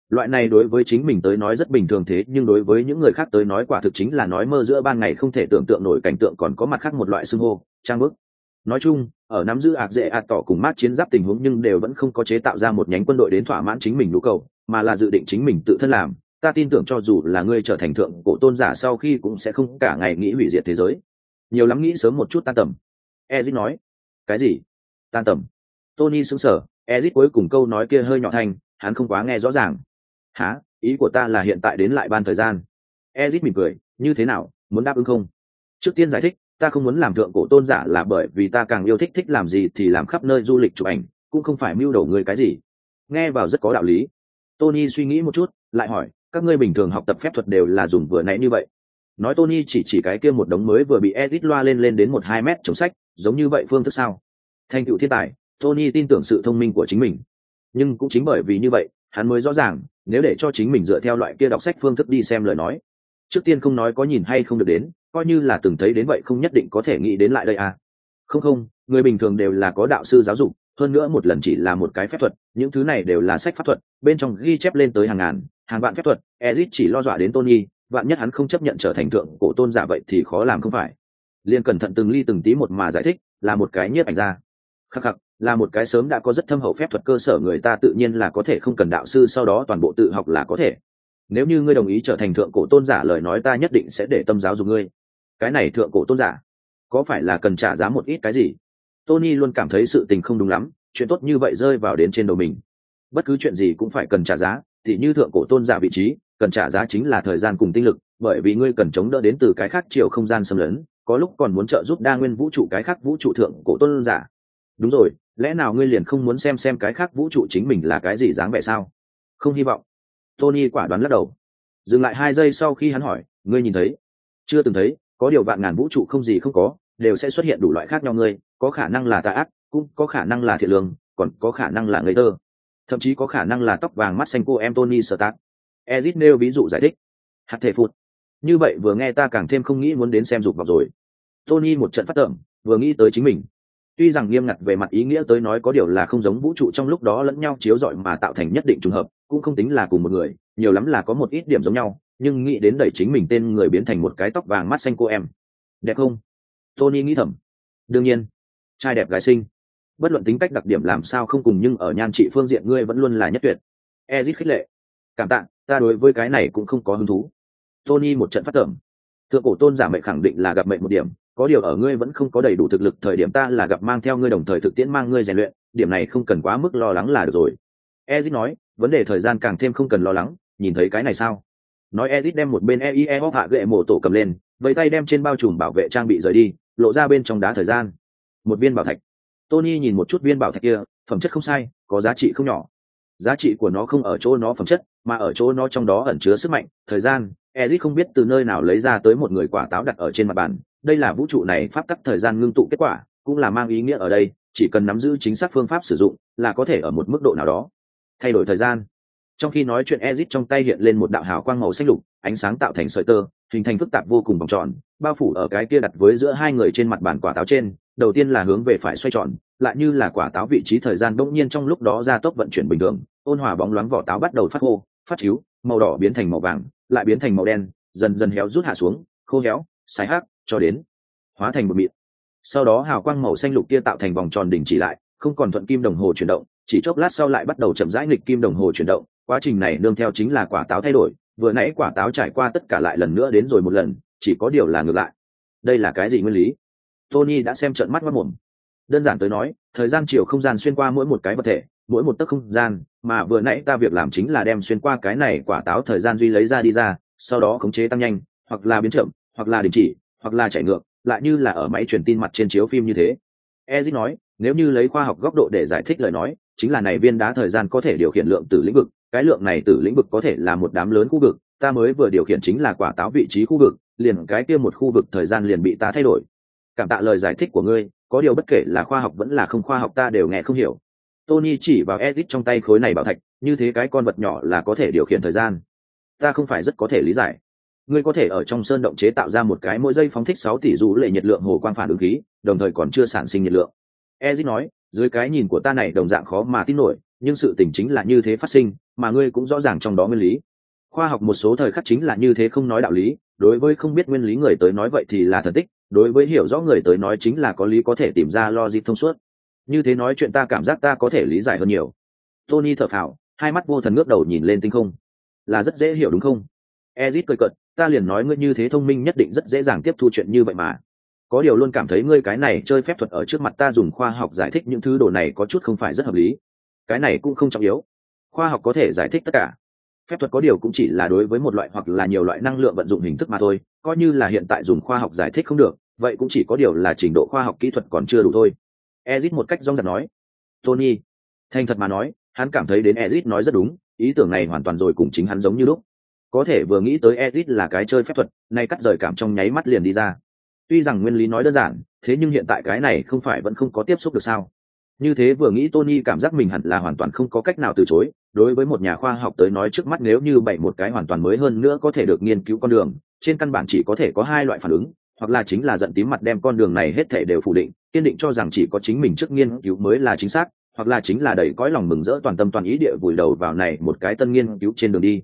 Loại này đối với chính mình tới nói rất bình thường thế, nhưng đối với những người khác tới nói quả thực chính là nói mơ giữa ban ngày không thể tưởng tượng nổi cảnh tượng còn có mặt khác một loại xưng hô, trang bức nói chung, ở nắm giữ ạc dễ ạt tỏ cùng mát chiến giáp tình huống nhưng đều vẫn không có chế tạo ra một nhánh quân đội đến thỏa mãn chính mình nhu cầu, mà là dự định chính mình tự thân làm. Ta tin tưởng cho dù là ngươi trở thành thượng cổ tôn giả sau khi cũng sẽ không cả ngày nghĩ hủy diệt thế giới. Nhiều lắm nghĩ sớm một chút tan tầm. Ezit nói. Cái gì? Tan tầm. Tony sững sờ. Ezit cuối cùng câu nói kia hơi nhỏ thanh, hắn không quá nghe rõ ràng. Há ý của ta là hiện tại đến lại ban thời gian. Ezit mỉm cười. Như thế nào? Muốn đáp ứng không? Trước tiên giải thích ta không muốn làm thượng cổ tôn giả là bởi vì ta càng yêu thích thích làm gì thì làm khắp nơi du lịch chụp ảnh, cũng không phải mưu đồ người cái gì. Nghe vào rất có đạo lý. Tony suy nghĩ một chút, lại hỏi, các ngươi bình thường học tập phép thuật đều là dùng vừa nãy như vậy? Nói tony chỉ chỉ cái kia một đống mới vừa bị edit loa lên lên đến một hai mét chống sách, giống như vậy phương thức sao? Thành cựu thiên tài, tony tin tưởng sự thông minh của chính mình. Nhưng cũng chính bởi vì như vậy, hắn mới rõ ràng, nếu để cho chính mình dựa theo loại kia đọc sách phương thức đi xem lời nói, trước tiên không nói có nhìn hay không được đến coi như là từng thấy đến vậy không nhất định có thể nghĩ đến lại đây à. Không không, người bình thường đều là có đạo sư giáo dục, hơn nữa một lần chỉ là một cái phép thuật, những thứ này đều là sách pháp thuật, bên trong ghi chép lên tới hàng ngàn, hàng vạn phép thuật, ezit chỉ lo dọa đến tony, vạn nhất hắn không chấp nhận trở thành thượng cổ tôn giả vậy thì khó làm không phải. Liền cẩn thận từng ly từng tí một mà giải thích, là một cái nhiếp ảnh ra khắc khắc, là một cái sớm đã có rất thâm hậu phép thuật cơ sở người ta tự nhiên là có thể không cần đạo sư sau đó toàn bộ tự học là có thể. Nếu như ngươi đồng ý trở thành thượng cổ tôn giả lời nói ta nhất định sẽ để tâm giáo dục ngươi cái này thượng cổ tôn giả, có phải là cần trả giá một ít cái gì? Tony luôn cảm thấy sự tình không đúng lắm, chuyện tốt như vậy rơi vào đến trên đầu mình. Bất cứ chuyện gì cũng phải cần trả giá, thì như thượng cổ tôn giả vị trí, cần trả giá chính là thời gian cùng tinh lực, bởi vì ngươi cần chống đỡ đến từ cái khác chiều không gian xâm lấn, có lúc còn muốn trợ giúp đa nguyên vũ trụ cái khác vũ trụ thượng cổ tôn giả. Đúng rồi, lẽ nào ngươi liền không muốn xem xem cái khác vũ trụ chính mình là cái gì dáng vẻ sao? Không hy vọng. Tony quả đoán lắc đầu. Dừng lại hai giây sau khi hắn hỏi, ngươi nhìn thấy? Chưa từng thấy có điều vạn ngàn vũ trụ không gì không có, đều sẽ xuất hiện đủ loại khác nhau ngươi, có khả năng là tà ác, cũng có khả năng là thiện lương, còn có khả năng là ngây thơ. Thậm chí có khả năng là tóc vàng mắt xanh cô em tony sơ tát ezit nêu ví dụ giải thích. Hạt thể phụt. Như vậy vừa nghe ta càng thêm không nghĩ muốn đến xem dục vào rồi. Tony một trận phát tởm, vừa nghĩ tới chính mình. Tuy rằng nghiêm ngặt về mặt ý nghĩa tới nói có điều là không giống vũ trụ trong lúc đó lẫn nhau chiếu rọi mà tạo thành nhất định trùng hợp, cũng không tính là cùng một người, nhiều lắm là có một ít điểm giống nhau nhưng nghĩ đến đẩy chính mình tên người biến thành một cái tóc vàng mắt xanh cô em. Đẹp không? Tony nghĩ thầm. Đương nhiên. Trai đẹp gái sinh bất luận tính cách đặc điểm làm sao không cùng nhưng ở nhan trị phương diện ngươi vẫn luôn là nhất tuyệt. Ezit khích lệ. Cảm tạ, ta đối với cái này cũng không có hứng thú. Tony một trận phát tởm. Thượng cổ tôn giả mệnh khẳng định là gặp mệnh một điểm, có điều ở ngươi vẫn không có đầy đủ thực lực thời điểm ta là gặp mang theo ngươi đồng thời thực tiễn mang ngươi rèn luyện, điểm này không cần quá mức lo lắng là được rồi. Ezit nói, vấn đề thời gian càng thêm không cần lo lắng, nhìn thấy cái này sao? Nói ezit đem một bên eie hóc hạ gậy mổ tổ cầm lên, vẫy tay đem trên bao trùm bảo vệ trang bị rời đi, lộ ra bên trong đá thời gian. Một viên bảo thạch. Tony nhìn một chút viên bảo thạch kia, phẩm chất không sai, có giá trị không nhỏ. Giá trị của nó không ở chỗ nó phẩm chất, mà ở chỗ nó trong đó ẩn chứa sức mạnh, thời gian. Ezit không biết từ nơi nào lấy ra tới một người quả táo đặt ở trên mặt bàn. Đây là vũ trụ này pháp tắc thời gian ngưng tụ kết quả, cũng là mang ý nghĩa ở đây, chỉ cần nắm giữ chính xác phương pháp sử dụng, là có thể ở một mức độ nào đó. Thay đổi thời gian trong khi nói chuyện ezit trong tay hiện lên một đạo hào quang màu xanh lục, ánh sáng tạo thành sợi tơ, hình thành phức tạp vô cùng vòng tròn, bao phủ ở cái kia đặt với giữa hai người trên mặt bàn quả táo trên, đầu tiên là hướng về phải xoay tròn, lại như là quả táo vị trí thời gian bỗng nhiên trong lúc đó ra tốc vận chuyển bình thường, ôn hòa bóng loáng vỏ táo bắt đầu phát khô, phát chiếu, màu đỏ biến thành màu vàng, lại biến thành màu đen, dần dần héo rút hạ xuống, khô héo sái hát cho đến hóa thành một mịn. Sau đó hào quang màu xanh lục kia tạo thành vòng tròn đỉnh chỉ lại, không còn thuận kim đồng hồ chuyển động, chỉ chốc lát sau lại bắt đầu chậm rãi nghịch kim đồng hồ chuyển động quá trình này nương theo chính là quả táo thay đổi, vừa nãy quả táo trải qua tất cả lại lần nữa đến rồi một lần, chỉ có điều là ngược lại. Đây là cái gì nguyên lý? Tony đã xem trận mắt mất mồm. Đơn giản tới nói, thời gian chiều không gian xuyên qua mỗi một cái vật thể, mỗi một tấc không gian, mà vừa nãy ta việc làm chính là đem xuyên qua cái này quả táo thời gian duy lấy ra đi ra, sau đó khống chế tăng nhanh, hoặc là biến chậm, hoặc là đình chỉ, hoặc là chạy ngược, lại như là ở máy truyền tin mặt trên chiếu phim như thế. Ezit nói, nếu như lấy khoa học góc độ để giải thích lời nói, chính là này viên đá thời gian có thể điều khiển lượng từ lĩnh vực cái lượng này từ lĩnh vực có thể là một đám lớn khu vực, ta mới vừa điều khiển chính là quả táo vị trí khu vực, liền cái kia một khu vực thời gian liền bị ta thay đổi. Cảm tạ lời giải thích của ngươi, có điều bất kể là khoa học vẫn là không khoa học ta đều nghe không hiểu. Tony chỉ vào edit trong tay khối này bảo thạch, như thế cái con vật nhỏ là có thể điều khiển thời gian. Ta không phải rất có thể lý giải. Ngươi có thể ở trong sơn động chế tạo ra một cái mỗi giây phóng thích sáu tỷ dù lệ nhiệt lượng hồ quang phản ứng khí, đồng thời còn chưa sản sinh nhiệt lượng. Ezit nói, dưới cái nhìn của ta này đồng dạng khó mà tin nổi nhưng sự tình chính là như thế phát sinh, mà ngươi cũng rõ ràng trong đó nguyên lý. Khoa học một số thời khắc chính là như thế không nói đạo lý, đối với không biết nguyên lý người tới nói vậy thì là thần tích, đối với hiểu rõ người tới nói chính là có lý có thể tìm ra logic thông suốt. Như thế nói chuyện ta cảm giác ta có thể lý giải hơn nhiều. Tony thở phào, hai mắt vô thần ngước đầu nhìn lên tinh không. Là rất dễ hiểu đúng không? Ezit cười cợt, ta liền nói ngươi như thế thông minh nhất định rất dễ dàng tiếp thu chuyện như vậy mà. Có điều luôn cảm thấy ngươi cái này chơi phép thuật ở trước mặt ta dùng khoa học giải thích những thứ đồ này có chút không phải rất hợp lý cái này cũng không trọng yếu. Khoa học có thể giải thích tất cả. Phép thuật có điều cũng chỉ là đối với một loại hoặc là nhiều loại năng lượng vận dụng hình thức mà thôi, coi như là hiện tại dùng khoa học giải thích không được, vậy cũng chỉ có điều là trình độ khoa học kỹ thuật còn chưa đủ thôi. Ezit một cách rong rạc nói. Tony, thành thật mà nói, hắn cảm thấy đến ezit nói rất đúng, ý tưởng này hoàn toàn rồi cùng chính hắn giống như lúc. Có thể vừa nghĩ tới ezit là cái chơi phép thuật, nay cắt rời cảm trong nháy mắt liền đi ra. Tuy rằng nguyên lý nói đơn giản, thế nhưng hiện tại cái này không phải vẫn không có tiếp xúc được sao? Như thế vừa nghĩ tony cảm giác mình hẳn là hoàn toàn không có cách nào từ chối. Đối với một nhà khoa học tới nói trước mắt nếu như bảy một cái hoàn toàn mới hơn nữa có thể được nghiên cứu con đường, trên căn bản chỉ có thể có hai loại phản ứng, hoặc là chính là giận tím mặt đem con đường này hết thể đều phủ định, kiên định cho rằng chỉ có chính mình trước nghiên cứu mới là chính xác, hoặc là chính là đầy cõi lòng mừng rỡ toàn tâm toàn ý địa vùi đầu vào này một cái tân nghiên cứu trên đường đi.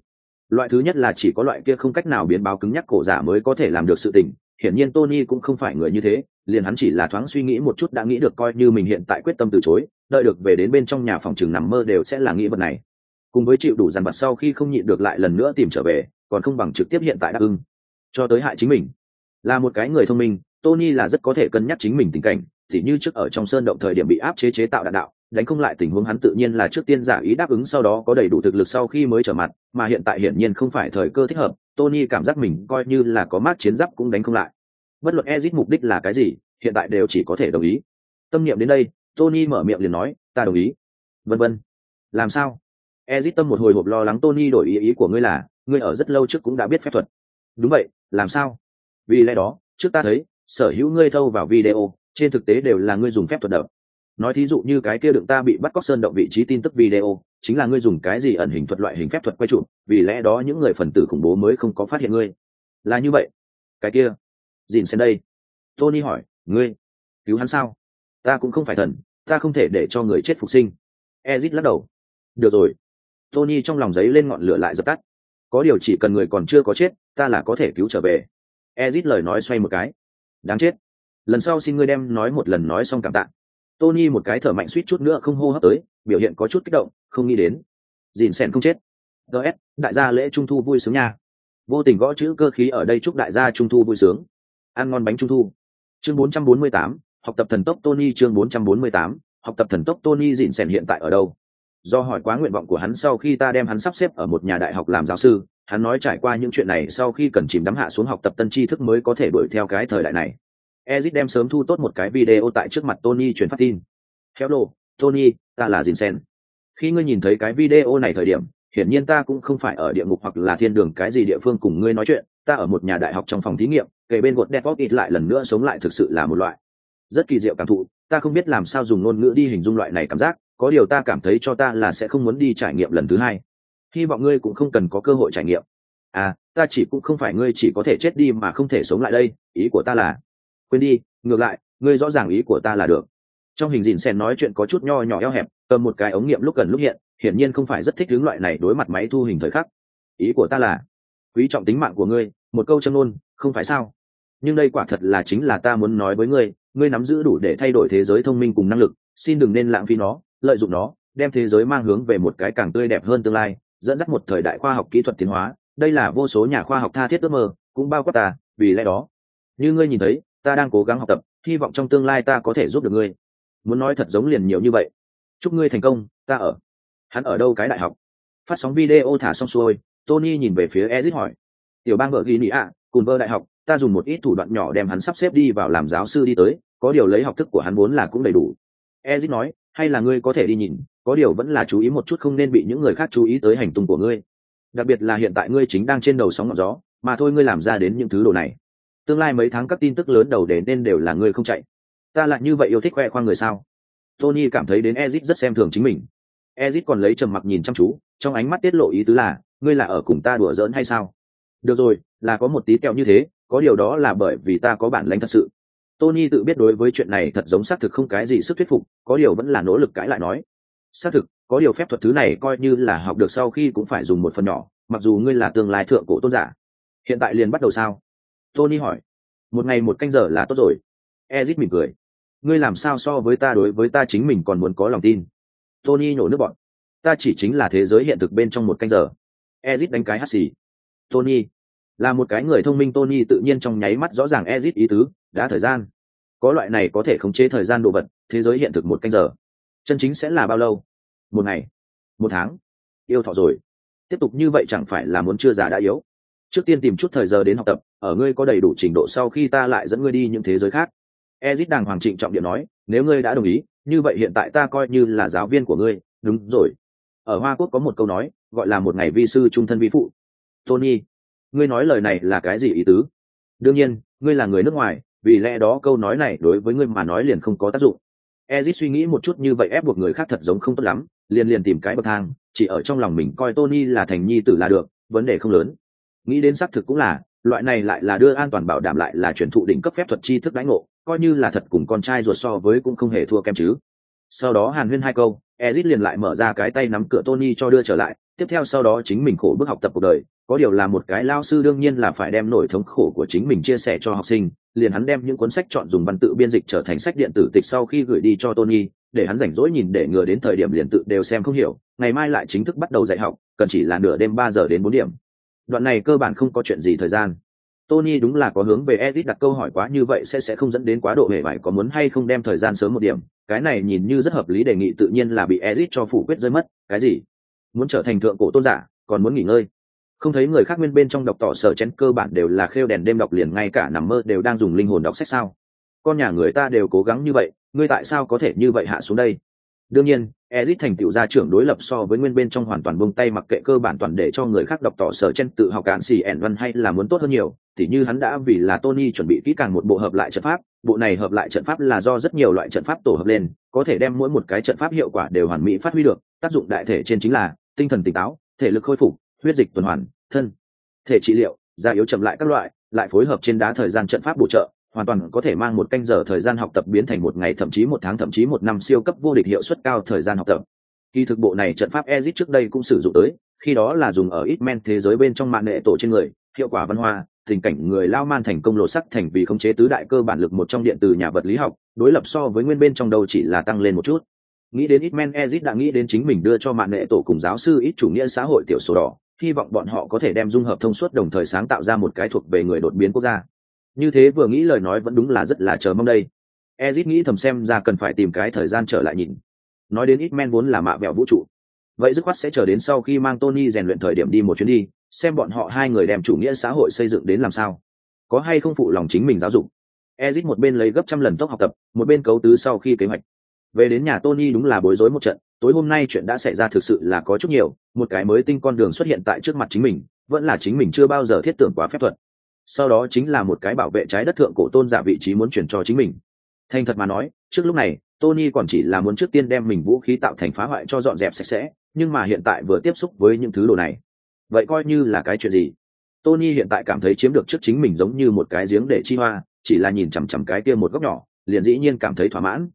Loại thứ nhất là chỉ có loại kia không cách nào biến báo cứng nhắc cổ giả mới có thể làm được sự tình, hiển nhiên tony cũng không phải người như thế liền hắn chỉ là thoáng suy nghĩ một chút đã nghĩ được coi như mình hiện tại quyết tâm từ chối, đợi được về đến bên trong nhà phòng trường nằm mơ đều sẽ là nghĩ vật này. Cùng với chịu đủ dằn vặt sau khi không nhịn được lại lần nữa tìm trở về, còn không bằng trực tiếp hiện tại đáp ưng cho tới hại chính mình. Là một cái người thông minh, tony là rất có thể cân nhắc chính mình tình cảnh thì như trước ở trong sơn động thời điểm bị áp chế chế tạo đạn đạo, đánh không lại tình huống hắn tự nhiên là trước tiên giả ý đáp ứng sau đó có đầy đủ thực lực sau khi mới trở mặt, mà hiện tại hiển nhiên không phải thời cơ thích hợp, tony cảm giác mình coi như là có mát chiến giáp cũng đánh không lại bất luận ezit mục đích là cái gì, hiện tại đều chỉ có thể đồng ý. Tâm niệm đến đây, tony mở miệng liền nói, ta đồng ý. Vân vân. Làm sao? Ezit tâm một hồi hộp lo lắng, tony đổi ý ý của ngươi là, ngươi ở rất lâu trước cũng đã biết phép thuật. Đúng vậy, làm sao? Vì lẽ đó, trước ta thấy, sở hữu ngươi thâu vào video, trên thực tế đều là ngươi dùng phép thuật đập. Nói thí dụ như cái kia đựng ta bị bắt cóc sơn động vị trí tin tức video, chính là ngươi dùng cái gì ẩn hình thuật loại hình phép thuật quay chụp, vì lẽ đó những người phần tử khủng bố mới không có phát hiện ngươi. Là như vậy. Cái kia dìn xem đây. Tony hỏi, ngươi, cứu hắn sao? Ta cũng không phải thần, ta không thể để cho người chết phục sinh. Ezit lắc đầu. Được rồi. Tony trong lòng giấy lên ngọn lửa lại dập tắt. Có điều chỉ cần người còn chưa có chết, ta là có thể cứu trở về. Ezit lời nói xoay một cái. Đáng chết. Lần sau xin ngươi đem nói một lần nói xong cảm tạ. Tony một cái thở mạnh suýt chút nữa không hô hấp tới, biểu hiện có chút kích động, không nghĩ đến. Dìn sèn không chết. Ts đại gia lễ trung thu vui sướng nha. Vô tình gõ chữ cơ khí ở đây chúc đại gia trung thu vui sướng ăn ngon bánh trung thu. Chương 448, học tập thần tốc tony chương 448, học tập thần tốc tony dịn sèn hiện tại ở đâu? Do hỏi quá nguyện vọng của hắn sau khi ta đem hắn sắp xếp ở một nhà đại học làm giáo sư hắn nói trải qua những chuyện này sau khi cần chìm đắm hạ xuống học tập tân tri thức mới có thể đuổi theo cái thời đại này. Ezit đem sớm thu tốt một cái video tại trước mặt tony truyền phát tin. Hello tony ta là dìn sen khi ngươi nhìn thấy cái video này thời điểm hiển nhiên ta cũng không phải ở địa ngục hoặc là thiên đường cái gì địa phương cùng ngươi nói chuyện ta ở một nhà đại học trong phòng thí nghiệm kể bên gột đẹp ít lại lần nữa sống lại thực sự là một loại rất kỳ diệu cảm thụ. Ta không biết làm sao dùng ngôn ngữ đi hình dung loại này cảm giác, có điều ta cảm thấy cho ta là sẽ không muốn đi trải nghiệm lần thứ hai. Hy vọng ngươi cũng không cần có cơ hội trải nghiệm. À ta chỉ cũng không phải ngươi chỉ có thể chết đi mà không thể sống lại đây, ý của ta là, quên đi, ngược lại, ngươi rõ ràng ý của ta là được. Trong hình dìn sen nói chuyện có chút nho nhỏ eo hẹp, cầm một cái ống nghiệm lúc gần lúc hiện, hiển nhiên không phải rất thích hướng loại này đối mặt máy thu hình thời khắc. Ý của ta là quý trọng tính mạng của ngươi, một câu châm ngôn, không phải sao? Nhưng đây quả thật là chính là ta muốn nói với ngươi ngươi nắm giữ đủ để thay đổi thế giới thông minh cùng năng lực, xin đừng nên lãng phí nó, lợi dụng nó, đem thế giới mang hướng về một cái càng tươi đẹp hơn tương lai, dẫn dắt một thời đại khoa học kỹ thuật tiến hóa. Đây là vô số nhà khoa học tha thiết ước mơ, cũng bao quát ta, vì lẽ đó, như ngươi nhìn thấy, ta đang cố gắng học tập, hy vọng trong tương lai ta có thể giúp được ngươi. Muốn nói thật giống liền nhiều như vậy. Chúc ngươi thành công, ta ở. Hắn ở đâu cái đại học? Phát sóng video thả xong xuôi tony nhìn về phía ezit hỏi. Tiểu bang vợ ghi nị ạ, cùng vợ đại học, ta dùng một ít thủ đoạn nhỏ đem hắn sắp xếp đi vào làm giáo sư đi tới, có điều lấy học thức của hắn vốn là cũng đầy đủ. Ezit nói, hay là ngươi có thể đi nhìn, có điều vẫn là chú ý một chút không nên bị những người khác chú ý tới hành tung của ngươi. Đặc biệt là hiện tại ngươi chính đang trên đầu sóng ngọn gió, mà thôi ngươi làm ra đến những thứ đồ này. Tương lai mấy tháng các tin tức lớn đầu để nên đều là ngươi không chạy. Ta lại như vậy yêu thích khoe khoang người sao? Tony cảm thấy đến ezit rất xem thường chính mình. Ezit còn lấy trầm mặc nhìn chăm chú, trong ánh mắt tiết lộ ý tứ là ngươi là ở cùng ta đùa giỡn hay sao? Được rồi, là có một tí kẹo như thế, có điều đó là bởi vì ta có bản lãnh thật sự. Tony tự biết đối với chuyện này thật giống xác thực không cái gì sức thuyết phục, có điều vẫn là nỗ lực cãi lại nói. Xác thực, có điều phép thuật thứ này coi như là học được sau khi cũng phải dùng một phần nhỏ, mặc dù ngươi là tương lai thượng cổ tôn giả. Hiện tại liền bắt đầu sao? Tony hỏi. Một ngày một canh giờ là tốt rồi. Ezit mỉm cười. Ngươi làm sao so với ta đối với ta chính mình còn muốn có lòng tin? Tony nhổ nước bọn. Ta chỉ chính là thế giới hiện thực bên trong một canh giờ ezit đánh cái hắt xì. Tony. Là một cái người thông minh, tony tự nhiên trong nháy mắt rõ ràng ezit ý tứ, đã thời gian. Có loại này có thể khống chế thời gian đồ vật, thế giới hiện thực một canh giờ. Chân chính sẽ là bao lâu? Một ngày. Một tháng. Yêu thọ rồi. Tiếp tục như vậy chẳng phải là muốn chưa già đã yếu. Trước tiên tìm chút thời giờ đến học tập, ở ngươi có đầy đủ trình độ sau khi ta lại dẫn ngươi đi những thế giới khác. Ezit đàng hoàng trịnh trọng điện nói, nếu ngươi đã đồng ý, như vậy hiện tại ta coi như là giáo viên của ngươi. Đúng rồi ở hoa quốc có một câu nói, gọi là một ngày vi sư trung thân vi phụ. Tony, ngươi nói lời này là cái gì ý tứ? Đương nhiên, ngươi là người nước ngoài, vì lẽ đó câu nói này đối với ngươi mà nói liền không có tác dụng. Ezit suy nghĩ một chút như vậy ép buộc người khác thật giống không tốt lắm, liền liền tìm cái bậc thang, chỉ ở trong lòng mình coi tony là thành nhi tử là được, vấn đề không lớn. Nghĩ đến xác thực cũng là, loại này lại là đưa an toàn bảo đảm lại là chuyển thụ đỉnh cấp phép thuật chi thức đánh ngộ, coi như là thật cùng con trai ruột so với cũng không hề thua kem chứ sau đó hàn huyên hai câu, ezit liền lại mở ra cái tay nắm cửa tony cho đưa trở lại. Tiếp theo sau đó chính mình khổ bước học tập cuộc đời. Có điều là một cái lao sư đương nhiên là phải đem nổi thống khổ của chính mình chia sẻ cho học sinh. Liền hắn đem những cuốn sách chọn dùng văn tự biên dịch trở thành sách điện tử tịch sau khi gửi đi cho tony, để hắn rảnh rỗi nhìn để ngừa đến thời điểm liền tự đều xem không hiểu. Ngày mai lại chính thức bắt đầu dạy học, cần chỉ là nửa đêm ba giờ đến bốn điểm. Đoạn này cơ bản không có chuyện gì thời gian tony đúng là có hướng về edit đặt câu hỏi quá như vậy sẽ sẽ không dẫn đến quá độ hề mỏi có muốn hay không đem thời gian sớm một điểm. Cái này nhìn như rất hợp lý đề nghị tự nhiên là bị edit cho phủ quyết rơi mất. Cái gì? Muốn trở thành thượng cổ tôn giả, còn muốn nghỉ ngơi? Không thấy người khác nguyên bên trong đọc tỏ sở chén cơ bản đều là khêu đèn đêm đọc liền ngay cả nằm mơ đều đang dùng linh hồn đọc sách sao? Con nhà người ta đều cố gắng như vậy, ngươi tại sao có thể như vậy hạ xuống đây? Đương nhiên Ezic thành tựu gia trưởng đối lập so với nguyên bên trong hoàn toàn buông tay mặc kệ cơ bản toàn để cho người khác đọc tỏ sở trên tự học cạn xì ẻn văn hay là muốn tốt hơn nhiều tỉ như hắn đã vì là tony chuẩn bị kỹ càng một bộ hợp lại trận pháp, bộ này hợp lại trận pháp là do rất nhiều loại trận pháp tổ hợp lên, có thể đem mỗi một cái trận pháp hiệu quả đều hoàn mỹ phát huy được, tác dụng đại thể trên chính là tinh thần tỉnh táo, thể lực khôi phục, huyết dịch tuần hoàn, thân, thể trị liệu, da yếu chậm lại các loại, lại phối hợp trên đá thời gian trận pháp bổ trợ, hoàn toàn có thể mang một canh giờ thời gian học tập biến thành một ngày, thậm chí một tháng, thậm chí một năm siêu cấp vô địch hiệu suất cao thời gian học tập. Kỳ thực bộ này trận pháp Ezic trước đây cũng sử dụng tới, khi đó là dùng ở ít men thế giới bên trong mạng nệ tổ trên người, hiệu quả văn hoa tình cảnh người lao man thành công lộ sắc thành vì khống chế tứ đại cơ bản lực một trong điện từ nhà vật lý học, đối lập so với nguyên bên trong đầu chỉ là tăng lên một chút. Nghĩ đến ít men ezit đã nghĩ đến chính mình đưa cho mạng nệ tổ cùng giáo sư ít chủ nghĩa xã hội tiểu số đỏ, hy vọng bọn họ có thể đem dung hợp thông suốt đồng thời sáng tạo ra một cái thuộc về người đột biến quốc gia. Như thế vừa nghĩ lời nói vẫn đúng là rất là chờ mong đây. Ezit nghĩ thầm xem ra cần phải tìm cái thời gian trở lại nhìn. Nói đến ít men vốn là mạ vẹo vũ trụ. Vậy dứt khoát sẽ chờ đến sau khi mang tony rèn luyện thời điểm đi một chuyến đi xem bọn họ hai người đem chủ nghĩa xã hội xây dựng đến làm sao. Có hay không phụ lòng chính mình giáo dục? Ezit một bên lấy gấp trăm lần tốc học tập, một bên cấu tứ sau khi kế hoạch. Về đến nhà tony đúng là bối rối một trận, tối hôm nay chuyện đã xảy ra thực sự là có chút nhiều, một cái mới tinh con đường xuất hiện tại trước mặt chính mình, vẫn là chính mình chưa bao giờ thiết tưởng quá phép thuật. Sau đó chính là một cái bảo vệ trái đất thượng cổ tôn giả vị trí muốn chuyển cho chính mình. Thành thật mà nói, trước lúc này, tony còn chỉ là muốn trước tiên đem mình vũ khí tạo thành phá hoại cho dọn dẹp sạch sẽ, nhưng mà hiện tại vừa tiếp xúc với những thứ đồ này vậy coi như là cái chuyện gì? Tony hiện tại cảm thấy chiếm được trước chính mình giống như một cái giếng để chi hoa, chỉ là nhìn chằm chằm cái kia một góc nhỏ, liền dĩ nhiên cảm thấy thỏa mãn.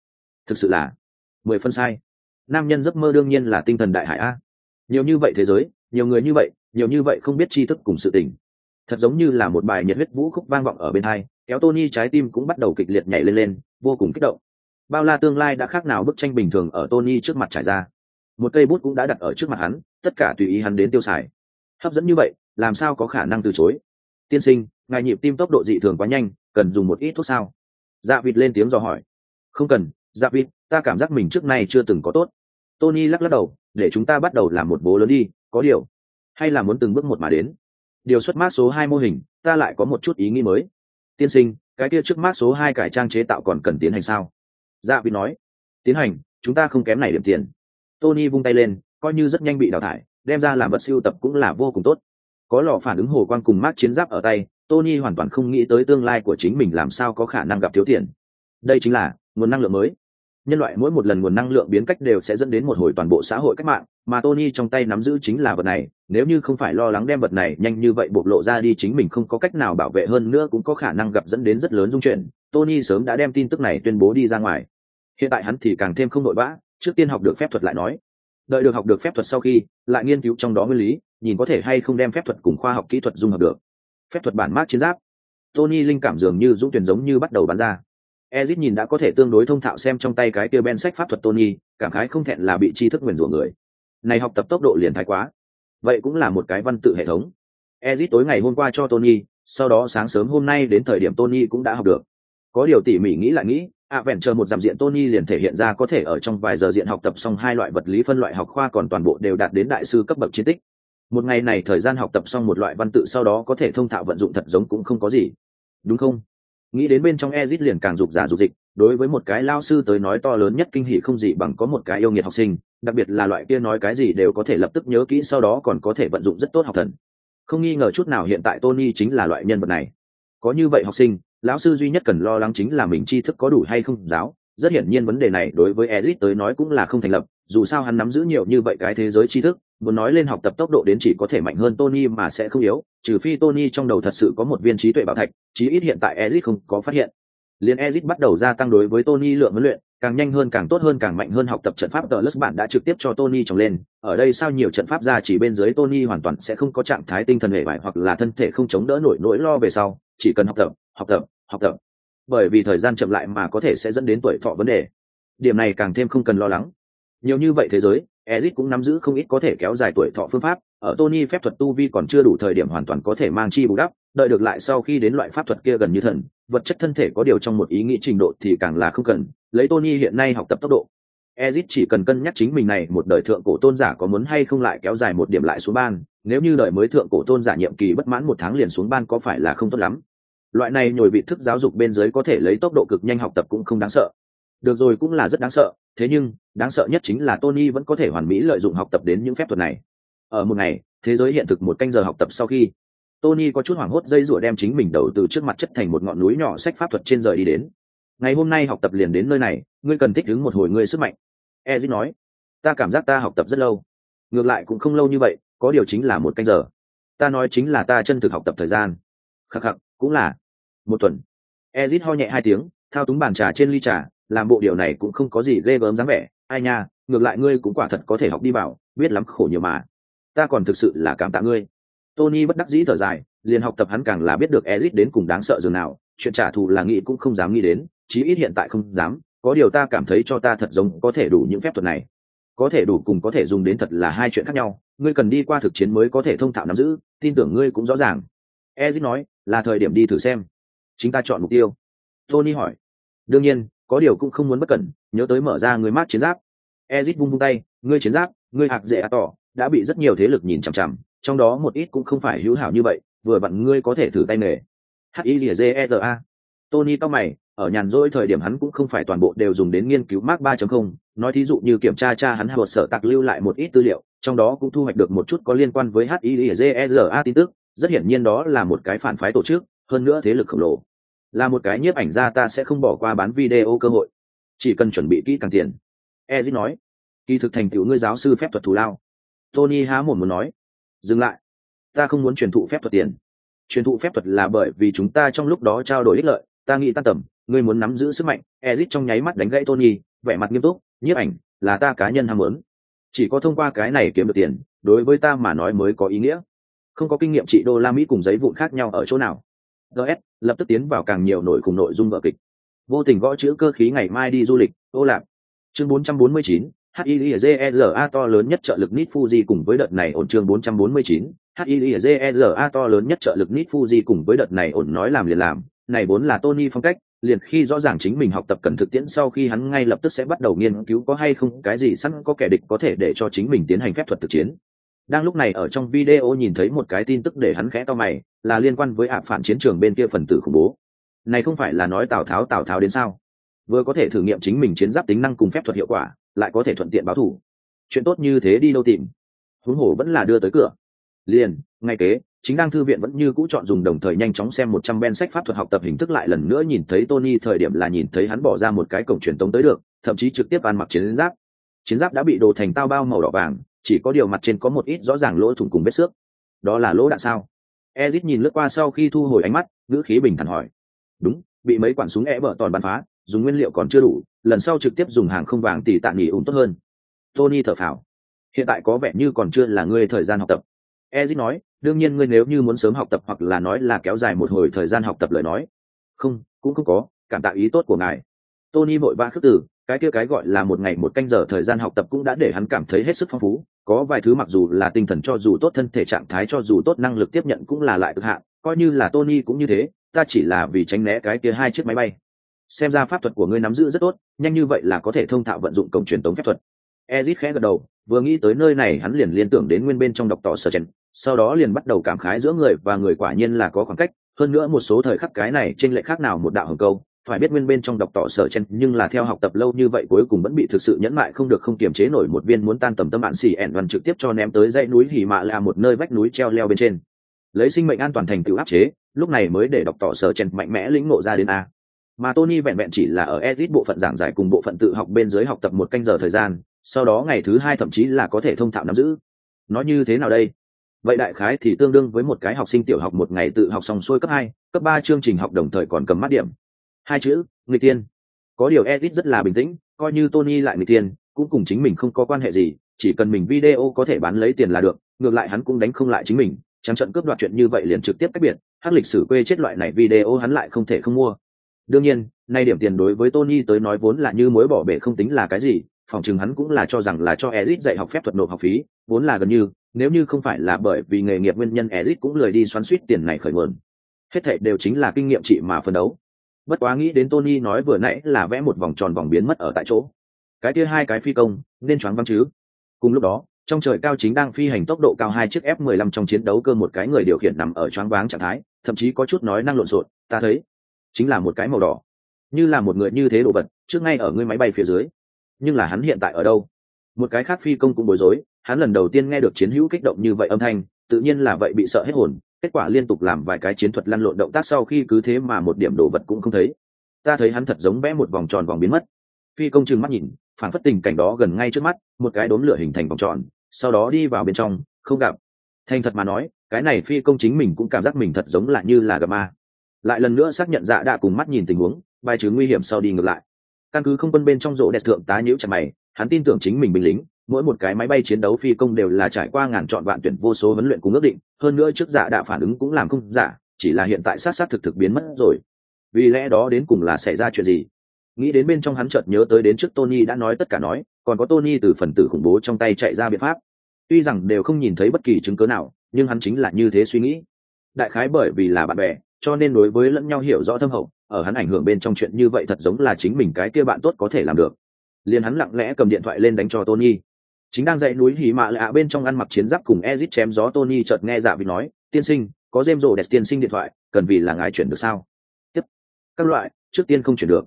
Thực sự là mười phân sai. Nam nhân giấc mơ đương nhiên là tinh thần đại hải a. Nhiều như vậy thế giới, nhiều người như vậy, nhiều như vậy không biết tri thức cùng sự tình. Thật giống như là một bài nhiệt huyết vũ khúc vang vọng ở bên hai, kéo tony trái tim cũng bắt đầu kịch liệt nhảy lên lên, vô cùng kích động. Bao la tương lai đã khác nào bức tranh bình thường ở tony trước mặt trải ra. Một cây bút cũng đã đặt ở trước mặt hắn, tất cả tùy ý hắn đến tiêu xài hấp dẫn như vậy, làm sao có khả năng từ chối? Tiên sinh, ngài nhịp tim tốc độ dị thường quá nhanh, cần dùng một ít thuốc sao? Dạ vịt lên tiếng dò hỏi. Không cần dạ vịt ta cảm giác mình trước nay chưa từng có tốt. Tony lắc lắc đầu, để chúng ta bắt đầu làm một bố lớn đi, có điều. Hay là muốn từng bước một mà đến? Điều xuất mát số hai mô hình, ta lại có một chút ý nghĩ mới. Tiên sinh, cái kia trước mát số hai cải trang chế tạo còn cần tiến hành sao? Dạ vịt nói. Tiến hành, chúng ta không kém này điểm tiền. Tony vung tay lên, coi như rất nhanh bị đào thải đem ra làm vật siêu tập cũng là vô cùng tốt. Có lò phản ứng hồ quang cùng mát chiến giáp ở tay, tony hoàn toàn không nghĩ tới tương lai của chính mình làm sao có khả năng gặp thiếu tiền. Đây chính là nguồn năng lượng mới. Nhân loại mỗi một lần nguồn năng lượng biến cách đều sẽ dẫn đến một hồi toàn bộ xã hội cách mạng, mà tony trong tay nắm giữ chính là vật này, nếu như không phải lo lắng đem vật này nhanh như vậy bộc lộ ra đi chính mình không có cách nào bảo vệ hơn nữa cũng có khả năng gặp dẫn đến rất lớn dung chuyển, tony sớm đã đem tin tức này tuyên bố đi ra ngoài. Hiện tại hắn thì càng thêm không nội vã trước tiên học được phép thuật lại nói đợi được học được phép thuật sau khi lại nghiên cứu trong đó nguyên lý nhìn có thể hay không đem phép thuật cùng khoa học kỹ thuật dung hợp được phép thuật bản mát chiến giáp tony linh cảm dường như dũng tuyển giống như bắt đầu bắn ra Ezit nhìn đã có thể tương đối thông thạo xem trong tay cái kia ben sách pháp thuật Tony, cảm khái không thẹn là bị tri thức nguyền rủa người. Này học tập tốc độ liền thái quá. Vậy cũng là một cái văn tự hệ thống. Ezit tối ngày hôm qua cho Tony, sau đó sáng sớm hôm nay đến thời điểm Tony cũng đã học được. Có điều tỉ mỉ nghĩ lại nghĩ, à vẹn chờ một giảm diện Tony liền thể hiện ra có thể ở trong vài giờ diện học tập xong hai loại vật lý phân loại học khoa còn toàn bộ đều đạt đến đại sư cấp bậc chiến tích. Một ngày này thời gian học tập xong một loại văn tự sau đó có thể thông thạo vận dụng thật giống cũng không có gì. Đúng không? nghĩ đến bên trong ezit liền càng dục giả dục dịch, đối với một cái lao sư tới nói to lớn nhất kinh hỷ không gì bằng có một cái yêu nghiệt học sinh, đặc biệt là loại kia nói cái gì đều có thể lập tức nhớ kỹ sau đó còn có thể vận dụng rất tốt học thần không nghi ngờ chút nào hiện tại tony chính là loại nhân vật này có như vậy học sinh lão sư duy nhất cần lo lắng chính là mình tri thức có đủ hay không giáo rất hiển nhiên vấn đề này đối với ezit tới nói cũng là không thành lập dù sao hắn nắm giữ nhiều như vậy cái thế giới tri thức muốn nói lên học tập tốc độ đến chỉ có thể mạnh hơn Tony mà sẽ không yếu, trừ phi Tony trong đầu thật sự có một viên trí tuệ bảo thạch, chí ít hiện tại ezit không có phát hiện. Liên ezit bắt đầu gia tăng đối với Tony lượng huấn luyện, càng nhanh hơn càng tốt hơn càng mạnh hơn học tập trận pháp tờ lất bạn đã trực tiếp cho tony trồng lên ở đây sao nhiều trận pháp ra chỉ bên dưới tony hoàn toàn sẽ không có trạng thái tinh thần hề vải hoặc là thân thể không chống đỡ nổi nỗi lo về sau chỉ cần học tập học tập học tập. Bởi vì thời gian chậm lại mà có thể sẽ dẫn đến tuổi thọ vấn đề. Điểm này càng thêm không cần lo lắng. Nhiều như vậy thế giới ezit cũng nắm giữ không ít có thể kéo dài tuổi thọ phương pháp. Ở tony phép thuật tu vi còn chưa đủ thời điểm hoàn toàn có thể mang chi bù đắp, đợi được lại sau khi đến loại pháp thuật kia gần như thần, vật chất thân thể có điều trong một ý nghĩ trình độ thì càng là không cần. Lấy tony hiện nay học tập tốc độ ezit chỉ cần cân nhắc chính mình này, một đời thượng cổ tôn giả có muốn hay không lại kéo dài một điểm lại xuống ban. Nếu như đời mới thượng cổ tôn giả nhiệm kỳ bất mãn một tháng liền xuống ban có phải là không tốt lắm? Loại này nhồi vị thức giáo dục bên dưới có thể lấy tốc độ cực nhanh học tập cũng không đáng sợ. Được rồi, cũng là rất đáng sợ. Thế nhưng, đáng sợ nhất chính là tony vẫn có thể hoàn mỹ lợi dụng học tập đến những phép thuật này. Ở một ngày, thế giới hiện thực một canh giờ học tập sau khi, tony có chút hoảng hốt dây rủa đem chính mình đầu từ trước mặt chất thành một ngọn núi nhỏ sách pháp thuật trên rời đi đến. Ngày hôm nay học tập liền đến nơi này, ngươi cần thích ứng một hồi ngươi sức mạnh. Ezit nói, ta cảm giác ta học tập rất lâu. Ngược lại cũng không lâu như vậy, có điều chính là một canh giờ. Ta nói chính là ta chân thực học tập thời gian. Khắc khắc cũng là. Một tuần. Ezit ho nhẹ hai tiếng, thao túng bàn trà trên ly trà, làm bộ điều này cũng không có gì ghê gớm dáng vẻ. Ai nha, ngược lại ngươi cũng quả thật có thể học đi bảo biết lắm khổ nhiều mà. Ta còn thực sự là cảm tạ ngươi. Tony bất đắc dĩ thở dài, liền học tập hắn càng là biết được ezit đến cùng đáng sợ dường nào, chuyện trả thù là nghĩ cũng không dám nghĩ đến, chí ít hiện tại không dám, có điều ta cảm thấy cho ta thật giống có thể đủ những phép thuật này. Có thể đủ cùng có thể dùng đến thật là hai chuyện khác nhau, ngươi cần đi qua thực chiến mới có thể thông thạo nắm giữ, tin tưởng ngươi cũng rõ ràng. Ezit nói là thời điểm đi thử xem. Chính ta chọn mục tiêu. Tony hỏi. Đương nhiên có điều cũng không muốn bất cẩn nhớ tới mở ra người mát chiến giáp. Ezit vung vung tay ngươi chiến giáp ngươi hạc dễ tỏ đã bị rất nhiều thế lực nhìn chằm chằm trong đó một ít cũng không phải hữu hảo như vậy vừa vặn ngươi có thể thử tay nghề. H i g e r a. Tony to mày ở nhàn rỗi thời điểm hắn cũng không phải toàn bộ đều dùng đến nghiên cứu mark 3.0, nói thí dụ như kiểm tra cha hắn hợp sở tạc lưu lại một ít tư liệu trong đó cũng thu hoạch được một chút có liên quan với hizera tin tức rất hiển nhiên đó là một cái phản phái tổ chức, hơn nữa thế lực khổng lồ. Là một cái nhiếp ảnh ra ta sẽ không bỏ qua bán video cơ hội. Chỉ cần chuẩn bị kỹ càng tiền. Ezit nói. Kỳ thực thành tựu ngươi giáo sư phép thuật thù lao. Tony há mồm muốn nói. Dừng lại. Ta không muốn truyền thụ phép thuật tiền. Truyền thụ phép thuật là bởi vì chúng ta trong lúc đó trao đổi ích lợi, ta nghĩ tan tầm, ngươi muốn nắm giữ sức mạnh. Ezit trong nháy mắt đánh gãy tony, vẻ mặt nghiêm túc. Nhiếp ảnh, là ta cá nhân ham muốn. Chỉ có thông qua cái này kiếm được tiền, đối với ta mà nói mới có ý nghĩa không có kinh nghiệm trị đô la mỹ cùng giấy vụn khác nhau ở chỗ nào. Ts lập tức tiến vào càng nhiều nội cùng nội dung vở kịch. Vô tình gõ chữ cơ khí ngày mai đi du lịch ô lạc. Chương 449, HILZERA to lớn nhất trợ lực Nit Fuji cùng với đợt này ổn chương 449, HILZERA to lớn nhất trợ lực Nit Fuji cùng với đợt này ổn nói làm liền làm, này vốn là Tony phong cách, liền khi rõ ràng chính mình học tập cần thực tiễn sau khi hắn ngay lập tức sẽ bắt đầu nghiên cứu có hay không cái gì sẵn có kẻ địch có thể để cho chính mình tiến hành phép thuật thực chiến. Đang lúc này ở trong video nhìn thấy một cái tin tức để hắn khẽ to mày, là liên quan với ạ phản chiến trường bên kia phần tử khủng bố. Này không phải là nói Tào Tháo Tào Tháo đến sao? Vừa có thể thử nghiệm chính mình chiến giáp tính năng cùng phép thuật hiệu quả, lại có thể thuận tiện báo thủ. Chuyện tốt như thế đi đâu tìm? Huống hồ vẫn là đưa tới cửa. Liền, ngay kế, chính đang thư viện vẫn như cũ chọn dùng đồng thời nhanh chóng xem một trăm ben sách pháp thuật học tập hình thức lại lần nữa nhìn thấy Tony thời điểm là nhìn thấy hắn bỏ ra một cái cổng truyền tống tới được, thậm chí trực tiếp ăn mặc chiến giáp. Chiến giáp đã bị đồ thành tao bao màu đỏ vàng, chỉ có điều mặt trên có một ít rõ ràng lỗ thủng cùng vết xước. Đó là lỗ đạn sao? Ezit nhìn lướt qua sau khi thu hồi ánh mắt, ngữ khí bình thản hỏi. Đúng, bị mấy quản súng é bở toàn bắn phá, dùng nguyên liệu còn chưa đủ, lần sau trực tiếp dùng hàng không vàng tỷ tạ nghỉ ủng tốt hơn. Tony thở phào. Hiện tại có vẻ như còn chưa là ngươi thời gian học tập. Ezit nói, đương nhiên ngươi nếu như muốn sớm học tập hoặc là nói là kéo dài một hồi thời gian học tập lời nói không cũng không có cảm tạ ý tốt của ngài tony vội vã khước từ, cái kia cái gọi là một ngày một canh giờ thời gian học tập cũng đã để hắn cảm thấy hết sức phong phú, có vài thứ mặc dù là tinh thần cho dù tốt, thân thể trạng thái cho dù tốt, năng lực tiếp nhận cũng là lại cực hạn, coi như là tony cũng như thế, ta chỉ là vì tránh né cái kia hai chiếc máy bay. Xem ra pháp thuật của ngươi nắm giữ rất tốt, nhanh như vậy là có thể thông thạo vận dụng cổng truyền tống phép thuật. Ezit khẽ gật đầu, vừa nghĩ tới nơi này hắn liền liên tưởng đến nguyên bên trong đọc tỏ sở chen sau đó liền bắt đầu cảm khái giữa người và người quả nhiên là có khoảng cách, hơn nữa một số thời khắc cái này trên lệ khác nào một đạo hồng câu phải biết nguyên bên trong đọc tỏ sở chen nhưng là theo học tập lâu như vậy cuối cùng vẫn bị thực sự nhẫn mại không được không kiềm chế nổi một viên muốn tan tầm tâm bạn xì ẻn đoàn trực tiếp cho ném tới dãy núi hỉ mạ là một nơi vách núi treo leo bên trên. Lấy sinh mệnh an toàn thành tựu áp chế, lúc này mới để đọc tỏ sở chen mạnh mẽ lĩnh ngộ ra đến a. Mà tony vẹn vẹn chỉ là ở edit bộ phận giảng giải cùng bộ phận tự học bên dưới học tập một canh giờ thời gian, sau đó ngày thứ hai thậm chí là có thể thông thạo nắm giữ. Nó như thế nào đây? Vậy đại khái thì tương đương với một cái học sinh tiểu học một ngày tự học xong xuôi cấp hai, cấp ba chương trình học đồng thời còn cầm mắt điểm hai chữ, người tiên. Có điều edit rất là bình tĩnh, coi như tony lại người tiền cũng cùng chính mình không có quan hệ gì, chỉ cần mình video có thể bán lấy tiền là được, ngược lại hắn cũng đánh không lại chính mình. Trắng trận cướp đoạt chuyện như vậy liền trực tiếp cách biệt, hát lịch sử quê chết loại này video hắn lại không thể không mua. Đương nhiên, nay điểm tiền đối với tony tới nói vốn là như mối bỏ bể không tính là cái gì, phòng chừng hắn cũng là cho rằng là cho ezit dạy học phép thuật nộp học phí, vốn là gần như, nếu như không phải là bởi vì nghề nghiệp nguyên nhân ezit cũng lười đi xoắn suýt tiền này khởi nguồn. Hết thệ đều chính là kinh nghiệm chị mà phân đấu bất quá nghĩ đến tony nói vừa nãy là vẽ một vòng tròn vòng biến mất ở tại chỗ. Cái kia hai cái phi công, nên choáng văng chứ? Cùng lúc đó, trong trời cao chính đang phi hành tốc độ cao hai chiếc f 15 trong chiến đấu cơ một cái người điều khiển nằm ở choáng váng trạng thái, thậm chí có chút nói năng lộn xộn, ta thấy, chính là một cái màu đỏ. Như là một người như thế đồ vật, trước ngay ở ngươi máy bay phía dưới. Nhưng là hắn hiện tại ở đâu? Một cái khác phi công cũng bối rối, hắn lần đầu tiên nghe được chiến hữu kích động như vậy âm thanh, tự nhiên là vậy bị sợ hết hồn kết quả liên tục làm vài cái chiến thuật lăn lộn động tác sau khi cứ thế mà một điểm đồ vật cũng không thấy. Ta thấy hắn thật giống vẽ một vòng tròn vòng biến mất. Phi công trừng mắt nhìn, phản phất tình cảnh đó gần ngay trước mắt, một cái đốm lửa hình thành vòng tròn, sau đó đi vào bên trong, không gặp. Thành thật mà nói, cái này phi công chính mình cũng cảm giác mình thật giống là như là gặp ma. Lại lần nữa xác nhận dạ đã cùng mắt nhìn tình huống, bài trừ nguy hiểm sau đi ngược lại. Căn cứ không quân bên trong rộ đẹp thượng tá nhiễu chặt mày, hắn tin tưởng chính mình binh lính mỗi một cái máy bay chiến đấu phi công đều là trải qua ngàn chọn vạn tuyển vô số huấn luyện cùng ước định, hơn nữa trước giả đã phản ứng cũng làm không giả chỉ là hiện tại sát sát thực thực biến mất rồi. Vì lẽ đó đến cùng là xảy ra chuyện gì? Nghĩ đến bên trong hắn chợt nhớ tới đến trước tony đã nói tất cả nói, còn có tony từ phần tử khủng bố trong tay chạy ra biện pháp. Tuy rằng đều không nhìn thấy bất kỳ chứng cớ nào, nhưng hắn chính là như thế suy nghĩ. Đại khái bởi vì là bạn bè, cho nên đối với lẫn nhau hiểu rõ thâm hậu, ở hắn ảnh hưởng bên trong chuyện như vậy thật giống là chính mình cái kia bạn tốt có thể làm được. Liền hắn lặng lẽ cầm điện thoại lên đánh cho tony chính đang dậy núi hỉ mạ lạ bên trong ăn mặc chiến giáp cùng ezit chém gió tony chợt nghe dạ vị nói, tiên sinh, có dêm rổ đẹp tiên sinh điện thoại, cần vì là ngài chuyển được sao? Tiếp, các loại, trước tiên không chuyển được.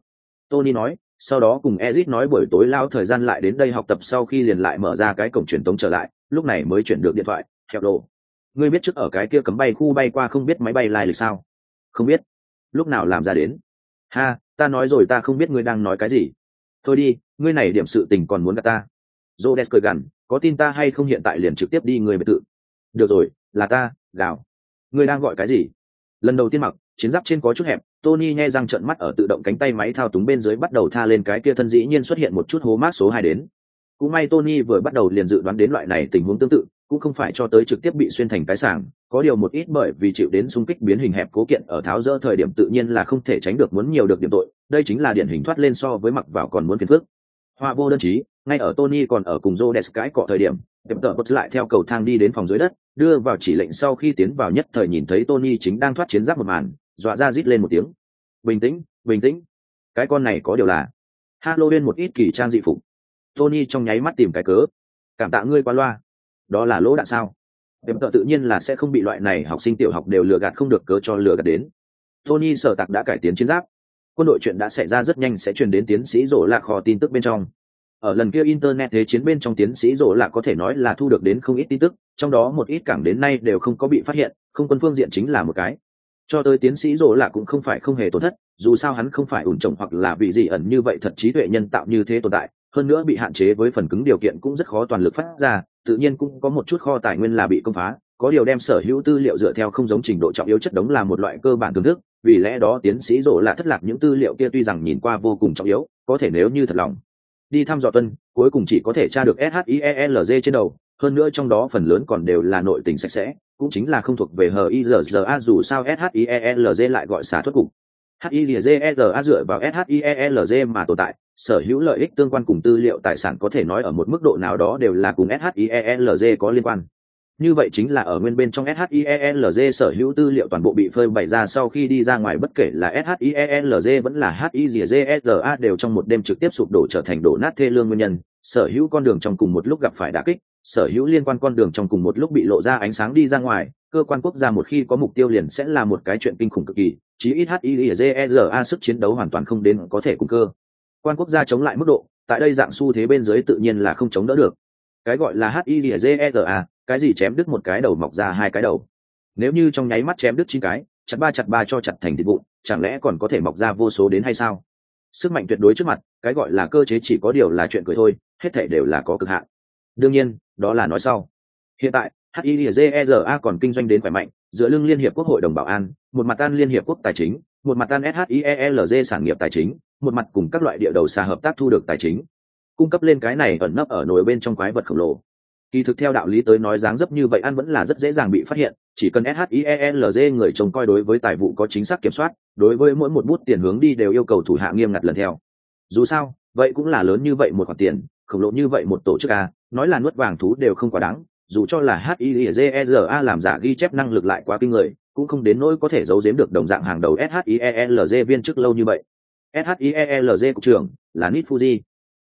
Tony nói, sau đó cùng ezit nói buổi tối lao thời gian lại đến đây học tập sau khi liền lại mở ra cái cổng truyền tống trở lại, lúc này mới chuyển được điện thoại hẹp đồ, ngươi biết trước ở cái kia cấm bay khu bay qua không biết máy bay lai lịch sao? Không biết. Lúc nào làm ra đến? Ha, ta nói rồi ta không biết ngươi đang nói cái gì. Thôi đi, ngươi này điểm sự tình còn muốn gặp ta j o cười gằn, có tin ta hay không hiện tại liền trực tiếp đi người biệt tự được rồi, là ta, gào. Ngươi đang gọi cái gì? Lần đầu tiên mặc, chiến giáp trên có chút hẹp, tony nghe răng trợn mắt ở tự động cánh tay máy thao túng bên dưới bắt đầu tha lên cái kia thân dĩ nhiên xuất hiện một chút hố mát số hai đến. Cũng may tony vừa bắt đầu liền dự đoán đến loại này tình huống tương tự, cũng không phải cho tới trực tiếp bị xuyên thành cái sảng, có điều một ít bởi vì chịu đến xung kích biến hình hẹp cố kiện ở tháo rỡ thời điểm tự nhiên là không thể tránh được muốn nhiều được điểm tội, đây chính là điển hình thoát lên so với mặc vào còn muốn phiền phức. Hoa vô đơn chí ngay ở tony còn ở cùng joe cãi cọ thời điểm, tiệm tợ bật lại theo cầu thang đi đến phòng dưới đất, đưa vào chỉ lệnh sau khi tiến vào nhất thời nhìn thấy tony chính đang thoát chiến giáp một màn, dọa ra rít lên một tiếng. Bình tĩnh bình tĩnh. Cái con này có điều là halloween một ít kỳ trang dị phục. Tony trong nháy mắt tìm cái cớ. Cảm tạ ngươi qua loa. Đó là lỗ đạn sao? Tiệm tợ tự nhiên là sẽ không bị loại này học sinh tiểu học đều lừa gạt không được cớ cho lừa gạt đến. Tony sở tặc đã cải tiến chiến giáp. Quân đội chuyện đã xảy ra rất nhanh sẽ truyền đến tiến sĩ rổ lạc kho tin tức bên trong ở lần kia internet thế chiến bên trong tiến sĩ rỗ là có thể nói là thu được đến không ít tin tức, trong đó một ít cảng đến nay đều không có bị phát hiện, không quân phương diện chính là một cái. Cho tới tiến sĩ rỗ là cũng không phải không hề tổn thất, dù sao hắn không phải ủn trồng hoặc là vì gì ẩn như vậy thật trí tuệ nhân tạo như thế tồn tại, hơn nữa bị hạn chế với phần cứng điều kiện cũng rất khó toàn lực phát ra, tự nhiên cũng có một chút kho tài nguyên là bị công phá, có điều đem sở hữu tư liệu dựa theo không giống trình độ trọng yếu chất đống là một loại cơ bản thưởng thức, vì lẽ đó tiến sĩ rộ là thất lạc những tư liệu kia tuy rằng nhìn qua vô cùng trọng yếu, có thể nếu như thật lòng đi thăm dò tuân, cuối cùng chỉ có thể tra được shielg trên đầu, hơn nữa trong đó phần lớn còn đều là nội tình sạch sẽ, cũng chính là không thuộc về hizra dù sao shielg lại gọi xả thuất cục. Hizra dựa vào shielg mà tồn tại, sở hữu lợi ích tương quan cùng tư liệu tài sản có thể nói ở một mức độ nào đó đều là cùng shielg có liên quan như vậy chính là ở nguyên bên trong SHIELZ sở hữu tư liệu toàn bộ bị phơi bày ra sau khi đi ra ngoài bất kể là SHIELZ vẫn là HIGZSA đều trong một đêm trực tiếp sụp đổ trở thành đổ nát thê lương nguyên nhân, sở hữu con đường trong cùng một lúc gặp phải đả kích, sở hữu liên quan con đường trong cùng một lúc bị lộ ra ánh sáng đi ra ngoài, cơ quan quốc gia một khi có mục tiêu liền sẽ là một cái chuyện kinh khủng cực kỳ, chí ít HIGZSA sức chiến đấu hoàn toàn không đến có thể cung cơ. Quan quốc gia chống lại mức độ, tại đây dạng xu thế bên dưới tự nhiên là không chống đỡ được. Cái gọi là HIGZSA cái gì chém đứt một cái đầu mọc ra hai cái đầu? Nếu như trong nháy mắt chém đứt chín cái, chặt ba chặt ba cho chặt thành thịt vụn, chẳng lẽ còn có thể mọc ra vô số đến hay sao? Sức mạnh tuyệt đối trước mặt, cái gọi là cơ chế chỉ có điều là chuyện cười thôi, hết thể đều là có cực hạn. Đương nhiên, đó là nói sau. Hiện tại HIEZERA còn kinh doanh đến khỏe mạnh, giữa lưng liên hiệp quốc hội đồng bảo an, một mặt tan liên hiệp quốc tài chính, một mặt tan shielg sản nghiệp tài chính, một mặt cùng các loại địa đầu xa hợp tác thu được tài chính. Cung cấp lên cái này ẩn nấp ở nồi bên trong quái vật khổng lồ kỳ thực theo đạo lý tới nói dáng dấp như vậy ăn vẫn là rất dễ dàng bị phát hiện chỉ cần shielg người trông coi đối với tài vụ có chính xác kiểm soát đối với mỗi một bút tiền hướng đi đều yêu cầu thủ hạ nghiêm ngặt lần theo dù sao vậy cũng là lớn như vậy một khoản tiền khổng lồ như vậy một tổ chức a nói là nuốt vàng thú đều không quá đáng dù cho là HIEZERA làm giả ghi chép năng lực lại quá kinh người, cũng không đến nỗi có thể giấu giếm được đồng dạng hàng đầu SHIELZ viên chức lâu như vậy. SHIELZ cục trưởng là Nit Fuji.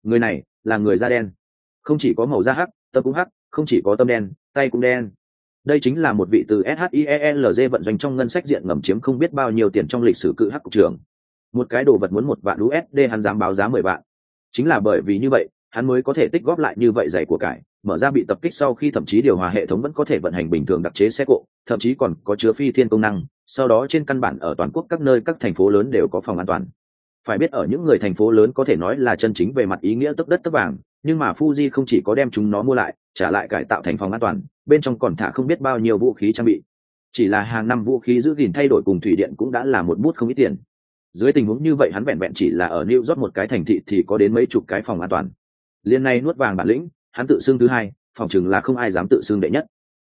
Người này là người da đen, không chỉ có màu da hắc, tâm cũng hắc, không chỉ có tâm đen, tay cũng đen. Đây chính là một vị từ shielg vận doanh trong ngân sách diện ngầm chiếm không biết bao nhiêu tiền trong lịch sử cự hắc cục trưởng. Một cái đồ vật muốn một vạn USD hắn dám báo giá mười vạn. Chính là bởi vì như vậy, hắn mới có thể tích góp lại như vậy dày của cải, mở ra bị tập kích sau khi thậm chí điều hòa hệ thống vẫn có thể vận hành bình thường đặc chế xe cộ thậm chí còn có chứa phi thiên công năng sau đó trên căn bản ở toàn quốc các nơi các thành phố lớn đều có phòng an toàn phải biết ở những người thành phố lớn có thể nói là chân chính về mặt ý nghĩa tức đất tức vàng nhưng mà Fuji không chỉ có đem chúng nó mua lại, trả lại cải tạo thành phòng an toàn, bên trong còn thả không biết bao nhiêu vũ khí trang bị. Chỉ là hàng năm vũ khí giữ gìn thay đổi cùng thủy điện cũng đã là một bút không ít tiền. Dưới tình huống như vậy hắn vẹn vẹn chỉ là ở New York một cái thành thị thì có đến mấy chục cái phòng an toàn. Liên này nuốt vàng bản lĩnh, hắn tự xưng thứ hai, phòng chừng là không ai dám tự xưng đệ nhất.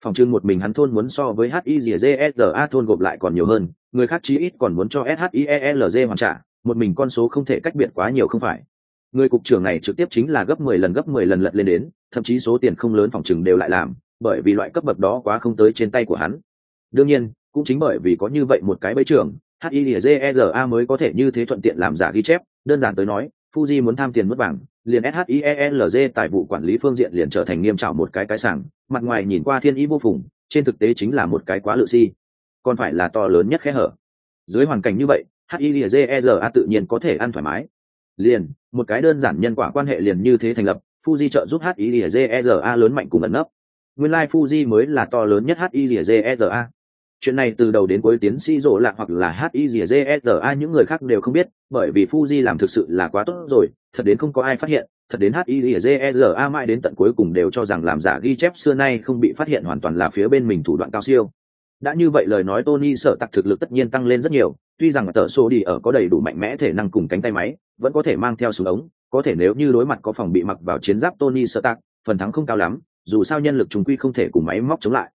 Phòng chừng một mình hắn thôn muốn so với hizza thôn gộp lại còn nhiều hơn, người khác chí ít còn muốn cho shielg hoàn trả, một mình con số không thể cách biệt quá nhiều không phải người cục trưởng này trực tiếp chính là gấp mười lần gấp mười lần lật lên đến thậm chí số tiền không lớn phòng chừng đều lại làm bởi vì loại cấp bậc đó quá không tới trên tay của hắn đương nhiên cũng chính bởi vì có như vậy một cái bẫy trưởng hizera mới có thể như thế thuận tiện làm giả ghi chép đơn giản tới nói Fuji muốn tham tiền mất bảng, liền SHIELZ tài vụ quản lý phương diện liền trở thành nghiêm trọng một cái cái sảng, mặt ngoài nhìn qua thiên ý vô phùng, trên thực tế chính là một cái quá lự si. Còn phải là to lớn nhất khe hở. Dưới hoàn cảnh như vậy, HIEZERA tự nhiên có thể ăn thoải mái. Liền, một cái đơn giản nhân quả quan hệ liền như thế thành lập, Fuji trợ giúp HIEZERA lớn mạnh cùng ẩn nấp. Nguyên lai like Fuji mới là to lớn nhất HIEZERA chuyện này từ đầu đến cuối tiến sĩ rộ lạc hoặc là hizsa những người khác đều không biết bởi vì fuji làm thực sự là quá tốt rồi thật đến không có ai phát hiện thật đến hizsa mãi đến tận cuối cùng đều cho rằng làm giả ghi chép xưa nay không bị phát hiện hoàn toàn là phía bên mình thủ đoạn cao siêu đã như vậy lời nói tony sợ tặc thực lực tất nhiên tăng lên rất nhiều, tuy rằng tờ số đi ở có đầy đủ mạnh mẽ thể năng cùng cánh tay máy, vẫn có thể mang theo súng ống, có thể nếu như đối mặt có phòng bị mặc vào chiến giáp tony sợ tặc, phần thắng không cao lắm, dù sao nhân lực chúng quy không thể cùng máy móc chống lại.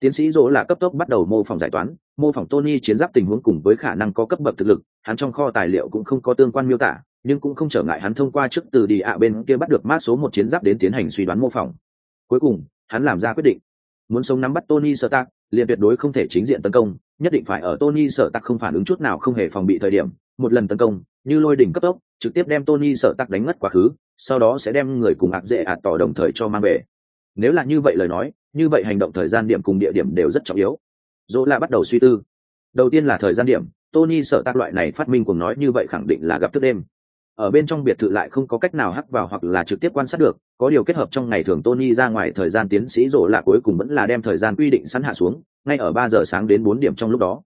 Tiến sĩ dỗ là cấp tốc bắt đầu mô phỏng giải toán, mô phỏng tony chiến giáp tình huống cùng với khả năng có cấp bậc thực lực, hắn trong kho tài liệu cũng không có tương quan miêu tả, nhưng cũng không trở ngại hắn thông qua trước từ đi ạ bên kia bắt được mát số một chiến giáp đến tiến hành suy đoán mô phỏng. Cuối cùng, hắn làm ra quyết định muốn sống nắm bắt tony Stark, liền tuyệt đối không thể chính diện tấn công nhất định phải ở tony Stark không phản ứng chút nào không hề phòng bị thời điểm một lần tấn công như lôi đỉnh cấp tốc trực tiếp đem tony Stark đánh ngất quá khứ sau đó sẽ đem người cùng ạc dễ ạt tỏ đồng thời cho mang về. Nếu là như vậy lời nói như vậy hành động thời gian điểm cùng địa điểm đều rất trọng yếu. Dỗ là bắt đầu suy tư. Đầu tiên là thời gian điểm tony Stark loại này phát minh cùng nói như vậy khẳng định là gặp thức đêm ở bên trong biệt thự lại không có cách nào hắc vào hoặc là trực tiếp quan sát được, có điều kết hợp trong ngày thường tony ra ngoài thời gian tiến sĩ rộ là cuối cùng vẫn là đem thời gian quy định sẵn hạ xuống, ngay ở ba giờ sáng đến bốn điểm trong lúc đó.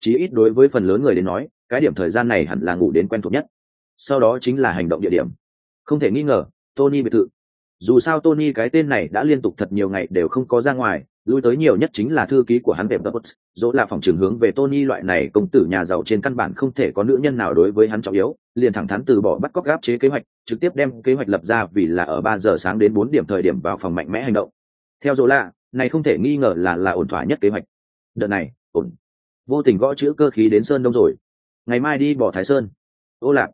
Chí ít đối với phần lớn người đến nói, cái điểm thời gian này hẳn là ngủ đến quen thuộc nhất. Sau đó chính là hành động địa điểm. Không thể nghi ngờ, tony biệt thự. Dù sao tony cái tên này đã liên tục thật nhiều ngày đều không có ra ngoài lui tới nhiều nhất chính là thư ký của hắn về Dot, dỗ là phòng trường hướng về Tony loại này công tử nhà giàu trên căn bản không thể có nữ nhân nào đối với hắn trọng yếu, liền thẳng thắn từ bỏ bắt cóc gáp chế kế hoạch, trực tiếp đem kế hoạch lập ra vì là ở ba giờ sáng đến bốn điểm thời điểm vào phòng mạnh mẽ hành động. Theo dỗ là, này không thể nghi ngờ là là ổn thỏa nhất kế hoạch. Đợt này, ổn. Vô tình gõ chữ cơ khí đến sơn đông rồi. Ngày mai đi bỏ Thái Sơn. Ô lạc,